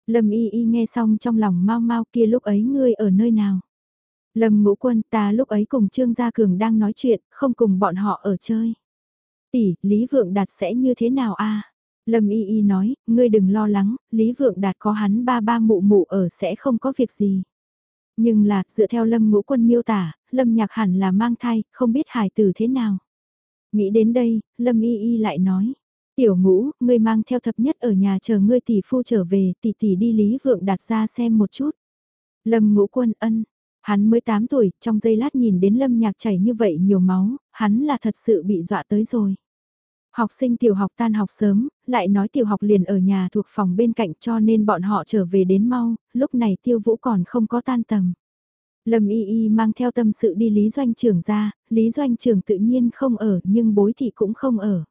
Lâm y y nghe xong trong lòng mau mau kia lúc ấy ngươi ở nơi nào? Lâm ngũ quân ta lúc ấy cùng Trương Gia Cường đang nói chuyện, không cùng bọn họ ở chơi. Tỷ, Lý Vượng Đạt sẽ như thế nào a? Lâm Y Y nói, ngươi đừng lo lắng, Lý Vượng Đạt có hắn ba ba mụ mụ ở sẽ không có việc gì. Nhưng là, dựa theo Lâm ngũ quân miêu tả, Lâm nhạc hẳn là mang thai, không biết hài tử thế nào. Nghĩ đến đây, Lâm Y Y lại nói, tiểu ngũ, ngươi mang theo thập nhất ở nhà chờ ngươi tỷ phu trở về, tỷ tỷ đi Lý Vượng đặt ra xem một chút. Lâm ngũ quân ân, Hắn mới 8 tuổi, trong giây lát nhìn đến lâm nhạc chảy như vậy nhiều máu, hắn là thật sự bị dọa tới rồi. Học sinh tiểu học tan học sớm, lại nói tiểu học liền ở nhà thuộc phòng bên cạnh cho nên bọn họ trở về đến mau, lúc này tiêu vũ còn không có tan tầm. Lâm Y Y mang theo tâm sự đi Lý Doanh Trường ra, Lý Doanh Trường tự nhiên không ở nhưng bối thị cũng không ở.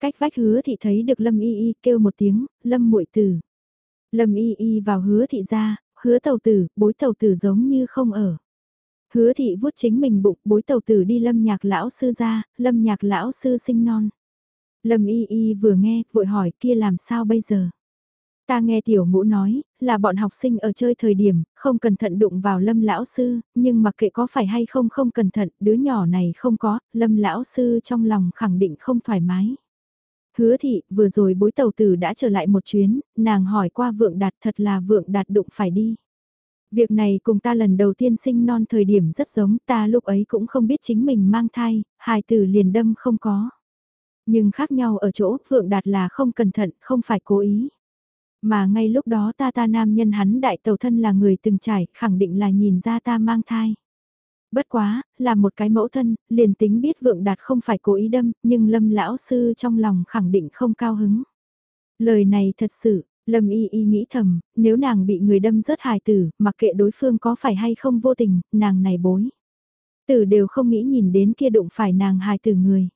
Cách vách hứa thị thấy được Lâm Y Y kêu một tiếng, Lâm muội tử. Lâm Y Y vào hứa thị ra, hứa tàu tử, bối tàu tử giống như không ở. Hứa thị vuốt chính mình bụng, bối tàu tử đi lâm nhạc lão sư ra, lâm nhạc lão sư sinh non. Lâm y y vừa nghe, vội hỏi kia làm sao bây giờ? Ta nghe tiểu ngũ nói, là bọn học sinh ở chơi thời điểm, không cẩn thận đụng vào lâm lão sư, nhưng mặc kệ có phải hay không không cẩn thận, đứa nhỏ này không có, lâm lão sư trong lòng khẳng định không thoải mái. Hứa thị, vừa rồi bối tàu tử đã trở lại một chuyến, nàng hỏi qua vượng đạt thật là vượng đạt đụng phải đi. Việc này cùng ta lần đầu tiên sinh non thời điểm rất giống, ta lúc ấy cũng không biết chính mình mang thai, hài tử liền đâm không có. Nhưng khác nhau ở chỗ, vượng đạt là không cẩn thận, không phải cố ý. Mà ngay lúc đó ta ta nam nhân hắn đại tàu thân là người từng trải, khẳng định là nhìn ra ta mang thai. Bất quá, là một cái mẫu thân, liền tính biết vượng đạt không phải cố ý đâm, nhưng lâm lão sư trong lòng khẳng định không cao hứng. Lời này thật sự, lâm y y nghĩ thầm, nếu nàng bị người đâm rớt hài tử, mặc kệ đối phương có phải hay không vô tình, nàng này bối. Tử đều không nghĩ nhìn đến kia đụng phải nàng hài tử người.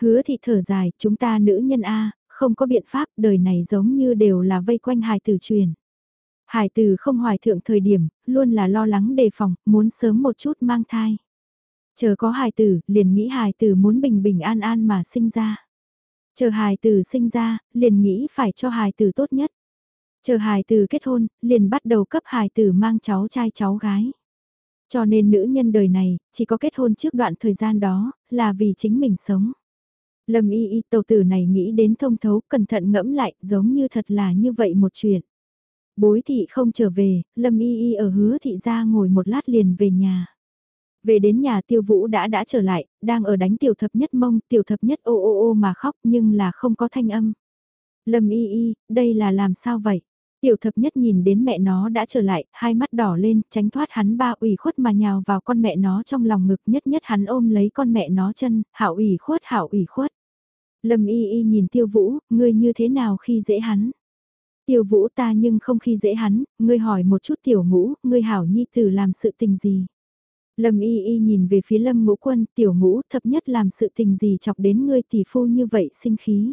Hứa thị thở dài, chúng ta nữ nhân A, không có biện pháp, đời này giống như đều là vây quanh hài tử truyền. Hải tử không hoài thượng thời điểm, luôn là lo lắng đề phòng, muốn sớm một chút mang thai. Chờ có hài tử, liền nghĩ hài tử muốn bình bình an an mà sinh ra. Chờ hài tử sinh ra, liền nghĩ phải cho hài tử tốt nhất. Chờ hài tử kết hôn, liền bắt đầu cấp hài tử mang cháu trai cháu gái. Cho nên nữ nhân đời này, chỉ có kết hôn trước đoạn thời gian đó, là vì chính mình sống. Lâm y y tàu tử này nghĩ đến thông thấu, cẩn thận ngẫm lại, giống như thật là như vậy một chuyện. Bối thị không trở về, Lâm Y Y ở hứa thị ra ngồi một lát liền về nhà. Về đến nhà tiêu vũ đã đã trở lại, đang ở đánh tiểu thập nhất mông, tiểu thập nhất ô ô ô mà khóc nhưng là không có thanh âm. Lâm Y Y, đây là làm sao vậy? Tiểu thập nhất nhìn đến mẹ nó đã trở lại, hai mắt đỏ lên, tránh thoát hắn ba ủy khuất mà nhào vào con mẹ nó trong lòng ngực nhất nhất hắn ôm lấy con mẹ nó chân, hảo ủy khuất hảo ủy khuất. Lâm y y nhìn tiêu vũ, ngươi như thế nào khi dễ hắn? Tiêu vũ ta nhưng không khi dễ hắn, ngươi hỏi một chút tiểu ngũ, ngươi hảo nhi tử làm sự tình gì. Lâm y y nhìn về phía lâm ngũ quân, tiểu ngũ thập nhất làm sự tình gì chọc đến ngươi tỷ phu như vậy sinh khí.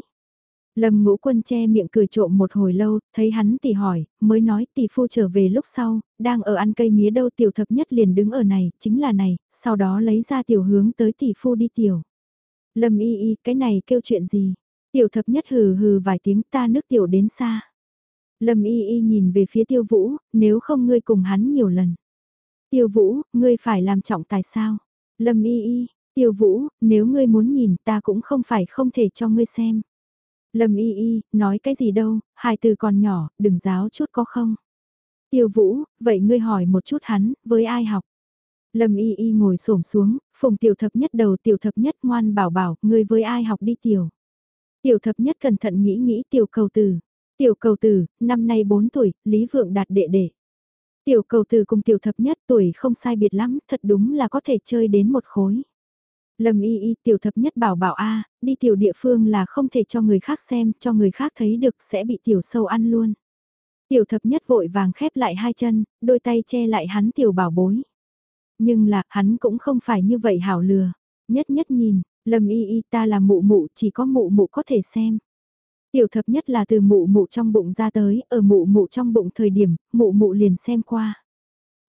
Lâm ngũ quân che miệng cười trộm một hồi lâu, thấy hắn tỷ hỏi, mới nói tỷ phu trở về lúc sau, đang ở ăn cây mía đâu tiểu thập nhất liền đứng ở này, chính là này, sau đó lấy ra tiểu hướng tới tỷ phu đi tiểu. Lâm y y, cái này kêu chuyện gì? Tiểu thập nhất hừ hừ vài tiếng ta nước tiểu đến xa. Lâm y y nhìn về phía tiêu vũ, nếu không ngươi cùng hắn nhiều lần. Tiêu vũ, ngươi phải làm trọng tài sao? Lâm y y, tiêu vũ, nếu ngươi muốn nhìn ta cũng không phải không thể cho ngươi xem. Lâm y y, nói cái gì đâu, Hai từ còn nhỏ, đừng giáo chút có không? Tiêu vũ, vậy ngươi hỏi một chút hắn, với ai học? Lâm y y ngồi xổm xuống, phùng tiểu thập nhất đầu tiểu thập nhất ngoan bảo bảo, người với ai học đi tiểu. Tiểu thập nhất cẩn thận nghĩ nghĩ tiểu cầu tử. Tiểu cầu tử, năm nay 4 tuổi, Lý Vượng đạt đệ đệ. Tiểu cầu tử cùng tiểu thập nhất tuổi không sai biệt lắm, thật đúng là có thể chơi đến một khối. Lâm y y tiểu thập nhất bảo bảo a đi tiểu địa phương là không thể cho người khác xem, cho người khác thấy được sẽ bị tiểu sâu ăn luôn. Tiểu thập nhất vội vàng khép lại hai chân, đôi tay che lại hắn tiểu bảo bối. Nhưng là, hắn cũng không phải như vậy hảo lừa. Nhất nhất nhìn, Lâm y y ta là mụ mụ, chỉ có mụ mụ có thể xem. Tiểu thập nhất là từ mụ mụ trong bụng ra tới, ở mụ mụ trong bụng thời điểm, mụ mụ liền xem qua.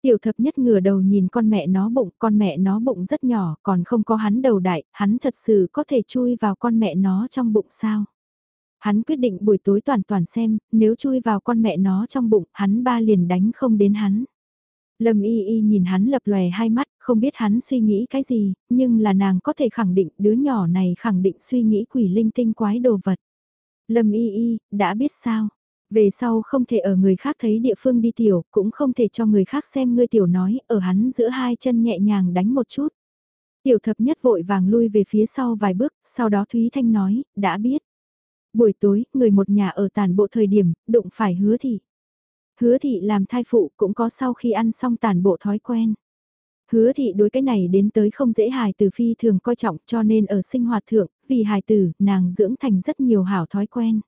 Tiểu thập nhất ngửa đầu nhìn con mẹ nó bụng, con mẹ nó bụng rất nhỏ, còn không có hắn đầu đại, hắn thật sự có thể chui vào con mẹ nó trong bụng sao. Hắn quyết định buổi tối toàn toàn xem, nếu chui vào con mẹ nó trong bụng, hắn ba liền đánh không đến hắn. Lâm y y nhìn hắn lập lòe hai mắt, không biết hắn suy nghĩ cái gì, nhưng là nàng có thể khẳng định đứa nhỏ này khẳng định suy nghĩ quỷ linh tinh quái đồ vật. Lâm y y, đã biết sao? Về sau không thể ở người khác thấy địa phương đi tiểu, cũng không thể cho người khác xem ngươi tiểu nói, ở hắn giữa hai chân nhẹ nhàng đánh một chút. Tiểu thập nhất vội vàng lui về phía sau vài bước, sau đó Thúy Thanh nói, đã biết. Buổi tối, người một nhà ở tàn bộ thời điểm, đụng phải hứa thì. Hứa thị làm thai phụ cũng có sau khi ăn xong tàn bộ thói quen. Hứa thị đối cái này đến tới không dễ hài tử phi thường coi trọng cho nên ở sinh hoạt thượng, vì hài tử, nàng dưỡng thành rất nhiều hảo thói quen.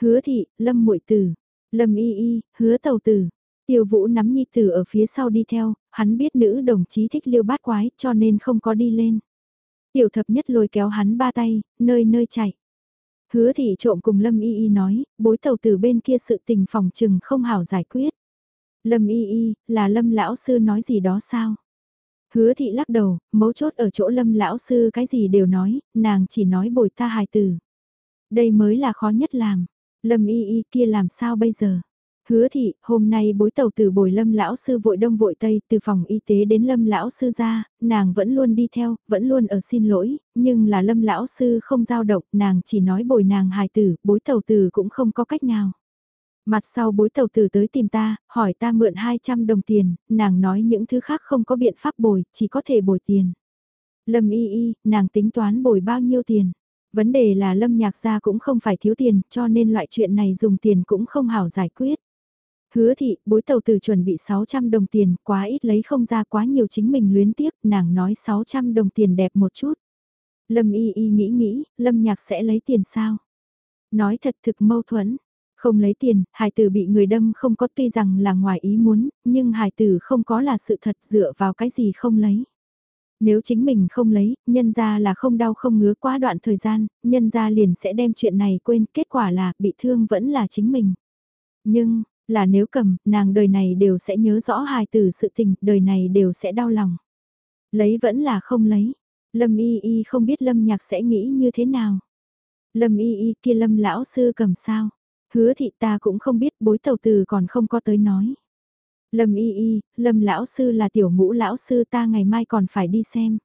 Hứa thị, lâm muội tử, lâm y y, hứa tàu tử. Tiêu vũ nắm nhi tử ở phía sau đi theo, hắn biết nữ đồng chí thích liêu bát quái cho nên không có đi lên. Tiểu thập nhất lôi kéo hắn ba tay, nơi nơi chạy. Hứa thị trộm cùng Lâm Y Y nói, bối tàu từ bên kia sự tình phòng trừng không hảo giải quyết. Lâm Y Y, là Lâm lão sư nói gì đó sao? Hứa thị lắc đầu, mấu chốt ở chỗ Lâm lão sư cái gì đều nói, nàng chỉ nói bồi ta hài từ. Đây mới là khó nhất làm. Lâm Y Y kia làm sao bây giờ? Hứa thị, hôm nay bối tàu từ bồi lâm lão sư vội đông vội tây, từ phòng y tế đến lâm lão sư ra, nàng vẫn luôn đi theo, vẫn luôn ở xin lỗi, nhưng là lâm lão sư không giao động, nàng chỉ nói bồi nàng hài tử, bối tàu từ cũng không có cách nào. Mặt sau bối tàu từ tới tìm ta, hỏi ta mượn 200 đồng tiền, nàng nói những thứ khác không có biện pháp bồi, chỉ có thể bồi tiền. Lâm y y, nàng tính toán bồi bao nhiêu tiền. Vấn đề là lâm nhạc gia cũng không phải thiếu tiền, cho nên loại chuyện này dùng tiền cũng không hảo giải quyết. Hứa thị, bối tàu từ chuẩn bị 600 đồng tiền, quá ít lấy không ra quá nhiều chính mình luyến tiếc, nàng nói 600 đồng tiền đẹp một chút. Lâm y y nghĩ nghĩ, lâm nhạc sẽ lấy tiền sao? Nói thật thực mâu thuẫn. Không lấy tiền, hải tử bị người đâm không có tuy rằng là ngoài ý muốn, nhưng hải tử không có là sự thật dựa vào cái gì không lấy. Nếu chính mình không lấy, nhân ra là không đau không ngứa quá đoạn thời gian, nhân ra liền sẽ đem chuyện này quên, kết quả là bị thương vẫn là chính mình. Nhưng, là nếu cầm, nàng đời này đều sẽ nhớ rõ hài từ sự tình, đời này đều sẽ đau lòng. Lấy vẫn là không lấy. Lâm y y không biết lâm nhạc sẽ nghĩ như thế nào. Lâm y y kia lâm lão sư cầm sao. Hứa thị ta cũng không biết bối tàu từ còn không có tới nói. Lâm y y, lâm lão sư là tiểu ngũ lão sư ta ngày mai còn phải đi xem.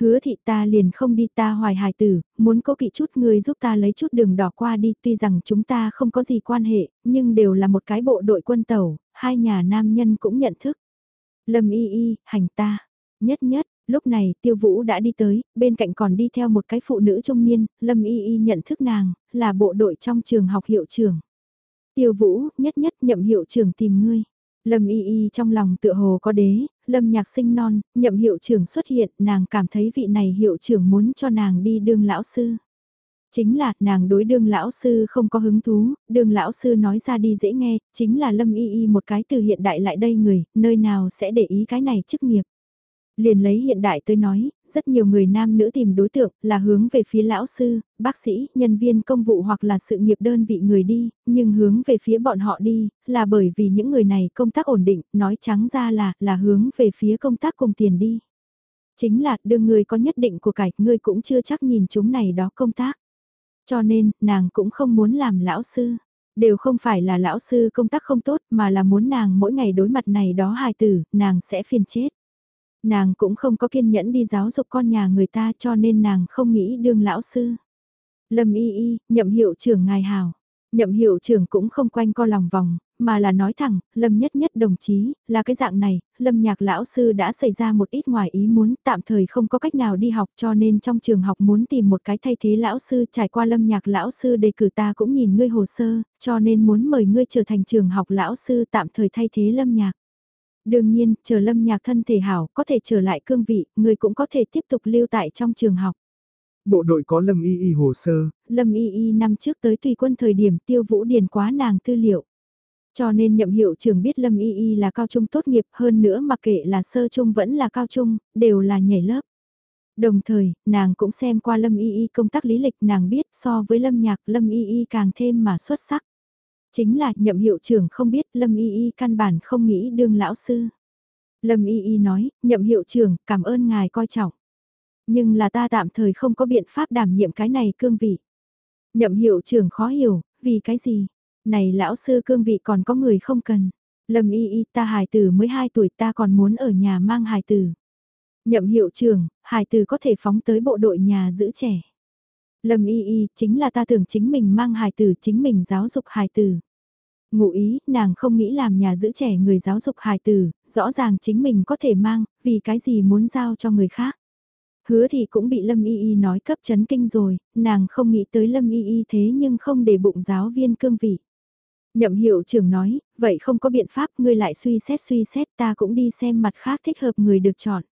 Hứa thị ta liền không đi ta hoài hài tử, muốn cố kỵ chút người giúp ta lấy chút đường đỏ qua đi tuy rằng chúng ta không có gì quan hệ, nhưng đều là một cái bộ đội quân tàu, hai nhà nam nhân cũng nhận thức. Lâm y y, hành ta. Nhất nhất, lúc này tiêu vũ đã đi tới, bên cạnh còn đi theo một cái phụ nữ trung niên, Lâm y y nhận thức nàng, là bộ đội trong trường học hiệu trưởng. Tiêu vũ, nhất nhất nhậm hiệu trưởng tìm ngươi. Lâm y y trong lòng tựa hồ có đế, lâm nhạc sinh non, nhậm hiệu trưởng xuất hiện, nàng cảm thấy vị này hiệu trưởng muốn cho nàng đi đương lão sư. Chính là, nàng đối đương lão sư không có hứng thú, đương lão sư nói ra đi dễ nghe, chính là lâm y y một cái từ hiện đại lại đây người, nơi nào sẽ để ý cái này chức nghiệp. Liền lấy hiện đại tới nói, rất nhiều người nam nữ tìm đối tượng là hướng về phía lão sư, bác sĩ, nhân viên công vụ hoặc là sự nghiệp đơn vị người đi, nhưng hướng về phía bọn họ đi, là bởi vì những người này công tác ổn định, nói trắng ra là, là hướng về phía công tác cùng tiền đi. Chính là, đương người có nhất định của cải, người cũng chưa chắc nhìn chúng này đó công tác. Cho nên, nàng cũng không muốn làm lão sư. Đều không phải là lão sư công tác không tốt mà là muốn nàng mỗi ngày đối mặt này đó hài tử, nàng sẽ phiền chết. Nàng cũng không có kiên nhẫn đi giáo dục con nhà người ta cho nên nàng không nghĩ đương lão sư. Lâm y y, nhậm hiệu trưởng ngài hào. Nhậm hiệu trưởng cũng không quanh co lòng vòng, mà là nói thẳng, Lâm Nhất Nhất đồng chí, là cái dạng này, Lâm Nhạc lão sư đã xảy ra một ít ngoài ý muốn, tạm thời không có cách nào đi học cho nên trong trường học muốn tìm một cái thay thế lão sư trải qua Lâm Nhạc lão sư đề cử ta cũng nhìn ngươi hồ sơ, cho nên muốn mời ngươi trở thành trường học lão sư tạm thời thay thế Lâm Nhạc. Đương nhiên, chờ Lâm Nhạc thân thể hảo, có thể trở lại cương vị, ngươi cũng có thể tiếp tục lưu tại trong trường học. Bộ đội có Lâm Y Y hồ sơ. Lâm Y Y năm trước tới tùy quân thời điểm tiêu vũ điền quá nàng tư liệu. Cho nên nhậm hiệu trưởng biết Lâm Y Y là cao trung tốt nghiệp hơn nữa mặc kệ là sơ trung vẫn là cao trung, đều là nhảy lớp. Đồng thời, nàng cũng xem qua Lâm Y Y công tác lý lịch nàng biết so với Lâm Nhạc Lâm Y Y càng thêm mà xuất sắc. Chính là nhậm hiệu trưởng không biết Lâm Y Y căn bản không nghĩ đương lão sư. Lâm Y Y nói, nhậm hiệu trưởng cảm ơn ngài coi trọng. Nhưng là ta tạm thời không có biện pháp đảm nhiệm cái này cương vị. Nhậm hiệu trưởng khó hiểu, vì cái gì? Này lão sư cương vị còn có người không cần. Lâm y y ta hài tử mới 2 tuổi ta còn muốn ở nhà mang hài tử. Nhậm hiệu trưởng, hài tử có thể phóng tới bộ đội nhà giữ trẻ. Lâm y y chính là ta tưởng chính mình mang hài tử chính mình giáo dục hài tử. Ngụ ý, nàng không nghĩ làm nhà giữ trẻ người giáo dục hài tử, rõ ràng chính mình có thể mang, vì cái gì muốn giao cho người khác. Hứa thì cũng bị Lâm Y Y nói cấp chấn kinh rồi, nàng không nghĩ tới Lâm Y Y thế nhưng không để bụng giáo viên cương vị. Nhậm hiệu trưởng nói, vậy không có biện pháp ngươi lại suy xét suy xét ta cũng đi xem mặt khác thích hợp người được chọn.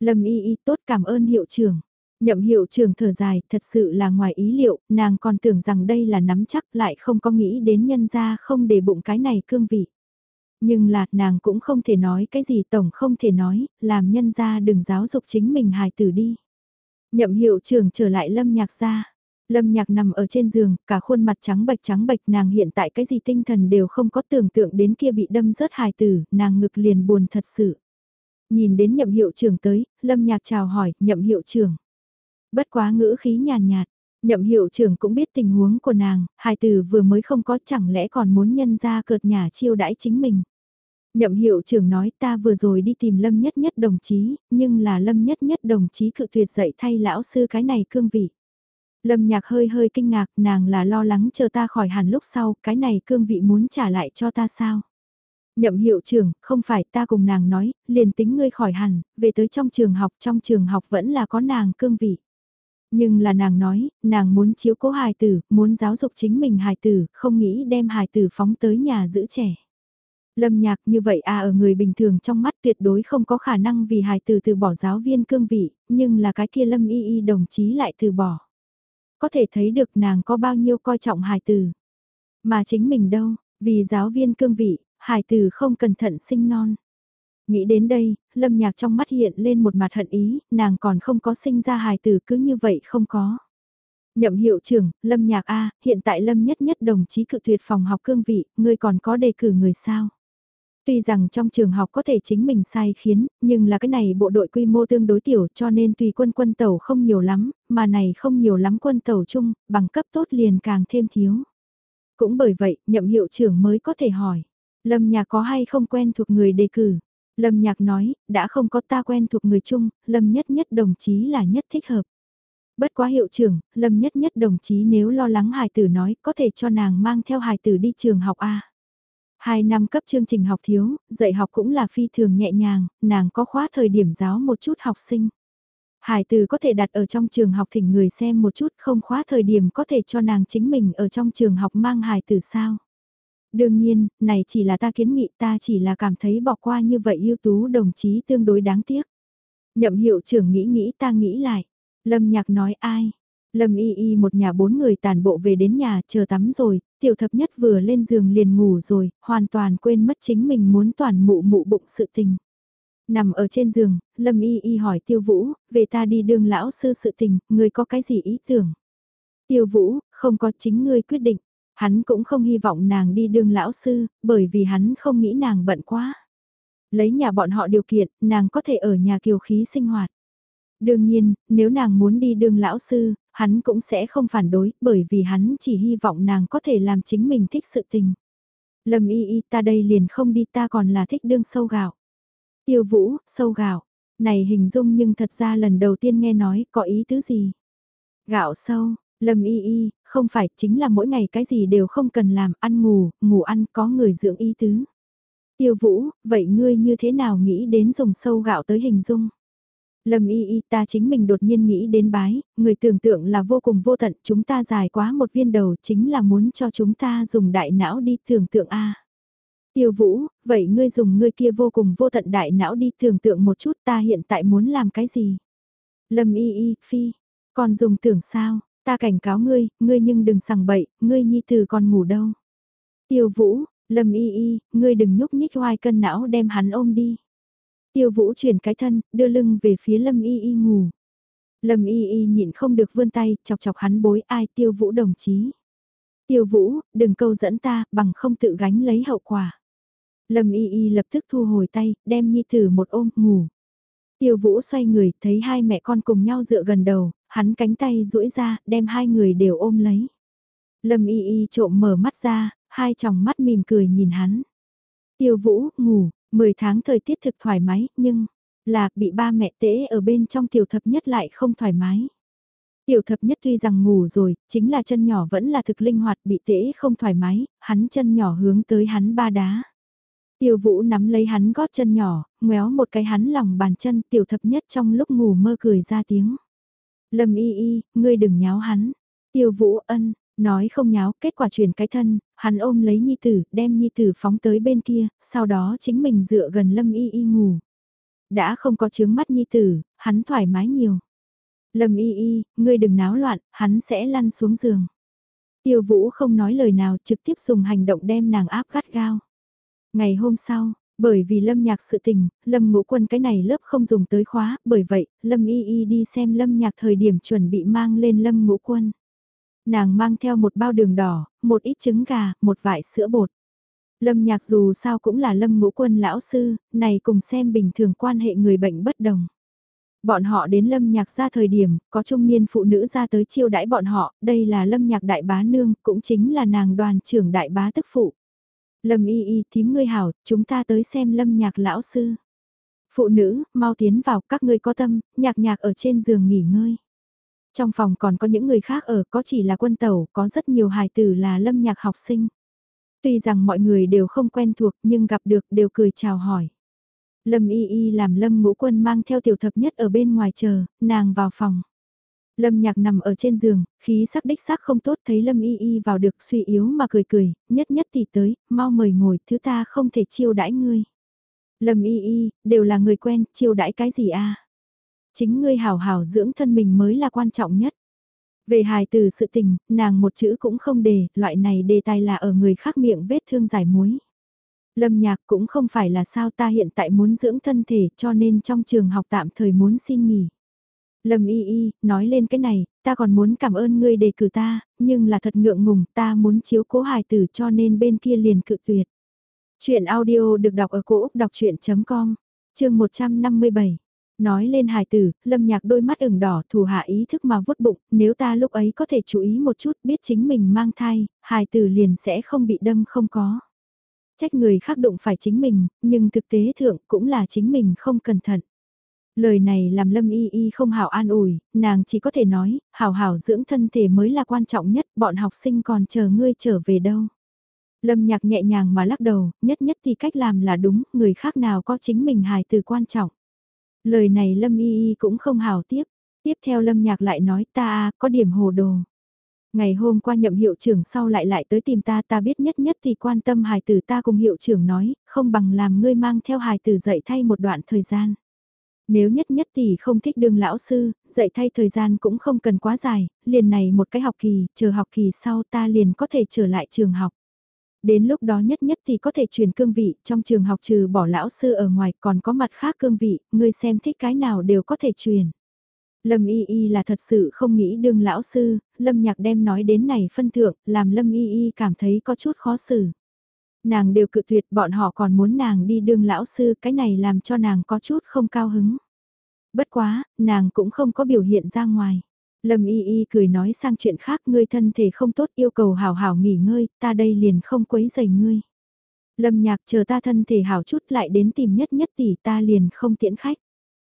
Lâm Y Y tốt cảm ơn hiệu trưởng. Nhậm hiệu trưởng thở dài, thật sự là ngoài ý liệu, nàng còn tưởng rằng đây là nắm chắc lại không có nghĩ đến nhân ra không để bụng cái này cương vị. Nhưng là, nàng cũng không thể nói cái gì tổng không thể nói, làm nhân ra đừng giáo dục chính mình hài tử đi. Nhậm hiệu trưởng trở lại lâm nhạc ra. Lâm nhạc nằm ở trên giường, cả khuôn mặt trắng bạch trắng bạch nàng hiện tại cái gì tinh thần đều không có tưởng tượng đến kia bị đâm rớt hài tử, nàng ngực liền buồn thật sự. Nhìn đến nhậm hiệu trưởng tới, lâm nhạc chào hỏi, nhậm hiệu trưởng. Bất quá ngữ khí nhàn nhạt, nhậm hiệu trưởng cũng biết tình huống của nàng, hai từ vừa mới không có chẳng lẽ còn muốn nhân ra cợt nhà chiêu đãi chính mình. Nhậm hiệu trưởng nói ta vừa rồi đi tìm Lâm Nhất Nhất đồng chí, nhưng là Lâm Nhất Nhất đồng chí cự tuyệt dạy thay lão sư cái này cương vị. Lâm nhạc hơi hơi kinh ngạc, nàng là lo lắng chờ ta khỏi hẳn lúc sau, cái này cương vị muốn trả lại cho ta sao? Nhậm hiệu trưởng, không phải ta cùng nàng nói, liền tính ngươi khỏi hẳn, về tới trong trường học, trong trường học vẫn là có nàng cương vị. Nhưng là nàng nói, nàng muốn chiếu cố hài tử, muốn giáo dục chính mình hài tử, không nghĩ đem hài tử phóng tới nhà giữ trẻ. Lâm nhạc như vậy à ở người bình thường trong mắt tuyệt đối không có khả năng vì hài tử từ bỏ giáo viên cương vị, nhưng là cái kia Lâm y y đồng chí lại từ bỏ. Có thể thấy được nàng có bao nhiêu coi trọng hài tử. Mà chính mình đâu, vì giáo viên cương vị, hài tử không cẩn thận sinh non. Nghĩ đến đây, Lâm Nhạc trong mắt hiện lên một mặt hận ý, nàng còn không có sinh ra hài tử cứ như vậy không có. Nhậm hiệu trưởng, Lâm Nhạc A, hiện tại Lâm nhất nhất đồng chí cự tuyệt phòng học cương vị, ngươi còn có đề cử người sao? Tuy rằng trong trường học có thể chính mình sai khiến, nhưng là cái này bộ đội quy mô tương đối tiểu cho nên tùy quân quân tàu không nhiều lắm, mà này không nhiều lắm quân tàu chung, bằng cấp tốt liền càng thêm thiếu. Cũng bởi vậy, nhậm hiệu trưởng mới có thể hỏi, Lâm Nhạc có hay không quen thuộc người đề cử? Lâm Nhạc nói, đã không có ta quen thuộc người chung, Lâm nhất nhất đồng chí là nhất thích hợp. Bất quá hiệu trưởng, Lâm nhất nhất đồng chí nếu lo lắng hài tử nói có thể cho nàng mang theo hài tử đi trường học A. Hai năm cấp chương trình học thiếu, dạy học cũng là phi thường nhẹ nhàng, nàng có khóa thời điểm giáo một chút học sinh. Hải Tử có thể đặt ở trong trường học thỉnh người xem một chút không khóa thời điểm có thể cho nàng chính mình ở trong trường học mang Hải Tử sao. Đương nhiên, này chỉ là ta kiến nghị ta chỉ là cảm thấy bỏ qua như vậy ưu tú đồng chí tương đối đáng tiếc. Nhậm hiệu trưởng nghĩ nghĩ ta nghĩ lại. Lâm nhạc nói ai? Lâm y y một nhà bốn người tàn bộ về đến nhà chờ tắm rồi, tiểu thập nhất vừa lên giường liền ngủ rồi, hoàn toàn quên mất chính mình muốn toàn mụ mụ bụng sự tình. Nằm ở trên giường, Lâm y y hỏi tiêu vũ, về ta đi đường lão sư sự tình, người có cái gì ý tưởng? Tiêu vũ, không có chính ngươi quyết định. Hắn cũng không hy vọng nàng đi đường lão sư, bởi vì hắn không nghĩ nàng bận quá. Lấy nhà bọn họ điều kiện, nàng có thể ở nhà kiều khí sinh hoạt. Đương nhiên, nếu nàng muốn đi đường lão sư, hắn cũng sẽ không phản đối, bởi vì hắn chỉ hy vọng nàng có thể làm chính mình thích sự tình. Lâm y y ta đây liền không đi ta còn là thích đương sâu gạo. Tiêu vũ, sâu gạo. Này hình dung nhưng thật ra lần đầu tiên nghe nói có ý tứ gì. Gạo sâu, Lâm y y, không phải, chính là mỗi ngày cái gì đều không cần làm, ăn ngủ, ngủ ăn, có người dưỡng y tứ. Tiêu vũ, vậy ngươi như thế nào nghĩ đến dùng sâu gạo tới hình dung? Lâm y y ta chính mình đột nhiên nghĩ đến bái, người tưởng tượng là vô cùng vô tận, chúng ta dài quá một viên đầu chính là muốn cho chúng ta dùng đại não đi tưởng tượng A. Tiêu vũ, vậy ngươi dùng ngươi kia vô cùng vô tận đại não đi tưởng tượng một chút ta hiện tại muốn làm cái gì? Lâm y y, phi, còn dùng tưởng sao, ta cảnh cáo ngươi, ngươi nhưng đừng sằng bậy, ngươi nhi từ còn ngủ đâu. Tiêu vũ, Lâm y y, ngươi đừng nhúc nhích hoài cân não đem hắn ôm đi. Tiêu vũ chuyển cái thân, đưa lưng về phía Lâm y y ngủ. Lâm y y nhịn không được vươn tay, chọc chọc hắn bối ai tiêu vũ đồng chí. Tiêu vũ, đừng câu dẫn ta, bằng không tự gánh lấy hậu quả. Lâm y y lập tức thu hồi tay, đem nhi tử một ôm, ngủ. Tiêu vũ xoay người, thấy hai mẹ con cùng nhau dựa gần đầu, hắn cánh tay duỗi ra, đem hai người đều ôm lấy. Lâm y y trộm mở mắt ra, hai tròng mắt mỉm cười nhìn hắn. Tiêu vũ, ngủ, 10 tháng thời tiết thực thoải mái, nhưng, là bị ba mẹ tễ ở bên trong tiểu thập nhất lại không thoải mái. Tiểu thập nhất tuy rằng ngủ rồi, chính là chân nhỏ vẫn là thực linh hoạt bị tễ không thoải mái, hắn chân nhỏ hướng tới hắn ba đá. Tiêu vũ nắm lấy hắn gót chân nhỏ, ngoéo một cái hắn lòng bàn chân tiểu thập nhất trong lúc ngủ mơ cười ra tiếng. Lâm y y, ngươi đừng nháo hắn. Tiêu vũ ân, nói không nháo, kết quả chuyển cái thân, hắn ôm lấy nhi tử, đem nhi tử phóng tới bên kia, sau đó chính mình dựa gần lâm y y ngủ. Đã không có chướng mắt nhi tử, hắn thoải mái nhiều. Lâm y y, ngươi đừng náo loạn, hắn sẽ lăn xuống giường. Tiêu vũ không nói lời nào trực tiếp dùng hành động đem nàng áp gắt gao. Ngày hôm sau, bởi vì lâm nhạc sự tình, lâm ngũ quân cái này lớp không dùng tới khóa, bởi vậy, lâm y y đi xem lâm nhạc thời điểm chuẩn bị mang lên lâm ngũ quân. Nàng mang theo một bao đường đỏ, một ít trứng gà, một vải sữa bột. Lâm nhạc dù sao cũng là lâm ngũ quân lão sư, này cùng xem bình thường quan hệ người bệnh bất đồng. Bọn họ đến lâm nhạc ra thời điểm, có trung niên phụ nữ ra tới chiêu đãi bọn họ, đây là lâm nhạc đại bá nương, cũng chính là nàng đoàn trưởng đại bá tức phụ. Lâm y y thím ngươi hảo, chúng ta tới xem lâm nhạc lão sư. Phụ nữ, mau tiến vào, các ngươi có tâm, nhạc nhạc ở trên giường nghỉ ngơi. Trong phòng còn có những người khác ở, có chỉ là quân tàu, có rất nhiều hài tử là lâm nhạc học sinh. Tuy rằng mọi người đều không quen thuộc nhưng gặp được đều cười chào hỏi. Lâm y y làm lâm ngũ quân mang theo tiểu thập nhất ở bên ngoài chờ, nàng vào phòng. Lâm nhạc nằm ở trên giường, khí sắc đích sắc không tốt thấy Lâm y y vào được suy yếu mà cười cười, nhất nhất thì tới, mau mời ngồi, thứ ta không thể chiêu đãi ngươi. Lâm y y, đều là người quen, chiêu đãi cái gì a? Chính ngươi hảo hảo dưỡng thân mình mới là quan trọng nhất. Về hài từ sự tình, nàng một chữ cũng không đề, loại này đề tài là ở người khác miệng vết thương giải muối. Lâm nhạc cũng không phải là sao ta hiện tại muốn dưỡng thân thể cho nên trong trường học tạm thời muốn xin nghỉ. Lâm y y, nói lên cái này, ta còn muốn cảm ơn ngươi đề cử ta, nhưng là thật ngượng ngùng, ta muốn chiếu cố hài tử cho nên bên kia liền cự tuyệt. Chuyện audio được đọc ở cổ Úc đọc chuyện.com, chương 157. Nói lên hài tử, lâm nhạc đôi mắt ửng đỏ thủ hạ ý thức mà vuốt bụng, nếu ta lúc ấy có thể chú ý một chút biết chính mình mang thai, hài tử liền sẽ không bị đâm không có. Trách người khác đụng phải chính mình, nhưng thực tế thượng cũng là chính mình không cẩn thận. Lời này làm Lâm Y Y không hảo an ủi, nàng chỉ có thể nói, hảo hảo dưỡng thân thể mới là quan trọng nhất, bọn học sinh còn chờ ngươi trở về đâu. Lâm nhạc nhẹ nhàng mà lắc đầu, nhất nhất thì cách làm là đúng, người khác nào có chính mình hài từ quan trọng. Lời này Lâm Y Y cũng không hảo tiếp, tiếp theo Lâm nhạc lại nói ta có điểm hồ đồ. Ngày hôm qua nhậm hiệu trưởng sau lại lại tới tìm ta ta biết nhất nhất thì quan tâm hài tử ta cùng hiệu trưởng nói, không bằng làm ngươi mang theo hài tử dạy thay một đoạn thời gian. Nếu nhất nhất tỷ không thích đương lão sư, dạy thay thời gian cũng không cần quá dài, liền này một cái học kỳ, chờ học kỳ sau ta liền có thể trở lại trường học. Đến lúc đó nhất nhất thì có thể chuyển cương vị, trong trường học trừ bỏ lão sư ở ngoài còn có mặt khác cương vị, ngươi xem thích cái nào đều có thể chuyển Lâm Y Y là thật sự không nghĩ đương lão sư, Lâm Nhạc đem nói đến này phân thượng, làm Lâm Y Y cảm thấy có chút khó xử nàng đều cự tuyệt bọn họ còn muốn nàng đi đương lão sư, cái này làm cho nàng có chút không cao hứng. Bất quá, nàng cũng không có biểu hiện ra ngoài. Lâm y y cười nói sang chuyện khác ngươi thân thể không tốt yêu cầu hảo hảo nghỉ ngơi, ta đây liền không quấy rầy ngươi. Lâm nhạc chờ ta thân thể hảo chút lại đến tìm nhất nhất tỷ ta liền không tiễn khách.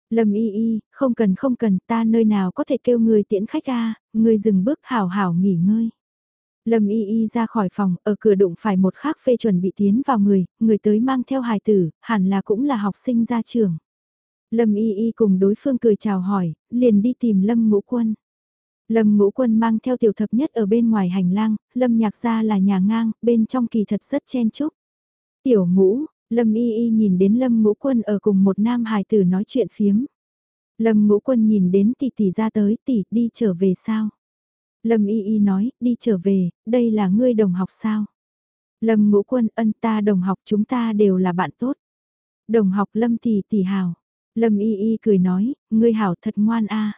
Lâm y y, không cần không cần, ta nơi nào có thể kêu người tiễn khách a người dừng bước hảo hảo nghỉ ngơi. Lâm y y ra khỏi phòng, ở cửa đụng phải một khác phê chuẩn bị tiến vào người, người tới mang theo hài tử, hẳn là cũng là học sinh ra trường. Lâm y y cùng đối phương cười chào hỏi, liền đi tìm Lâm ngũ quân. Lâm ngũ quân mang theo tiểu thập nhất ở bên ngoài hành lang, Lâm nhạc ra là nhà ngang, bên trong kỳ thật rất chen chúc. Tiểu ngũ, Lâm y y nhìn đến Lâm ngũ quân ở cùng một nam hài tử nói chuyện phiếm. Lâm ngũ quân nhìn đến tỷ tỷ ra tới tỷ đi trở về sao? Lâm y y nói, đi trở về, đây là ngươi đồng học sao? Lâm ngũ quân ân ta đồng học chúng ta đều là bạn tốt. Đồng học Lâm tỷ tỷ hào. Lâm y y cười nói, ngươi hảo thật ngoan a.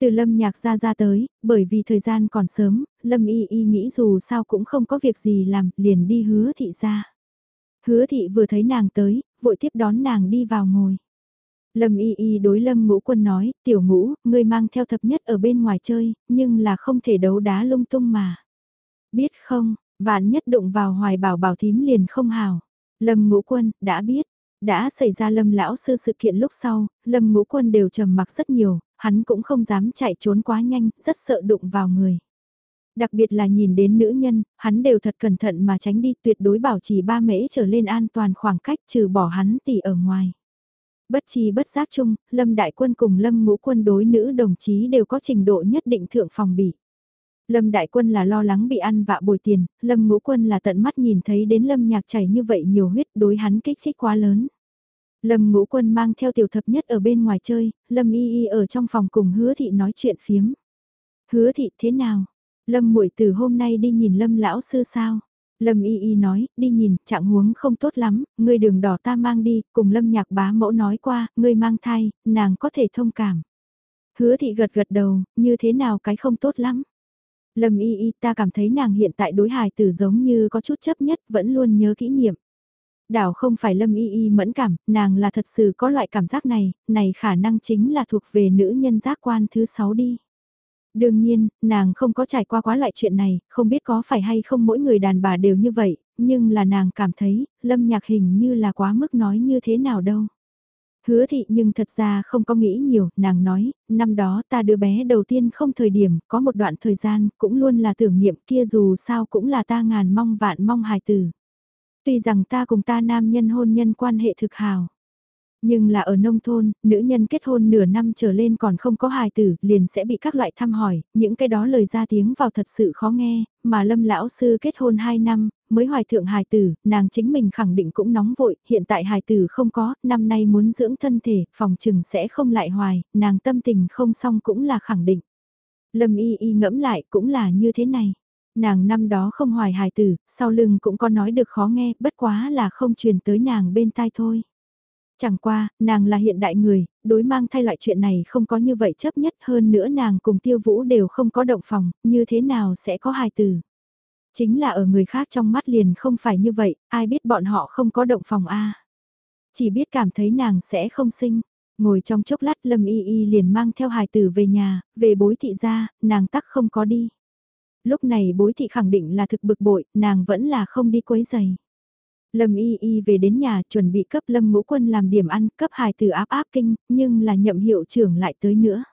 Từ Lâm nhạc ra ra tới, bởi vì thời gian còn sớm, Lâm y y nghĩ dù sao cũng không có việc gì làm, liền đi hứa thị ra. Hứa thị vừa thấy nàng tới, vội tiếp đón nàng đi vào ngồi. Lâm y y đối lâm ngũ quân nói, tiểu ngũ, ngươi mang theo thập nhất ở bên ngoài chơi, nhưng là không thể đấu đá lung tung mà. Biết không, vạn nhất đụng vào hoài bảo bảo thím liền không hào. Lâm ngũ quân, đã biết. Đã xảy ra lâm lão sư sự kiện lúc sau, lâm ngũ quân đều trầm mặc rất nhiều, hắn cũng không dám chạy trốn quá nhanh, rất sợ đụng vào người. Đặc biệt là nhìn đến nữ nhân, hắn đều thật cẩn thận mà tránh đi tuyệt đối bảo trì ba mễ trở lên an toàn khoảng cách trừ bỏ hắn tỷ ở ngoài. Bất chi bất giác chung, Lâm Đại Quân cùng Lâm Ngũ Quân đối nữ đồng chí đều có trình độ nhất định thượng phòng bị. Lâm Đại Quân là lo lắng bị ăn vạ bồi tiền, Lâm Ngũ Quân là tận mắt nhìn thấy đến Lâm Nhạc chảy như vậy nhiều huyết đối hắn kích thích quá lớn. Lâm Ngũ Quân mang theo tiểu thập nhất ở bên ngoài chơi, Lâm Y Y ở trong phòng cùng Hứa Thị nói chuyện phiếm. Hứa Thị thế nào? Lâm muội từ hôm nay đi nhìn Lâm lão sư sao? Lâm Y Y nói, đi nhìn, trạng huống không tốt lắm, ngươi đường đỏ ta mang đi, cùng Lâm nhạc bá mẫu nói qua, ngươi mang thai, nàng có thể thông cảm. Hứa thị gật gật đầu, như thế nào cái không tốt lắm. Lâm Y Y ta cảm thấy nàng hiện tại đối hài tử giống như có chút chấp nhất, vẫn luôn nhớ kỹ niệm. Đảo không phải Lâm Y Y mẫn cảm, nàng là thật sự có loại cảm giác này, này khả năng chính là thuộc về nữ nhân giác quan thứ sáu đi. Đương nhiên, nàng không có trải qua quá loại chuyện này, không biết có phải hay không mỗi người đàn bà đều như vậy, nhưng là nàng cảm thấy, lâm nhạc hình như là quá mức nói như thế nào đâu. Hứa thị nhưng thật ra không có nghĩ nhiều, nàng nói, năm đó ta đứa bé đầu tiên không thời điểm, có một đoạn thời gian, cũng luôn là tưởng niệm kia dù sao cũng là ta ngàn mong vạn mong hài tử. Tuy rằng ta cùng ta nam nhân hôn nhân quan hệ thực hào. Nhưng là ở nông thôn, nữ nhân kết hôn nửa năm trở lên còn không có hài tử, liền sẽ bị các loại thăm hỏi, những cái đó lời ra tiếng vào thật sự khó nghe, mà lâm lão sư kết hôn 2 năm, mới hoài thượng hài tử, nàng chính mình khẳng định cũng nóng vội, hiện tại hài tử không có, năm nay muốn dưỡng thân thể, phòng trừng sẽ không lại hoài, nàng tâm tình không xong cũng là khẳng định. Lâm y y ngẫm lại cũng là như thế này. Nàng năm đó không hoài hài tử, sau lưng cũng có nói được khó nghe, bất quá là không truyền tới nàng bên tai thôi. Chẳng qua, nàng là hiện đại người, đối mang thay loại chuyện này không có như vậy chấp nhất hơn nữa nàng cùng tiêu vũ đều không có động phòng, như thế nào sẽ có hài từ. Chính là ở người khác trong mắt liền không phải như vậy, ai biết bọn họ không có động phòng a Chỉ biết cảm thấy nàng sẽ không sinh. Ngồi trong chốc lát Lâm Y Y liền mang theo hài tử về nhà, về bối thị ra, nàng tắc không có đi. Lúc này bối thị khẳng định là thực bực bội, nàng vẫn là không đi quấy giày. Lâm y y về đến nhà chuẩn bị cấp lâm ngũ quân làm điểm ăn cấp hài từ áp áp kinh, nhưng là nhậm hiệu trưởng lại tới nữa.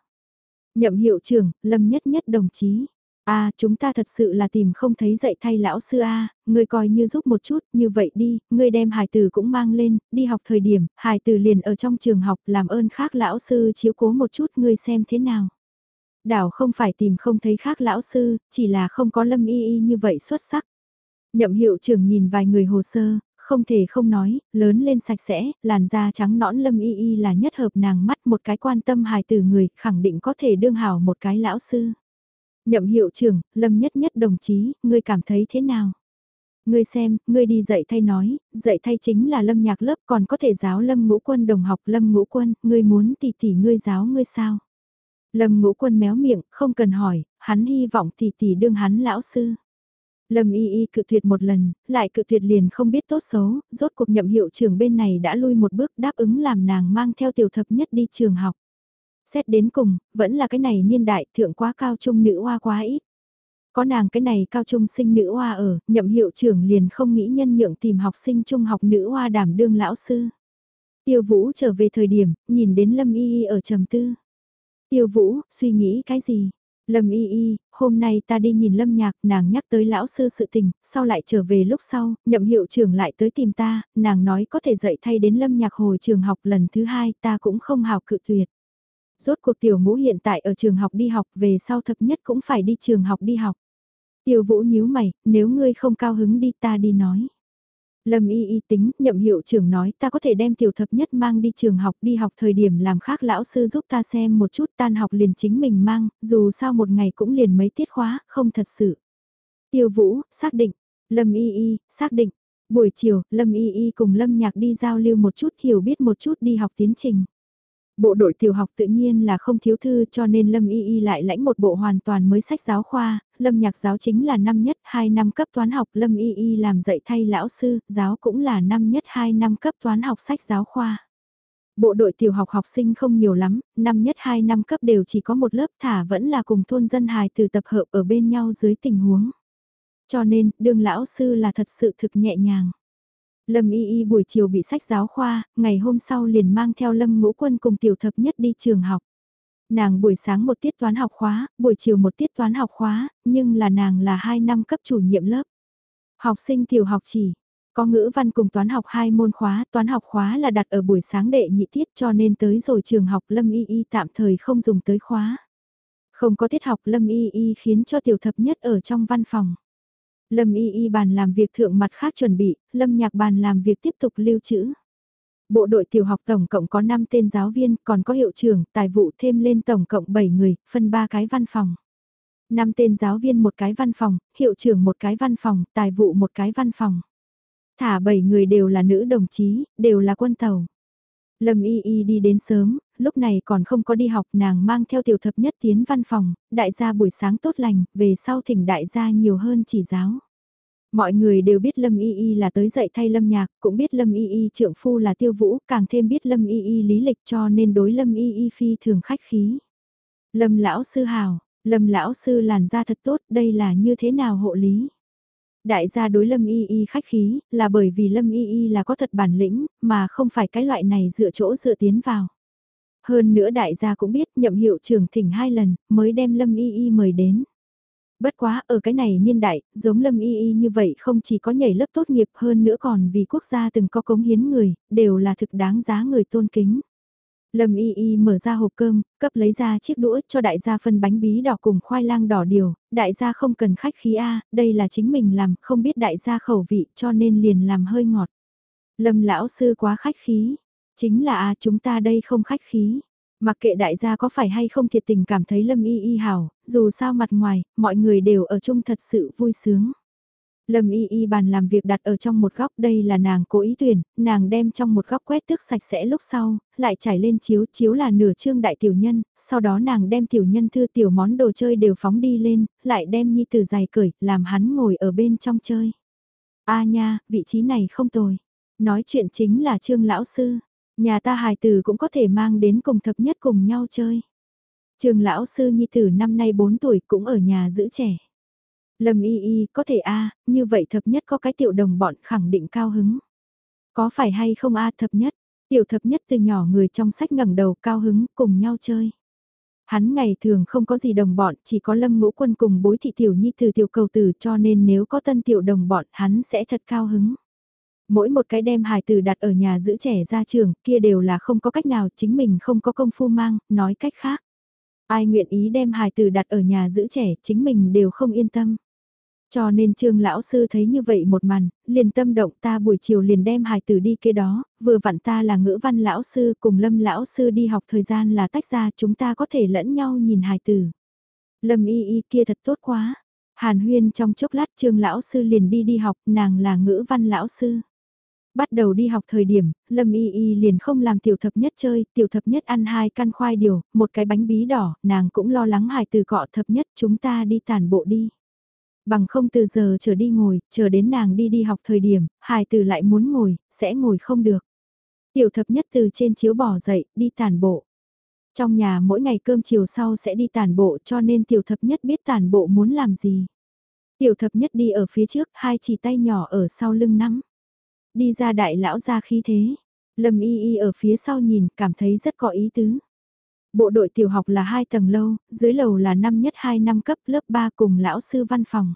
Nhậm hiệu trưởng, lâm nhất nhất đồng chí. a chúng ta thật sự là tìm không thấy dạy thay lão sư a à, ngươi coi như giúp một chút, như vậy đi, ngươi đem hài từ cũng mang lên, đi học thời điểm, hài từ liền ở trong trường học làm ơn khác lão sư chiếu cố một chút ngươi xem thế nào. Đảo không phải tìm không thấy khác lão sư, chỉ là không có lâm y y như vậy xuất sắc. Nhậm hiệu trưởng nhìn vài người hồ sơ, không thể không nói, lớn lên sạch sẽ, làn da trắng nõn lâm y y là nhất hợp nàng mắt một cái quan tâm hài từ người, khẳng định có thể đương hảo một cái lão sư. Nhậm hiệu trưởng, lâm nhất nhất đồng chí, ngươi cảm thấy thế nào? Ngươi xem, ngươi đi dạy thay nói, dạy thay chính là lâm nhạc lớp còn có thể giáo lâm ngũ quân đồng học lâm ngũ quân, ngươi muốn tỷ tỷ ngươi giáo ngươi sao? Lâm ngũ quân méo miệng, không cần hỏi, hắn hy vọng tỷ tỷ đương hắn lão sư. Lâm y y cự tuyệt một lần, lại cự tuyệt liền không biết tốt xấu, rốt cuộc nhậm hiệu trưởng bên này đã lui một bước đáp ứng làm nàng mang theo tiểu thập nhất đi trường học. Xét đến cùng, vẫn là cái này niên đại thượng quá cao trung nữ hoa quá ít. Có nàng cái này cao trung sinh nữ hoa ở, nhậm hiệu trưởng liền không nghĩ nhân nhượng tìm học sinh trung học nữ hoa đảm đương lão sư. Tiêu Vũ trở về thời điểm, nhìn đến Lâm Y Y ở trầm tư. Tiêu Vũ, suy nghĩ cái gì? Lâm Y Y, hôm nay ta đi nhìn Lâm Nhạc, nàng nhắc tới lão sư sự tình, sau lại trở về lúc sau, nhậm hiệu trưởng lại tới tìm ta, nàng nói có thể dạy thay đến Lâm Nhạc hồi trường học lần thứ hai, ta cũng không hào cự tuyệt. Rốt cuộc tiểu ngũ hiện tại ở trường học đi học, về sau thập nhất cũng phải đi trường học đi học. Tiểu Vũ nhíu mày, nếu ngươi không cao hứng đi ta đi nói. Lâm y y tính, nhậm hiệu trưởng nói ta có thể đem tiểu thập nhất mang đi trường học đi học thời điểm làm khác lão sư giúp ta xem một chút tan học liền chính mình mang, dù sao một ngày cũng liền mấy tiết khóa, không thật sự. Tiêu vũ, xác định. Lâm y y, xác định. Buổi chiều, Lâm y y cùng Lâm nhạc đi giao lưu một chút hiểu biết một chút đi học tiến trình. Bộ đội tiểu học tự nhiên là không thiếu thư cho nên Lâm Y Y lại lãnh một bộ hoàn toàn mới sách giáo khoa, Lâm nhạc giáo chính là năm nhất 2 năm cấp toán học, Lâm Y Y làm dạy thay lão sư, giáo cũng là năm nhất 2 năm cấp toán học sách giáo khoa. Bộ đội tiểu học học sinh không nhiều lắm, năm nhất 2 năm cấp đều chỉ có một lớp thả vẫn là cùng thôn dân hài từ tập hợp ở bên nhau dưới tình huống. Cho nên, đương lão sư là thật sự thực nhẹ nhàng. Lâm Y Y buổi chiều bị sách giáo khoa, ngày hôm sau liền mang theo Lâm Ngũ Quân cùng tiểu thập nhất đi trường học. Nàng buổi sáng một tiết toán học khóa, buổi chiều một tiết toán học khóa, nhưng là nàng là hai năm cấp chủ nhiệm lớp. Học sinh tiểu học chỉ, có ngữ văn cùng toán học hai môn khóa, toán học khóa là đặt ở buổi sáng đệ nhị tiết cho nên tới rồi trường học Lâm Y Y tạm thời không dùng tới khóa. Không có tiết học Lâm Y Y khiến cho tiểu thập nhất ở trong văn phòng. Lâm y y bàn làm việc thượng mặt khác chuẩn bị, lâm nhạc bàn làm việc tiếp tục lưu trữ. Bộ đội tiểu học tổng cộng có 5 tên giáo viên, còn có hiệu trưởng, tài vụ thêm lên tổng cộng 7 người, phân 3 cái văn phòng. 5 tên giáo viên một cái văn phòng, hiệu trưởng một cái văn phòng, tài vụ một cái văn phòng. Thả 7 người đều là nữ đồng chí, đều là quân tàu. Lâm Y Y đi đến sớm, lúc này còn không có đi học nàng mang theo tiểu thập nhất tiến văn phòng, đại gia buổi sáng tốt lành, về sau thỉnh đại gia nhiều hơn chỉ giáo. Mọi người đều biết Lâm Y Y là tới dạy thay Lâm Nhạc, cũng biết Lâm Y Y trượng phu là tiêu vũ, càng thêm biết Lâm Y Y lý lịch cho nên đối Lâm Y Y phi thường khách khí. Lâm lão sư hào, Lâm lão sư làn da thật tốt, đây là như thế nào hộ lý? Đại gia đối Lâm Y Y khách khí, là bởi vì Lâm Y Y là có thật bản lĩnh, mà không phải cái loại này dựa chỗ dựa tiến vào. Hơn nữa đại gia cũng biết nhậm hiệu trưởng thỉnh hai lần, mới đem Lâm Y Y mời đến. Bất quá ở cái này niên đại, giống Lâm Y Y như vậy không chỉ có nhảy lớp tốt nghiệp hơn nữa còn vì quốc gia từng có cống hiến người, đều là thực đáng giá người tôn kính. Lâm Y Y mở ra hộp cơm, cấp lấy ra chiếc đũa cho đại gia phân bánh bí đỏ cùng khoai lang đỏ điều, đại gia không cần khách khí A, đây là chính mình làm, không biết đại gia khẩu vị cho nên liền làm hơi ngọt. Lâm lão sư quá khách khí, chính là à chúng ta đây không khách khí. Mặc kệ đại gia có phải hay không thiệt tình cảm thấy Lâm Y Y hảo, dù sao mặt ngoài, mọi người đều ở chung thật sự vui sướng. Lâm y y bàn làm việc đặt ở trong một góc đây là nàng cố ý tuyển, nàng đem trong một góc quét tước sạch sẽ lúc sau, lại trải lên chiếu, chiếu là nửa trương đại tiểu nhân, sau đó nàng đem tiểu nhân thư tiểu món đồ chơi đều phóng đi lên, lại đem nhi từ giày cởi, làm hắn ngồi ở bên trong chơi. A nha, vị trí này không tồi. Nói chuyện chính là trương lão sư, nhà ta hài tử cũng có thể mang đến cùng thập nhất cùng nhau chơi. trường lão sư nhi tử năm nay 4 tuổi cũng ở nhà giữ trẻ. Lâm y y, có thể a như vậy thập nhất có cái tiểu đồng bọn khẳng định cao hứng. Có phải hay không a thập nhất, tiểu thập nhất từ nhỏ người trong sách ngẩng đầu cao hứng cùng nhau chơi. Hắn ngày thường không có gì đồng bọn, chỉ có lâm ngũ quân cùng bối thị tiểu nhi từ tiểu cầu tử cho nên nếu có tân tiểu đồng bọn hắn sẽ thật cao hứng. Mỗi một cái đem hài tử đặt ở nhà giữ trẻ ra trường kia đều là không có cách nào chính mình không có công phu mang, nói cách khác. Ai nguyện ý đem hài tử đặt ở nhà giữ trẻ chính mình đều không yên tâm. Cho nên trương lão sư thấy như vậy một màn, liền tâm động ta buổi chiều liền đem hài tử đi kia đó, vừa vặn ta là ngữ văn lão sư cùng lâm lão sư đi học thời gian là tách ra chúng ta có thể lẫn nhau nhìn hài tử. Lâm y y kia thật tốt quá. Hàn huyên trong chốc lát trương lão sư liền đi đi học, nàng là ngữ văn lão sư. Bắt đầu đi học thời điểm, Lâm Y Y liền không làm tiểu thập nhất chơi, tiểu thập nhất ăn hai căn khoai điều, một cái bánh bí đỏ, nàng cũng lo lắng hài từ cọ thập nhất chúng ta đi tàn bộ đi. Bằng không từ giờ trở đi ngồi, chờ đến nàng đi đi học thời điểm, hài từ lại muốn ngồi, sẽ ngồi không được. Tiểu thập nhất từ trên chiếu bỏ dậy, đi tàn bộ. Trong nhà mỗi ngày cơm chiều sau sẽ đi tàn bộ cho nên tiểu thập nhất biết tàn bộ muốn làm gì. Tiểu thập nhất đi ở phía trước, hai chỉ tay nhỏ ở sau lưng nắm. Đi ra đại lão ra khí thế. Lâm Y Y ở phía sau nhìn, cảm thấy rất có ý tứ. Bộ đội tiểu học là 2 tầng lâu, dưới lầu là năm nhất 2 năm cấp lớp 3 cùng lão sư văn phòng.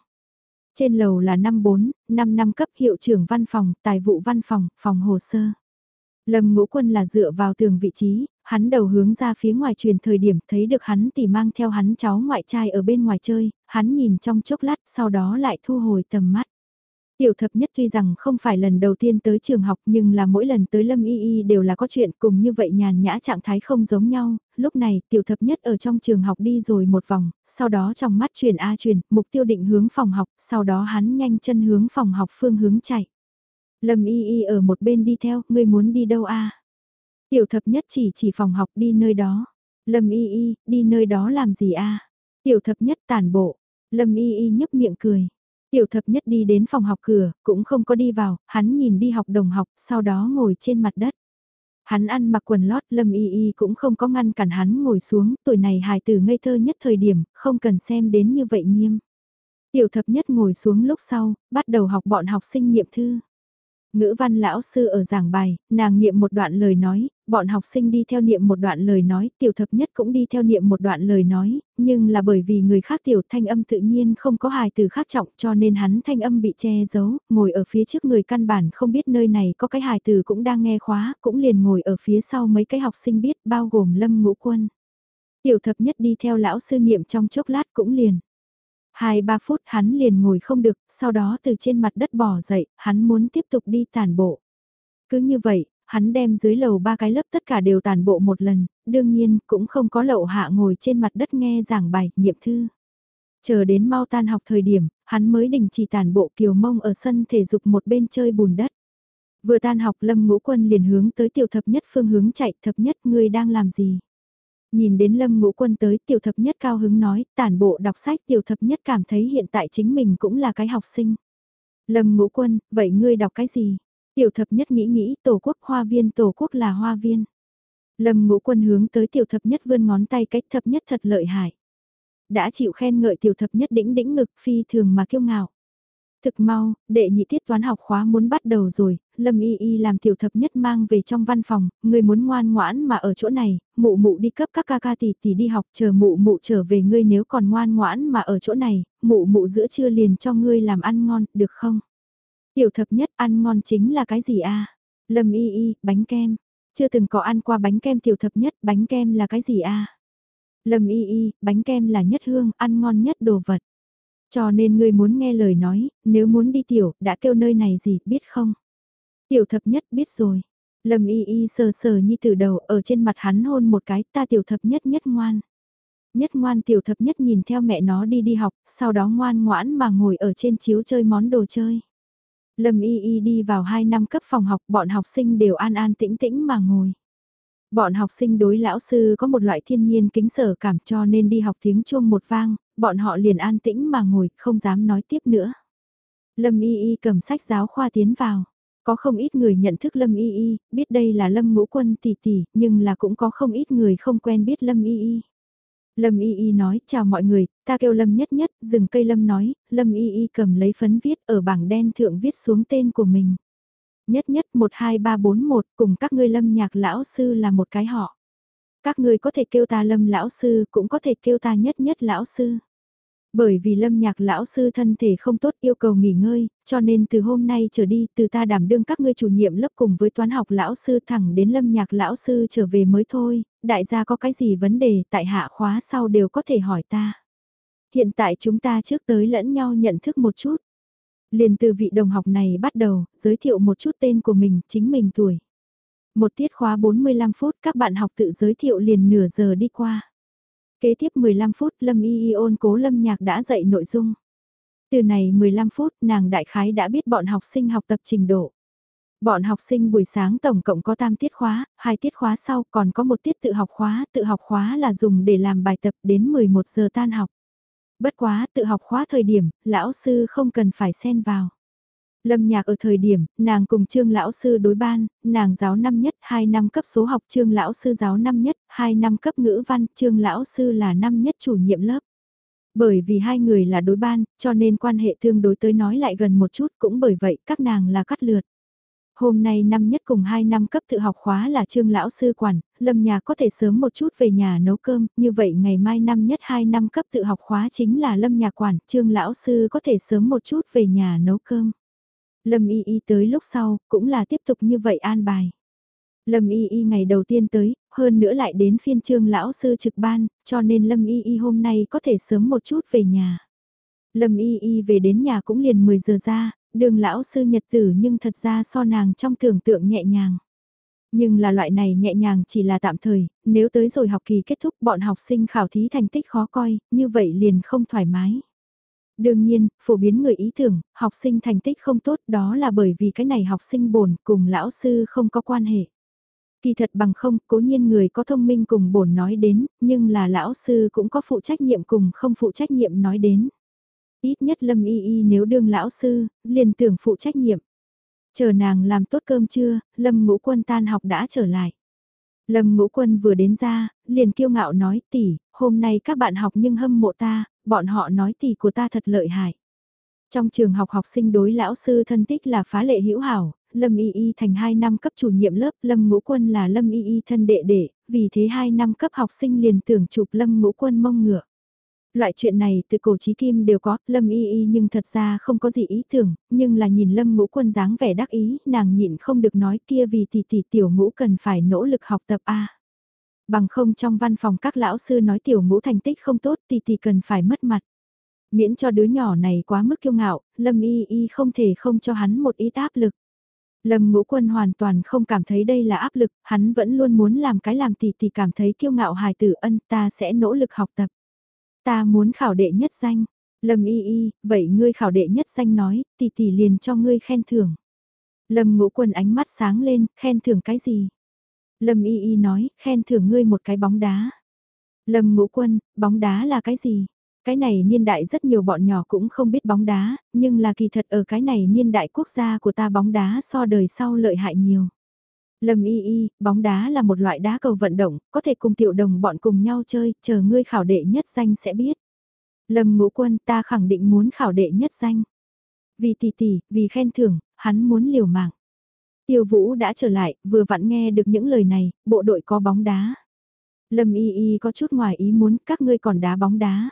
Trên lầu là năm 4, 5 năm cấp hiệu trưởng văn phòng, tài vụ văn phòng, phòng hồ sơ. Lâm ngũ quân là dựa vào tường vị trí, hắn đầu hướng ra phía ngoài truyền thời điểm thấy được hắn thì mang theo hắn cháu ngoại trai ở bên ngoài chơi, hắn nhìn trong chốc lát sau đó lại thu hồi tầm mắt. Tiểu thập nhất tuy rằng không phải lần đầu tiên tới trường học nhưng là mỗi lần tới Lâm Y Y đều là có chuyện cùng như vậy nhàn nhã trạng thái không giống nhau, lúc này tiểu thập nhất ở trong trường học đi rồi một vòng, sau đó trong mắt chuyển A chuyển, mục tiêu định hướng phòng học, sau đó hắn nhanh chân hướng phòng học phương hướng chạy. Lâm Y Y ở một bên đi theo, ngươi muốn đi đâu a? Tiểu thập nhất chỉ chỉ phòng học đi nơi đó. Lâm Y Y, đi nơi đó làm gì a? Tiểu thập nhất tản bộ. Lâm Y Y nhấp miệng cười. Tiểu thập nhất đi đến phòng học cửa, cũng không có đi vào, hắn nhìn đi học đồng học, sau đó ngồi trên mặt đất. Hắn ăn mặc quần lót, Lâm Y Y cũng không có ngăn cản hắn ngồi xuống, tuổi này hài tử ngây thơ nhất thời điểm, không cần xem đến như vậy nghiêm. Tiểu thập nhất ngồi xuống lúc sau, bắt đầu học bọn học sinh nghiệm thư. Ngữ văn lão sư ở giảng bài, nàng niệm một đoạn lời nói, bọn học sinh đi theo niệm một đoạn lời nói, tiểu thập nhất cũng đi theo niệm một đoạn lời nói, nhưng là bởi vì người khác tiểu thanh âm tự nhiên không có hài từ khác trọng cho nên hắn thanh âm bị che giấu, ngồi ở phía trước người căn bản không biết nơi này có cái hài từ cũng đang nghe khóa, cũng liền ngồi ở phía sau mấy cái học sinh biết bao gồm lâm ngũ quân. Tiểu thập nhất đi theo lão sư niệm trong chốc lát cũng liền. Hai ba phút hắn liền ngồi không được, sau đó từ trên mặt đất bỏ dậy, hắn muốn tiếp tục đi tàn bộ. Cứ như vậy, hắn đem dưới lầu ba cái lớp tất cả đều tàn bộ một lần, đương nhiên cũng không có lậu hạ ngồi trên mặt đất nghe giảng bài, nhiệm thư. Chờ đến mau tan học thời điểm, hắn mới đình chỉ tàn bộ kiều mông ở sân thể dục một bên chơi bùn đất. Vừa tan học lâm ngũ quân liền hướng tới tiểu thập nhất phương hướng chạy thập nhất ngươi đang làm gì. Nhìn đến lâm ngũ quân tới tiểu thập nhất cao hứng nói tản bộ đọc sách tiểu thập nhất cảm thấy hiện tại chính mình cũng là cái học sinh. Lâm ngũ quân, vậy ngươi đọc cái gì? Tiểu thập nhất nghĩ nghĩ tổ quốc hoa viên tổ quốc là hoa viên. Lâm ngũ quân hướng tới tiểu thập nhất vươn ngón tay cách thập nhất thật lợi hại. Đã chịu khen ngợi tiểu thập nhất đĩnh đĩnh ngực phi thường mà kiêu ngạo. Thực mau, đệ nhị tiết toán học khóa muốn bắt đầu rồi, Lâm Y Y làm tiểu thập nhất mang về trong văn phòng, người muốn ngoan ngoãn mà ở chỗ này, mụ mụ đi cấp các ca ca tỷ tỷ đi học chờ mụ mụ trở về ngươi nếu còn ngoan ngoãn mà ở chỗ này, mụ mụ giữa trưa liền cho ngươi làm ăn ngon, được không? Tiểu thập nhất ăn ngon chính là cái gì a? Lâm Y Y, bánh kem. Chưa từng có ăn qua bánh kem tiểu thập nhất, bánh kem là cái gì a? Lâm Y Y, bánh kem là nhất hương, ăn ngon nhất đồ vật. Cho nên ngươi muốn nghe lời nói, nếu muốn đi tiểu, đã kêu nơi này gì, biết không? Tiểu thập nhất biết rồi. Lâm y y sờ sờ như từ đầu ở trên mặt hắn hôn một cái ta tiểu thập nhất nhất ngoan. Nhất ngoan tiểu thập nhất nhìn theo mẹ nó đi đi học, sau đó ngoan ngoãn mà ngồi ở trên chiếu chơi món đồ chơi. Lâm y y đi vào 2 năm cấp phòng học bọn học sinh đều an an tĩnh tĩnh mà ngồi. Bọn học sinh đối lão sư có một loại thiên nhiên kính sở cảm cho nên đi học tiếng chuông một vang, bọn họ liền an tĩnh mà ngồi, không dám nói tiếp nữa. Lâm Y Y cầm sách giáo khoa tiến vào. Có không ít người nhận thức Lâm Y Y, biết đây là Lâm Ngũ Quân tỷ tỷ, nhưng là cũng có không ít người không quen biết Lâm Y Y. Lâm Y Y nói, chào mọi người, ta kêu Lâm nhất nhất, dừng cây Lâm nói, Lâm Y Y cầm lấy phấn viết ở bảng đen thượng viết xuống tên của mình. Nhất nhất 12341 cùng các ngươi Lâm nhạc lão sư là một cái họ. Các ngươi có thể kêu ta Lâm lão sư, cũng có thể kêu ta nhất nhất lão sư. Bởi vì lâm nhạc lão sư thân thể không tốt yêu cầu nghỉ ngơi, cho nên từ hôm nay trở đi từ ta đảm đương các ngươi chủ nhiệm lớp cùng với toán học lão sư thẳng đến lâm nhạc lão sư trở về mới thôi, đại gia có cái gì vấn đề tại hạ khóa sau đều có thể hỏi ta. Hiện tại chúng ta trước tới lẫn nhau nhận thức một chút. Liền từ vị đồng học này bắt đầu, giới thiệu một chút tên của mình, chính mình tuổi. Một tiết khóa 45 phút các bạn học tự giới thiệu liền nửa giờ đi qua. Kế tiếp 15 phút Lâm Y Y ôn cố Lâm Nhạc đã dạy nội dung. Từ này 15 phút nàng đại khái đã biết bọn học sinh học tập trình độ. Bọn học sinh buổi sáng tổng cộng có tam tiết khóa, hai tiết khóa sau còn có một tiết tự học khóa, tự học khóa là dùng để làm bài tập đến 11 giờ tan học. Bất quá tự học khóa thời điểm, lão sư không cần phải xen vào. Lâm nhạc ở thời điểm, nàng cùng trương lão sư đối ban, nàng giáo năm nhất, 2 năm cấp số học trương lão sư giáo năm nhất, 2 năm cấp ngữ văn, trương lão sư là năm nhất chủ nhiệm lớp. Bởi vì hai người là đối ban, cho nên quan hệ tương đối tới nói lại gần một chút cũng bởi vậy các nàng là cắt lượt. Hôm nay năm nhất cùng 2 năm cấp tự học khóa là trương lão sư quản, lâm nhà có thể sớm một chút về nhà nấu cơm, như vậy ngày mai năm nhất 2 năm cấp tự học khóa chính là lâm nhà quản, trương lão sư có thể sớm một chút về nhà nấu cơm. Lâm y y tới lúc sau, cũng là tiếp tục như vậy an bài. Lâm y y ngày đầu tiên tới, hơn nữa lại đến phiên trương lão sư trực ban, cho nên Lâm y y hôm nay có thể sớm một chút về nhà. Lâm y y về đến nhà cũng liền 10 giờ ra, đường lão sư nhật tử nhưng thật ra so nàng trong tưởng tượng nhẹ nhàng. Nhưng là loại này nhẹ nhàng chỉ là tạm thời, nếu tới rồi học kỳ kết thúc bọn học sinh khảo thí thành tích khó coi, như vậy liền không thoải mái. Đương nhiên, phổ biến người ý tưởng, học sinh thành tích không tốt đó là bởi vì cái này học sinh bổn cùng lão sư không có quan hệ. Kỳ thật bằng không, cố nhiên người có thông minh cùng bổn nói đến, nhưng là lão sư cũng có phụ trách nhiệm cùng không phụ trách nhiệm nói đến. Ít nhất Lâm Y Y nếu đương lão sư, liền tưởng phụ trách nhiệm. Chờ nàng làm tốt cơm trưa, Lâm ngũ quân tan học đã trở lại. Lâm ngũ quân vừa đến ra, liền kiêu ngạo nói tỷ, hôm nay các bạn học nhưng hâm mộ ta, bọn họ nói tỷ của ta thật lợi hại. Trong trường học học sinh đối lão sư thân tích là phá lệ hữu hảo, Lâm Y Y thành 2 năm cấp chủ nhiệm lớp, Lâm Ngũ Quân là Lâm Y Y thân đệ đệ, vì thế 2 năm cấp học sinh liền tưởng chụp Lâm Ngũ Quân mông ngựa. Loại chuyện này từ cổ chí kim đều có, Lâm Y Y nhưng thật ra không có gì ý tưởng, nhưng là nhìn Lâm Ngũ Quân dáng vẻ đắc ý, nàng nhịn không được nói kia vì tỷ tỷ tiểu ngũ cần phải nỗ lực học tập a. Bằng không trong văn phòng các lão sư nói tiểu ngũ thành tích không tốt tỷ tỷ cần phải mất mặt. Miễn cho đứa nhỏ này quá mức kiêu ngạo, Lâm Y Y không thể không cho hắn một ít áp lực. Lâm ngũ quân hoàn toàn không cảm thấy đây là áp lực, hắn vẫn luôn muốn làm cái làm tỷ tỷ cảm thấy kiêu ngạo hài tử ân ta sẽ nỗ lực học tập. Ta muốn khảo đệ nhất danh. Lâm y y, vậy ngươi khảo đệ nhất danh nói, tỷ tỷ liền cho ngươi khen thưởng. Lâm ngũ quân ánh mắt sáng lên, khen thưởng cái gì? Lâm y y nói, khen thưởng ngươi một cái bóng đá. Lâm ngũ quân, bóng đá là cái gì? Cái này niên đại rất nhiều bọn nhỏ cũng không biết bóng đá, nhưng là kỳ thật ở cái này niên đại quốc gia của ta bóng đá so đời sau lợi hại nhiều. Lâm y y, bóng đá là một loại đá cầu vận động, có thể cùng tiểu đồng bọn cùng nhau chơi, chờ ngươi khảo đệ nhất danh sẽ biết. Lâm ngũ quân ta khẳng định muốn khảo đệ nhất danh. Vì tỷ tỷ, vì khen thưởng, hắn muốn liều mạng. Tiêu vũ đã trở lại, vừa vặn nghe được những lời này, bộ đội có bóng đá. Lâm y y có chút ngoài ý muốn các ngươi còn đá bóng đá.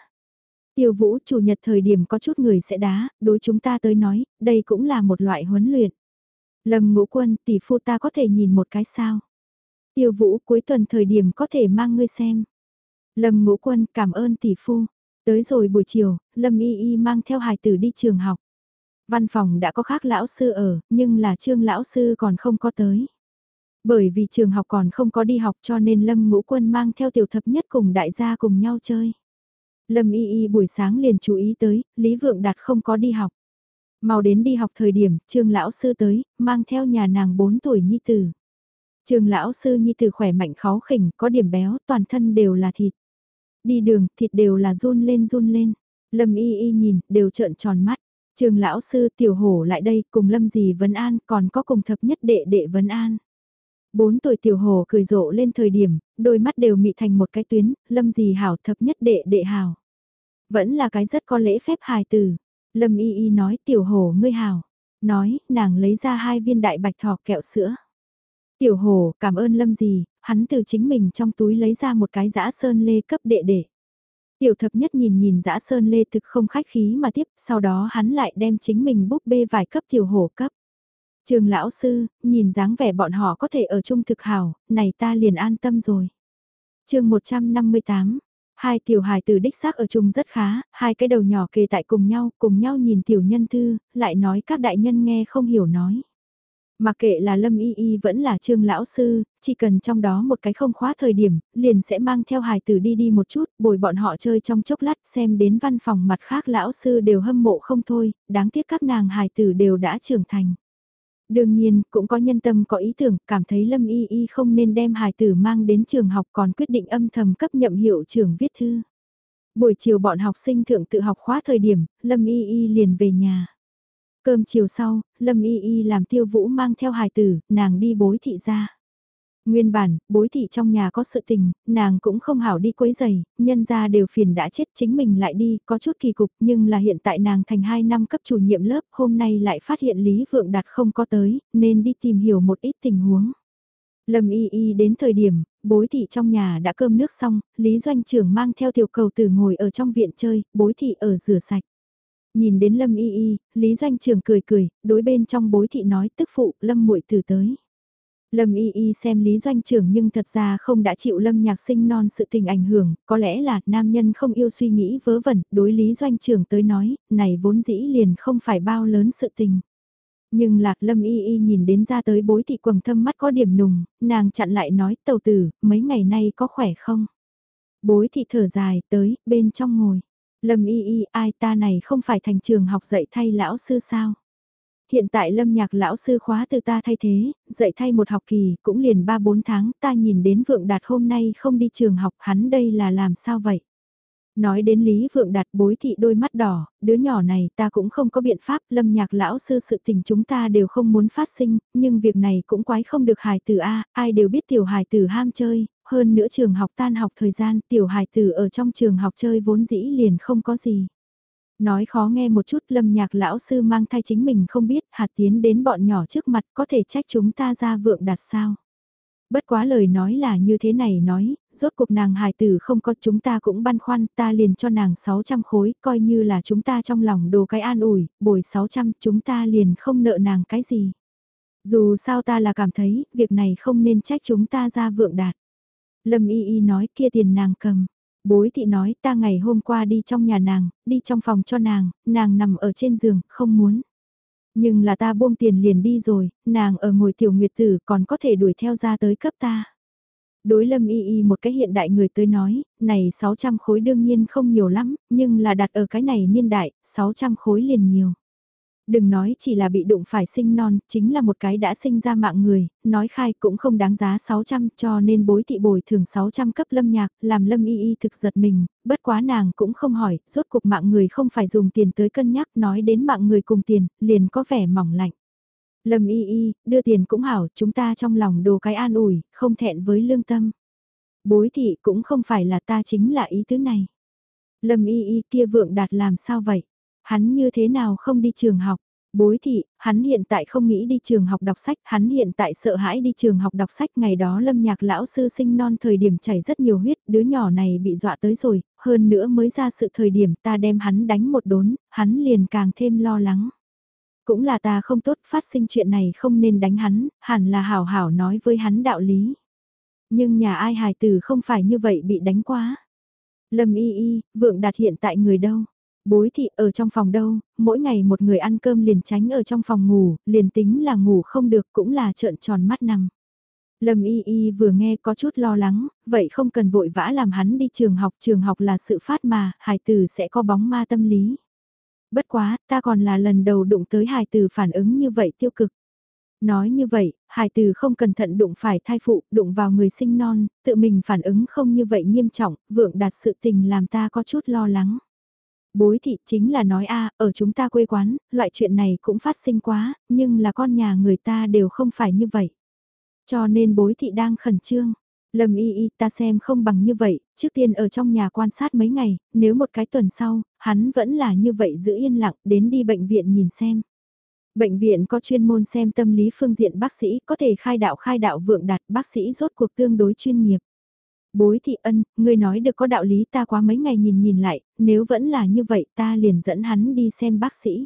Tiêu vũ chủ nhật thời điểm có chút người sẽ đá, đối chúng ta tới nói, đây cũng là một loại huấn luyện. Lâm ngũ quân tỷ phu ta có thể nhìn một cái sao. Tiêu vũ cuối tuần thời điểm có thể mang ngươi xem. Lâm ngũ quân cảm ơn tỷ phu. Tới rồi buổi chiều, Lâm y y mang theo hài tử đi trường học. Văn phòng đã có khác lão sư ở, nhưng là trương lão sư còn không có tới. Bởi vì trường học còn không có đi học cho nên Lâm ngũ quân mang theo tiểu thập nhất cùng đại gia cùng nhau chơi. Lâm y y buổi sáng liền chú ý tới, Lý Vượng Đạt không có đi học. Mau đến đi học thời điểm, trương lão sư tới, mang theo nhà nàng 4 tuổi nhi tử. Trương lão sư nhi tử khỏe mạnh khó khỉnh, có điểm béo, toàn thân đều là thịt. Đi đường, thịt đều là run lên run lên. Lâm y y nhìn, đều trợn tròn mắt. Trương lão sư tiểu hổ lại đây, cùng lâm gì vấn an, còn có cùng thập nhất đệ đệ vấn an. Bốn tuổi tiểu hồ cười rộ lên thời điểm, đôi mắt đều mị thành một cái tuyến, lâm gì hảo thập nhất đệ đệ hảo. Vẫn là cái rất có lễ phép hài từ. Lâm y y nói tiểu hồ ngươi hảo. Nói, nàng lấy ra hai viên đại bạch thỏ kẹo sữa. Tiểu hồ, cảm ơn lâm gì, hắn từ chính mình trong túi lấy ra một cái giã sơn lê cấp đệ đệ. Tiểu thập nhất nhìn nhìn dã sơn lê thực không khách khí mà tiếp, sau đó hắn lại đem chính mình búp bê vài cấp tiểu hổ cấp. Trường lão sư, nhìn dáng vẻ bọn họ có thể ở chung thực hảo, này ta liền an tâm rồi. chương 158, hai tiểu hài từ đích xác ở chung rất khá, hai cái đầu nhỏ kề tại cùng nhau, cùng nhau nhìn tiểu nhân thư, lại nói các đại nhân nghe không hiểu nói. Mà kệ là Lâm Y Y vẫn là trương lão sư, chỉ cần trong đó một cái không khóa thời điểm, liền sẽ mang theo hài tử đi đi một chút, bồi bọn họ chơi trong chốc lát xem đến văn phòng mặt khác lão sư đều hâm mộ không thôi, đáng tiếc các nàng hài tử đều đã trưởng thành. Đương nhiên, cũng có nhân tâm có ý tưởng, cảm thấy Lâm Y Y không nên đem hài tử mang đến trường học còn quyết định âm thầm cấp nhậm hiệu trưởng viết thư. Buổi chiều bọn học sinh thượng tự học khóa thời điểm, Lâm Y Y liền về nhà. Cơm chiều sau, Lâm Y Y làm tiêu vũ mang theo hài tử, nàng đi bối thị ra. Nguyên bản, bối thị trong nhà có sự tình, nàng cũng không hảo đi quấy giày, nhân ra đều phiền đã chết chính mình lại đi, có chút kỳ cục nhưng là hiện tại nàng thành 2 năm cấp chủ nhiệm lớp, hôm nay lại phát hiện Lý Vượng Đạt không có tới, nên đi tìm hiểu một ít tình huống. Lâm y y đến thời điểm, bối thị trong nhà đã cơm nước xong, Lý Doanh trưởng mang theo tiểu cầu tử ngồi ở trong viện chơi, bối thị ở rửa sạch. Nhìn đến Lâm y y, Lý Doanh trưởng cười cười, đối bên trong bối thị nói tức phụ, Lâm muội từ tới. Lâm y y xem Lý Doanh trưởng nhưng thật ra không đã chịu Lâm nhạc sinh non sự tình ảnh hưởng, có lẽ là nam nhân không yêu suy nghĩ vớ vẩn, đối Lý Doanh trưởng tới nói, này vốn dĩ liền không phải bao lớn sự tình. Nhưng lạc lâm y y nhìn đến ra tới bối thị quầng thâm mắt có điểm nùng, nàng chặn lại nói tàu tử, mấy ngày nay có khỏe không? Bối thị thở dài, tới, bên trong ngồi. Lâm y y, ai ta này không phải thành trường học dạy thay lão sư sao? Hiện tại lâm nhạc lão sư khóa từ ta thay thế, dạy thay một học kỳ, cũng liền 3-4 tháng, ta nhìn đến vượng đạt hôm nay không đi trường học, hắn đây là làm sao vậy? Nói đến Lý Vượng Đạt bối thị đôi mắt đỏ, đứa nhỏ này ta cũng không có biện pháp, lâm nhạc lão sư sự tình chúng ta đều không muốn phát sinh, nhưng việc này cũng quái không được hài tử A, ai đều biết tiểu hài tử ham chơi, hơn nữa trường học tan học thời gian, tiểu hài tử ở trong trường học chơi vốn dĩ liền không có gì. Nói khó nghe một chút lâm nhạc lão sư mang thai chính mình không biết, hạt tiến đến bọn nhỏ trước mặt có thể trách chúng ta ra vượng đạt sao. Bất quá lời nói là như thế này nói, rốt cuộc nàng hài tử không có chúng ta cũng băn khoăn, ta liền cho nàng 600 khối, coi như là chúng ta trong lòng đồ cái an ủi, bồi 600 chúng ta liền không nợ nàng cái gì. Dù sao ta là cảm thấy, việc này không nên trách chúng ta ra vượng đạt. Lâm y y nói kia tiền nàng cầm. Bối thị nói ta ngày hôm qua đi trong nhà nàng, đi trong phòng cho nàng, nàng nằm ở trên giường, không muốn. Nhưng là ta buông tiền liền đi rồi, nàng ở ngồi tiểu nguyệt tử còn có thể đuổi theo ra tới cấp ta. Đối lâm y y một cái hiện đại người tới nói, này 600 khối đương nhiên không nhiều lắm, nhưng là đặt ở cái này niên đại, 600 khối liền nhiều. Đừng nói chỉ là bị đụng phải sinh non, chính là một cái đã sinh ra mạng người, nói khai cũng không đáng giá 600 cho nên bối thị bồi thường 600 cấp lâm nhạc, làm lâm y y thực giật mình, bất quá nàng cũng không hỏi, rốt cuộc mạng người không phải dùng tiền tới cân nhắc, nói đến mạng người cùng tiền, liền có vẻ mỏng lạnh. Lâm y y, đưa tiền cũng hảo, chúng ta trong lòng đồ cái an ủi, không thẹn với lương tâm. Bối thị cũng không phải là ta chính là ý tứ này. Lâm y y kia vượng đạt làm sao vậy? Hắn như thế nào không đi trường học? Bối thị, hắn hiện tại không nghĩ đi trường học đọc sách, hắn hiện tại sợ hãi đi trường học đọc sách. Ngày đó lâm nhạc lão sư sinh non thời điểm chảy rất nhiều huyết, đứa nhỏ này bị dọa tới rồi, hơn nữa mới ra sự thời điểm ta đem hắn đánh một đốn, hắn liền càng thêm lo lắng. Cũng là ta không tốt phát sinh chuyện này không nên đánh hắn, hẳn là hảo hảo nói với hắn đạo lý. Nhưng nhà ai hài tử không phải như vậy bị đánh quá. Lâm y y, vượng đạt hiện tại người đâu? Bối thị ở trong phòng đâu, mỗi ngày một người ăn cơm liền tránh ở trong phòng ngủ, liền tính là ngủ không được cũng là trợn tròn mắt nằm. Lâm Y Y vừa nghe có chút lo lắng, vậy không cần vội vã làm hắn đi trường học, trường học là sự phát mà, hài tử sẽ có bóng ma tâm lý. Bất quá, ta còn là lần đầu đụng tới hài tử phản ứng như vậy tiêu cực. Nói như vậy, hài tử không cẩn thận đụng phải thai phụ, đụng vào người sinh non, tự mình phản ứng không như vậy nghiêm trọng, vượng đạt sự tình làm ta có chút lo lắng. Bối thị chính là nói a ở chúng ta quê quán, loại chuyện này cũng phát sinh quá, nhưng là con nhà người ta đều không phải như vậy. Cho nên bối thị đang khẩn trương. Lâm y y ta xem không bằng như vậy, trước tiên ở trong nhà quan sát mấy ngày, nếu một cái tuần sau, hắn vẫn là như vậy giữ yên lặng đến đi bệnh viện nhìn xem. Bệnh viện có chuyên môn xem tâm lý phương diện bác sĩ có thể khai đạo khai đạo vượng đạt bác sĩ rốt cuộc tương đối chuyên nghiệp. Bối thị ân, ngươi nói được có đạo lý ta quá mấy ngày nhìn nhìn lại, nếu vẫn là như vậy ta liền dẫn hắn đi xem bác sĩ.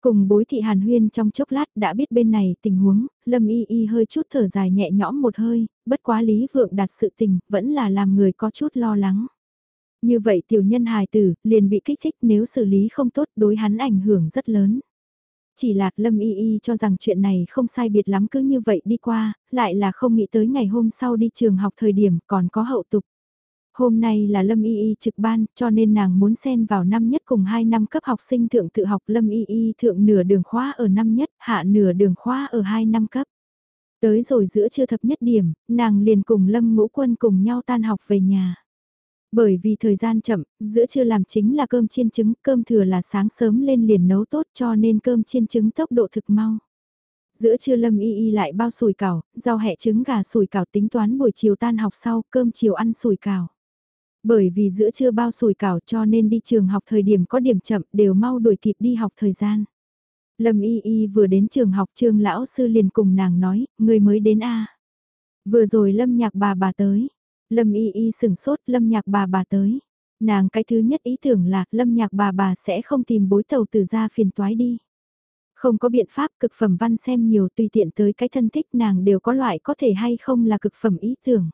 Cùng bối thị hàn huyên trong chốc lát đã biết bên này tình huống, lâm y y hơi chút thở dài nhẹ nhõm một hơi, bất quá lý vượng đạt sự tình, vẫn là làm người có chút lo lắng. Như vậy tiểu nhân hài tử, liền bị kích thích nếu xử lý không tốt đối hắn ảnh hưởng rất lớn. Chỉ là Lâm Y Y cho rằng chuyện này không sai biệt lắm cứ như vậy đi qua, lại là không nghĩ tới ngày hôm sau đi trường học thời điểm còn có hậu tục. Hôm nay là Lâm Y Y trực ban, cho nên nàng muốn xen vào năm nhất cùng 2 năm cấp học sinh thượng tự học Lâm Y Y thượng nửa đường khóa ở năm nhất, hạ nửa đường khóa ở 2 năm cấp. Tới rồi giữa trưa thập nhất điểm, nàng liền cùng Lâm Ngũ Quân cùng nhau tan học về nhà. Bởi vì thời gian chậm, giữa trưa làm chính là cơm chiên trứng, cơm thừa là sáng sớm lên liền nấu tốt cho nên cơm chiên trứng tốc độ thực mau. Giữa trưa Lâm Y Y lại bao sủi cảo, rau hẹ trứng gà sủi cảo tính toán buổi chiều tan học sau, cơm chiều ăn sủi cảo. Bởi vì giữa trưa bao sủi cảo cho nên đi trường học thời điểm có điểm chậm đều mau đuổi kịp đi học thời gian. Lâm Y Y vừa đến trường học trường lão sư liền cùng nàng nói, người mới đến a Vừa rồi Lâm nhạc bà bà tới. Lâm Y Y sừng sốt Lâm nhạc bà bà tới. Nàng cái thứ nhất ý tưởng là Lâm nhạc bà bà sẽ không tìm bối tàu từ ra phiền toái đi. Không có biện pháp cực phẩm văn xem nhiều tùy tiện tới cái thân thích nàng đều có loại có thể hay không là cực phẩm ý tưởng.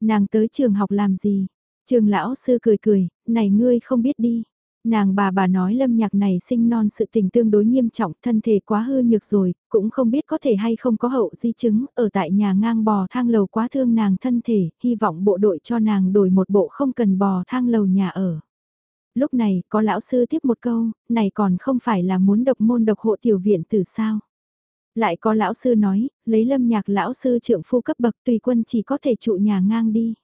Nàng tới trường học làm gì? Trường lão sư cười cười, này ngươi không biết đi. Nàng bà bà nói lâm nhạc này sinh non sự tình tương đối nghiêm trọng, thân thể quá hư nhược rồi, cũng không biết có thể hay không có hậu di chứng, ở tại nhà ngang bò thang lầu quá thương nàng thân thể, hy vọng bộ đội cho nàng đổi một bộ không cần bò thang lầu nhà ở. Lúc này, có lão sư tiếp một câu, này còn không phải là muốn độc môn độc hộ tiểu viện từ sao. Lại có lão sư nói, lấy lâm nhạc lão sư trưởng phu cấp bậc tùy quân chỉ có thể trụ nhà ngang đi.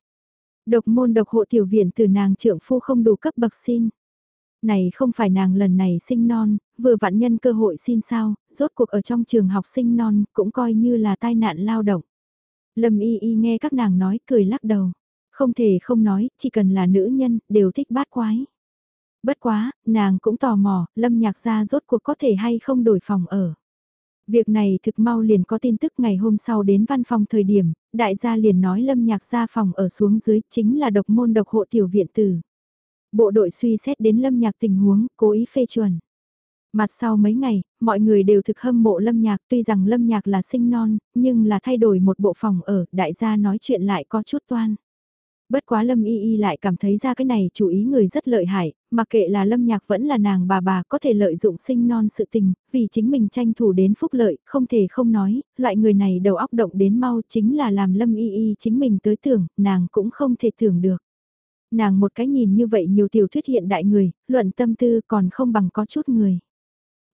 Độc môn độc hộ tiểu viện từ nàng trưởng phu không đủ cấp bậc xin này không phải nàng lần này sinh non, vừa vạn nhân cơ hội xin sao, rốt cuộc ở trong trường học sinh non cũng coi như là tai nạn lao động. Lâm y y nghe các nàng nói cười lắc đầu, không thể không nói, chỉ cần là nữ nhân, đều thích bát quái. Bất quá, nàng cũng tò mò, lâm nhạc gia rốt cuộc có thể hay không đổi phòng ở. Việc này thực mau liền có tin tức ngày hôm sau đến văn phòng thời điểm, đại gia liền nói lâm nhạc gia phòng ở xuống dưới chính là độc môn độc hộ tiểu viện tử. Bộ đội suy xét đến lâm nhạc tình huống, cố ý phê chuẩn. Mặt sau mấy ngày, mọi người đều thực hâm mộ lâm nhạc tuy rằng lâm nhạc là sinh non, nhưng là thay đổi một bộ phòng ở, đại gia nói chuyện lại có chút toan. Bất quá Lâm Y Y lại cảm thấy ra cái này chủ ý người rất lợi hại, mặc kệ là Lâm Nhạc vẫn là nàng bà bà có thể lợi dụng sinh non sự tình, vì chính mình tranh thủ đến phúc lợi, không thể không nói, loại người này đầu óc động đến mau chính là làm Lâm Y Y chính mình tới tưởng, nàng cũng không thể tưởng được nàng một cái nhìn như vậy nhiều tiểu thuyết hiện đại người, luận tâm tư còn không bằng có chút người.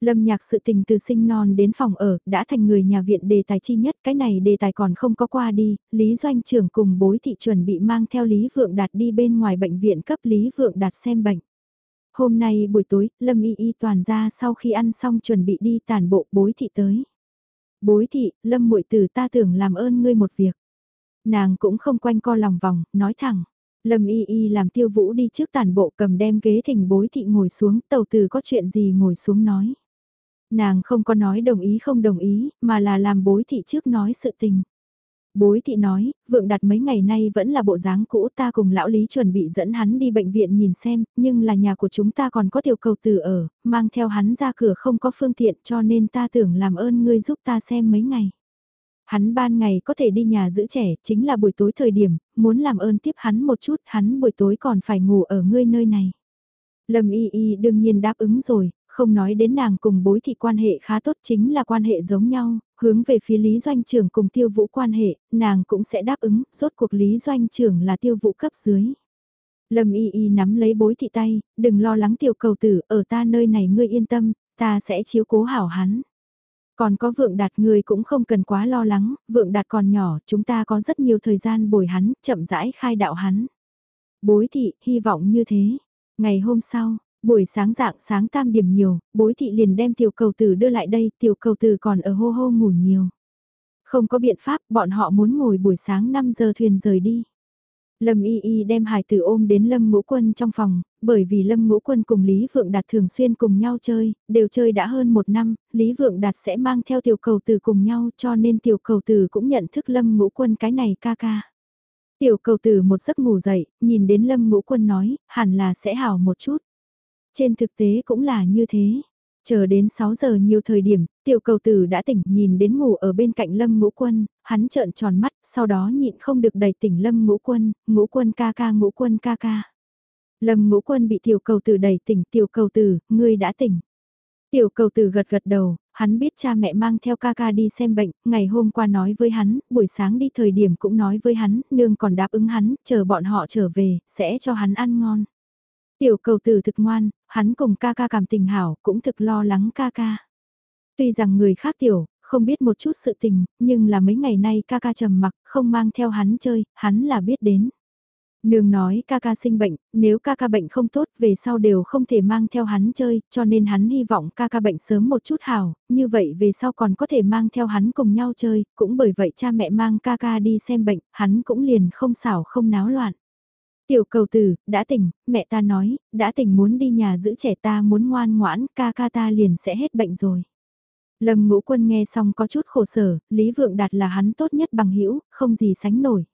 Lâm nhạc sự tình từ sinh non đến phòng ở, đã thành người nhà viện đề tài chi nhất, cái này đề tài còn không có qua đi, Lý Doanh trưởng cùng bối thị chuẩn bị mang theo Lý Vượng Đạt đi bên ngoài bệnh viện cấp Lý Vượng Đạt xem bệnh. Hôm nay buổi tối, Lâm Y Y toàn ra sau khi ăn xong chuẩn bị đi tàn bộ bối thị tới. Bối thị, Lâm muội tử ta tưởng làm ơn ngươi một việc. Nàng cũng không quanh co lòng vòng, nói thẳng. Lâm y y làm tiêu vũ đi trước tàn bộ cầm đem ghế thỉnh bối thị ngồi xuống, tàu từ có chuyện gì ngồi xuống nói. Nàng không có nói đồng ý không đồng ý, mà là làm bối thị trước nói sự tình. Bối thị nói, vượng đặt mấy ngày nay vẫn là bộ dáng cũ ta cùng lão lý chuẩn bị dẫn hắn đi bệnh viện nhìn xem, nhưng là nhà của chúng ta còn có tiểu cầu từ ở, mang theo hắn ra cửa không có phương tiện cho nên ta tưởng làm ơn ngươi giúp ta xem mấy ngày. Hắn ban ngày có thể đi nhà giữ trẻ, chính là buổi tối thời điểm, muốn làm ơn tiếp hắn một chút, hắn buổi tối còn phải ngủ ở ngươi nơi này. Lâm Y Y đương nhiên đáp ứng rồi, không nói đến nàng cùng bối thị quan hệ khá tốt chính là quan hệ giống nhau, hướng về phía Lý Doanh trưởng cùng tiêu vũ quan hệ, nàng cũng sẽ đáp ứng, rốt cuộc Lý Doanh trưởng là tiêu vũ cấp dưới. Lâm Y Y nắm lấy bối thị tay, đừng lo lắng tiểu cầu tử, ở ta nơi này ngươi yên tâm, ta sẽ chiếu cố hảo hắn. Còn có vượng đạt người cũng không cần quá lo lắng, vượng đạt còn nhỏ, chúng ta có rất nhiều thời gian bồi hắn, chậm rãi khai đạo hắn. Bối thị, hy vọng như thế. Ngày hôm sau, buổi sáng dạng sáng tam điểm nhiều, bối thị liền đem tiểu cầu tử đưa lại đây, tiểu cầu tử còn ở hô hô ngủ nhiều. Không có biện pháp, bọn họ muốn ngồi buổi sáng 5 giờ thuyền rời đi. Lâm Y Y đem Hải tử ôm đến Lâm Ngũ Quân trong phòng, bởi vì Lâm Ngũ Quân cùng Lý Vượng Đạt thường xuyên cùng nhau chơi, đều chơi đã hơn một năm, Lý Vượng Đạt sẽ mang theo tiểu cầu tử cùng nhau cho nên tiểu cầu tử cũng nhận thức Lâm Ngũ Quân cái này ca ca. Tiểu cầu tử một giấc ngủ dậy, nhìn đến Lâm Ngũ Quân nói, hẳn là sẽ hảo một chút. Trên thực tế cũng là như thế. Chờ đến 6 giờ nhiều thời điểm, tiểu cầu tử đã tỉnh nhìn đến ngủ ở bên cạnh lâm ngũ quân, hắn trợn tròn mắt, sau đó nhịn không được đẩy tỉnh lâm ngũ quân, ngũ quân ca ca ngũ quân ca ca. Lâm ngũ quân bị tiểu cầu tử đẩy tỉnh tiểu cầu tử, ngươi đã tỉnh. Tiểu cầu tử gật gật đầu, hắn biết cha mẹ mang theo ca ca đi xem bệnh, ngày hôm qua nói với hắn, buổi sáng đi thời điểm cũng nói với hắn, nương còn đáp ứng hắn, chờ bọn họ trở về, sẽ cho hắn ăn ngon. Tiểu cầu tử thực ngoan, hắn cùng ca ca cảm tình hảo, cũng thực lo lắng ca ca. Tuy rằng người khác tiểu, không biết một chút sự tình, nhưng là mấy ngày nay ca ca trầm mặc, không mang theo hắn chơi, hắn là biết đến. Nương nói ca ca sinh bệnh, nếu ca ca bệnh không tốt về sau đều không thể mang theo hắn chơi, cho nên hắn hy vọng ca ca bệnh sớm một chút hảo, như vậy về sau còn có thể mang theo hắn cùng nhau chơi, cũng bởi vậy cha mẹ mang ca ca đi xem bệnh, hắn cũng liền không xảo không náo loạn. Tiểu cầu tử, đã tỉnh, mẹ ta nói, đã tỉnh muốn đi nhà giữ trẻ ta muốn ngoan ngoãn, ca ca ta liền sẽ hết bệnh rồi. Lâm ngũ quân nghe xong có chút khổ sở, Lý Vượng Đạt là hắn tốt nhất bằng hữu không gì sánh nổi.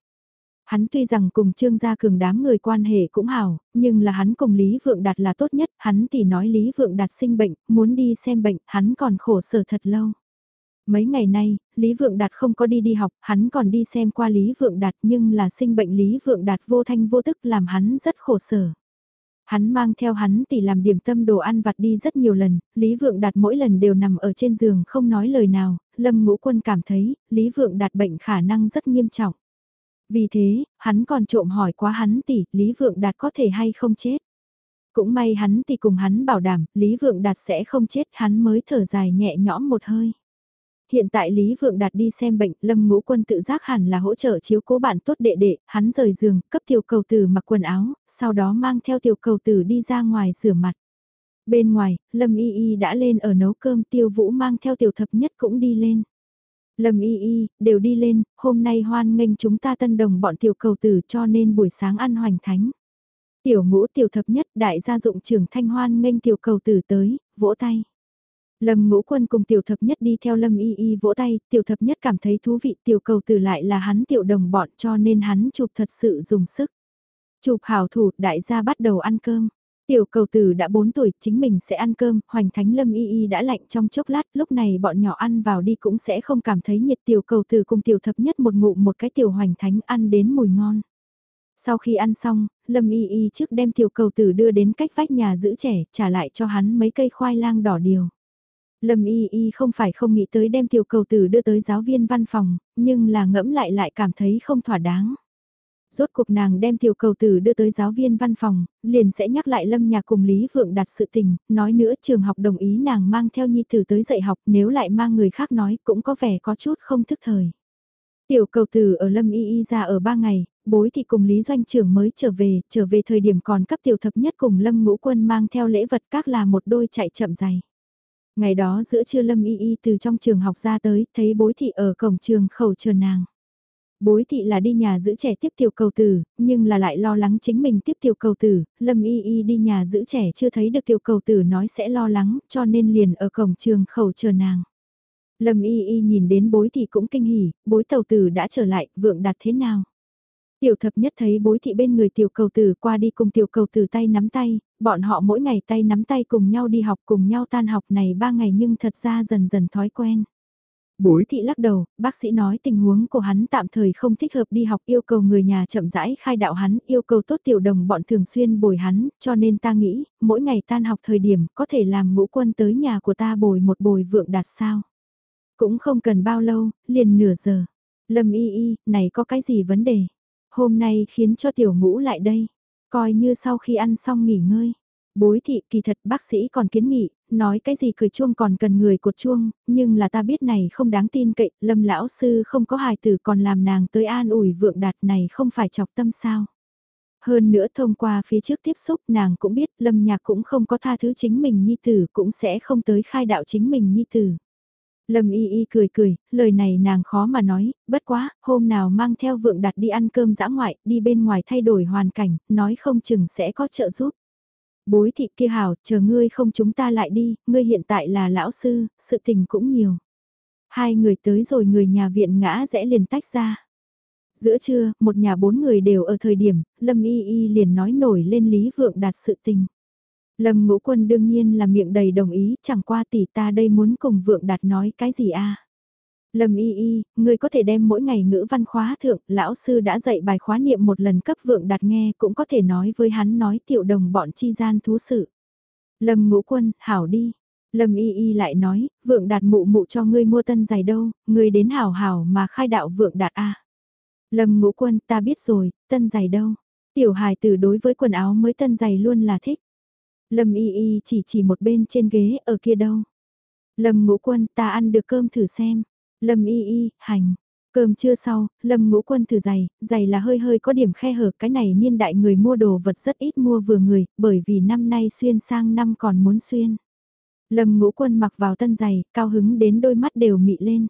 Hắn tuy rằng cùng Trương Gia Cường đám người quan hệ cũng hảo, nhưng là hắn cùng Lý Vượng Đạt là tốt nhất, hắn thì nói Lý Vượng Đạt sinh bệnh, muốn đi xem bệnh, hắn còn khổ sở thật lâu. Mấy ngày nay, Lý Vượng Đạt không có đi đi học, hắn còn đi xem qua Lý Vượng Đạt nhưng là sinh bệnh Lý Vượng Đạt vô thanh vô tức làm hắn rất khổ sở. Hắn mang theo hắn tỷ làm điểm tâm đồ ăn vặt đi rất nhiều lần, Lý Vượng Đạt mỗi lần đều nằm ở trên giường không nói lời nào, Lâm Ngũ Quân cảm thấy Lý Vượng Đạt bệnh khả năng rất nghiêm trọng. Vì thế, hắn còn trộm hỏi quá hắn tỷ, Lý Vượng Đạt có thể hay không chết. Cũng may hắn tỷ cùng hắn bảo đảm, Lý Vượng Đạt sẽ không chết, hắn mới thở dài nhẹ nhõm một hơi. Hiện tại Lý Vượng Đạt đi xem bệnh, Lâm Ngũ Quân tự giác hẳn là hỗ trợ chiếu cố bạn tốt đệ đệ, hắn rời giường, cấp tiểu cầu tử mặc quần áo, sau đó mang theo tiểu cầu tử đi ra ngoài rửa mặt. Bên ngoài, Lâm Y Y đã lên ở nấu cơm tiêu vũ mang theo tiểu thập nhất cũng đi lên. Lâm Y Y, đều đi lên, hôm nay hoan nghênh chúng ta tân đồng bọn tiểu cầu tử cho nên buổi sáng ăn hoành thánh. Tiểu ngũ tiểu thập nhất đại gia dụng trưởng thanh hoan nghênh tiểu cầu tử tới, vỗ tay. Lâm ngũ quân cùng tiểu thập nhất đi theo Lâm y y vỗ tay, tiểu thập nhất cảm thấy thú vị tiểu cầu tử lại là hắn tiểu đồng bọn cho nên hắn chụp thật sự dùng sức. Chụp hảo thủ đại gia bắt đầu ăn cơm. Tiểu cầu tử đã 4 tuổi, chính mình sẽ ăn cơm, hoành thánh lâm y y đã lạnh trong chốc lát, lúc này bọn nhỏ ăn vào đi cũng sẽ không cảm thấy nhiệt tiểu cầu tử cùng tiểu thập nhất một ngụ một cái tiểu hoành thánh ăn đến mùi ngon. Sau khi ăn xong, lâm y y trước đem tiểu cầu tử đưa đến cách vách nhà giữ trẻ, trả lại cho hắn mấy cây khoai lang đỏ điều. Lâm y y không phải không nghĩ tới đem tiểu cầu tử đưa tới giáo viên văn phòng, nhưng là ngẫm lại lại cảm thấy không thỏa đáng. Rốt cuộc nàng đem tiểu cầu tử đưa tới giáo viên văn phòng, liền sẽ nhắc lại Lâm nhà cùng Lý Vượng đặt sự tình, nói nữa trường học đồng ý nàng mang theo nhi tử tới dạy học nếu lại mang người khác nói cũng có vẻ có chút không thức thời. Tiểu cầu tử ở Lâm Y Y ra ở ba ngày, bối thì cùng Lý Doanh trưởng mới trở về, trở về thời điểm còn cấp tiểu thập nhất cùng Lâm ngũ quân mang theo lễ vật các là một đôi chạy chậm dày. Ngày đó giữa trưa Lâm Y Y từ trong trường học ra tới, thấy bối thị ở cổng trường khẩu chờ nàng. Bối thị là đi nhà giữ trẻ tiếp tiểu cầu tử, nhưng là lại lo lắng chính mình tiếp tiểu cầu tử, Lâm Y Y đi nhà giữ trẻ chưa thấy được tiểu cầu tử nói sẽ lo lắng, cho nên liền ở cổng trường khẩu chờ nàng. Lâm Y Y nhìn đến bối thị cũng kinh hỉ, bối tàu tử đã trở lại, vượng đặt thế nào? Tiểu thập nhất thấy bối thị bên người tiểu cầu tử qua đi cùng tiểu cầu tử tay nắm tay, bọn họ mỗi ngày tay nắm tay cùng nhau đi học cùng nhau tan học này ba ngày nhưng thật ra dần dần thói quen. Bối thị lắc đầu, bác sĩ nói tình huống của hắn tạm thời không thích hợp đi học yêu cầu người nhà chậm rãi khai đạo hắn, yêu cầu tốt tiểu đồng bọn thường xuyên bồi hắn, cho nên ta nghĩ, mỗi ngày tan học thời điểm có thể làm ngũ quân tới nhà của ta bồi một bồi vượng đạt sao. Cũng không cần bao lâu, liền nửa giờ. Lâm y y, này có cái gì vấn đề? Hôm nay khiến cho tiểu ngũ lại đây. Coi như sau khi ăn xong nghỉ ngơi. Bối thị kỳ thật bác sĩ còn kiến nghị, nói cái gì cười chuông còn cần người cột chuông, nhưng là ta biết này không đáng tin cậy, lâm lão sư không có hài tử còn làm nàng tới an ủi vượng đạt này không phải chọc tâm sao. Hơn nữa thông qua phía trước tiếp xúc nàng cũng biết lâm nhạc cũng không có tha thứ chính mình nhi tử cũng sẽ không tới khai đạo chính mình nhi tử. Lâm y y cười cười, lời này nàng khó mà nói, bất quá, hôm nào mang theo vượng đặt đi ăn cơm dã ngoại, đi bên ngoài thay đổi hoàn cảnh, nói không chừng sẽ có trợ giúp. Bối thị kia hảo, chờ ngươi không chúng ta lại đi, ngươi hiện tại là lão sư, sự tình cũng nhiều. Hai người tới rồi người nhà viện ngã rẽ liền tách ra. Giữa trưa, một nhà bốn người đều ở thời điểm, Lâm Y Y liền nói nổi lên Lý Vượng đạt sự tình. Lâm ngũ quân đương nhiên là miệng đầy đồng ý, chẳng qua tỷ ta đây muốn cùng vượng đạt nói cái gì a Lâm y y, người có thể đem mỗi ngày ngữ văn khóa thượng, lão sư đã dạy bài khóa niệm một lần cấp vượng đạt nghe, cũng có thể nói với hắn nói tiểu đồng bọn chi gian thú sự. Lâm ngũ quân, hảo đi. Lâm y y lại nói, vượng đạt mụ mụ cho ngươi mua tân giày đâu, ngươi đến hảo hảo mà khai đạo vượng đạt a. Lâm ngũ quân, ta biết rồi, tân giày đâu. Tiểu hài tử đối với quần áo mới tân giày luôn là thích. Lâm y y chỉ chỉ một bên trên ghế ở kia đâu. Lâm ngũ quân ta ăn được cơm thử xem. Lâm y y, hành. Cơm trưa sau, Lâm Ngũ Quân thử giày, giày là hơi hơi có điểm khe hở, cái này niên đại người mua đồ vật rất ít mua vừa người, bởi vì năm nay xuyên sang năm còn muốn xuyên. Lâm Ngũ Quân mặc vào tân giày, cao hứng đến đôi mắt đều mị lên.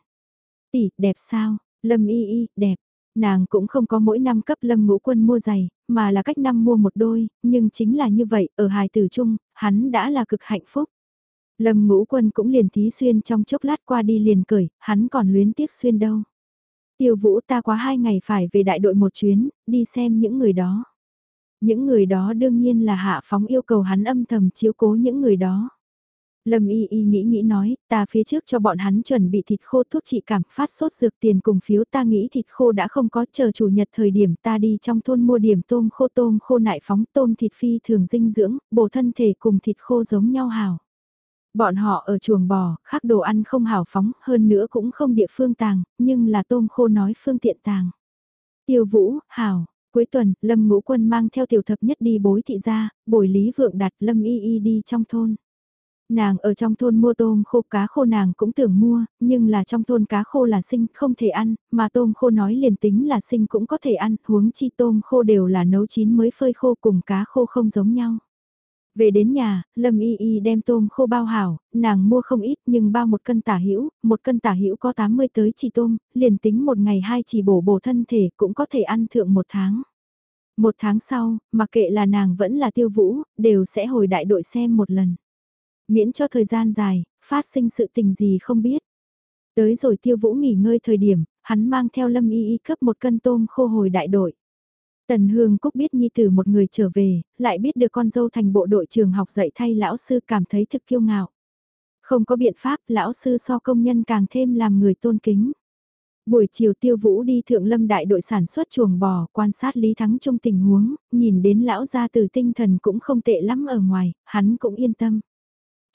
Tỷ, đẹp sao? Lâm y y, đẹp. Nàng cũng không có mỗi năm cấp Lâm Ngũ Quân mua giày, mà là cách năm mua một đôi, nhưng chính là như vậy, ở hài tử chung, hắn đã là cực hạnh phúc. Lâm Ngũ Quân cũng liền thí xuyên trong chốc lát qua đi liền cởi, hắn còn luyến tiếc xuyên đâu. Tiêu Vũ ta quá hai ngày phải về đại đội một chuyến, đi xem những người đó. Những người đó đương nhiên là hạ phóng yêu cầu hắn âm thầm chiếu cố những người đó. Lâm Y Y nghĩ nghĩ nói, ta phía trước cho bọn hắn chuẩn bị thịt khô thuốc trị cảm phát sốt dược tiền cùng phiếu ta nghĩ thịt khô đã không có chờ chủ nhật thời điểm ta đi trong thôn mua điểm tôm khô tôm khô nại phóng tôm thịt phi thường dinh dưỡng, bổ thân thể cùng thịt khô giống nhau hào. Bọn họ ở chuồng bò, khác đồ ăn không hảo phóng, hơn nữa cũng không địa phương tàng, nhưng là tôm khô nói phương tiện tàng. Tiêu vũ, Hào cuối tuần, Lâm Ngũ Quân mang theo tiểu thập nhất đi bối thị gia, bồi Lý Vượng đặt Lâm Y Y đi trong thôn. Nàng ở trong thôn mua tôm khô cá khô nàng cũng tưởng mua, nhưng là trong thôn cá khô là sinh không thể ăn, mà tôm khô nói liền tính là sinh cũng có thể ăn, huống chi tôm khô đều là nấu chín mới phơi khô cùng cá khô không giống nhau. Về đến nhà, Lâm Y Y đem tôm khô bao hảo, nàng mua không ít nhưng bao một cân tả hữu một cân tả hữu có 80 tới chỉ tôm, liền tính một ngày hai chỉ bổ bổ thân thể cũng có thể ăn thượng một tháng. Một tháng sau, mặc kệ là nàng vẫn là tiêu vũ, đều sẽ hồi đại đội xem một lần. Miễn cho thời gian dài, phát sinh sự tình gì không biết. Tới rồi tiêu vũ nghỉ ngơi thời điểm, hắn mang theo lâm y y cấp một cân tôm khô hồi đại đội. Tần Hương Cúc biết Nhi Tử một người trở về, lại biết được con dâu thành bộ đội trường học dạy thay lão sư cảm thấy thực kiêu ngạo. Không có biện pháp, lão sư so công nhân càng thêm làm người tôn kính. Buổi chiều tiêu vũ đi thượng lâm đại đội sản xuất chuồng bò, quan sát Lý Thắng trong tình huống, nhìn đến lão gia từ tinh thần cũng không tệ lắm ở ngoài, hắn cũng yên tâm.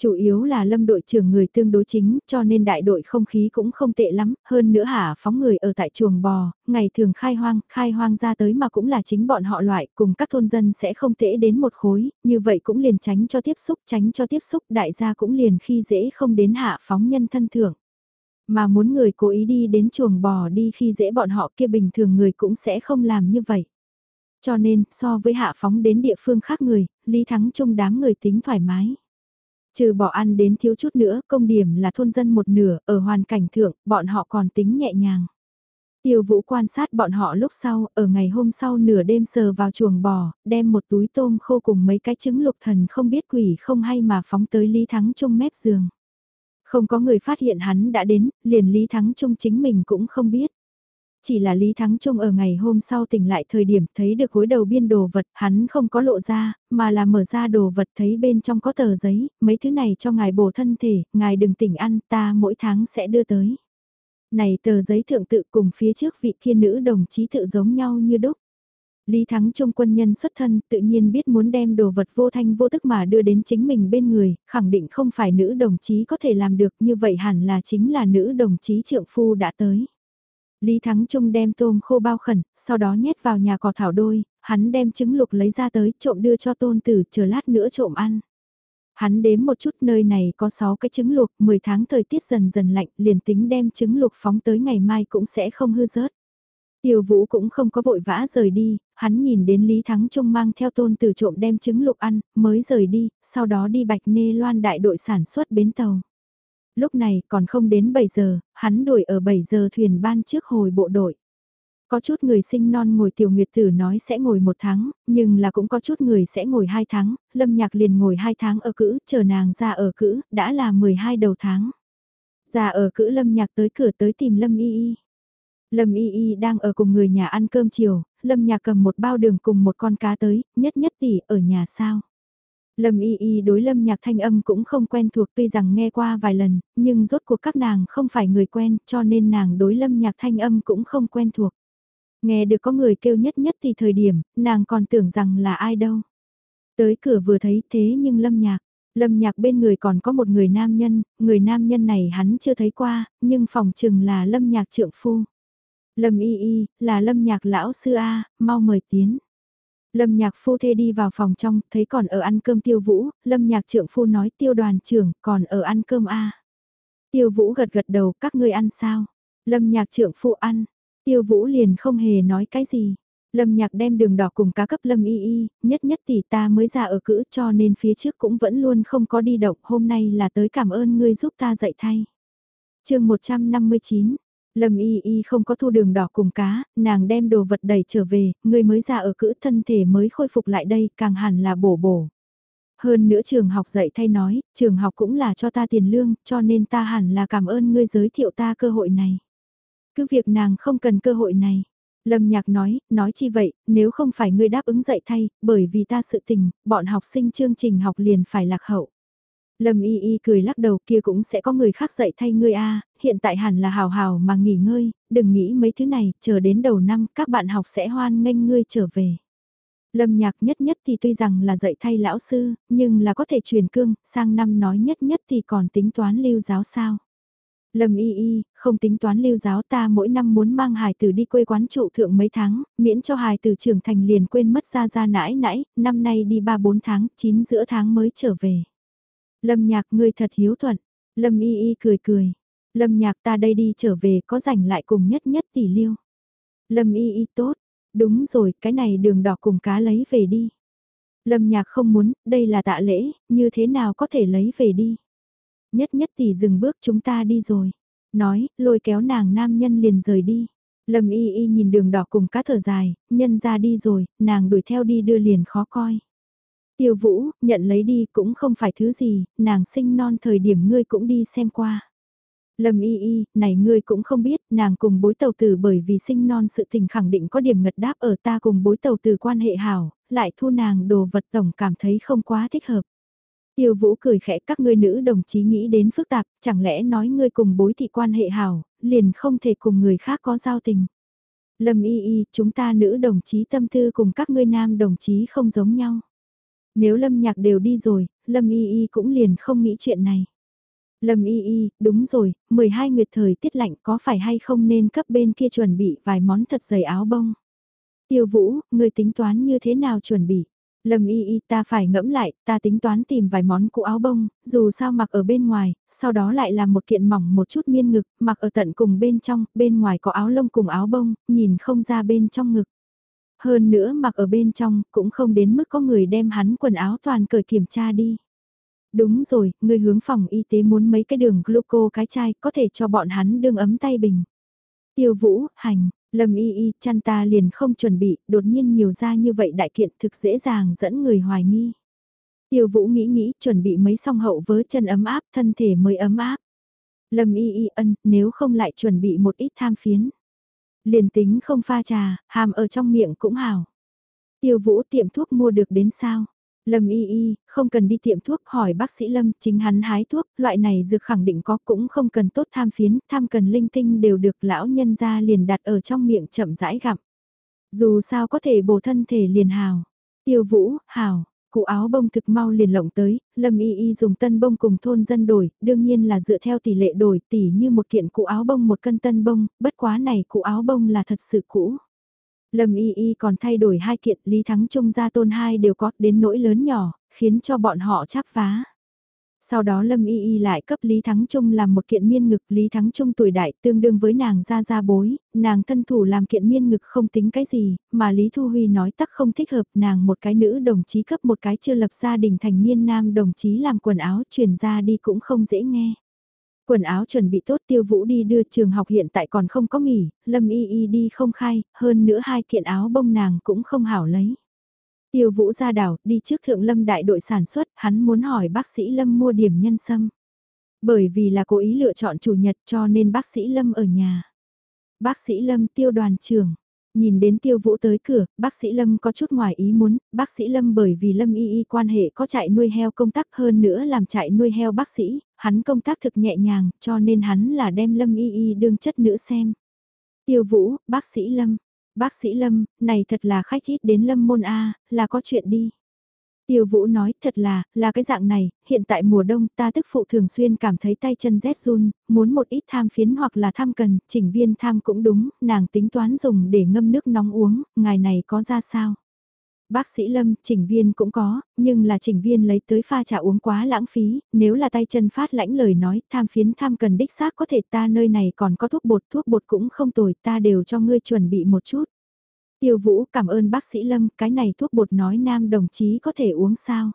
Chủ yếu là lâm đội trưởng người tương đối chính, cho nên đại đội không khí cũng không tệ lắm, hơn nữa hả phóng người ở tại chuồng bò, ngày thường khai hoang, khai hoang ra tới mà cũng là chính bọn họ loại, cùng các thôn dân sẽ không tễ đến một khối, như vậy cũng liền tránh cho tiếp xúc, tránh cho tiếp xúc, đại gia cũng liền khi dễ không đến hạ phóng nhân thân thưởng. Mà muốn người cố ý đi đến chuồng bò đi khi dễ bọn họ kia bình thường người cũng sẽ không làm như vậy. Cho nên, so với hạ phóng đến địa phương khác người, Lý Thắng Trung đám người tính thoải mái. Trừ bỏ ăn đến thiếu chút nữa, công điểm là thôn dân một nửa, ở hoàn cảnh thượng, bọn họ còn tính nhẹ nhàng. Tiêu vũ quan sát bọn họ lúc sau, ở ngày hôm sau nửa đêm sờ vào chuồng bò, đem một túi tôm khô cùng mấy cái trứng lục thần không biết quỷ không hay mà phóng tới Lý Thắng Trung mép giường. Không có người phát hiện hắn đã đến, liền Lý Thắng Trung chính mình cũng không biết. Chỉ là Lý Thắng Trung ở ngày hôm sau tỉnh lại thời điểm thấy được gối đầu biên đồ vật, hắn không có lộ ra, mà là mở ra đồ vật thấy bên trong có tờ giấy, mấy thứ này cho ngài bổ thân thể, ngài đừng tỉnh ăn, ta mỗi tháng sẽ đưa tới. Này tờ giấy thượng tự cùng phía trước vị kia nữ đồng chí tự giống nhau như đúc. Lý Thắng Trung quân nhân xuất thân tự nhiên biết muốn đem đồ vật vô thanh vô tức mà đưa đến chính mình bên người, khẳng định không phải nữ đồng chí có thể làm được như vậy hẳn là chính là nữ đồng chí trượng phu đã tới. Lý Thắng Trung đem tôm khô bao khẩn, sau đó nhét vào nhà cỏ thảo đôi, hắn đem trứng lục lấy ra tới trộm đưa cho tôn tử chờ lát nữa trộm ăn. Hắn đếm một chút nơi này có 6 cái trứng luộc, 10 tháng thời tiết dần dần lạnh, liền tính đem trứng luộc phóng tới ngày mai cũng sẽ không hư rớt. Tiêu Vũ cũng không có vội vã rời đi, hắn nhìn đến Lý Thắng Trung mang theo tôn tử trộm đem trứng lục ăn, mới rời đi, sau đó đi bạch nê loan đại đội sản xuất bến tàu. Lúc này còn không đến 7 giờ, hắn đuổi ở 7 giờ thuyền ban trước hồi bộ đội. Có chút người sinh non ngồi tiểu nguyệt tử nói sẽ ngồi một tháng, nhưng là cũng có chút người sẽ ngồi hai tháng, lâm nhạc liền ngồi hai tháng ở cữ, chờ nàng ra ở cữ, đã là 12 đầu tháng. Ra ở cữ lâm nhạc tới cửa tới tìm lâm y y. Lâm y y đang ở cùng người nhà ăn cơm chiều, lâm nhạc cầm một bao đường cùng một con cá tới, nhất nhất tỷ ở nhà sao. Lâm y y đối lâm nhạc thanh âm cũng không quen thuộc tuy rằng nghe qua vài lần, nhưng rốt cuộc các nàng không phải người quen cho nên nàng đối lâm nhạc thanh âm cũng không quen thuộc. Nghe được có người kêu nhất nhất thì thời điểm, nàng còn tưởng rằng là ai đâu. Tới cửa vừa thấy thế nhưng lâm nhạc, lâm nhạc bên người còn có một người nam nhân, người nam nhân này hắn chưa thấy qua, nhưng phòng chừng là lâm nhạc trượng phu. Lâm y y, là lâm nhạc lão sư A, mau mời tiến. Lâm nhạc phu thê đi vào phòng trong, thấy còn ở ăn cơm tiêu vũ, lâm nhạc trượng phu nói tiêu đoàn trưởng, còn ở ăn cơm a Tiêu vũ gật gật đầu, các ngươi ăn sao? Lâm nhạc trượng phu ăn, Tiêu Vũ liền không hề nói cái gì. Lâm nhạc đem đường đỏ cùng cá cấp Lâm y y, nhất nhất tỷ ta mới ra ở cữ cho nên phía trước cũng vẫn luôn không có đi động, hôm nay là tới cảm ơn ngươi giúp ta dạy thay. chương 159, Lâm y y không có thu đường đỏ cùng cá, nàng đem đồ vật đẩy trở về, ngươi mới ra ở cữ thân thể mới khôi phục lại đây, càng hẳn là bổ bổ. Hơn nữa trường học dạy thay nói, trường học cũng là cho ta tiền lương, cho nên ta hẳn là cảm ơn ngươi giới thiệu ta cơ hội này. Cứ việc nàng không cần cơ hội này. Lâm Nhạc nói, nói chi vậy, nếu không phải ngươi đáp ứng dạy thay, bởi vì ta sự tình, bọn học sinh chương trình học liền phải lạc hậu. Lâm Y Y cười lắc đầu kia cũng sẽ có người khác dạy thay ngươi a hiện tại hẳn là hào hào mà nghỉ ngơi, đừng nghĩ mấy thứ này, chờ đến đầu năm các bạn học sẽ hoan nghênh ngươi trở về. Lâm nhạc nhất nhất thì tuy rằng là dạy thay lão sư, nhưng là có thể truyền cương, sang năm nói nhất nhất thì còn tính toán lưu giáo sao. Lâm y y, không tính toán lưu giáo ta mỗi năm muốn mang hài tử đi quê quán trụ thượng mấy tháng, miễn cho hài tử trưởng thành liền quên mất ra ra nãi nãi, năm nay đi 3-4 tháng, 9 giữa tháng mới trở về. Lâm nhạc ngươi thật hiếu thuận, Lâm y y cười cười, Lâm nhạc ta đây đi trở về có rảnh lại cùng nhất nhất tỷ liêu. Lâm y y tốt, đúng rồi, cái này đường đỏ cùng cá lấy về đi. Lâm nhạc không muốn, đây là tạ lễ, như thế nào có thể lấy về đi. Nhất nhất tỷ dừng bước chúng ta đi rồi. Nói, lôi kéo nàng nam nhân liền rời đi. Lâm y y nhìn đường đỏ cùng cá thở dài, nhân ra đi rồi, nàng đuổi theo đi đưa liền khó coi. Tiêu vũ, nhận lấy đi cũng không phải thứ gì, nàng sinh non thời điểm ngươi cũng đi xem qua. Lâm y y, này ngươi cũng không biết, nàng cùng bối tàu tử bởi vì sinh non sự tình khẳng định có điểm ngật đáp ở ta cùng bối tàu tử quan hệ hảo, lại thu nàng đồ vật tổng cảm thấy không quá thích hợp. Tiêu vũ cười khẽ các ngươi nữ đồng chí nghĩ đến phức tạp, chẳng lẽ nói ngươi cùng bối thị quan hệ hảo, liền không thể cùng người khác có giao tình. Lâm y y, chúng ta nữ đồng chí tâm tư cùng các ngươi nam đồng chí không giống nhau. Nếu lâm nhạc đều đi rồi, lâm y y cũng liền không nghĩ chuyện này. Lâm y y, đúng rồi, 12 nguyệt thời tiết lạnh có phải hay không nên cấp bên kia chuẩn bị vài món thật dày áo bông. Tiêu vũ, người tính toán như thế nào chuẩn bị? Lâm y y ta phải ngẫm lại, ta tính toán tìm vài món cũ áo bông, dù sao mặc ở bên ngoài, sau đó lại làm một kiện mỏng một chút miên ngực, mặc ở tận cùng bên trong, bên ngoài có áo lông cùng áo bông, nhìn không ra bên trong ngực. Hơn nữa mặc ở bên trong, cũng không đến mức có người đem hắn quần áo toàn cởi kiểm tra đi. Đúng rồi, người hướng phòng y tế muốn mấy cái đường gluco cái chai có thể cho bọn hắn đương ấm tay bình. Tiêu vũ, hành, lâm y y chăn ta liền không chuẩn bị, đột nhiên nhiều ra như vậy đại kiện thực dễ dàng dẫn người hoài nghi. Tiêu vũ nghĩ nghĩ chuẩn bị mấy song hậu vớ chân ấm áp thân thể mới ấm áp. Lâm y y ân, nếu không lại chuẩn bị một ít tham phiến. Liền tính không pha trà, hàm ở trong miệng cũng hảo. Tiêu vũ tiệm thuốc mua được đến sao? Lâm y y, không cần đi tiệm thuốc hỏi bác sĩ Lâm, chính hắn hái thuốc, loại này dược khẳng định có cũng không cần tốt tham phiến, tham cần linh tinh đều được lão nhân ra liền đặt ở trong miệng chậm rãi gặm. Dù sao có thể bổ thân thể liền hào. Tiêu vũ, hào, cụ áo bông thực mau liền lộng tới, Lâm Y Y dùng tân bông cùng thôn dân đổi, đương nhiên là dựa theo tỷ lệ đổi tỷ như một kiện cụ áo bông một cân tân bông, bất quá này cụ áo bông là thật sự cũ. Lâm Y Y còn thay đổi hai kiện Lý Thắng Trung gia tôn hai đều có đến nỗi lớn nhỏ, khiến cho bọn họ chắp vá. Sau đó Lâm Y Y lại cấp Lý Thắng Trung làm một kiện miên ngực Lý Thắng Trung tuổi đại tương đương với nàng ra ra bối, nàng thân thủ làm kiện miên ngực không tính cái gì, mà Lý Thu Huy nói tắc không thích hợp nàng một cái nữ đồng chí cấp một cái chưa lập gia đình thành niên nam đồng chí làm quần áo truyền ra đi cũng không dễ nghe. Quần áo chuẩn bị tốt tiêu vũ đi đưa trường học hiện tại còn không có nghỉ, Lâm Y Y đi không khai, hơn nữa hai kiện áo bông nàng cũng không hảo lấy. Tiêu vũ ra đảo, đi trước thượng lâm đại đội sản xuất, hắn muốn hỏi bác sĩ Lâm mua điểm nhân sâm. Bởi vì là cố ý lựa chọn chủ nhật cho nên bác sĩ Lâm ở nhà. Bác sĩ Lâm tiêu đoàn trưởng, Nhìn đến tiêu vũ tới cửa, bác sĩ Lâm có chút ngoài ý muốn, bác sĩ Lâm bởi vì Lâm y y quan hệ có chạy nuôi heo công tác hơn nữa làm chạy nuôi heo bác sĩ, hắn công tác thực nhẹ nhàng, cho nên hắn là đem Lâm y y đương chất nữ xem. Tiêu vũ, bác sĩ Lâm, bác sĩ Lâm, này thật là khách ít đến Lâm môn A, là có chuyện đi. Tiêu Vũ nói, thật là, là cái dạng này, hiện tại mùa đông ta tức phụ thường xuyên cảm thấy tay chân rét run, muốn một ít tham phiến hoặc là tham cần, chỉnh viên tham cũng đúng, nàng tính toán dùng để ngâm nước nóng uống, ngài này có ra sao? Bác sĩ Lâm, chỉnh viên cũng có, nhưng là chỉnh viên lấy tới pha trà uống quá lãng phí, nếu là tay chân phát lãnh lời nói, tham phiến tham cần đích xác có thể ta nơi này còn có thuốc bột, thuốc bột cũng không tồi, ta đều cho ngươi chuẩn bị một chút. Tiêu Vũ cảm ơn bác sĩ Lâm, cái này thuốc bột nói nam đồng chí có thể uống sao?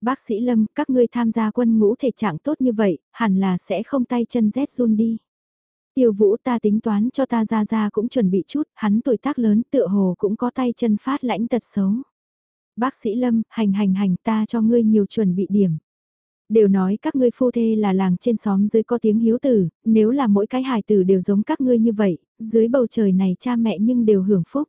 Bác sĩ Lâm, các ngươi tham gia quân ngũ thể trạng tốt như vậy, hẳn là sẽ không tay chân rét run đi. Tiêu Vũ ta tính toán cho ta ra ra cũng chuẩn bị chút, hắn tuổi tác lớn tựa hồ cũng có tay chân phát lãnh tật xấu. Bác sĩ Lâm, hành hành hành ta cho ngươi nhiều chuẩn bị điểm. Đều nói các ngươi phu thê là làng trên xóm dưới có tiếng hiếu tử, nếu là mỗi cái hài tử đều giống các ngươi như vậy, dưới bầu trời này cha mẹ nhưng đều hưởng phúc.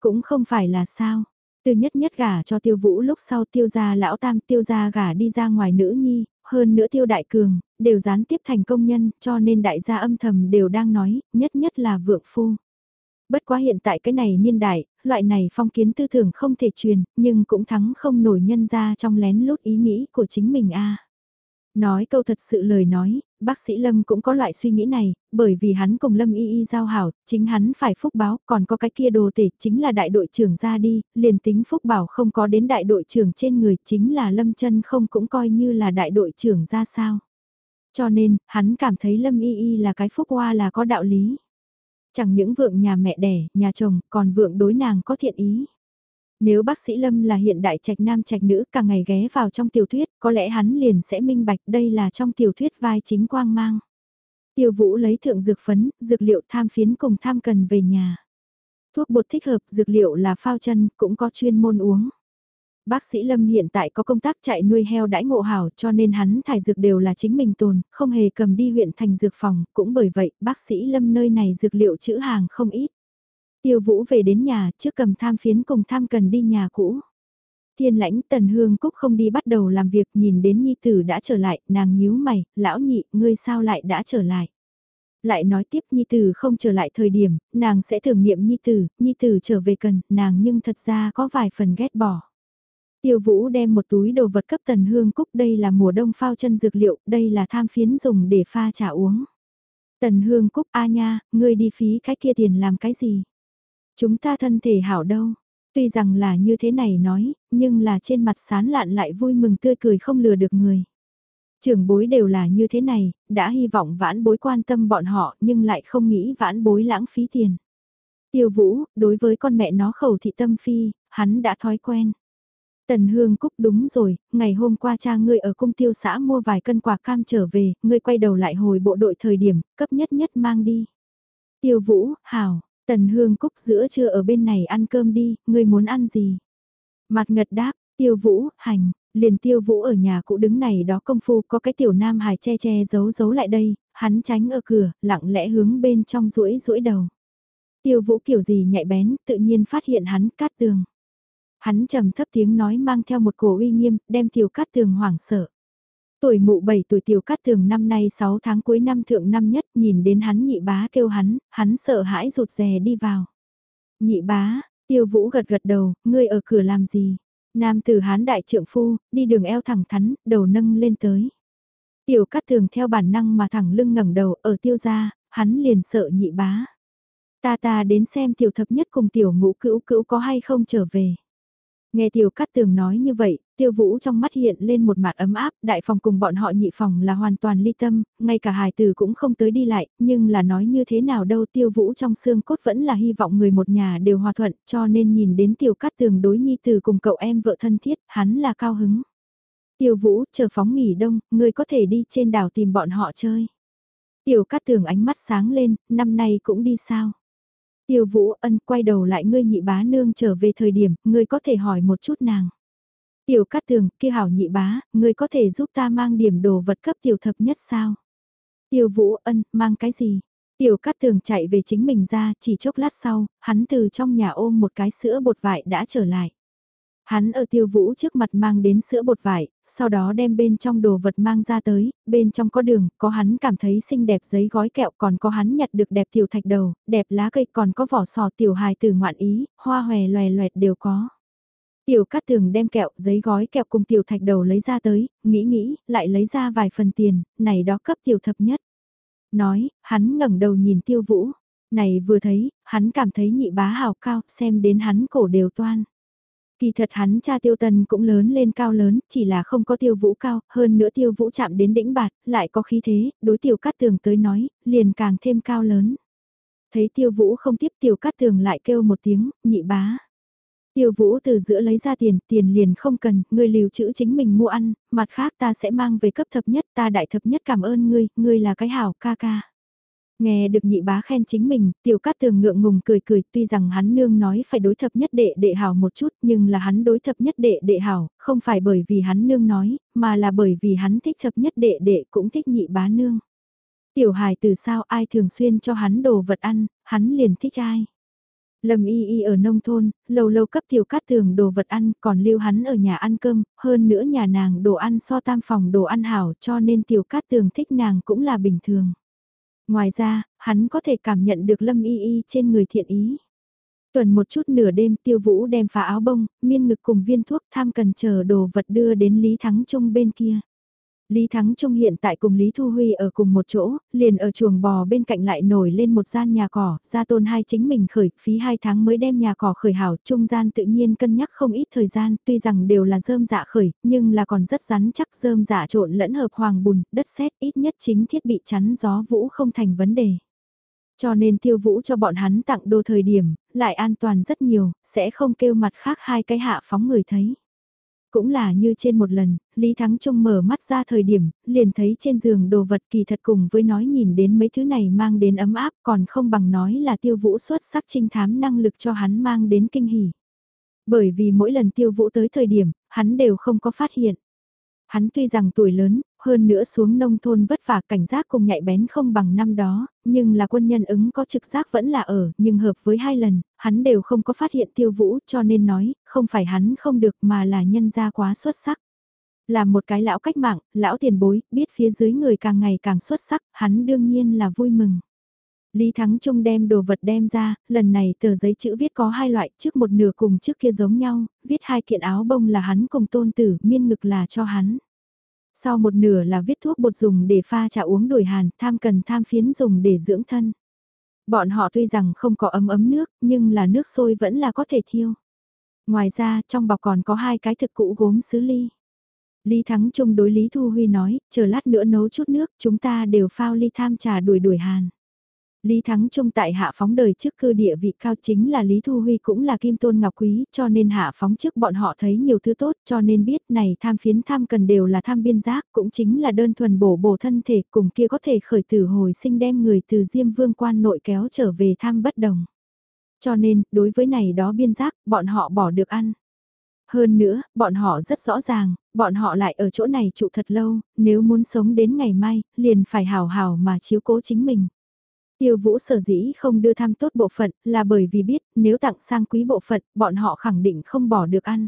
Cũng không phải là sao. Từ nhất nhất gả cho tiêu vũ lúc sau tiêu gia lão tam tiêu gia gả đi ra ngoài nữ nhi, hơn nữa tiêu đại cường, đều gián tiếp thành công nhân, cho nên đại gia âm thầm đều đang nói, nhất nhất là vượng phu. Bất quá hiện tại cái này niên đại, loại này phong kiến tư tưởng không thể truyền, nhưng cũng thắng không nổi nhân ra trong lén lút ý nghĩ của chính mình a. Nói câu thật sự lời nói, bác sĩ Lâm cũng có loại suy nghĩ này, bởi vì hắn cùng Lâm y y giao hảo, chính hắn phải phúc báo, còn có cái kia đồ tể chính là đại đội trưởng ra đi, liền tính phúc bảo không có đến đại đội trưởng trên người, chính là Lâm chân không cũng coi như là đại đội trưởng ra sao. Cho nên, hắn cảm thấy Lâm y y là cái phúc hoa là có đạo lý. Chẳng những vượng nhà mẹ đẻ, nhà chồng, còn vượng đối nàng có thiện ý. Nếu bác sĩ Lâm là hiện đại trạch nam trạch nữ cả ngày ghé vào trong tiểu thuyết, có lẽ hắn liền sẽ minh bạch đây là trong tiểu thuyết vai chính quang mang. Tiêu vũ lấy thượng dược phấn, dược liệu tham phiến cùng tham cần về nhà. Thuốc bột thích hợp, dược liệu là phao chân, cũng có chuyên môn uống. Bác sĩ Lâm hiện tại có công tác chạy nuôi heo đãi ngộ hảo cho nên hắn thải dược đều là chính mình tồn, không hề cầm đi huyện thành dược phòng, cũng bởi vậy bác sĩ Lâm nơi này dược liệu chữ hàng không ít. Tiêu Vũ về đến nhà trước cầm tham phiến cùng tham cần đi nhà cũ. Thiên lãnh tần hương cúc không đi bắt đầu làm việc nhìn đến nhi tử đã trở lại, nàng nhíu mày, lão nhị, ngươi sao lại đã trở lại. Lại nói tiếp nhi tử không trở lại thời điểm, nàng sẽ thử nghiệm nhi tử, nhi tử trở về cần, nàng nhưng thật ra có vài phần ghét bỏ. Tiêu Vũ đem một túi đồ vật cấp Tần Hương Cúc đây là mùa đông phao chân dược liệu, đây là tham phiến dùng để pha trà uống. Tần Hương Cúc a nha, ngươi đi phí cái kia tiền làm cái gì? Chúng ta thân thể hảo đâu? Tuy rằng là như thế này nói, nhưng là trên mặt sán lạn lại vui mừng tươi cười không lừa được người. Trưởng bối đều là như thế này, đã hy vọng vãn bối quan tâm bọn họ nhưng lại không nghĩ vãn bối lãng phí tiền. Tiêu Vũ, đối với con mẹ nó khẩu thị tâm phi, hắn đã thói quen. Tần Hương Cúc đúng rồi, ngày hôm qua cha ngươi ở cung tiêu xã mua vài cân quả cam trở về, ngươi quay đầu lại hồi bộ đội thời điểm, cấp nhất nhất mang đi. Tiêu Vũ, Hảo, Tần Hương Cúc giữa trưa ở bên này ăn cơm đi, ngươi muốn ăn gì? Mặt ngật đáp, Tiêu Vũ, hành, liền Tiêu Vũ ở nhà cũ đứng này đó công phu có cái tiểu nam hài che che giấu giấu lại đây, hắn tránh ở cửa, lặng lẽ hướng bên trong rũi rũi đầu. Tiêu Vũ kiểu gì nhạy bén, tự nhiên phát hiện hắn cát tường. Hắn trầm thấp tiếng nói mang theo một cổ uy nghiêm, đem tiểu cát tường hoảng sợ. Tuổi mụ 7 tuổi tiểu cát tường năm nay 6 tháng cuối năm thượng năm nhất nhìn đến hắn nhị bá kêu hắn, hắn sợ hãi rụt rè đi vào. Nhị bá, tiêu vũ gật gật đầu, ngươi ở cửa làm gì? Nam tử hán đại trượng phu, đi đường eo thẳng thắn, đầu nâng lên tới. Tiểu cát tường theo bản năng mà thẳng lưng ngẩng đầu ở tiêu gia, hắn liền sợ nhị bá. Ta ta đến xem tiểu thập nhất cùng tiểu ngũ cữu cữu có hay không trở về. Nghe Tiêu Cát Tường nói như vậy, Tiêu Vũ trong mắt hiện lên một mặt ấm áp, đại phòng cùng bọn họ nhị phòng là hoàn toàn ly tâm, ngay cả hài tử cũng không tới đi lại, nhưng là nói như thế nào đâu Tiêu Vũ trong xương cốt vẫn là hy vọng người một nhà đều hòa thuận, cho nên nhìn đến Tiêu Cát Tường đối nhi tử cùng cậu em vợ thân thiết, hắn là cao hứng. Tiêu Vũ, chờ phóng nghỉ đông, người có thể đi trên đảo tìm bọn họ chơi. Tiêu Cát Tường ánh mắt sáng lên, năm nay cũng đi sao? Tiêu Vũ Ân quay đầu lại ngươi nhị bá nương trở về thời điểm, ngươi có thể hỏi một chút nàng. Tiểu Cát Tường, kia hảo nhị bá, ngươi có thể giúp ta mang điểm đồ vật cấp tiểu thập nhất sao? Tiêu Vũ Ân, mang cái gì? Tiểu Cát Tường chạy về chính mình ra, chỉ chốc lát sau, hắn từ trong nhà ôm một cái sữa bột vải đã trở lại. Hắn ở tiêu vũ trước mặt mang đến sữa bột vải, sau đó đem bên trong đồ vật mang ra tới, bên trong có đường, có hắn cảm thấy xinh đẹp giấy gói kẹo còn có hắn nhặt được đẹp tiểu thạch đầu, đẹp lá cây còn có vỏ sò tiểu hài từ ngoạn ý, hoa hòe loè loẹt đều có. Tiểu cát tường đem kẹo, giấy gói kẹo cùng tiểu thạch đầu lấy ra tới, nghĩ nghĩ, lại lấy ra vài phần tiền, này đó cấp tiểu thập nhất. Nói, hắn ngẩng đầu nhìn tiêu vũ, này vừa thấy, hắn cảm thấy nhị bá hào cao, xem đến hắn cổ đều toan. Kỳ thật hắn cha tiêu tần cũng lớn lên cao lớn, chỉ là không có tiêu vũ cao, hơn nữa tiêu vũ chạm đến đỉnh bạt, lại có khí thế, đối tiêu cát tường tới nói, liền càng thêm cao lớn. Thấy tiêu vũ không tiếp tiêu cát tường lại kêu một tiếng, nhị bá. Tiêu vũ từ giữa lấy ra tiền, tiền liền không cần, ngươi liều chữ chính mình mua ăn, mặt khác ta sẽ mang về cấp thập nhất, ta đại thập nhất cảm ơn ngươi, ngươi là cái hảo ca ca. Nghe được nhị bá khen chính mình, tiểu cát tường ngượng ngùng cười cười, tuy rằng hắn nương nói phải đối thập nhất đệ đệ hảo một chút, nhưng là hắn đối thập nhất đệ đệ hảo, không phải bởi vì hắn nương nói, mà là bởi vì hắn thích thập nhất đệ đệ cũng thích nhị bá nương. Tiểu hài từ sao ai thường xuyên cho hắn đồ vật ăn, hắn liền thích ai. Lâm y y ở nông thôn, lâu lâu cấp tiểu cát tường đồ vật ăn, còn lưu hắn ở nhà ăn cơm, hơn nữa nhà nàng đồ ăn so tam phòng đồ ăn hảo cho nên tiểu cát tường thích nàng cũng là bình thường. Ngoài ra, hắn có thể cảm nhận được lâm y y trên người thiện ý. Tuần một chút nửa đêm tiêu vũ đem phá áo bông, miên ngực cùng viên thuốc tham cần chờ đồ vật đưa đến Lý Thắng Trung bên kia. Lý Thắng Trung hiện tại cùng Lý Thu Huy ở cùng một chỗ, liền ở chuồng bò bên cạnh lại nổi lên một gian nhà cỏ, gia tôn hai chính mình khởi, phí hai tháng mới đem nhà cỏ khởi hảo, trung gian tự nhiên cân nhắc không ít thời gian, tuy rằng đều là rơm dạ khởi, nhưng là còn rất rắn chắc rơm dạ trộn lẫn hợp hoàng bùn, đất sét ít nhất chính thiết bị chắn gió vũ không thành vấn đề. Cho nên tiêu vũ cho bọn hắn tặng đô thời điểm, lại an toàn rất nhiều, sẽ không kêu mặt khác hai cái hạ phóng người thấy. Cũng là như trên một lần, Lý Thắng Trung mở mắt ra thời điểm, liền thấy trên giường đồ vật kỳ thật cùng với nói nhìn đến mấy thứ này mang đến ấm áp còn không bằng nói là tiêu vũ xuất sắc trinh thám năng lực cho hắn mang đến kinh hỉ. Bởi vì mỗi lần tiêu vũ tới thời điểm, hắn đều không có phát hiện. Hắn tuy rằng tuổi lớn, hơn nữa xuống nông thôn vất vả cảnh giác cùng nhạy bén không bằng năm đó, nhưng là quân nhân ứng có trực giác vẫn là ở, nhưng hợp với hai lần, hắn đều không có phát hiện tiêu vũ cho nên nói, không phải hắn không được mà là nhân gia quá xuất sắc. Là một cái lão cách mạng, lão tiền bối, biết phía dưới người càng ngày càng xuất sắc, hắn đương nhiên là vui mừng. Lý Thắng Trung đem đồ vật đem ra, lần này tờ giấy chữ viết có hai loại, trước một nửa cùng trước kia giống nhau, viết hai kiện áo bông là hắn cùng tôn tử, miên ngực là cho hắn. Sau một nửa là viết thuốc bột dùng để pha trà uống đổi hàn, tham cần tham phiến dùng để dưỡng thân. Bọn họ tuy rằng không có ấm ấm nước, nhưng là nước sôi vẫn là có thể thiêu. Ngoài ra, trong bọc còn có hai cái thực cụ gốm sứ ly. Lý Thắng Trung đối Lý Thu Huy nói, chờ lát nữa nấu chút nước, chúng ta đều phao ly tham trà đuổi đuổi hàn. Lý Thắng Trung tại hạ phóng đời trước cư địa vị cao chính là Lý Thu Huy cũng là kim tôn ngọc quý cho nên hạ phóng trước bọn họ thấy nhiều thứ tốt cho nên biết này tham phiến tham cần đều là tham biên giác cũng chính là đơn thuần bổ bổ thân thể cùng kia có thể khởi tử hồi sinh đem người từ Diêm Vương quan nội kéo trở về tham bất đồng. Cho nên, đối với này đó biên giác, bọn họ bỏ được ăn. Hơn nữa, bọn họ rất rõ ràng, bọn họ lại ở chỗ này trụ thật lâu, nếu muốn sống đến ngày mai, liền phải hào hào mà chiếu cố chính mình. Tiêu vũ sở dĩ không đưa thăm tốt bộ phận là bởi vì biết nếu tặng sang quý bộ phận bọn họ khẳng định không bỏ được ăn.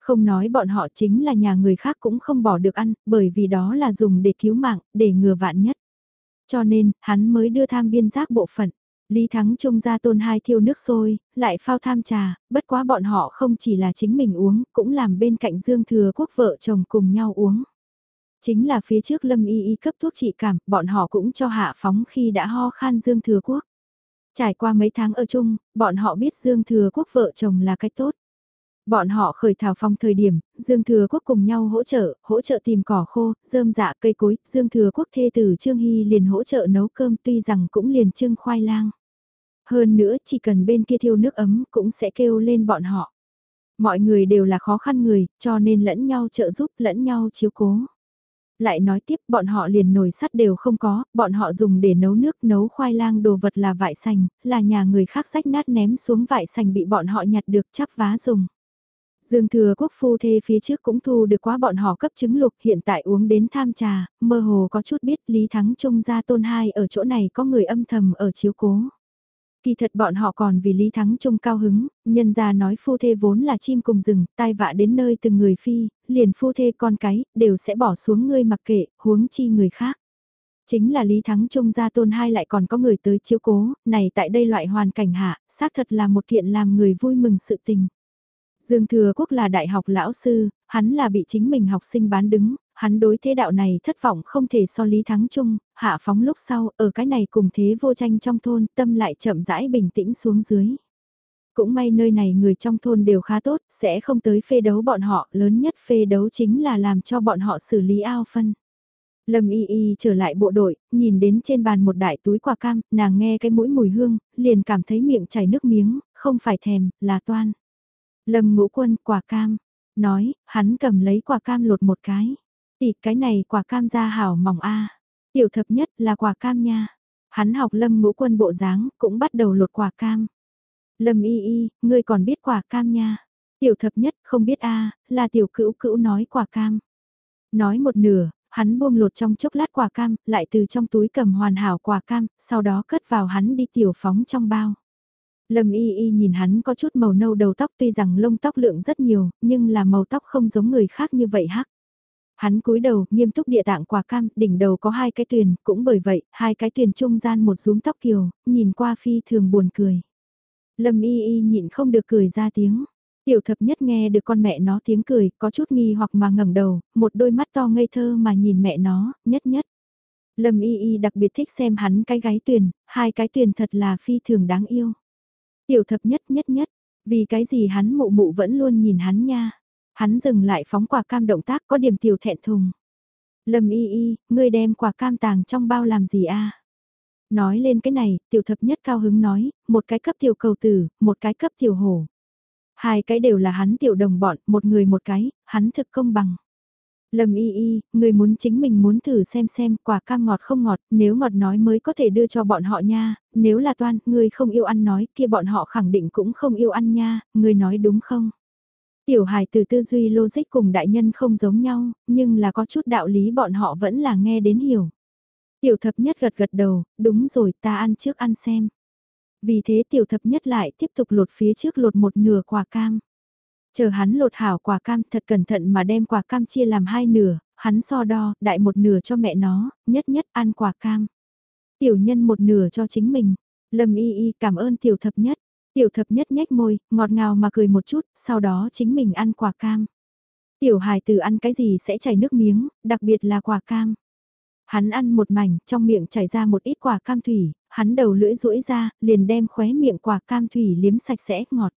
Không nói bọn họ chính là nhà người khác cũng không bỏ được ăn bởi vì đó là dùng để cứu mạng, để ngừa vạn nhất. Cho nên, hắn mới đưa tham biên giác bộ phận. Lý Thắng Trung ra tôn hai thiêu nước sôi, lại phao tham trà, bất quá bọn họ không chỉ là chính mình uống, cũng làm bên cạnh Dương Thừa Quốc vợ chồng cùng nhau uống. Chính là phía trước Lâm Y Y cấp thuốc trị cảm, bọn họ cũng cho hạ phóng khi đã ho khan Dương Thừa Quốc. Trải qua mấy tháng ở chung, bọn họ biết Dương Thừa Quốc vợ chồng là cách tốt. Bọn họ khởi thảo phong thời điểm, Dương Thừa Quốc cùng nhau hỗ trợ, hỗ trợ tìm cỏ khô, rơm dạ cây cối, Dương Thừa Quốc thê tử Trương Hy liền hỗ trợ nấu cơm tuy rằng cũng liền trưng khoai lang. Hơn nữa chỉ cần bên kia thiêu nước ấm cũng sẽ kêu lên bọn họ. Mọi người đều là khó khăn người, cho nên lẫn nhau trợ giúp lẫn nhau chiếu cố. Lại nói tiếp bọn họ liền nồi sắt đều không có, bọn họ dùng để nấu nước nấu khoai lang đồ vật là vải sành, là nhà người khác rách nát ném xuống vải sành bị bọn họ nhặt được chắp vá dùng. Dương thừa quốc phu thê phía trước cũng thu được quá bọn họ cấp chứng lục hiện tại uống đến tham trà, mơ hồ có chút biết Lý Thắng Trung gia tôn hai ở chỗ này có người âm thầm ở chiếu cố. Kỳ thật bọn họ còn vì Lý Thắng Trung cao hứng, nhân ra nói phu thê vốn là chim cùng rừng, tai vạ đến nơi từng người phi, liền phu thê con cái, đều sẽ bỏ xuống ngươi mặc kệ, huống chi người khác. Chính là Lý Thắng Trung gia tôn hai lại còn có người tới chiếu cố, này tại đây loại hoàn cảnh hạ, xác thật là một kiện làm người vui mừng sự tình. Dương Thừa Quốc là đại học lão sư, hắn là bị chính mình học sinh bán đứng, hắn đối thế đạo này thất vọng không thể so lý thắng chung, hạ phóng lúc sau, ở cái này cùng thế vô tranh trong thôn, tâm lại chậm rãi bình tĩnh xuống dưới. Cũng may nơi này người trong thôn đều khá tốt, sẽ không tới phê đấu bọn họ, lớn nhất phê đấu chính là làm cho bọn họ xử lý ao phân. Lâm Y Y trở lại bộ đội, nhìn đến trên bàn một đại túi quả cam, nàng nghe cái mũi mùi hương, liền cảm thấy miệng chảy nước miếng, không phải thèm, là toan. Lâm ngũ quân quả cam, nói, hắn cầm lấy quả cam lột một cái. Tỷ cái này quả cam ra hảo mỏng a Tiểu thập nhất là quả cam nha. Hắn học lâm ngũ quân bộ dáng, cũng bắt đầu lột quả cam. Lâm y y, ngươi còn biết quả cam nha. Tiểu thập nhất không biết a là tiểu cữu cữu nói quả cam. Nói một nửa, hắn buông lột trong chốc lát quả cam, lại từ trong túi cầm hoàn hảo quả cam, sau đó cất vào hắn đi tiểu phóng trong bao. Lâm y y nhìn hắn có chút màu nâu đầu tóc tuy rằng lông tóc lượng rất nhiều, nhưng là màu tóc không giống người khác như vậy hắc. Hắn cúi đầu, nghiêm túc địa tạng quả cam, đỉnh đầu có hai cái tuyền, cũng bởi vậy, hai cái tuyền trung gian một rúm tóc kiều, nhìn qua phi thường buồn cười. Lâm y y nhịn không được cười ra tiếng. Tiểu thập nhất nghe được con mẹ nó tiếng cười, có chút nghi hoặc mà ngẩng đầu, một đôi mắt to ngây thơ mà nhìn mẹ nó, nhất nhất. Lâm y y đặc biệt thích xem hắn cái gái tuyền, hai cái tuyền thật là phi thường đáng yêu. Tiểu thập nhất nhất nhất, vì cái gì hắn mụ mụ vẫn luôn nhìn hắn nha. Hắn dừng lại phóng quả cam động tác có điểm tiểu thẹn thùng. Lâm y y, ngươi đem quả cam tàng trong bao làm gì a? Nói lên cái này, tiểu thập nhất cao hứng nói, một cái cấp tiểu cầu tử, một cái cấp tiểu hổ. Hai cái đều là hắn tiểu đồng bọn, một người một cái, hắn thực công bằng. Lâm y y, người muốn chính mình muốn thử xem xem quả cam ngọt không ngọt, nếu ngọt nói mới có thể đưa cho bọn họ nha, nếu là toan, người không yêu ăn nói, kia bọn họ khẳng định cũng không yêu ăn nha, người nói đúng không? Tiểu hài từ tư duy logic cùng đại nhân không giống nhau, nhưng là có chút đạo lý bọn họ vẫn là nghe đến hiểu. Tiểu thập nhất gật gật đầu, đúng rồi ta ăn trước ăn xem. Vì thế tiểu thập nhất lại tiếp tục lột phía trước lột một nửa quả cam. Chờ hắn lột hảo quả cam thật cẩn thận mà đem quả cam chia làm hai nửa, hắn so đo, đại một nửa cho mẹ nó, nhất nhất ăn quả cam. Tiểu nhân một nửa cho chính mình. Lâm y y cảm ơn tiểu thập nhất. Tiểu thập nhất nhếch môi, ngọt ngào mà cười một chút, sau đó chính mình ăn quả cam. Tiểu hài từ ăn cái gì sẽ chảy nước miếng, đặc biệt là quả cam. Hắn ăn một mảnh, trong miệng chảy ra một ít quả cam thủy, hắn đầu lưỡi rũi ra, liền đem khóe miệng quả cam thủy liếm sạch sẽ, ngọt.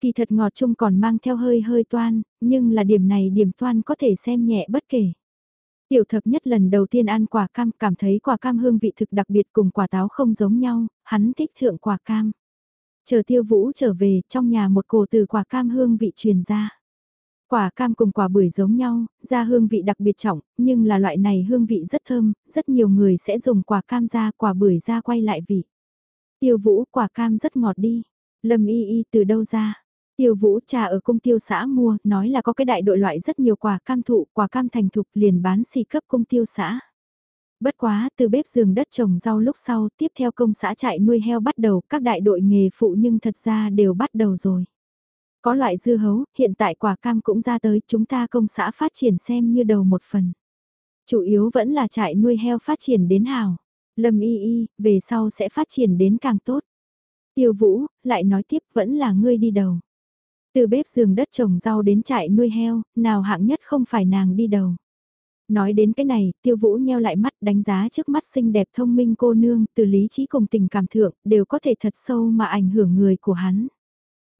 Kỳ thật ngọt chung còn mang theo hơi hơi toan, nhưng là điểm này điểm toan có thể xem nhẹ bất kể. Tiểu thập nhất lần đầu tiên ăn quả cam cảm thấy quả cam hương vị thực đặc biệt cùng quả táo không giống nhau, hắn thích thượng quả cam. Chờ tiêu vũ trở về trong nhà một cổ từ quả cam hương vị truyền ra. Quả cam cùng quả bưởi giống nhau, ra hương vị đặc biệt trọng, nhưng là loại này hương vị rất thơm, rất nhiều người sẽ dùng quả cam ra quả bưởi ra quay lại vị. Tiêu vũ quả cam rất ngọt đi. Lâm y y từ đâu ra? Tiêu vũ trà ở cung tiêu xã mua, nói là có cái đại đội loại rất nhiều quả cam thụ, quả cam thành thục liền bán xì cấp cung tiêu xã. Bất quá, từ bếp giường đất trồng rau lúc sau, tiếp theo công xã chạy nuôi heo bắt đầu, các đại đội nghề phụ nhưng thật ra đều bắt đầu rồi. Có loại dưa hấu, hiện tại quả cam cũng ra tới, chúng ta công xã phát triển xem như đầu một phần. Chủ yếu vẫn là trại nuôi heo phát triển đến hào. Lâm y y, về sau sẽ phát triển đến càng tốt. Tiêu vũ, lại nói tiếp vẫn là ngươi đi đầu. Từ bếp giường đất trồng rau đến trại nuôi heo, nào hạng nhất không phải nàng đi đầu. Nói đến cái này, tiêu vũ nheo lại mắt đánh giá trước mắt xinh đẹp thông minh cô nương, từ lý trí cùng tình cảm thượng, đều có thể thật sâu mà ảnh hưởng người của hắn.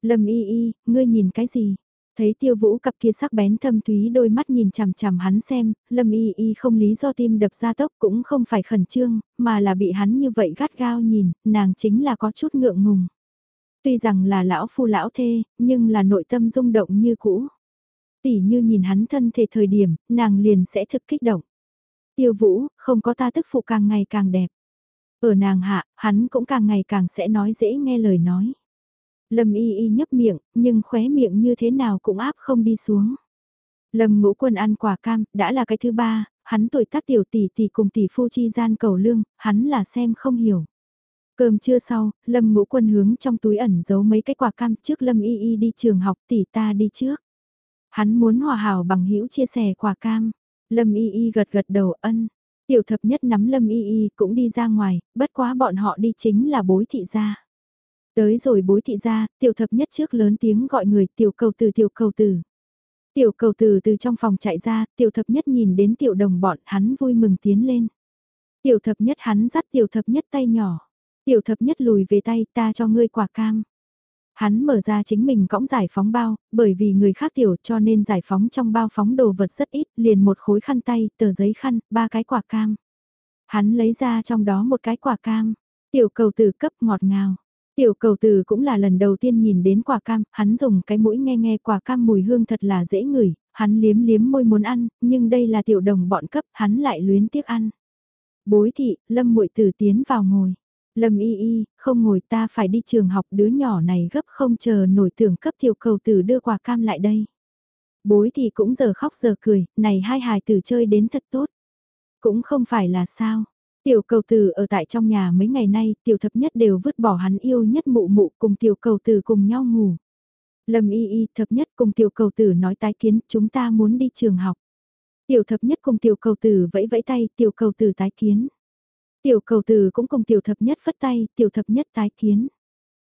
Lâm y y, ngươi nhìn cái gì? Thấy tiêu vũ cặp kia sắc bén thâm thúy đôi mắt nhìn chằm chằm hắn xem, lâm y y không lý do tim đập ra tốc cũng không phải khẩn trương, mà là bị hắn như vậy gắt gao nhìn, nàng chính là có chút ngượng ngùng. Tuy rằng là lão phu lão thê, nhưng là nội tâm rung động như cũ. Tỉ như nhìn hắn thân thể thời điểm, nàng liền sẽ thực kích động. Tiêu vũ, không có ta tức phụ càng ngày càng đẹp. Ở nàng hạ, hắn cũng càng ngày càng sẽ nói dễ nghe lời nói. Lâm y y nhấp miệng, nhưng khóe miệng như thế nào cũng áp không đi xuống. Lâm ngũ quân ăn quả cam, đã là cái thứ ba, hắn tuổi tác tiểu tỷ tỷ cùng tỷ phu chi gian cầu lương, hắn là xem không hiểu. Cơm trưa sau, Lâm ngũ quân hướng trong túi ẩn giấu mấy cái quả cam trước Lâm y y đi trường học tỷ ta đi trước. Hắn muốn hòa hảo bằng hữu chia sẻ quả cam. Lâm y y gật gật đầu ân. Tiểu thập nhất nắm Lâm y y cũng đi ra ngoài, bất quá bọn họ đi chính là bối thị gia. Tới rồi bối thị gia, tiểu thập nhất trước lớn tiếng gọi người tiểu cầu từ tiểu cầu từ. Tiểu cầu từ từ trong phòng chạy ra, tiểu thập nhất nhìn đến tiểu đồng bọn hắn vui mừng tiến lên. Tiểu thập nhất hắn dắt tiểu thập nhất tay nhỏ. Tiểu thập nhất lùi về tay ta cho ngươi quả cam. Hắn mở ra chính mình cõng giải phóng bao, bởi vì người khác tiểu cho nên giải phóng trong bao phóng đồ vật rất ít, liền một khối khăn tay, tờ giấy khăn, ba cái quả cam. Hắn lấy ra trong đó một cái quả cam, tiểu cầu tử cấp ngọt ngào. Tiểu cầu tử cũng là lần đầu tiên nhìn đến quả cam, hắn dùng cái mũi nghe nghe quả cam mùi hương thật là dễ ngửi, hắn liếm liếm môi muốn ăn, nhưng đây là tiểu đồng bọn cấp, hắn lại luyến tiếc ăn. Bối thị, lâm muội tử tiến vào ngồi. Lâm y y, không ngồi ta phải đi trường học đứa nhỏ này gấp không chờ nổi tưởng cấp tiểu cầu tử đưa quả cam lại đây. Bối thì cũng giờ khóc giờ cười, này hai hài tử chơi đến thật tốt. Cũng không phải là sao. Tiểu cầu tử ở tại trong nhà mấy ngày nay, tiểu thập nhất đều vứt bỏ hắn yêu nhất mụ mụ cùng tiểu cầu tử cùng nhau ngủ. Lâm y y thập nhất cùng tiểu cầu tử nói tái kiến, chúng ta muốn đi trường học. Tiểu thập nhất cùng tiểu cầu tử vẫy vẫy tay, tiểu cầu tử tái kiến. Tiểu cầu từ cũng cùng tiểu thập nhất phất tay, tiểu thập nhất tái kiến.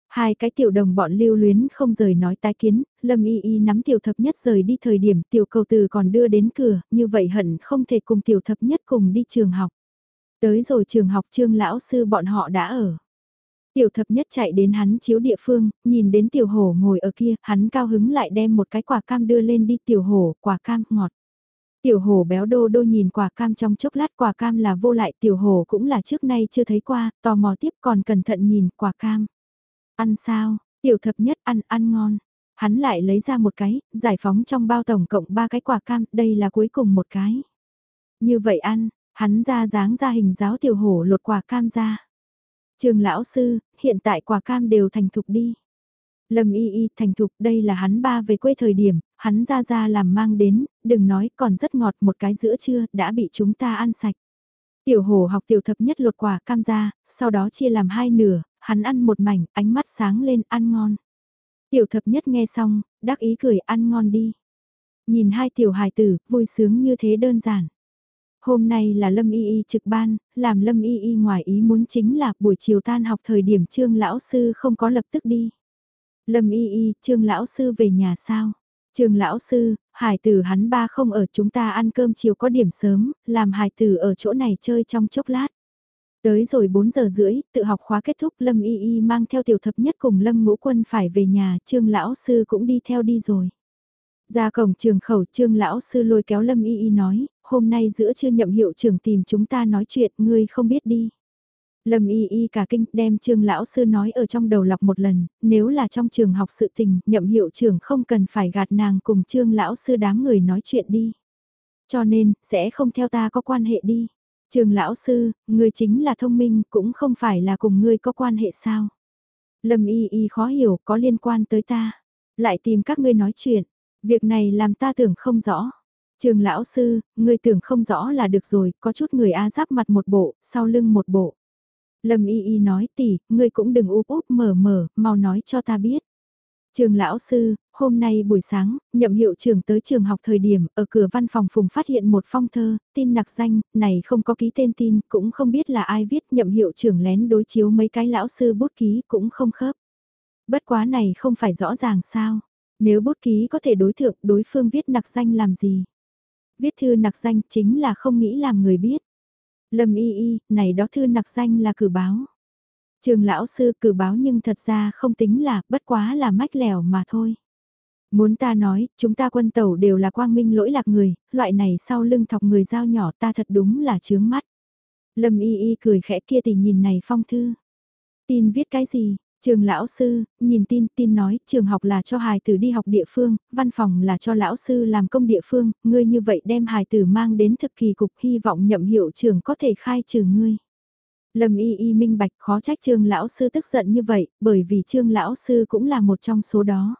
Hai cái tiểu đồng bọn lưu luyến không rời nói tái kiến, Lâm Y Y nắm tiểu thập nhất rời đi thời điểm tiểu cầu từ còn đưa đến cửa, như vậy hận không thể cùng tiểu thập nhất cùng đi trường học. Tới rồi trường học trương lão sư bọn họ đã ở. Tiểu thập nhất chạy đến hắn chiếu địa phương, nhìn đến tiểu hổ ngồi ở kia, hắn cao hứng lại đem một cái quả cam đưa lên đi tiểu hổ, quả cam ngọt. Tiểu hổ béo đô đô nhìn quả cam trong chốc lát quả cam là vô lại tiểu hổ cũng là trước nay chưa thấy qua, tò mò tiếp còn cẩn thận nhìn quả cam. Ăn sao, tiểu thập nhất ăn ăn ngon. Hắn lại lấy ra một cái, giải phóng trong bao tổng cộng ba cái quả cam, đây là cuối cùng một cái. Như vậy ăn, hắn ra dáng ra hình giáo tiểu hổ lột quả cam ra. Trường lão sư, hiện tại quả cam đều thành thục đi. Lâm y y thành thục đây là hắn ba về quê thời điểm, hắn ra ra làm mang đến, đừng nói còn rất ngọt một cái giữa trưa đã bị chúng ta ăn sạch. Tiểu hồ học tiểu thập nhất lột quả cam ra, sau đó chia làm hai nửa, hắn ăn một mảnh, ánh mắt sáng lên ăn ngon. Tiểu thập nhất nghe xong, đắc ý cười ăn ngon đi. Nhìn hai tiểu hài tử, vui sướng như thế đơn giản. Hôm nay là Lâm Y Y trực ban, làm Lâm Y Y ngoài ý muốn chính là buổi chiều tan học thời điểm trương lão sư không có lập tức đi. Lâm Y Y, trương lão sư về nhà sao? Trương lão sư, hải tử hắn ba không ở chúng ta ăn cơm chiều có điểm sớm, làm hải tử ở chỗ này chơi trong chốc lát. Tới rồi 4 giờ rưỡi, tự học khóa kết thúc Lâm Y Y mang theo tiểu thập nhất cùng Lâm Ngũ Quân phải về nhà, Trương lão sư cũng đi theo đi rồi. Ra cổng trường khẩu Trương lão sư lôi kéo Lâm Y Y nói, hôm nay giữa trưa nhậm hiệu trưởng tìm chúng ta nói chuyện, ngươi không biết đi. Lâm y y cả kinh đem trương lão sư nói ở trong đầu lọc một lần, nếu là trong trường học sự tình, nhậm hiệu trưởng không cần phải gạt nàng cùng trương lão sư đám người nói chuyện đi. Cho nên, sẽ không theo ta có quan hệ đi. Trường lão sư, ngươi chính là thông minh, cũng không phải là cùng ngươi có quan hệ sao. Lâm y y khó hiểu, có liên quan tới ta. Lại tìm các ngươi nói chuyện. Việc này làm ta tưởng không rõ. Trường lão sư, ngươi tưởng không rõ là được rồi, có chút người A giáp mặt một bộ, sau lưng một bộ. Lâm y y nói tỷ, ngươi cũng đừng úp úp mở mở, mau nói cho ta biết. Trường lão sư, hôm nay buổi sáng, nhậm hiệu trưởng tới trường học thời điểm, ở cửa văn phòng phùng phát hiện một phong thơ, tin nặc danh, này không có ký tên tin, cũng không biết là ai viết, nhậm hiệu trưởng lén đối chiếu mấy cái lão sư bút ký cũng không khớp. Bất quá này không phải rõ ràng sao, nếu bút ký có thể đối thượng đối phương viết nặc danh làm gì. Viết thư nặc danh chính là không nghĩ làm người biết. Lâm y y, này đó thư nặc danh là cử báo. Trường lão sư cử báo nhưng thật ra không tính là, bất quá là mách lẻo mà thôi. Muốn ta nói, chúng ta quân tàu đều là quang minh lỗi lạc người, loại này sau lưng thọc người dao nhỏ ta thật đúng là chướng mắt. Lâm y y cười khẽ kia thì nhìn này phong thư. Tin viết cái gì, Trường lão sư, nhìn tin, tin nói, trường học là cho hài tử đi học địa phương, văn phòng là cho lão sư làm công địa phương, ngươi như vậy đem hài tử mang đến thực kỳ cục hy vọng nhậm hiệu trường có thể khai trừ ngươi. Lâm y y minh bạch khó trách trương lão sư tức giận như vậy, bởi vì trương lão sư cũng là một trong số đó.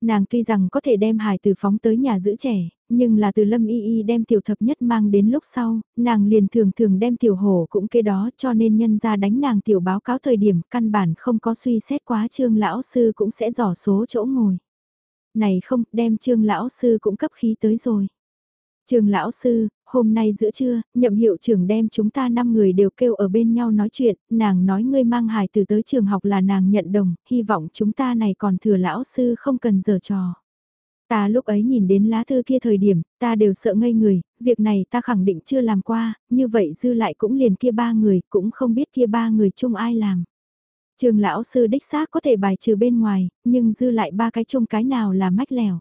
Nàng tuy rằng có thể đem hài tử phóng tới nhà giữ trẻ, nhưng là từ lâm y y đem tiểu thập nhất mang đến lúc sau, nàng liền thường thường đem tiểu hổ cũng kế đó cho nên nhân ra đánh nàng tiểu báo cáo thời điểm căn bản không có suy xét quá trương lão sư cũng sẽ dò số chỗ ngồi. Này không, đem trương lão sư cũng cấp khí tới rồi. Trường lão sư, hôm nay giữa trưa, nhậm hiệu trưởng đem chúng ta 5 người đều kêu ở bên nhau nói chuyện, nàng nói ngươi mang hài từ tới trường học là nàng nhận đồng, hy vọng chúng ta này còn thừa lão sư không cần giở trò. Ta lúc ấy nhìn đến lá thư kia thời điểm, ta đều sợ ngây người, việc này ta khẳng định chưa làm qua, như vậy dư lại cũng liền kia ba người, cũng không biết kia ba người chung ai làm. Trường lão sư đích xác có thể bài trừ bên ngoài, nhưng dư lại ba cái chung cái nào là mách lèo.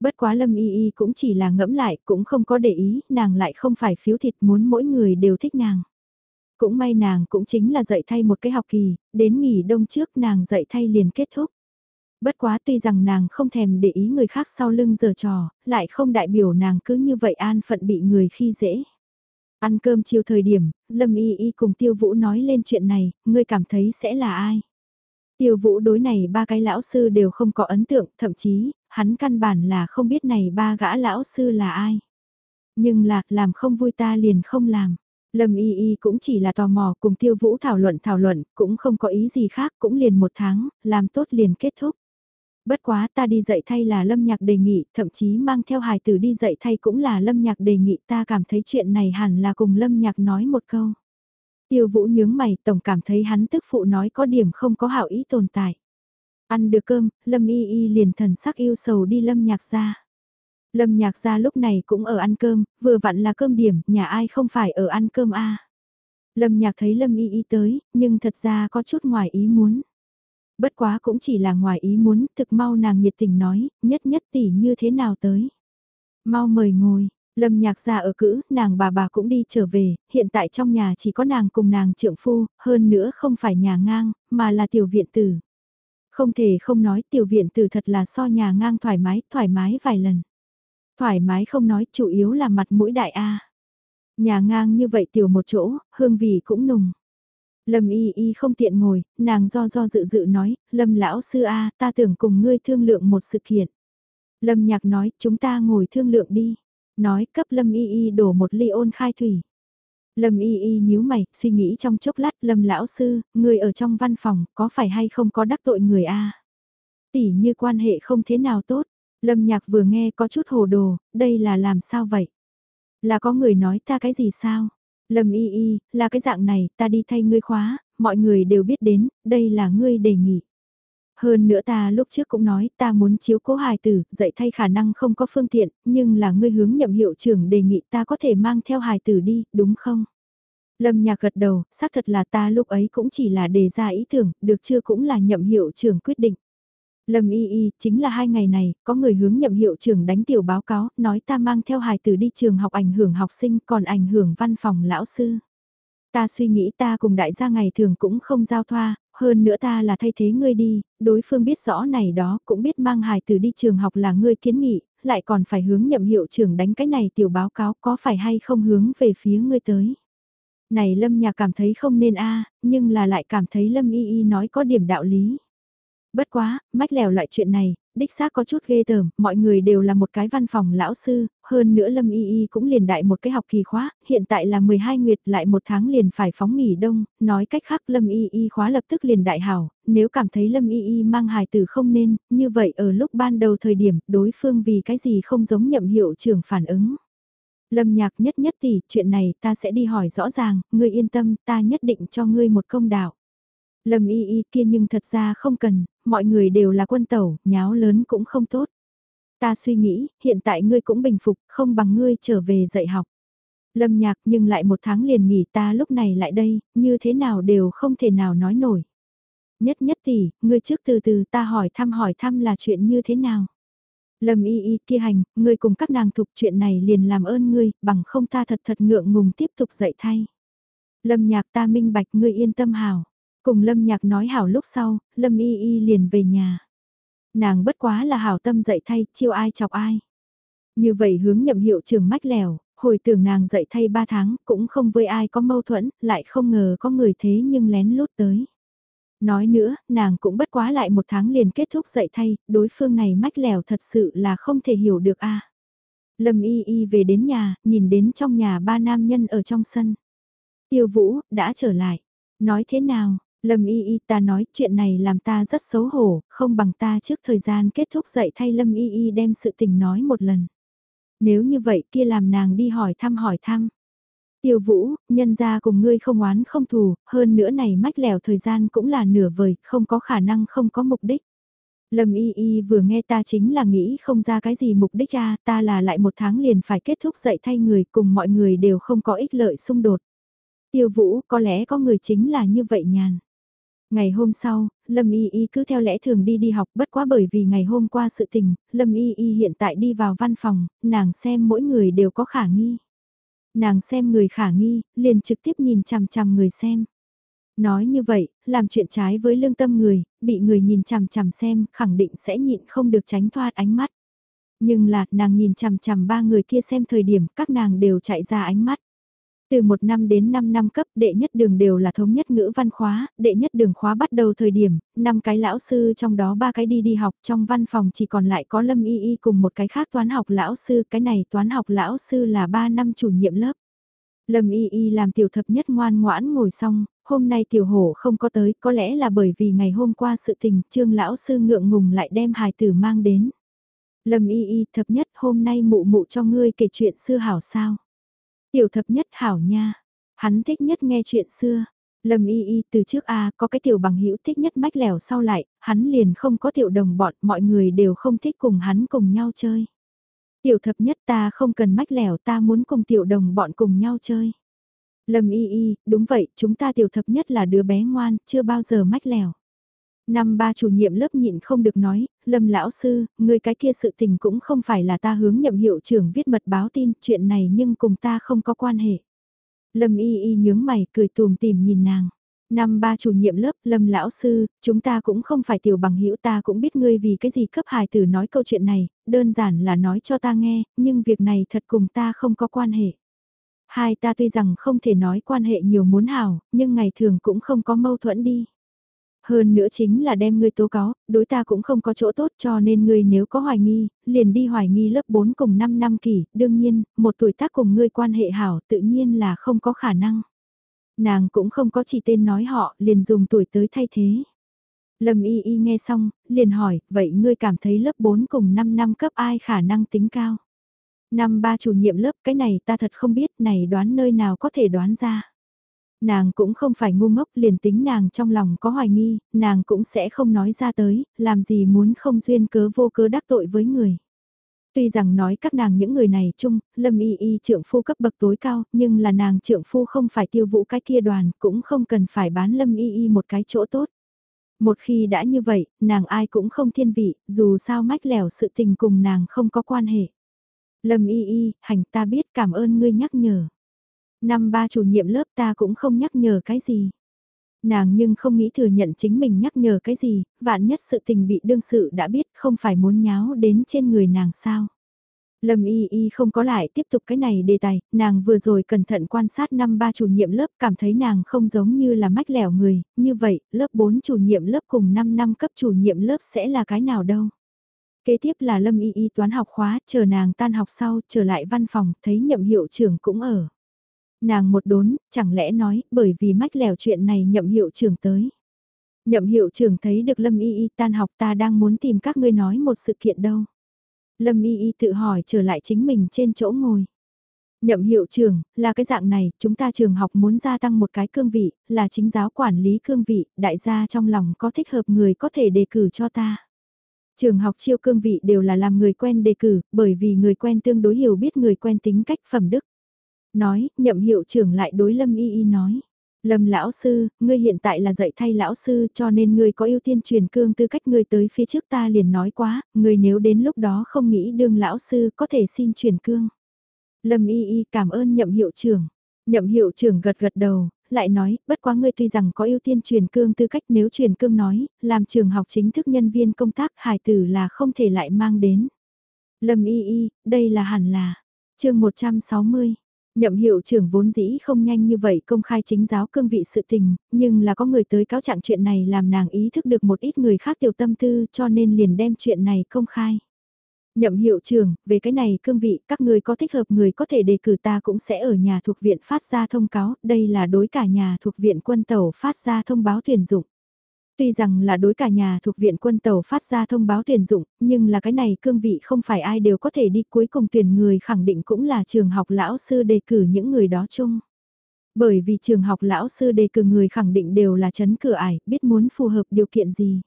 Bất quá Lâm Y Y cũng chỉ là ngẫm lại, cũng không có để ý, nàng lại không phải phiếu thịt muốn mỗi người đều thích nàng. Cũng may nàng cũng chính là dạy thay một cái học kỳ, đến nghỉ đông trước nàng dạy thay liền kết thúc. Bất quá tuy rằng nàng không thèm để ý người khác sau lưng giờ trò, lại không đại biểu nàng cứ như vậy an phận bị người khi dễ. Ăn cơm chiều thời điểm, Lâm Y Y cùng Tiêu Vũ nói lên chuyện này, ngươi cảm thấy sẽ là ai? Tiêu Vũ đối này ba cái lão sư đều không có ấn tượng, thậm chí, hắn căn bản là không biết này ba gã lão sư là ai. Nhưng là, làm không vui ta liền không làm. Lâm Y Y cũng chỉ là tò mò cùng Tiêu Vũ thảo luận thảo luận, cũng không có ý gì khác, cũng liền một tháng, làm tốt liền kết thúc. Bất quá ta đi dạy thay là Lâm Nhạc đề nghị, thậm chí mang theo hài tử đi dạy thay cũng là Lâm Nhạc đề nghị ta cảm thấy chuyện này hẳn là cùng Lâm Nhạc nói một câu. Tiêu Vũ nhướng mày, tổng cảm thấy hắn tức phụ nói có điểm không có hảo ý tồn tại. Ăn được cơm, Lâm Y Y liền thần sắc yêu sầu đi Lâm Nhạc ra. Lâm Nhạc ra lúc này cũng ở ăn cơm, vừa vặn là cơm điểm, nhà ai không phải ở ăn cơm a Lâm Nhạc thấy Lâm Y Y tới, nhưng thật ra có chút ngoài ý muốn. Bất quá cũng chỉ là ngoài ý muốn, thực mau nàng nhiệt tình nói, nhất nhất tỷ như thế nào tới. Mau mời ngồi, Lâm nhạc ra ở cữ, nàng bà bà cũng đi trở về, hiện tại trong nhà chỉ có nàng cùng nàng trượng phu, hơn nữa không phải nhà ngang, mà là tiểu viện tử. Không thể không nói tiểu viện tử thật là so nhà ngang thoải mái, thoải mái vài lần. Thoải mái không nói, chủ yếu là mặt mũi đại A. Nhà ngang như vậy tiểu một chỗ, hương vị cũng nùng. Lâm y y không tiện ngồi, nàng do do dự dự nói, Lâm lão sư A, ta tưởng cùng ngươi thương lượng một sự kiện. Lâm nhạc nói, chúng ta ngồi thương lượng đi. Nói cấp Lâm y y đổ một ly ôn khai thủy. Lâm y y nhíu mày, suy nghĩ trong chốc lát, Lâm lão sư, người ở trong văn phòng, có phải hay không có đắc tội người A. Tỷ như quan hệ không thế nào tốt. Lâm nhạc vừa nghe có chút hồ đồ, đây là làm sao vậy? Là có người nói ta cái gì sao? Lâm y y, là cái dạng này, ta đi thay ngươi khóa, mọi người đều biết đến, đây là ngươi đề nghị. Hơn nữa ta lúc trước cũng nói ta muốn chiếu cố hài tử, dạy thay khả năng không có phương tiện, nhưng là ngươi hướng nhậm hiệu trưởng đề nghị ta có thể mang theo hài tử đi, đúng không? Lâm nhạc gật đầu, xác thật là ta lúc ấy cũng chỉ là đề ra ý tưởng, được chưa cũng là nhậm hiệu trưởng quyết định. Lâm y y, chính là hai ngày này, có người hướng nhậm hiệu trưởng đánh tiểu báo cáo, nói ta mang theo hài tử đi trường học ảnh hưởng học sinh còn ảnh hưởng văn phòng lão sư. Ta suy nghĩ ta cùng đại gia ngày thường cũng không giao thoa, hơn nữa ta là thay thế ngươi đi, đối phương biết rõ này đó cũng biết mang hài tử đi trường học là ngươi kiến nghị, lại còn phải hướng nhậm hiệu trưởng đánh cái này tiểu báo cáo có phải hay không hướng về phía ngươi tới. Này Lâm nhà cảm thấy không nên a nhưng là lại cảm thấy Lâm y y nói có điểm đạo lý. Bất quá, mách lèo loại chuyện này, đích xác có chút ghê tởm, mọi người đều là một cái văn phòng lão sư, hơn nữa Lâm Y Y cũng liền đại một cái học kỳ khóa, hiện tại là 12 nguyệt lại một tháng liền phải phóng nghỉ đông, nói cách khác Lâm Y Y khóa lập tức liền đại hảo, nếu cảm thấy Lâm Y Y mang hài tử không nên, như vậy ở lúc ban đầu thời điểm, đối phương vì cái gì không giống nhậm hiệu trưởng phản ứng. Lâm nhạc nhất nhất tỷ, chuyện này ta sẽ đi hỏi rõ ràng, ngươi yên tâm, ta nhất định cho ngươi một công đạo. Lâm y y kia nhưng thật ra không cần, mọi người đều là quân tẩu, nháo lớn cũng không tốt. Ta suy nghĩ, hiện tại ngươi cũng bình phục, không bằng ngươi trở về dạy học. Lâm nhạc nhưng lại một tháng liền nghỉ ta lúc này lại đây, như thế nào đều không thể nào nói nổi. Nhất nhất tỷ, ngươi trước từ từ ta hỏi thăm hỏi thăm là chuyện như thế nào. Lâm y y kia hành, ngươi cùng các nàng thục chuyện này liền làm ơn ngươi, bằng không ta thật thật ngượng ngùng tiếp tục dạy thay. Lâm nhạc ta minh bạch ngươi yên tâm hảo. Cùng Lâm Nhạc nói hảo lúc sau, Lâm Y Y liền về nhà. Nàng bất quá là hảo tâm dạy thay, chiêu ai chọc ai. Như vậy hướng nhậm hiệu trường mách lèo, hồi tưởng nàng dạy thay 3 tháng, cũng không với ai có mâu thuẫn, lại không ngờ có người thế nhưng lén lút tới. Nói nữa, nàng cũng bất quá lại một tháng liền kết thúc dạy thay, đối phương này mách lèo thật sự là không thể hiểu được a. Lâm y y về đến nhà, nhìn đến trong nhà ba nam nhân ở trong sân. Tiêu vũ, đã trở lại. Nói thế nào, Lâm y y ta nói chuyện này làm ta rất xấu hổ, không bằng ta trước thời gian kết thúc dạy thay Lâm y y đem sự tình nói một lần. Nếu như vậy kia làm nàng đi hỏi thăm hỏi thăm. Tiêu vũ, nhân ra cùng ngươi không oán không thù, hơn nữa này mách lèo thời gian cũng là nửa vời, không có khả năng không có mục đích. Lâm y y vừa nghe ta chính là nghĩ không ra cái gì mục đích ra, ta là lại một tháng liền phải kết thúc dạy thay người cùng mọi người đều không có ích lợi xung đột. Tiêu vũ, có lẽ có người chính là như vậy nhàn. Ngày hôm sau, Lâm Y Y cứ theo lẽ thường đi đi học bất quá bởi vì ngày hôm qua sự tình, Lâm Y Y hiện tại đi vào văn phòng, nàng xem mỗi người đều có khả nghi. Nàng xem người khả nghi, liền trực tiếp nhìn chằm chằm người xem. Nói như vậy, làm chuyện trái với lương tâm người, bị người nhìn chằm chằm xem, khẳng định sẽ nhịn không được tránh thoát ánh mắt. Nhưng là, nàng nhìn chằm chằm ba người kia xem thời điểm, các nàng đều chạy ra ánh mắt. Từ một năm đến 5 năm cấp đệ nhất đường đều là thống nhất ngữ văn khóa, đệ nhất đường khóa bắt đầu thời điểm, năm cái lão sư trong đó ba cái đi đi học trong văn phòng chỉ còn lại có Lâm Y Y cùng một cái khác toán học lão sư, cái này toán học lão sư là 3 năm chủ nhiệm lớp. Lâm Y Y làm tiểu thập nhất ngoan ngoãn ngồi xong, hôm nay tiểu hổ không có tới, có lẽ là bởi vì ngày hôm qua sự tình, trương lão sư ngượng ngùng lại đem hài tử mang đến. Lâm Y Y thập nhất hôm nay mụ mụ cho ngươi kể chuyện xưa hảo sao. Tiểu thập nhất hảo nha, hắn thích nhất nghe chuyện xưa. Lâm y y từ trước a có cái tiểu bằng hữu thích nhất mách lẻo sau lại, hắn liền không có tiểu đồng bọn, mọi người đều không thích cùng hắn cùng nhau chơi. Tiểu thập nhất ta không cần mách lẻo ta muốn cùng tiểu đồng bọn cùng nhau chơi. Lâm y y, đúng vậy, chúng ta tiểu thập nhất là đứa bé ngoan, chưa bao giờ mách lẻo. Năm ba chủ nhiệm lớp nhịn không được nói, Lâm lão sư, người cái kia sự tình cũng không phải là ta hướng nhậm hiệu trưởng viết mật báo tin, chuyện này nhưng cùng ta không có quan hệ. Lâm y y nhướng mày, cười tùm tìm nhìn nàng. Năm ba chủ nhiệm lớp, Lâm lão sư, chúng ta cũng không phải tiểu bằng hữu ta cũng biết ngươi vì cái gì cấp hài tử nói câu chuyện này, đơn giản là nói cho ta nghe, nhưng việc này thật cùng ta không có quan hệ. Hai ta tuy rằng không thể nói quan hệ nhiều muốn hảo, nhưng ngày thường cũng không có mâu thuẫn đi. Hơn nữa chính là đem ngươi tố cáo, đối ta cũng không có chỗ tốt cho nên ngươi nếu có hoài nghi, liền đi hoài nghi lớp 4 cùng 5 năm kỷ đương nhiên, một tuổi tác cùng ngươi quan hệ hảo tự nhiên là không có khả năng. Nàng cũng không có chỉ tên nói họ, liền dùng tuổi tới thay thế. Lâm y y nghe xong, liền hỏi, vậy ngươi cảm thấy lớp 4 cùng 5 năm cấp ai khả năng tính cao? Năm ba chủ nhiệm lớp cái này ta thật không biết này đoán nơi nào có thể đoán ra. Nàng cũng không phải ngu ngốc liền tính nàng trong lòng có hoài nghi, nàng cũng sẽ không nói ra tới, làm gì muốn không duyên cớ vô cớ đắc tội với người. Tuy rằng nói các nàng những người này chung, Lâm Y Y trượng phu cấp bậc tối cao, nhưng là nàng trượng phu không phải tiêu vũ cái kia đoàn, cũng không cần phải bán Lâm Y Y một cái chỗ tốt. Một khi đã như vậy, nàng ai cũng không thiên vị, dù sao mách lẻo sự tình cùng nàng không có quan hệ. Lâm Y Y, hành ta biết cảm ơn ngươi nhắc nhở. Năm ba chủ nhiệm lớp ta cũng không nhắc nhở cái gì. Nàng nhưng không nghĩ thừa nhận chính mình nhắc nhở cái gì, vạn nhất sự tình bị đương sự đã biết không phải muốn nháo đến trên người nàng sao. Lâm Y Y không có lại tiếp tục cái này đề tài, nàng vừa rồi cẩn thận quan sát năm ba chủ nhiệm lớp cảm thấy nàng không giống như là mách lẻo người, như vậy, lớp 4 chủ nhiệm lớp cùng 5 năm cấp chủ nhiệm lớp sẽ là cái nào đâu. Kế tiếp là Lâm Y Y toán học khóa, chờ nàng tan học sau, trở lại văn phòng, thấy nhậm hiệu trưởng cũng ở. Nàng một đốn, chẳng lẽ nói, bởi vì mách lèo chuyện này nhậm hiệu trưởng tới. Nhậm hiệu trưởng thấy được Lâm Y Y tan học ta đang muốn tìm các ngươi nói một sự kiện đâu. Lâm Y Y tự hỏi trở lại chính mình trên chỗ ngồi. Nhậm hiệu trưởng, là cái dạng này, chúng ta trường học muốn gia tăng một cái cương vị, là chính giáo quản lý cương vị, đại gia trong lòng có thích hợp người có thể đề cử cho ta. Trường học chiêu cương vị đều là làm người quen đề cử, bởi vì người quen tương đối hiểu biết người quen tính cách phẩm đức. Nói, nhậm hiệu trưởng lại đối Lâm Y Y nói. Lâm lão sư, ngươi hiện tại là dạy thay lão sư cho nên ngươi có ưu tiên truyền cương tư cách ngươi tới phía trước ta liền nói quá, ngươi nếu đến lúc đó không nghĩ đương lão sư có thể xin truyền cương. Lâm Y Y cảm ơn nhậm hiệu trưởng. Nhậm hiệu trưởng gật gật đầu, lại nói, bất quá ngươi tuy rằng có ưu tiên truyền cương tư cách nếu truyền cương nói, làm trường học chính thức nhân viên công tác hài tử là không thể lại mang đến. Lâm Y Y, đây là hẳn là. chương 160 Nhậm hiệu trưởng vốn dĩ không nhanh như vậy công khai chính giáo cương vị sự tình, nhưng là có người tới cáo trạng chuyện này làm nàng ý thức được một ít người khác tiểu tâm tư cho nên liền đem chuyện này công khai. Nhậm hiệu trưởng, về cái này cương vị, các người có thích hợp người có thể đề cử ta cũng sẽ ở nhà thuộc viện phát ra thông cáo, đây là đối cả nhà thuộc viện quân tàu phát ra thông báo tuyển dụng. Tuy rằng là đối cả nhà thuộc viện quân tàu phát ra thông báo tuyển dụng, nhưng là cái này cương vị không phải ai đều có thể đi cuối cùng tuyển người khẳng định cũng là trường học lão sư đề cử những người đó chung. Bởi vì trường học lão sư đề cử người khẳng định đều là chấn cửa ải, biết muốn phù hợp điều kiện gì.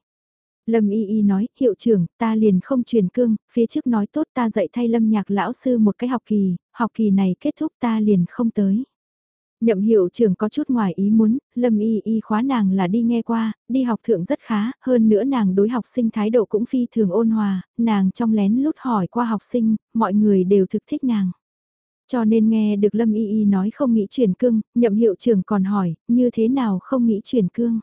Lâm Y Y nói, hiệu trưởng, ta liền không truyền cương, phía trước nói tốt ta dạy thay lâm nhạc lão sư một cái học kỳ, học kỳ này kết thúc ta liền không tới. Nhậm hiệu trưởng có chút ngoài ý muốn, lâm y y khóa nàng là đi nghe qua, đi học thượng rất khá, hơn nữa nàng đối học sinh thái độ cũng phi thường ôn hòa, nàng trong lén lút hỏi qua học sinh, mọi người đều thực thích nàng. Cho nên nghe được lâm y y nói không nghĩ chuyển cương, nhậm hiệu trưởng còn hỏi, như thế nào không nghĩ chuyển cương.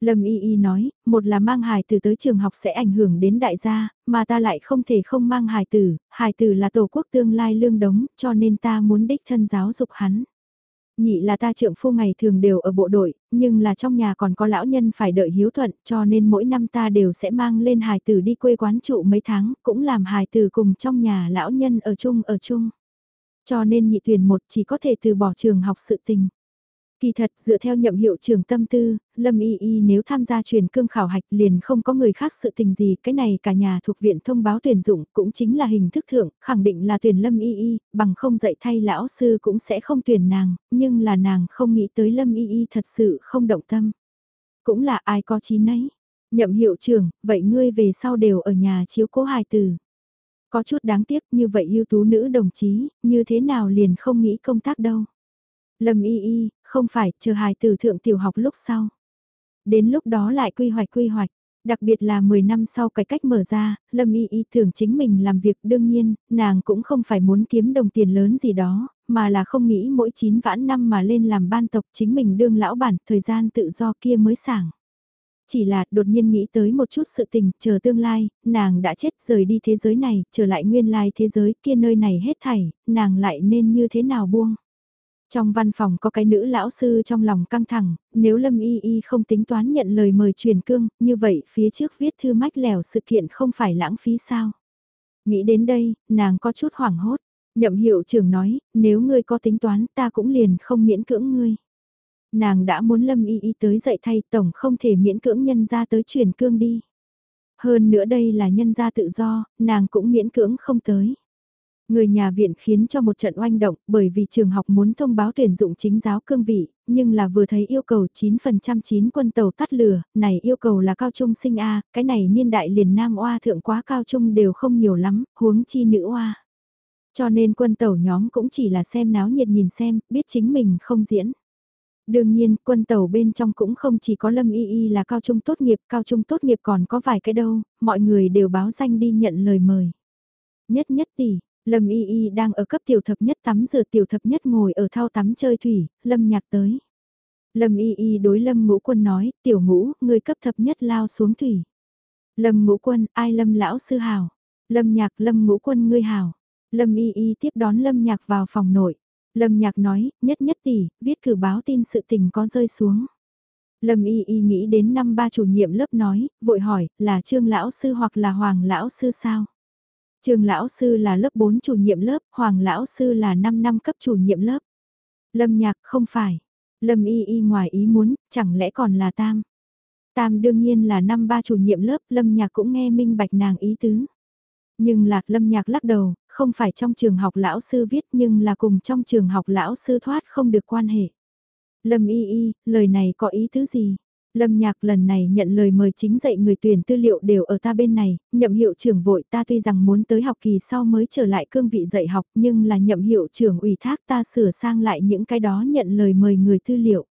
Lâm Y Y nói, một là mang hài tử tới trường học sẽ ảnh hưởng đến đại gia, mà ta lại không thể không mang hài tử, hài tử là tổ quốc tương lai lương đống, cho nên ta muốn đích thân giáo dục hắn. Nhị là ta trượng phu ngày thường đều ở bộ đội, nhưng là trong nhà còn có lão nhân phải đợi hiếu thuận, cho nên mỗi năm ta đều sẽ mang lên hài tử đi quê quán trụ mấy tháng, cũng làm hài tử cùng trong nhà lão nhân ở chung ở chung. Cho nên nhị tuyển một chỉ có thể từ bỏ trường học sự tình. Kỳ thật dựa theo nhậm hiệu trưởng tâm tư, Lâm Y Y nếu tham gia truyền cương khảo hạch liền không có người khác sự tình gì, cái này cả nhà thuộc viện thông báo tuyển dụng cũng chính là hình thức thượng, khẳng định là tuyển Lâm Y Y, bằng không dạy thay lão sư cũng sẽ không tuyển nàng, nhưng là nàng không nghĩ tới Lâm Y Y thật sự không động tâm. Cũng là ai có chí nấy. Nhậm hiệu trưởng, vậy ngươi về sau đều ở nhà chiếu cố hài tử. Có chút đáng tiếc như vậy ưu tú nữ đồng chí, như thế nào liền không nghĩ công tác đâu. Lâm y y, không phải, chờ hài tử thượng tiểu học lúc sau. Đến lúc đó lại quy hoạch quy hoạch. Đặc biệt là 10 năm sau cái cách mở ra, Lâm Y Y thường chính mình làm việc đương nhiên, nàng cũng không phải muốn kiếm đồng tiền lớn gì đó, mà là không nghĩ mỗi 9 vãn năm mà lên làm ban tộc chính mình đương lão bản, thời gian tự do kia mới sảng. Chỉ là đột nhiên nghĩ tới một chút sự tình, chờ tương lai, nàng đã chết rời đi thế giới này, trở lại nguyên lai thế giới kia nơi này hết thảy, nàng lại nên như thế nào buông. Trong văn phòng có cái nữ lão sư trong lòng căng thẳng, nếu Lâm Y Y không tính toán nhận lời mời truyền cương, như vậy phía trước viết thư mách lẻo sự kiện không phải lãng phí sao. Nghĩ đến đây, nàng có chút hoảng hốt. Nhậm hiệu trưởng nói, nếu ngươi có tính toán ta cũng liền không miễn cưỡng ngươi. Nàng đã muốn Lâm Y Y tới dạy thay tổng không thể miễn cưỡng nhân ra tới truyền cương đi. Hơn nữa đây là nhân gia tự do, nàng cũng miễn cưỡng không tới. Người nhà viện khiến cho một trận oanh động bởi vì trường học muốn thông báo tuyển dụng chính giáo cương vị, nhưng là vừa thấy yêu cầu 9% 9 quân tàu tắt lửa, này yêu cầu là cao trung sinh A, cái này niên đại liền nam oa thượng quá cao trung đều không nhiều lắm, huống chi nữ oa. Cho nên quân tàu nhóm cũng chỉ là xem náo nhiệt nhìn xem, biết chính mình không diễn. Đương nhiên, quân tàu bên trong cũng không chỉ có Lâm Y Y là cao trung tốt nghiệp, cao trung tốt nghiệp còn có vài cái đâu, mọi người đều báo danh đi nhận lời mời. Nhất nhất tỷ, Lâm Y Y đang ở cấp tiểu thập nhất tắm rửa tiểu thập nhất ngồi ở thao tắm chơi thủy, Lâm nhạc tới. Lâm Y Y đối Lâm ngũ quân nói, tiểu ngũ, người cấp thập nhất lao xuống thủy. Lâm ngũ quân, ai Lâm lão sư hào. Lâm nhạc, Lâm ngũ quân ngươi hào. Lâm Y Y tiếp đón Lâm nhạc vào phòng nội. Lâm nhạc nói, nhất nhất tỷ, viết cử báo tin sự tình có rơi xuống. Lâm Y Y nghĩ đến năm ba chủ nhiệm lớp nói, vội hỏi, là trương lão sư hoặc là hoàng lão sư sao? Trường lão sư là lớp 4 chủ nhiệm lớp, Hoàng lão sư là 5 năm cấp chủ nhiệm lớp. Lâm Nhạc không phải. Lâm Y Y ngoài ý muốn, chẳng lẽ còn là Tam. Tam đương nhiên là năm ba chủ nhiệm lớp, Lâm Nhạc cũng nghe minh bạch nàng ý tứ. Nhưng lạc Lâm Nhạc lắc đầu, không phải trong trường học lão sư viết nhưng là cùng trong trường học lão sư thoát không được quan hệ. Lâm Y Y, lời này có ý tứ gì? Lâm Nhạc lần này nhận lời mời chính dạy người tuyển tư liệu đều ở ta bên này, nhậm hiệu trưởng vội ta tuy rằng muốn tới học kỳ sau mới trở lại cương vị dạy học nhưng là nhậm hiệu trưởng ủy thác ta sửa sang lại những cái đó nhận lời mời người tư liệu.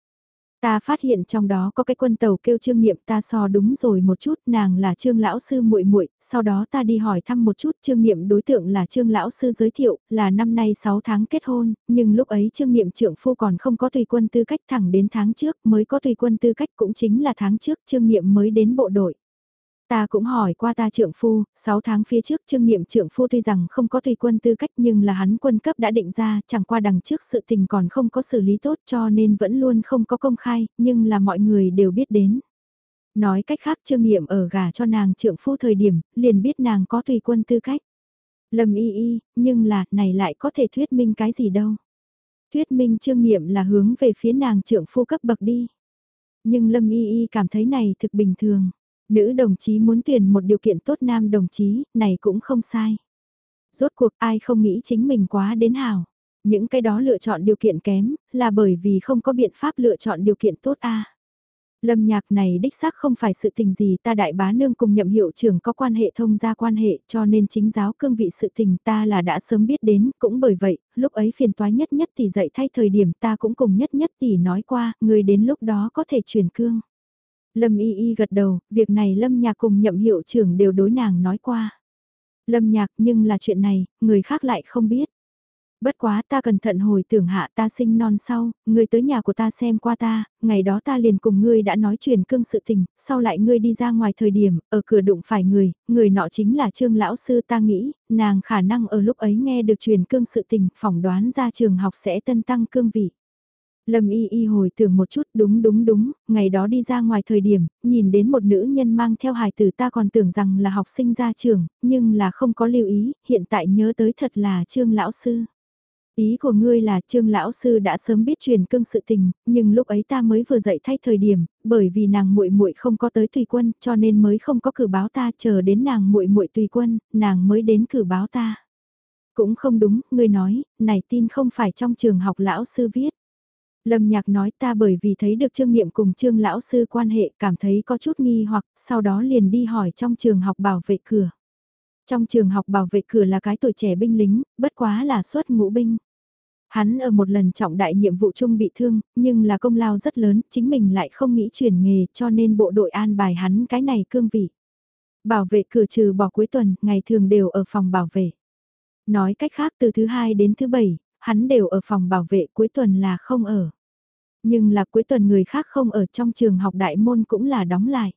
Ta phát hiện trong đó có cái quân tàu kêu trương niệm ta so đúng rồi một chút, nàng là trương lão sư muội muội sau đó ta đi hỏi thăm một chút trương niệm đối tượng là trương lão sư giới thiệu, là năm nay 6 tháng kết hôn, nhưng lúc ấy trương niệm trưởng phu còn không có tùy quân tư cách thẳng đến tháng trước mới có tùy quân tư cách cũng chính là tháng trước trương niệm mới đến bộ đội. Ta cũng hỏi qua ta trượng phu, 6 tháng phía trước trương niệm trượng phu tuy rằng không có tùy quân tư cách nhưng là hắn quân cấp đã định ra chẳng qua đằng trước sự tình còn không có xử lý tốt cho nên vẫn luôn không có công khai, nhưng là mọi người đều biết đến. Nói cách khác trương niệm ở gà cho nàng trượng phu thời điểm, liền biết nàng có tùy quân tư cách. Lâm y y, nhưng là, này lại có thể thuyết minh cái gì đâu. Thuyết minh trương niệm là hướng về phía nàng trượng phu cấp bậc đi. Nhưng Lâm y y cảm thấy này thực bình thường. Nữ đồng chí muốn tuyển một điều kiện tốt nam đồng chí, này cũng không sai. Rốt cuộc ai không nghĩ chính mình quá đến hảo. Những cái đó lựa chọn điều kiện kém, là bởi vì không có biện pháp lựa chọn điều kiện tốt a. Lâm nhạc này đích xác không phải sự tình gì ta đại bá nương cùng nhậm hiệu trưởng có quan hệ thông gia quan hệ cho nên chính giáo cương vị sự tình ta là đã sớm biết đến, cũng bởi vậy, lúc ấy phiền toái nhất nhất tỷ dậy thay thời điểm ta cũng cùng nhất nhất tỷ nói qua, người đến lúc đó có thể truyền cương. Lâm y y gật đầu, việc này Lâm nhạc cùng nhậm hiệu trưởng đều đối nàng nói qua. Lâm nhạc nhưng là chuyện này, người khác lại không biết. Bất quá ta cẩn thận hồi tưởng hạ ta sinh non sau, ngươi tới nhà của ta xem qua ta, ngày đó ta liền cùng ngươi đã nói truyền cương sự tình, sau lại ngươi đi ra ngoài thời điểm, ở cửa đụng phải người, người nọ chính là trương lão sư ta nghĩ, nàng khả năng ở lúc ấy nghe được truyền cương sự tình, phỏng đoán ra trường học sẽ tân tăng cương vị. Lâm y y hồi tưởng một chút đúng đúng đúng, ngày đó đi ra ngoài thời điểm, nhìn đến một nữ nhân mang theo hài tử ta còn tưởng rằng là học sinh ra trường, nhưng là không có lưu ý, hiện tại nhớ tới thật là trương lão sư. Ý của ngươi là trương lão sư đã sớm biết truyền cương sự tình, nhưng lúc ấy ta mới vừa dậy thay thời điểm, bởi vì nàng muội muội không có tới tùy quân, cho nên mới không có cử báo ta chờ đến nàng muội muội tùy quân, nàng mới đến cử báo ta. Cũng không đúng, ngươi nói, này tin không phải trong trường học lão sư viết. Lâm nhạc nói ta bởi vì thấy được trương niệm cùng trương lão sư quan hệ cảm thấy có chút nghi hoặc sau đó liền đi hỏi trong trường học bảo vệ cửa. Trong trường học bảo vệ cửa là cái tuổi trẻ binh lính, bất quá là xuất ngũ binh. Hắn ở một lần trọng đại nhiệm vụ chung bị thương, nhưng là công lao rất lớn, chính mình lại không nghĩ chuyển nghề cho nên bộ đội an bài hắn cái này cương vị. Bảo vệ cửa trừ bỏ cuối tuần, ngày thường đều ở phòng bảo vệ. Nói cách khác từ thứ hai đến thứ bảy, hắn đều ở phòng bảo vệ cuối tuần là không ở. Nhưng là cuối tuần người khác không ở trong trường học đại môn cũng là đóng lại.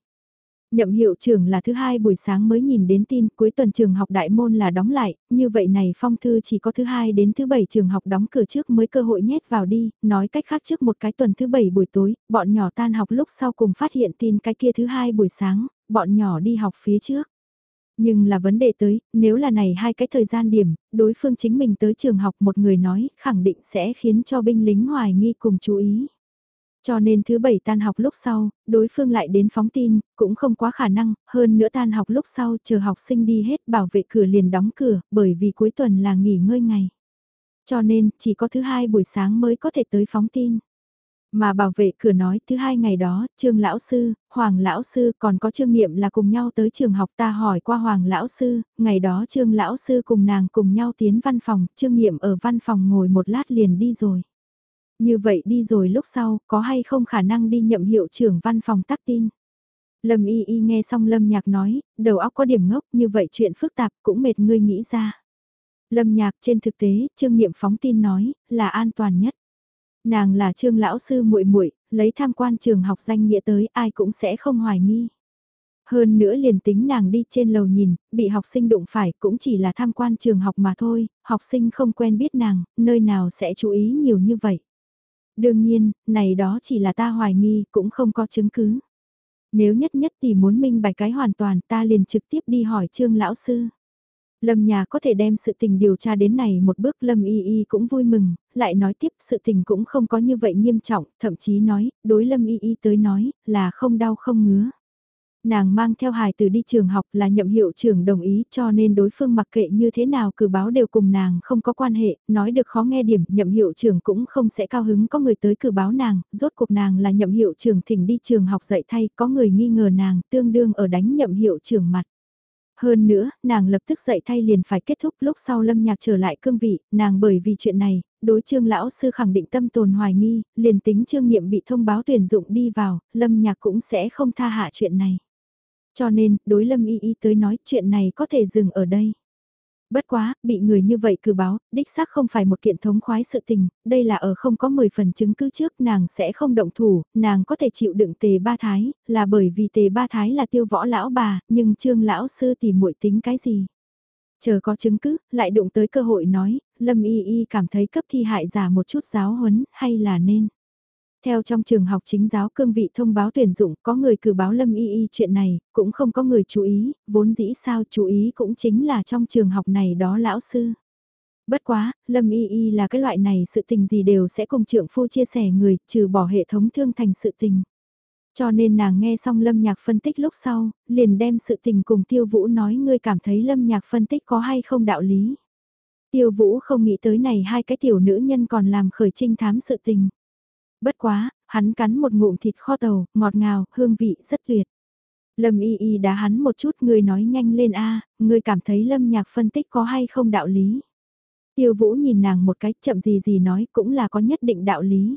Nhậm hiệu trưởng là thứ hai buổi sáng mới nhìn đến tin cuối tuần trường học đại môn là đóng lại, như vậy này phong thư chỉ có thứ hai đến thứ bảy trường học đóng cửa trước mới cơ hội nhét vào đi, nói cách khác trước một cái tuần thứ bảy buổi tối, bọn nhỏ tan học lúc sau cùng phát hiện tin cái kia thứ hai buổi sáng, bọn nhỏ đi học phía trước. Nhưng là vấn đề tới, nếu là này hai cái thời gian điểm, đối phương chính mình tới trường học một người nói, khẳng định sẽ khiến cho binh lính hoài nghi cùng chú ý. Cho nên thứ bảy tan học lúc sau, đối phương lại đến phóng tin, cũng không quá khả năng, hơn nữa tan học lúc sau chờ học sinh đi hết bảo vệ cửa liền đóng cửa, bởi vì cuối tuần là nghỉ ngơi ngày. Cho nên, chỉ có thứ hai buổi sáng mới có thể tới phóng tin. Mà bảo vệ cửa nói thứ hai ngày đó, Trương Lão Sư, Hoàng Lão Sư còn có Trương Niệm là cùng nhau tới trường học ta hỏi qua Hoàng Lão Sư, ngày đó Trương Lão Sư cùng nàng cùng nhau tiến văn phòng, Trương Niệm ở văn phòng ngồi một lát liền đi rồi. Như vậy đi rồi lúc sau, có hay không khả năng đi nhậm hiệu trưởng văn phòng tắc tin? Lâm y y nghe xong Lâm nhạc nói, đầu óc có điểm ngốc như vậy chuyện phức tạp cũng mệt ngươi nghĩ ra. Lâm nhạc trên thực tế, trương niệm phóng tin nói, là an toàn nhất. Nàng là trương lão sư muội muội lấy tham quan trường học danh nghĩa tới ai cũng sẽ không hoài nghi. Hơn nữa liền tính nàng đi trên lầu nhìn, bị học sinh đụng phải cũng chỉ là tham quan trường học mà thôi, học sinh không quen biết nàng, nơi nào sẽ chú ý nhiều như vậy. Đương nhiên, này đó chỉ là ta hoài nghi, cũng không có chứng cứ. Nếu nhất nhất thì muốn minh bạch cái hoàn toàn ta liền trực tiếp đi hỏi trương lão sư. Lâm nhà có thể đem sự tình điều tra đến này một bước Lâm y y cũng vui mừng, lại nói tiếp sự tình cũng không có như vậy nghiêm trọng, thậm chí nói, đối Lâm y y tới nói, là không đau không ngứa nàng mang theo hài từ đi trường học là nhậm hiệu trưởng đồng ý cho nên đối phương mặc kệ như thế nào cử báo đều cùng nàng không có quan hệ, nói được khó nghe điểm nhậm hiệu trưởng cũng không sẽ cao hứng có người tới cử báo nàng, rốt cuộc nàng là nhậm hiệu trưởng thỉnh đi trường học dạy thay có người nghi ngờ nàng tương đương ở đánh nhậm hiệu trưởng mặt. Hơn nữa, nàng lập tức dậy thay liền phải kết thúc lúc sau lâm nhạc trở lại cương vị, nàng bởi vì chuyện này, đối trương lão sư khẳng định tâm tồn hoài nghi, liền tính trương nghiệm bị thông báo tuyển dụng đi vào, lâm nhạc cũng sẽ không tha hạ chuyện này. Cho nên, đối Lâm Y Y tới nói chuyện này có thể dừng ở đây. Bất quá, bị người như vậy cử báo, đích xác không phải một kiện thống khoái sự tình, đây là ở không có 10 phần chứng cứ trước nàng sẽ không động thủ, nàng có thể chịu đựng tề ba thái, là bởi vì tề ba thái là tiêu võ lão bà, nhưng trương lão sư thì muội tính cái gì. Chờ có chứng cứ, lại đụng tới cơ hội nói, Lâm Y Y cảm thấy cấp thi hại giả một chút giáo huấn, hay là nên. Theo trong trường học chính giáo cương vị thông báo tuyển dụng có người cử báo Lâm Y Y chuyện này, cũng không có người chú ý, vốn dĩ sao chú ý cũng chính là trong trường học này đó lão sư. Bất quá, Lâm Y Y là cái loại này sự tình gì đều sẽ cùng trưởng phu chia sẻ người, trừ bỏ hệ thống thương thành sự tình. Cho nên nàng nghe xong Lâm Nhạc phân tích lúc sau, liền đem sự tình cùng Tiêu Vũ nói ngươi cảm thấy Lâm Nhạc phân tích có hay không đạo lý. Tiêu Vũ không nghĩ tới này hai cái tiểu nữ nhân còn làm khởi trinh thám sự tình. Bất quá, hắn cắn một ngụm thịt kho tàu, ngọt ngào, hương vị rất tuyệt. Lâm y y đá hắn một chút người nói nhanh lên a người cảm thấy lâm nhạc phân tích có hay không đạo lý. Tiêu vũ nhìn nàng một cái chậm gì gì nói cũng là có nhất định đạo lý.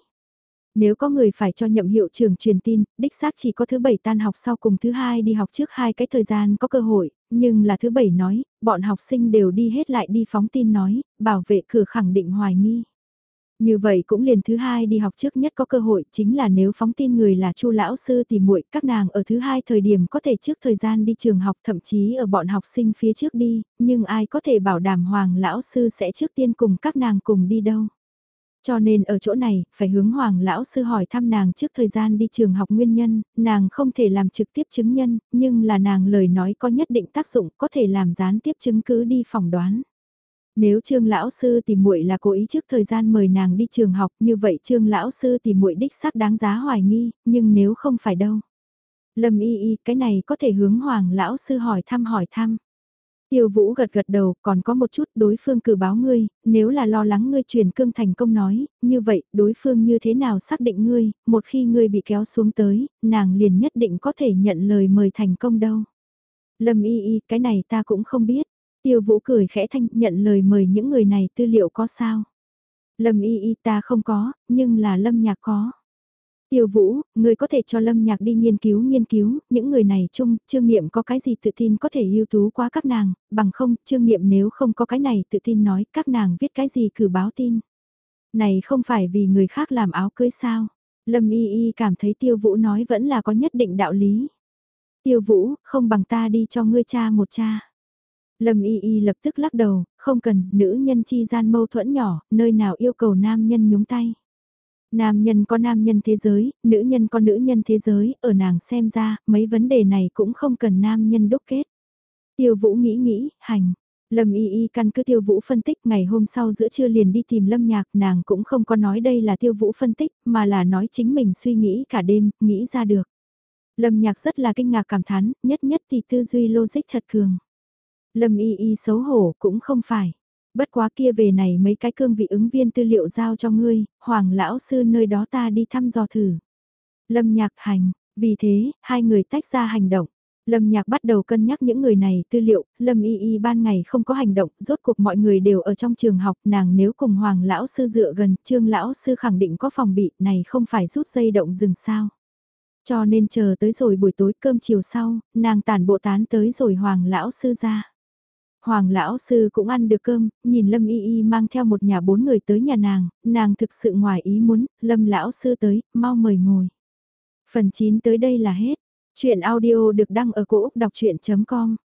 Nếu có người phải cho nhậm hiệu trưởng truyền tin, đích xác chỉ có thứ bảy tan học sau cùng thứ hai đi học trước hai cái thời gian có cơ hội, nhưng là thứ bảy nói, bọn học sinh đều đi hết lại đi phóng tin nói, bảo vệ cửa khẳng định hoài nghi. Như vậy cũng liền thứ hai đi học trước nhất có cơ hội chính là nếu phóng tin người là chu lão sư thì muội các nàng ở thứ hai thời điểm có thể trước thời gian đi trường học thậm chí ở bọn học sinh phía trước đi, nhưng ai có thể bảo đảm hoàng lão sư sẽ trước tiên cùng các nàng cùng đi đâu. Cho nên ở chỗ này, phải hướng hoàng lão sư hỏi thăm nàng trước thời gian đi trường học nguyên nhân, nàng không thể làm trực tiếp chứng nhân, nhưng là nàng lời nói có nhất định tác dụng có thể làm gián tiếp chứng cứ đi phỏng đoán. Nếu Trương lão sư tìm muội là cố ý trước thời gian mời nàng đi trường học, như vậy Trương lão sư tìm muội đích xác đáng giá hoài nghi, nhưng nếu không phải đâu. Lâm y y, cái này có thể hướng Hoàng lão sư hỏi thăm hỏi thăm. Tiêu Vũ gật gật đầu, còn có một chút đối phương cử báo ngươi, nếu là lo lắng ngươi truyền cương thành công nói, như vậy, đối phương như thế nào xác định ngươi, một khi ngươi bị kéo xuống tới, nàng liền nhất định có thể nhận lời mời thành công đâu. Lâm y y, cái này ta cũng không biết. Tiêu Vũ cười khẽ thanh nhận lời mời những người này tư liệu có sao. Lâm y y ta không có, nhưng là Lâm nhạc có. Tiêu Vũ, người có thể cho Lâm Nhạc đi nghiên cứu nghiên cứu, những người này chung, Trương Niệm có cái gì tự tin có thể ưu tú quá các nàng, bằng không, Trương Niệm nếu không có cái này tự tin nói các nàng viết cái gì cử báo tin. Này không phải vì người khác làm áo cưới sao. Lâm Y Y cảm thấy Tiêu Vũ nói vẫn là có nhất định đạo lý. Tiêu Vũ, không bằng ta đi cho ngươi cha một cha. Lâm Y Y lập tức lắc đầu, không cần, nữ nhân chi gian mâu thuẫn nhỏ, nơi nào yêu cầu nam nhân nhúng tay. Nam nhân có nam nhân thế giới, nữ nhân có nữ nhân thế giới, ở nàng xem ra, mấy vấn đề này cũng không cần nam nhân đúc kết. Tiêu Vũ nghĩ nghĩ, hành. Lâm Y Y căn cứ Tiêu Vũ phân tích ngày hôm sau giữa trưa liền đi tìm Lâm Nhạc, nàng cũng không có nói đây là Tiêu Vũ phân tích, mà là nói chính mình suy nghĩ cả đêm, nghĩ ra được. Lâm Nhạc rất là kinh ngạc cảm thán, nhất nhất thì tư duy logic thật cường. Lâm Y Y xấu hổ cũng không phải. Bất quá kia về này mấy cái cương vị ứng viên tư liệu giao cho ngươi, hoàng lão sư nơi đó ta đi thăm dò thử. Lâm nhạc hành, vì thế, hai người tách ra hành động. Lâm Nhạc bắt đầu cân nhắc những người này tư liệu, Lâm Y Y ban ngày không có hành động, rốt cuộc mọi người đều ở trong trường học, nàng nếu cùng Hoàng Lão Sư dựa gần, Trương Lão Sư khẳng định có phòng bị, này không phải rút dây động rừng sao. Cho nên chờ tới rồi buổi tối cơm chiều sau, nàng tản bộ tán tới rồi Hoàng Lão Sư ra. Hoàng lão sư cũng ăn được cơm, nhìn Lâm Y Y mang theo một nhà bốn người tới nhà nàng, nàng thực sự ngoài ý muốn, Lâm lão sư tới, mau mời ngồi. Phần 9 tới đây là hết. Chuyện audio được đăng ở cổ Úc đọc chuyện.com